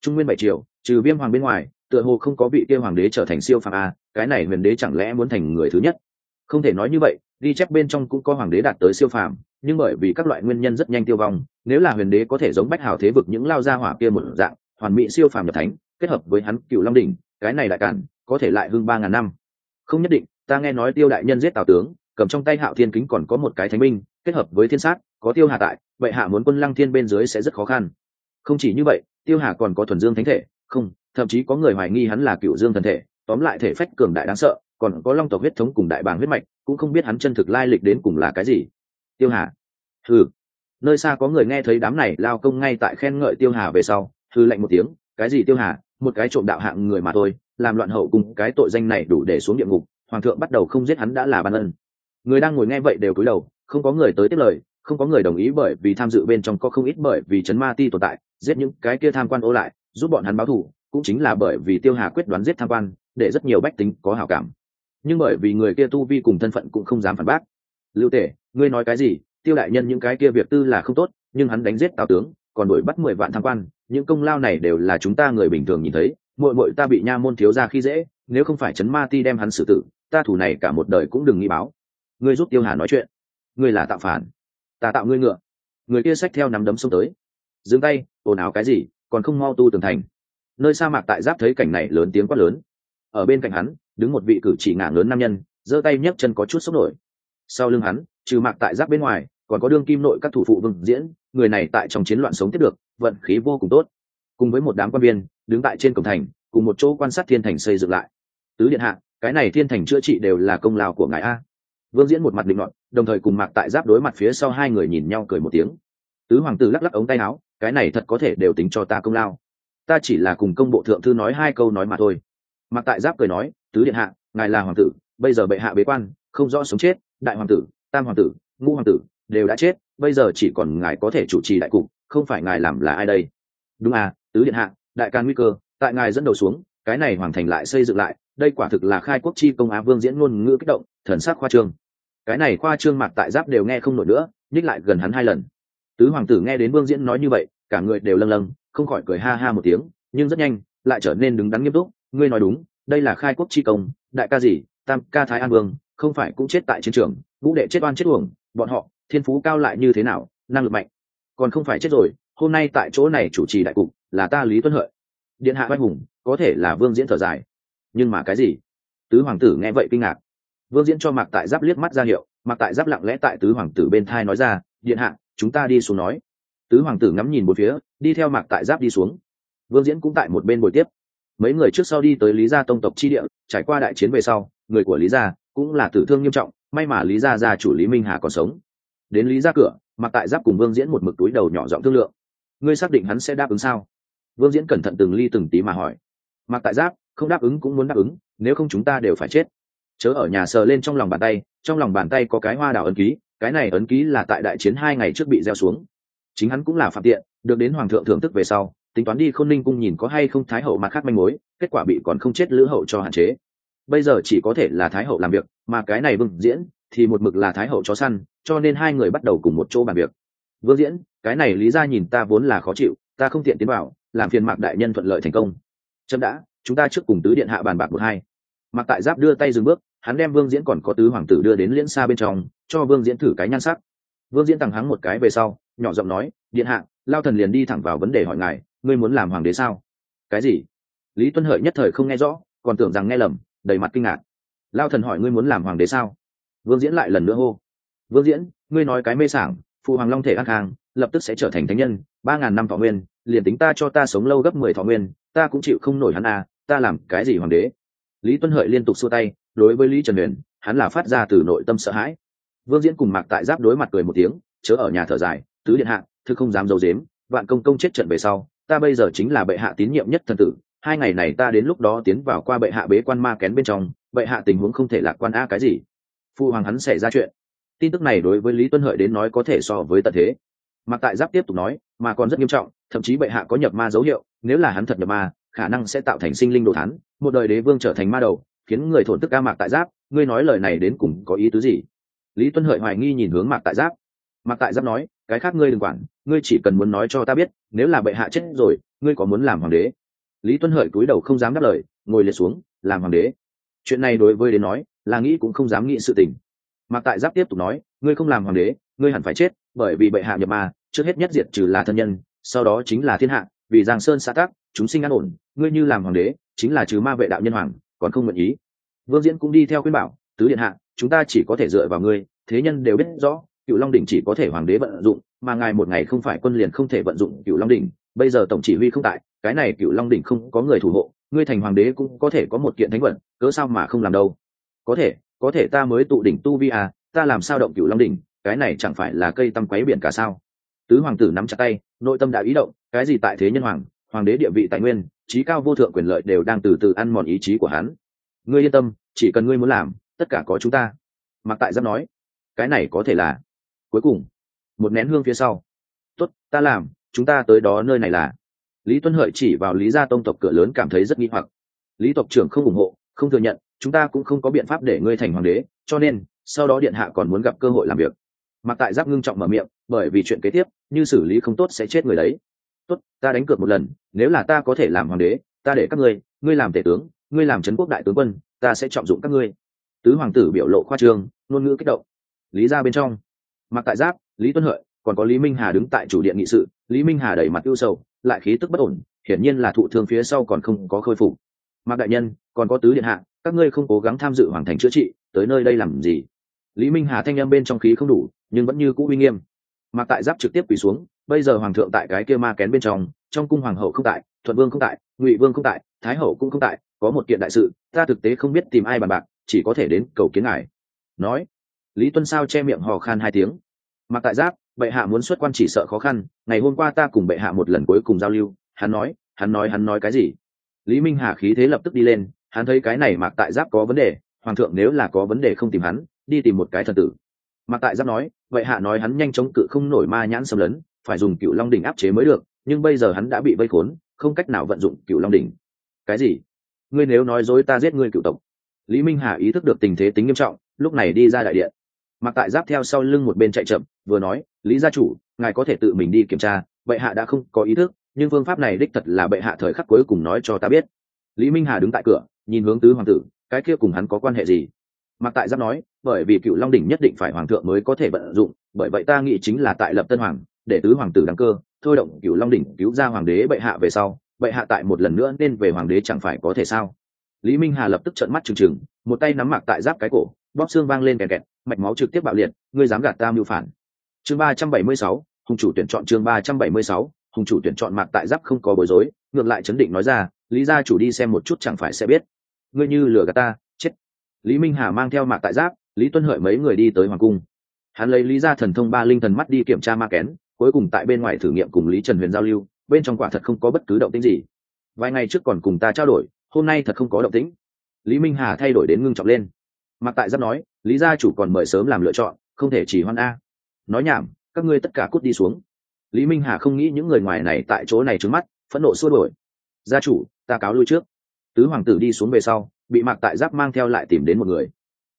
Trung nguyên bảy triều, trừ viêm hoàng bên ngoài, tựa hồ không có vị kia hoàng đế trở thành siêu phàm a, cái này huyền đế chẳng lẽ muốn thành người thứ nhất? Không thể nói như vậy, ghi chép bên trong cũng có hoàng đế đạt tới siêu phàm, nhưng bởi vì các loại nguyên nhân rất nhanh tiêu vong, nếu là huyền đế có thể giống bách hào thế vực những lao ra hỏa kia một dạng, hoàn mỹ siêu phàm nhập thánh, kết hợp với hắn cựu long đỉnh, cái này đại cản, có thể lại hưng ba ngàn năm. Không nhất định, ta nghe nói tiêu đại nhân giết tào tướng cầm trong tay hạo thiên kính còn có một cái thánh binh, kết hợp với thiên sát, có tiêu hà tại, vậy hạ muốn quân lăng thiên bên dưới sẽ rất khó khăn. Không chỉ như vậy, tiêu hà còn có thuần dương thánh thể, không, thậm chí có người hoài nghi hắn là cựu dương thần thể, tóm lại thể phách cường đại đáng sợ, còn có long tộc huyết thống cùng đại bàng huyết mạch, cũng không biết hắn chân thực lai lịch đến cùng là cái gì. Tiêu hà ừ nơi xa có người nghe thấy đám này lao công ngay tại khen ngợi tiêu hà về sau thư lạnh một tiếng, cái gì tiêu hà? Một cái trộm đạo hạng người mà thôi, làm loạn hậu cùng cái tội danh này đủ để xuống địa ngục, hoàng thượng bắt đầu không giết hắn đã là ban ân người đang ngồi nghe vậy đều cúi đầu, không có người tới tiếp lời, không có người đồng ý bởi vì tham dự bên trong có không ít bởi vì chấn ma ti tồn tại, giết những cái kia tham quan ô lại, giúp bọn hắn báo thù, cũng chính là bởi vì tiêu hà quyết đoán giết tham quan, để rất nhiều bách tính có hảo cảm. Nhưng bởi vì người kia tu vi cùng thân phận cũng không dám phản bác. Lưu tể, ngươi nói cái gì? Tiêu đại nhân những cái kia việc tư là không tốt, nhưng hắn đánh giết tào tướng, còn đuổi bắt mười vạn tham quan, những công lao này đều là chúng ta người bình thường nhìn thấy mội mội ta bị nha môn thiếu ra khi dễ, nếu không phải chấn ma ti đem hắn xử tử, ta thủ này cả một đời cũng đừng nghĩ báo ngươi giúp tiêu hà nói chuyện. Ngươi là tạo phản. Ta tạo ngươi ngựa. Người kia xách theo nắm đấm xông tới. Dừng tay, ồn ào cái gì, còn không mau tu tường thành. Nơi sa mạc tại giáp thấy cảnh này lớn tiếng quát lớn. Ở bên cạnh hắn, đứng một vị cử chỉ ngả lớn nam nhân, giơ tay nhấc chân có chút sốc nổi. Sau lưng hắn, trừ mạc tại giáp bên ngoài, còn có đương kim nội các thủ phụ vương diễn, người này tại trong chiến loạn sống tiếp được, vận khí vô cùng tốt. Cùng với một đám quan viên, đứng tại trên cổng thành, cùng một chỗ quan sát thiên thành xây dựng lại. Tứ điện hạ, cái này thiên thành chữa trị đều là công lao của ngài a vương diễn một mặt định luận đồng thời cùng mạc tại giáp đối mặt phía sau hai người nhìn nhau cười một tiếng. Tứ hoàng tử lắc lắc ống tay áo, cái này thật có thể đều tính cho ta công lao. Ta chỉ là cùng công bộ thượng thư nói hai câu nói mà thôi. Mạc tại giáp cười nói, tứ điện hạ, ngài là hoàng tử, bây giờ bệ hạ bế quan, không rõ sống chết, đại hoàng tử, tam hoàng tử, ngũ hoàng tử đều đã chết, bây giờ chỉ còn ngài có thể chủ trì đại cục, không phải ngài làm là ai đây? Đúng à tứ điện hạ, đại can nguy cơ, tại ngài dẫn đầu xuống, cái này hoàn thành lại xây dựng lại, đây quả thực là khai quốc chi công á vương diễn ngôn ngữ kích động, thần sắc khoa trương cái này khoa trương mặt tại giáp đều nghe không nổi nữa, nhích lại gần hắn hai lần. Tứ hoàng tử nghe đến vương diễn nói như vậy, cả người đều lâng lâng, không khỏi cười ha ha một tiếng, nhưng rất nhanh, lại trở nên đứng đắn nghiêm túc, ngươi nói đúng, đây là khai quốc chi công, đại ca gì, tam ca thái an vương, không phải cũng chết tại chiến trường vũ đệ chết oan chết uổng, bọn họ, thiên phú cao lại như thế nào, năng lực mạnh. Còn không phải chết rồi, hôm nay tại chỗ này chủ trì đại cục, là ta lý tuân hợi. Điện hạ oai hùng, có thể là vương diễn thở dài. Nhưng mà cái gì? Tứ hoàng tử nghe vậy kinh ngạc vương diễn cho mạc tại giáp liếc mắt ra hiệu, mạc tại giáp lặng lẽ tại tứ hoàng tử bên thai nói ra, điện hạ, chúng ta đi xuống nói. Tứ hoàng tử ngắm nhìn một phía, đi theo mạc tại giáp đi xuống. Vương diễn cũng tại một bên bồi tiếp. Mấy người trước sau đi tới lý gia tông tộc chi địa, trải qua đại chiến về sau, người của lý gia cũng là tử thương nghiêm trọng, may mà lý gia gia chủ lý minh hà còn sống. Đến lý gia cửa mặc tại giáp cùng vương diễn một mực túi đầu nhỏ giọng thương lượng. Ngươi xác định hắn sẽ đáp ứng sao? Vương diễn cẩn thận từng ly từng tí mà hỏi. Mặc tại giáp không đáp ứng cũng muốn đáp ứng, nếu không chúng ta đều phải chết chớ ở nhà sờ lên trong lòng bàn tay, trong lòng bàn tay có cái hoa đào ấn ký, cái này ấn ký là tại đại chiến hai ngày trước bị gieo xuống. Chính hắn cũng là phạm tiện, được đến hoàng thượng thưởng thức về sau, tính toán đi k h ô n ninh cung nhìn có hay không thái hậu mặt khác manh mối, kết quả bị còn không chết lữ hậu cho hạn chế. Bây giờ chỉ có thể là thái hậu làm việc, mà cái này vương diễn thì một mực là thái hậu chó săn, cho nên hai người bắt đầu cùng một chỗ bàn việc. Vương diễn, cái này lý ra nhìn ta vốn là khó chịu, ta không tiện tiến vào, làm phiền mạc đại nhân thuận lợi thành công. Chậm đã, chúng ta trước cùng tứ điện hạ bàn bạc một hai mặc tại giáp đưa tay dừng bước, hắn đem vương diễn còn có tứ hoàng tử đưa đến liễn xa bên trong, cho vương diễn thử cái nhan sắc. Vương diễn tằng hắng một cái về sau, nhỏ giọng nói, điện hạ, lao thần liền đi thẳng vào vấn đề hỏi ngài, ngươi muốn làm hoàng đế sao? Cái gì? Lý tuân hợi nhất thời không nghe rõ, còn tưởng rằng nghe lầm, đầy mặt kinh ngạc. Lao thần hỏi ngươi muốn làm hoàng đế sao? Vương diễn lại lần nữa hô. Vương diễn, ngươi nói cái mê sảng, phụ hoàng long thể an khang, lập tức sẽ trở thành thánh nhân, ba ngàn năm thọ nguyên, liền tính ta cho ta sống lâu gấp mười thọ nguyên, ta cũng chịu không nổi hắn à ta làm cái gì hoàng đế? Lý tuân hợi liên tục xua tay, đối với lý trần huyền hắn là phát ra từ nội tâm sợ hãi. Vương diễn cùng mạc tại giáp đối mặt cười một tiếng, chớ ở nhà thở dài, tứ điện hạ thư không dám d i ấ u dếm vạn công công chết trận về sau, ta bây giờ chính là bệ hạ tín nhiệm nhất thần tử, hai ngày này ta đến lúc đó tiến vào qua bệ hạ bế quan ma kén bên trong, bệ hạ tình huống không thể lạc quan a cái gì. Phu hoàng hắn xảy ra chuyện. Tin tức này đối với lý tuân hợi đến nói có thể so với tận thế. Mặc tại giáp tiếp tục nói mà còn rất nghiêm trọng, thậm chí bệ hạ có nhập ma dấu hiệu, nếu là hắn thật nhập ma khả năng sẽ tạo thành sinh linh đồ thán, một đời đế vương trở thành ma đầu, khiến người thổn tức ca mạc tại giáp, ngươi nói lời này đến cùng có ý tứ gì? Lý tuân hợi hoài nghi nhìn hướng mạc tại giáp. Mạc tại giáp nói, cái khác ngươi đừng quản, ngươi chỉ cần muốn nói cho ta biết, nếu là bệ hạ chết rồi, ngươi có muốn làm hoàng đế? Lý tuân hợi cúi đầu không dám đáp lời, ngồi liệt xuống, làm hoàng đế. Chuyện này đối với đến nói, là nghĩ cũng không dám nghĩ sự tình. Mạc tại giáp tiếp tục nói, ngươi không làm hoàng đế, ngươi hẳn phải chết, bởi vì bệ hạ nhập ma, trước hết nhất diệt trừ là thân nhân, sau đó chính là thiên hạ, vì giang sơn xã tắc chúng sinh an ổn, ngươi như làm hoàng đế, chính là trừ ma vệ đạo nhân hoàng, còn không nguyện ý. Vương diễn cũng đi theo khuyên bảo, tứ điện hạ, chúng ta chỉ có thể dựa vào ngươi, thế nhân đều biết rõ, cựu long đỉnh chỉ có thể hoàng đế vận dụng, mà ngài một ngày không phải quân liền không thể vận dụng cựu long đỉnh, bây giờ tổng chỉ huy không tại, cái này cựu long đỉnh không có người thủ hộ, ngươi thành hoàng đế cũng có thể có một kiện thánh vận, cớ sao mà không làm đâu? Có thể có thể ta mới tụ đỉnh tu vi à ta làm sao động cựu long đỉnh, cái này chẳng phải là cây tăm quấy biển cả sao? Tứ hoàng tử nắm chặt tay, nội tâm đã ý động, cái gì tại thế nhân hoàng hoàng đế địa vị tài nguyên, trí cao vô thượng quyền lợi đều đang từ từ ăn mòn ý chí của hắn. Ngươi yên tâm, chỉ cần ngươi muốn làm, tất cả có chúng ta. Mặc tại giáp nói, cái này có thể là. Cuối cùng, một nén hương phía sau. Tốt, ta làm, chúng ta tới đó nơi này là. Lý tuân hợi chỉ vào lý gia tông tộc cửa lớn cảm thấy rất nghi hoặc. Lý tộc trưởng không ủng hộ, không thừa nhận, chúng ta cũng không có biện pháp để ngươi thành hoàng đế, cho nên, sau đó điện hạ còn muốn gặp cơ hội làm việc. Mặc tại giáp ngưng trọng mở miệng, bởi vì chuyện kế tiếp, như xử lý không tốt sẽ chết người đấy tốt, ta đánh cược một lần, nếu là ta có thể làm hoàng đế, ta để các ngươi ngươi làm tể tướng, ngươi làm trấn quốc đại tướng quân, ta sẽ trọng dụng các ngươi. Tứ hoàng tử biểu lộ khoa trương, ngôn ngữ kích động. Lý ra bên trong. Mặc tại giáp, lý tuân hợi, còn có lý minh hà đứng tại chủ điện nghị sự, lý minh hà đẩy mặt ưu sầu, lại khí tức bất ổn, hiển nhiên là thụ thương phía sau còn không có khôi phục. Mặc đại nhân, còn có tứ điện hạ, các ngươi không cố gắng tham dự hoàng thành chữa trị, tới nơi đây làm gì? Lý minh hà thanh â m bên trong khí không đủ, nhưng vẫn như cũ uy nghiêm. Mặc tại giáp trực tiếp quỳ xuống bây giờ hoàng thượng tại cái kia ma kén bên trong trong cung hoàng hậu không tại, thuận vương không tại, ngụy vương không tại, thái hậu cũng không tại, có một kiện đại sự, ta thực tế không biết tìm ai bàn bạc, chỉ có thể đến cầu kiến ngài. Nói, lý tuân sao che miệng hò khan hai tiếng. Mặc tại giáp, bệ hạ muốn xuất quan chỉ sợ khó khăn, ngày hôm qua ta cùng bệ hạ một lần cuối cùng giao lưu, hắn nói hắn nói hắn nói cái gì? Lý minh hà khí thế lập tức đi lên, hắn thấy cái này mặc tại giáp có vấn đề, hoàng thượng nếu là có vấn đề không tìm hắn, đi tìm một cái thần tử. Mặc tại giáp nói vậy hạ nói hắn nhanh chóng cự không nổi ma nhãn xâm lấn phải dùng cựu long đỉnh áp chế mới được, nhưng bây giờ hắn đã bị vây khốn, không cách nào vận dụng cựu long đỉnh. Cái gì? Ngươi nếu nói dối ta giết ngươi cựu tộc. Lý minh hà ý thức được tình thế tính nghiêm trọng, lúc này đi ra đại điện. Mặc tại giáp theo sau lưng một bên chạy chậm, vừa nói, lý gia chủ, ngài có thể tự mình đi kiểm tra, bệ hạ đã không có ý thức, nhưng phương pháp này đích thật là bệ hạ thời khắc cuối cùng nói cho ta biết. Lý minh hà đứng tại cửa, nhìn hướng tứ hoàng tử, cái kia cùng hắn có quan hệ gì? Mặc tại giáp nói, bởi vì cựu long đỉnh nhất định phải hoàng thượng mới có thể vận dụng, bởi vậy ta nghĩ chính là tại lập tân hoàng để tứ hoàng tử đăng cơ, thôi động cựu long đỉnh cứu ra hoàng đế bệ hạ về sau, bệ hạ tại một lần nữa nên về hoàng đế chẳng phải có thể sao? Lý minh hà lập tức trợn mắt trừng trừng, một tay nắm mạc tại giáp cái cổ, bóp xương vang lên kèn kẹt, mạch máu trực tiếp bạo liệt, ngươi dám gạt ta mưu phản. Chương ba trăm bảy mươi sáu hùng chủ tuyển chọn chương ba trăm bảy mươi sáu hùng chủ tuyển chọn mạc tại giáp không có bối rối, ngược lại chấn định nói ra, lý gia chủ đi xem một chút chẳng phải sẽ biết. Ngươi như lừa gạt ta, chết. Lý minh hà mang theo mạc tại giáp, lý tuân hợi mấy người đi tới hoàng cung. Hắn lấy lý gia thần thông ba linh thần mắt đi kiểm tra ma kén cuối cùng tại bên ngoài thử nghiệm cùng lý trần huyền giao lưu, bên trong quả thật không có bất cứ động tĩnh gì. Vài ngày trước còn cùng ta trao đổi, hôm nay thật không có động tĩnh. Lý minh hà thay đổi đến ngưng trọng lên. Mặc tại giáp nói, lý gia chủ còn mời sớm làm lựa chọn, không thể chỉ hoan a. Nói nhảm, các ngươi tất cả cút đi xuống. Lý minh hà không nghĩ những người ngoài này tại chỗ này trứng mắt, phẫn nộ xua đổi gia chủ, ta cáo lui trước. Tứ hoàng tử đi xuống về sau, bị mạc tại giáp mang theo lại tìm đến một người.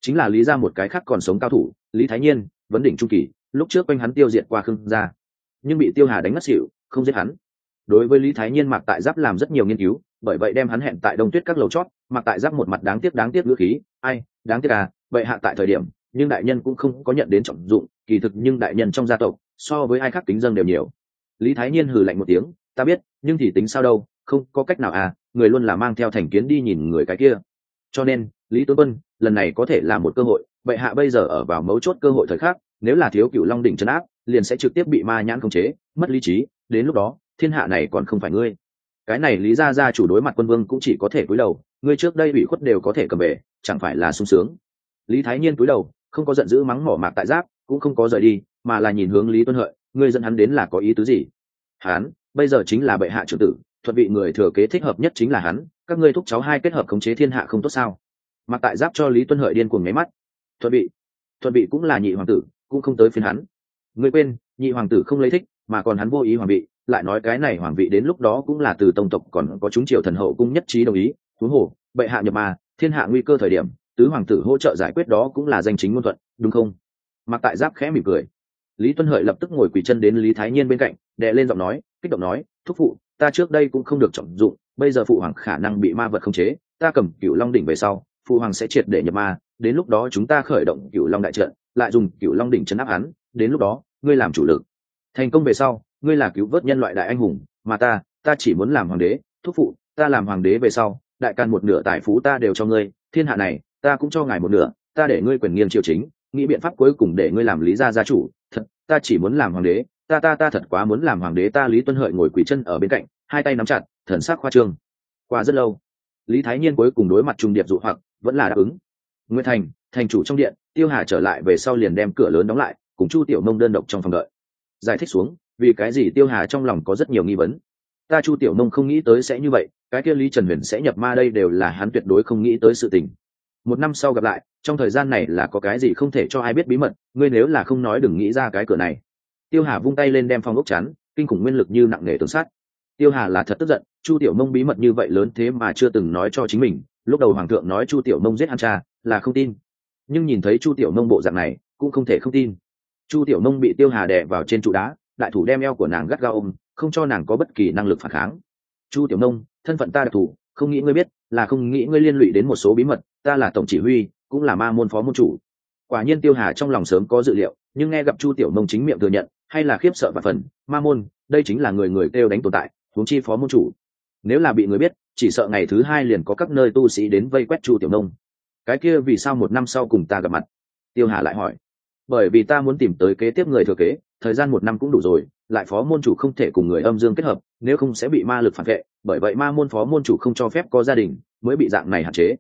Chính là lý ra một cái khác còn sống cao thủ, lý thái nhiên, vấn đỉnh trung kỳ, lúc trước quanh hắn tiêu diệt qua khương gia nhưng bị tiêu hà đánh ngất xỉu, không giết hắn. Đối với lý thái nhiên, mạc tại giáp làm rất nhiều nghiên cứu, bởi vậy đem hắn hẹn tại đông tuyết các lầu chót, mạc tại giáp một mặt đáng tiếc đáng tiếc ngữ khí, ai, đáng tiếc à vậy hạ tại thời điểm, nhưng đại nhân cũng không có nhận đến trọng dụng, kỳ thực nhưng đại nhân trong gia tộc, so với ai khác tính dân đều nhiều. Lý thái nhiên hừ lạnh một tiếng, ta biết, nhưng thì tính sao đâu, không có cách nào à người luôn là mang theo thành kiến đi nhìn người cái kia. Cho nên, lý tuấn vân lần này có thể là một cơ hội bệ hạ bây giờ ở vào mấu chốt cơ hội thời khắc, nếu là thiếu cựu long đỉnh trấn áp liền sẽ trực tiếp bị ma nhãn khống chế, mất lý trí, đến lúc đó, thiên hạ này còn không phải ngươi. Cái này lý ra ra chủ đối mặt quân vương cũng chỉ có thể cúi đầu, ngươi trước đây bị khuất đều có thể cầm về, chẳng phải là sung sướng. Lý thái nhiên cúi đầu, không có giận dữ mắng mỏ mạc tại giáp, cũng không có rời đi, mà là nhìn hướng lý tuân hợi, ngươi dẫn hắn đến là có ý tứ gì? Hắn, bây giờ chính là bệ hạ trưởng tử, thuận vị người thừa kế thích hợp nhất chính là hắn, các ngươi thúc cháu hai kết hợp khống chế thiên hạ không tốt sao? Mặc tại giáp cho lý tuân hợi điên cuồng nháy mắt. Thuận vị thuận vị cũng là nhị hoàng tử, cũng không tới phiên hắn ngươi quên, nhị hoàng tử không lấy thích, mà còn hắn vô ý hoàng vị, lại nói cái này hoàng vị đến lúc đó cũng là từ tông tộc còn có chúng triều thần hậu cung nhất trí đồng ý. Thú hồ, bệ hạ nhập mà thiên hạ nguy cơ thời điểm, tứ hoàng tử hỗ trợ giải quyết đó cũng là danh chính ngôn thuận, đúng không? Mặc tại giáp khẽ mỉm cười. Lý tuân hợi lập tức ngồi quỳ chân đến lý thái nhiên bên cạnh đệ lên giọng nói, kích động nói, thúc phụ, ta trước đây cũng không được trọng dụng, bây giờ phụ hoàng khả năng bị ma vật khống chế, ta cầm cựu long đỉnh về sau, phụ hoàng sẽ triệt để nhập ma, đến lúc đó chúng ta khởi động cựu long đại trận, lại dùng cựu long đỉnh chấn áp hắn đến lúc đó, ngươi làm chủ lực. Thành công về sau, ngươi là cứu vớt nhân loại đại anh hùng, mà ta ta chỉ muốn làm hoàng đế, thúc phụ, ta làm hoàng đế về sau, đại càn một nửa tài phú ta đều cho ngươi, thiên hạ này, ta cũng cho ngài một nửa, ta để ngươi quyền nghiêng triều chính, nghĩ biện pháp cuối cùng để ngươi làm lý gia gia chủ, thật, ta chỉ muốn làm hoàng đế, ta ta ta thật quá muốn làm hoàng đế, ta lý tuân hợi ngồi quỳ chân ở bên cạnh, hai tay nắm chặt, thần sắc khoa trương. Qua rất lâu, lý thái nhiên cuối cùng đối mặt trung điệp dụ hoặc, vẫn là đáp ứng. Nguyễn thành thành chủ trong điện, tiêu hà trở lại về sau liền đem cửa lớn đóng lại cùng chu tiểu mông đơn độc trong phòng đợi. Giải thích xuống, vì cái gì tiêu hà trong lòng có rất nhiều nghi vấn. Ta chu tiểu mông không nghĩ tới sẽ như vậy, cái kia lý trần huyền sẽ nhập ma đây đều là hắn tuyệt đối không nghĩ tới sự tình. Một năm sau gặp lại, trong thời gian này là có cái gì không thể cho ai biết bí mật, ngươi nếu là không nói đừng nghĩ ra cái cửa này. Tiêu hà vung tay lên đem phong ốc chắn, kinh khủng nguyên lực như nặng nề tường sát tiêu hà là thật tức giận, chu tiểu mông bí mật như vậy lớn thế mà chưa từng nói cho chính mình, lúc đầu hoàng thượng nói chu tiểu mông giết hắn cha, là không tin. Nhưng nhìn thấy chu tiểu mông bộ dạng này, cũng không thể không tin chu tiểu Nông bị tiêu hà đè vào trên trụ đá, đại thủ đem eo của nàng gắt gao ôm, không cho nàng có bất kỳ năng lực phản kháng. Chu tiểu nông, thân phận ta đặc thù, không nghĩ ngươi biết, là không nghĩ ngươi liên lụy đến một số bí mật, ta là tổng chỉ huy, cũng là ma môn phó môn chủ. Quả nhiên tiêu hà trong lòng sớm có dự liệu, nhưng nghe gặp chu tiểu nông chính miệng thừa nhận, hay là khiếp sợ và phần, ma môn, đây chính là người người kêu đánh tồn tại, huống chi phó môn chủ. Nếu là bị người biết, chỉ sợ ngày thứ hai liền có các nơi tu sĩ đến vây quét chu tiểu nông. Cái kia vì sao một năm sau cùng ta gặp mặt? Tiêu hà lại hỏi bởi vì ta muốn tìm tới kế tiếp người thừa kế, thời gian một năm cũng đủ rồi, lại phó môn chủ không thể cùng người âm dương kết hợp, nếu không sẽ bị ma lực phản vệ, bởi vậy ma môn phó môn chủ không cho phép có gia đình, mới bị dạng này hạn chế.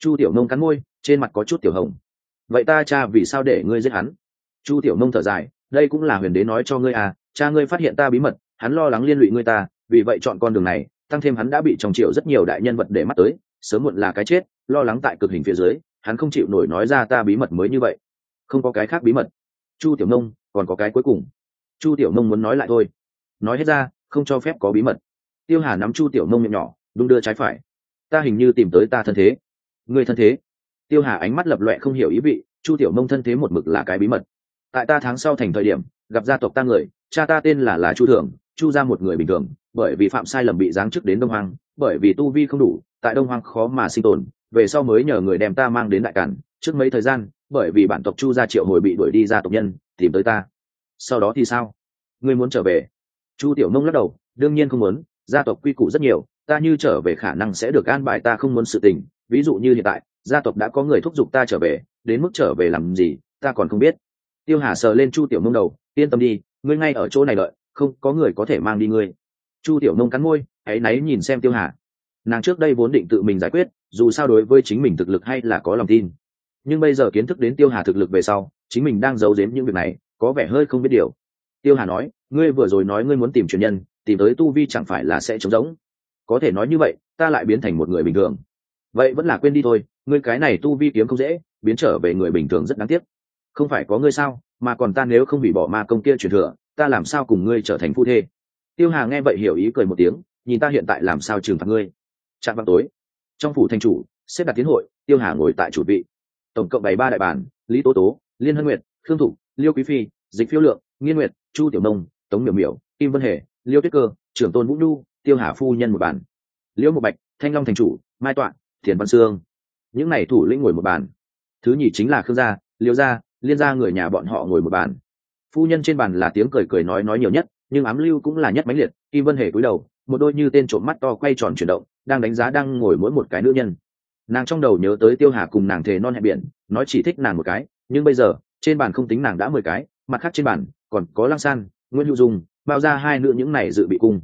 Chu tiểu nông cắn môi, trên mặt có chút tiểu hồng. Vậy ta cha vì sao để ngươi giết hắn? Chu tiểu nông thở dài, đây cũng là huyền đế nói cho ngươi à cha ngươi phát hiện ta bí mật, hắn lo lắng liên lụy ngươi ta, vì vậy chọn con đường này, tăng thêm hắn đã bị trong triệu rất nhiều đại nhân vật để mắt tới, sớm muộn là cái chết, lo lắng tại cực hình phía dưới, hắn không chịu nổi nói ra ta bí mật mới như vậy không có cái khác bí mật. Chu tiểu nông, còn có cái cuối cùng. Chu tiểu nông muốn nói lại thôi. Nói hết ra, không cho phép có bí mật. Tiêu hà nắm chu tiểu nông miệng nhỏ đung đưa trái phải. Ta hình như tìm tới ta thân thế. Người thân thế? Tiêu hà ánh mắt lập lọe không hiểu ý vị, chu tiểu nông thân thế một mực là cái bí mật. Tại ta tháng sau thành thời điểm, gặp gia tộc ta người, cha ta tên là là chu thường chu ra một người bình thường, bởi vì phạm sai lầm bị giáng chức đến đông hoàng bởi vì tu vi không đủ, tại đông hoàng khó mà sinh tồn, về sau mới nhờ người đem ta mang đến đại cản trước mấy thời gian bởi vì bản tộc chu gia triệu hồi bị đuổi đi ra tộc nhân, tìm tới ta. Sau đó thì sao? Ngươi muốn trở về? Chu tiểu nông lắc đầu, đương nhiên không muốn, gia tộc quy củ rất nhiều, ta như trở về khả năng sẽ được an bài ta không muốn sự tình. Ví dụ như hiện tại, gia tộc đã có người thúc giục ta trở về, đến mức trở về làm gì, ta còn không biết. Tiêu hà sờ lên chu tiểu nông đầu, yên tâm đi, ngươi ngay ở chỗ này đợi, không có người có thể mang đi ngươi. Chu tiểu nông cắn môi hãy náy nhìn xem tiêu hà. Nàng trước đây vốn định tự mình giải quyết, dù sao đối với chính mình thực lực hay là có lòng tin nhưng bây giờ kiến thức đến tiêu hà thực lực về sau, chính mình đang giấu giếm những việc này, có vẻ hơi không biết điều. Tiêu hà nói, ngươi vừa rồi nói ngươi muốn tìm truyền nhân, tìm tới tu vi chẳng phải là sẽ trống rỗng. Có thể nói như vậy, ta lại biến thành một người bình thường. Vậy vẫn là quên đi thôi, ngươi cái này tu vi kiếm không dễ, biến trở về người bình thường rất đáng tiếc. Không phải có ngươi sao, mà còn ta nếu không bị bỏ ma công kia truyền thừa, ta làm sao cùng ngươi trở thành phu thê? Tiêu hà nghe vậy hiểu ý cười một tiếng, nhìn ta hiện tại làm sao trừng phạt ngươi? Trạng vào tối, trong phủ thanh chủ, xếp đặt tiến hội, tiêu hà ngồi tại chủ vị tổng cộng bảy ba đại bản, lý tố tố, liên hân nguyệt, khương thục, liêu quý phi, dịch phiêu lượng, nghiên nguyệt, chu tiểu nông, tống miểu miểu, kim vân hề, liêu tuyết cơ, trưởng tôn vũ nhu, tiêu hà phu nhân một bản. Liễu một bạch, thanh long thành chủ, mai toạn thiền văn sương. Những n à y thủ lĩnh ngồi một bàn. Thứ nhì chính là khương gia, liêu gia, liên gia người nhà bọn họ ngồi một bàn. Phu nhân trên bàn là tiếng cười cười nói nói nhiều nhất, nhưng ám lưu cũng là nhất mãnh liệt, kim vân hề cúi đầu, một đôi như tên trộm mắt to quay tròn chuyển động, đang đánh giá đang ngồi mỗi một cái nữ nhân nàng trong đầu nhớ tới tiêu hà cùng nàng thề non hẹn biển, nói chỉ thích nàng một cái, nhưng bây giờ, trên bàn không tính nàng đã mười cái, mặt khác trên bàn, còn có lăng san, nguyễn hữu dung bao ra hai nữ những này dự bị cung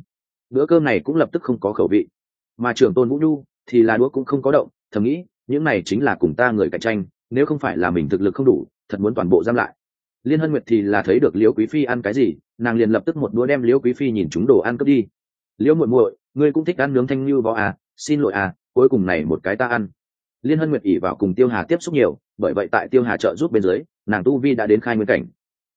bữa cơm này cũng lập tức không có khẩu vị. Mà trưởng tôn vũ nhu thì là đũa cũng không có động, thầm nghĩ, những này chính là cùng ta người cạnh tranh, nếu không phải là mình thực lực không đủ, thật muốn toàn bộ giam lại. Liên hân nguyệt thì là thấy được liễu quý phi ăn cái gì, nàng liền lập tức một đũa đem liễu quý phi nhìn chúng đồ ăn cướp đi. Liễu muội muội, ngươi cũng thích ăn nướng thanh như võ à xin lỗi à cuối cùng này một cái ta ăn. Liên hân nguyệt ỉ vào cùng tiêu hà tiếp xúc nhiều, bởi vậy tại tiêu hà trợ giúp bên dưới, nàng tu vi đã đến khai nguyên cảnh.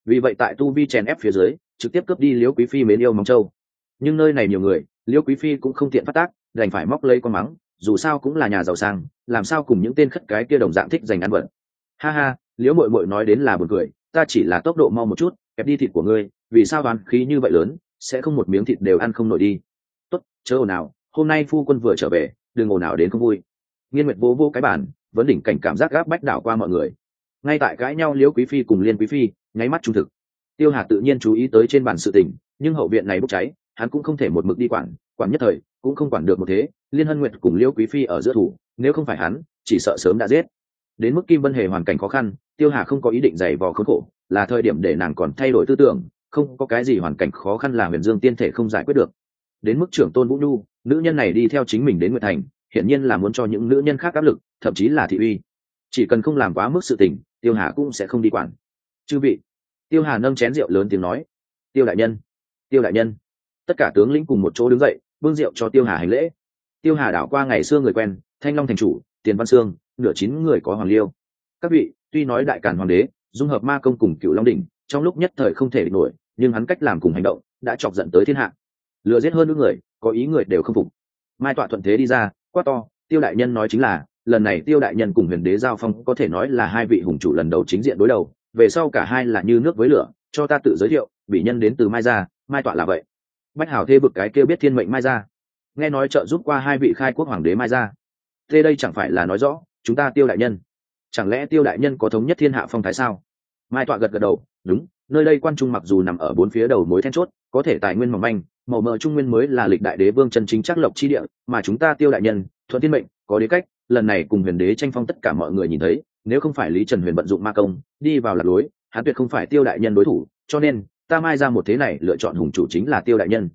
Vì vậy tại tu vi chèn ép phía dưới, trực tiếp cướp đi liễu quý phi mến yêu móng châu. Nhưng nơi này nhiều người, liễu quý phi cũng không tiện phát tác, đành phải móc lấy con mắng, dù sao cũng là nhà giàu sang, làm sao cùng những tên khất cái kia đồng dạng thích dành ăn vật ha ha, liễu mội mội nói đến là buồn cười, ta chỉ là tốc độ mau một chút, kẹp đi thịt của ngươi, vì sao đoán khí như vậy lớn, sẽ không một miếng thịt đều ăn không nổi đi. Tốt, chớ ồn nào hôm nay phu quân vừa trở về đừng ồn ào đến không vui. Nghiên nguyệt vô vô cái bản vẫn đỉnh cảnh cảm giác gáp bách đảo qua mọi người. Ngay tại cãi nhau liễu quý phi cùng liên quý phi, nháy mắt trung thực. Tiêu hà tự nhiên chú ý tới trên bản sự tình, nhưng hậu viện này bốc cháy, hắn cũng không thể một mực đi quản quản nhất thời, cũng không quản được một thế, liên hân nguyệt cùng liễu quý phi ở giữa thủ, nếu không phải hắn, chỉ sợ sớm đã giết. Đến mức kim vân hề hoàn cảnh khó khăn, tiêu hà không có ý định giày vò khốn khổ, là thời điểm để nàng còn thay đổi tư tưởng, không có cái gì hoàn cảnh khó khăn là huyền dương tiên thể không giải quyết được đến mức trưởng tôn vũ nhu, nữ nhân này đi theo chính mình đến nguyệt thành, hiển nhiên là muốn cho những nữ nhân khác áp lực, thậm chí là thị uy. Chỉ cần không làm quá mức sự tình, tiêu hà cũng sẽ không đi quản. Chư vị, tiêu hà nâng chén rượu lớn tiếng nói, tiêu đại nhân, tiêu đại nhân. Tất cả tướng lĩnh cùng một chỗ đứng dậy, bưng rượu cho tiêu hà hành lễ. Tiêu hà đảo qua ngày xưa người quen, thanh long thành chủ, tiền văn sương, nửa chín người có hoàng liêu. Các vị, tuy nói đại cản hoàng đế, dung hợp ma công cùng cựu long đỉnh, trong lúc nhất thời không thể địch nổi, nhưng hắn cách làm cùng hành động, đã chọc giận tới thiên hạ lừa giết hơn nữa người, có ý người đều không phục. Mai tọa thuận thế đi ra, quát to, tiêu đại nhân nói chính là, lần này tiêu đại nhân cùng huyền đế giao phong có thể nói là hai vị hùng chủ lần đầu chính diện đối đầu, về sau cả hai là như nước với lửa, cho ta tự giới thiệu, bị nhân đến từ mai gia, mai tọa là vậy. Bách hảo thê bực cái kêu biết thiên mệnh mai gia. Nghe nói trợ giúp qua hai vị khai quốc hoàng đế mai gia. Thế đây chẳng phải là nói rõ, chúng ta tiêu đại nhân, chẳng lẽ tiêu đại nhân có thống nhất thiên hạ phong thái sao? Mai tọa gật gật đầu, đúng, nơi đây quan trung mặc dù nằm ở bốn phía đầu mối then chốt, có thể tài nguyên mỏng manh màu mỡ trung nguyên mới là lịch đại đế vương chân chính chắc lộc chi địa, mà chúng ta tiêu đại nhân, thuận thiên mệnh, có đế cách, lần này cùng huyền đế tranh phong tất cả mọi người nhìn thấy, nếu không phải lý trần huyền vận dụng ma công, đi vào lạc lối, hắn tuyệt không phải tiêu đại nhân đối thủ, cho nên, ta mai ra một thế này lựa chọn hùng chủ chính là tiêu đại nhân.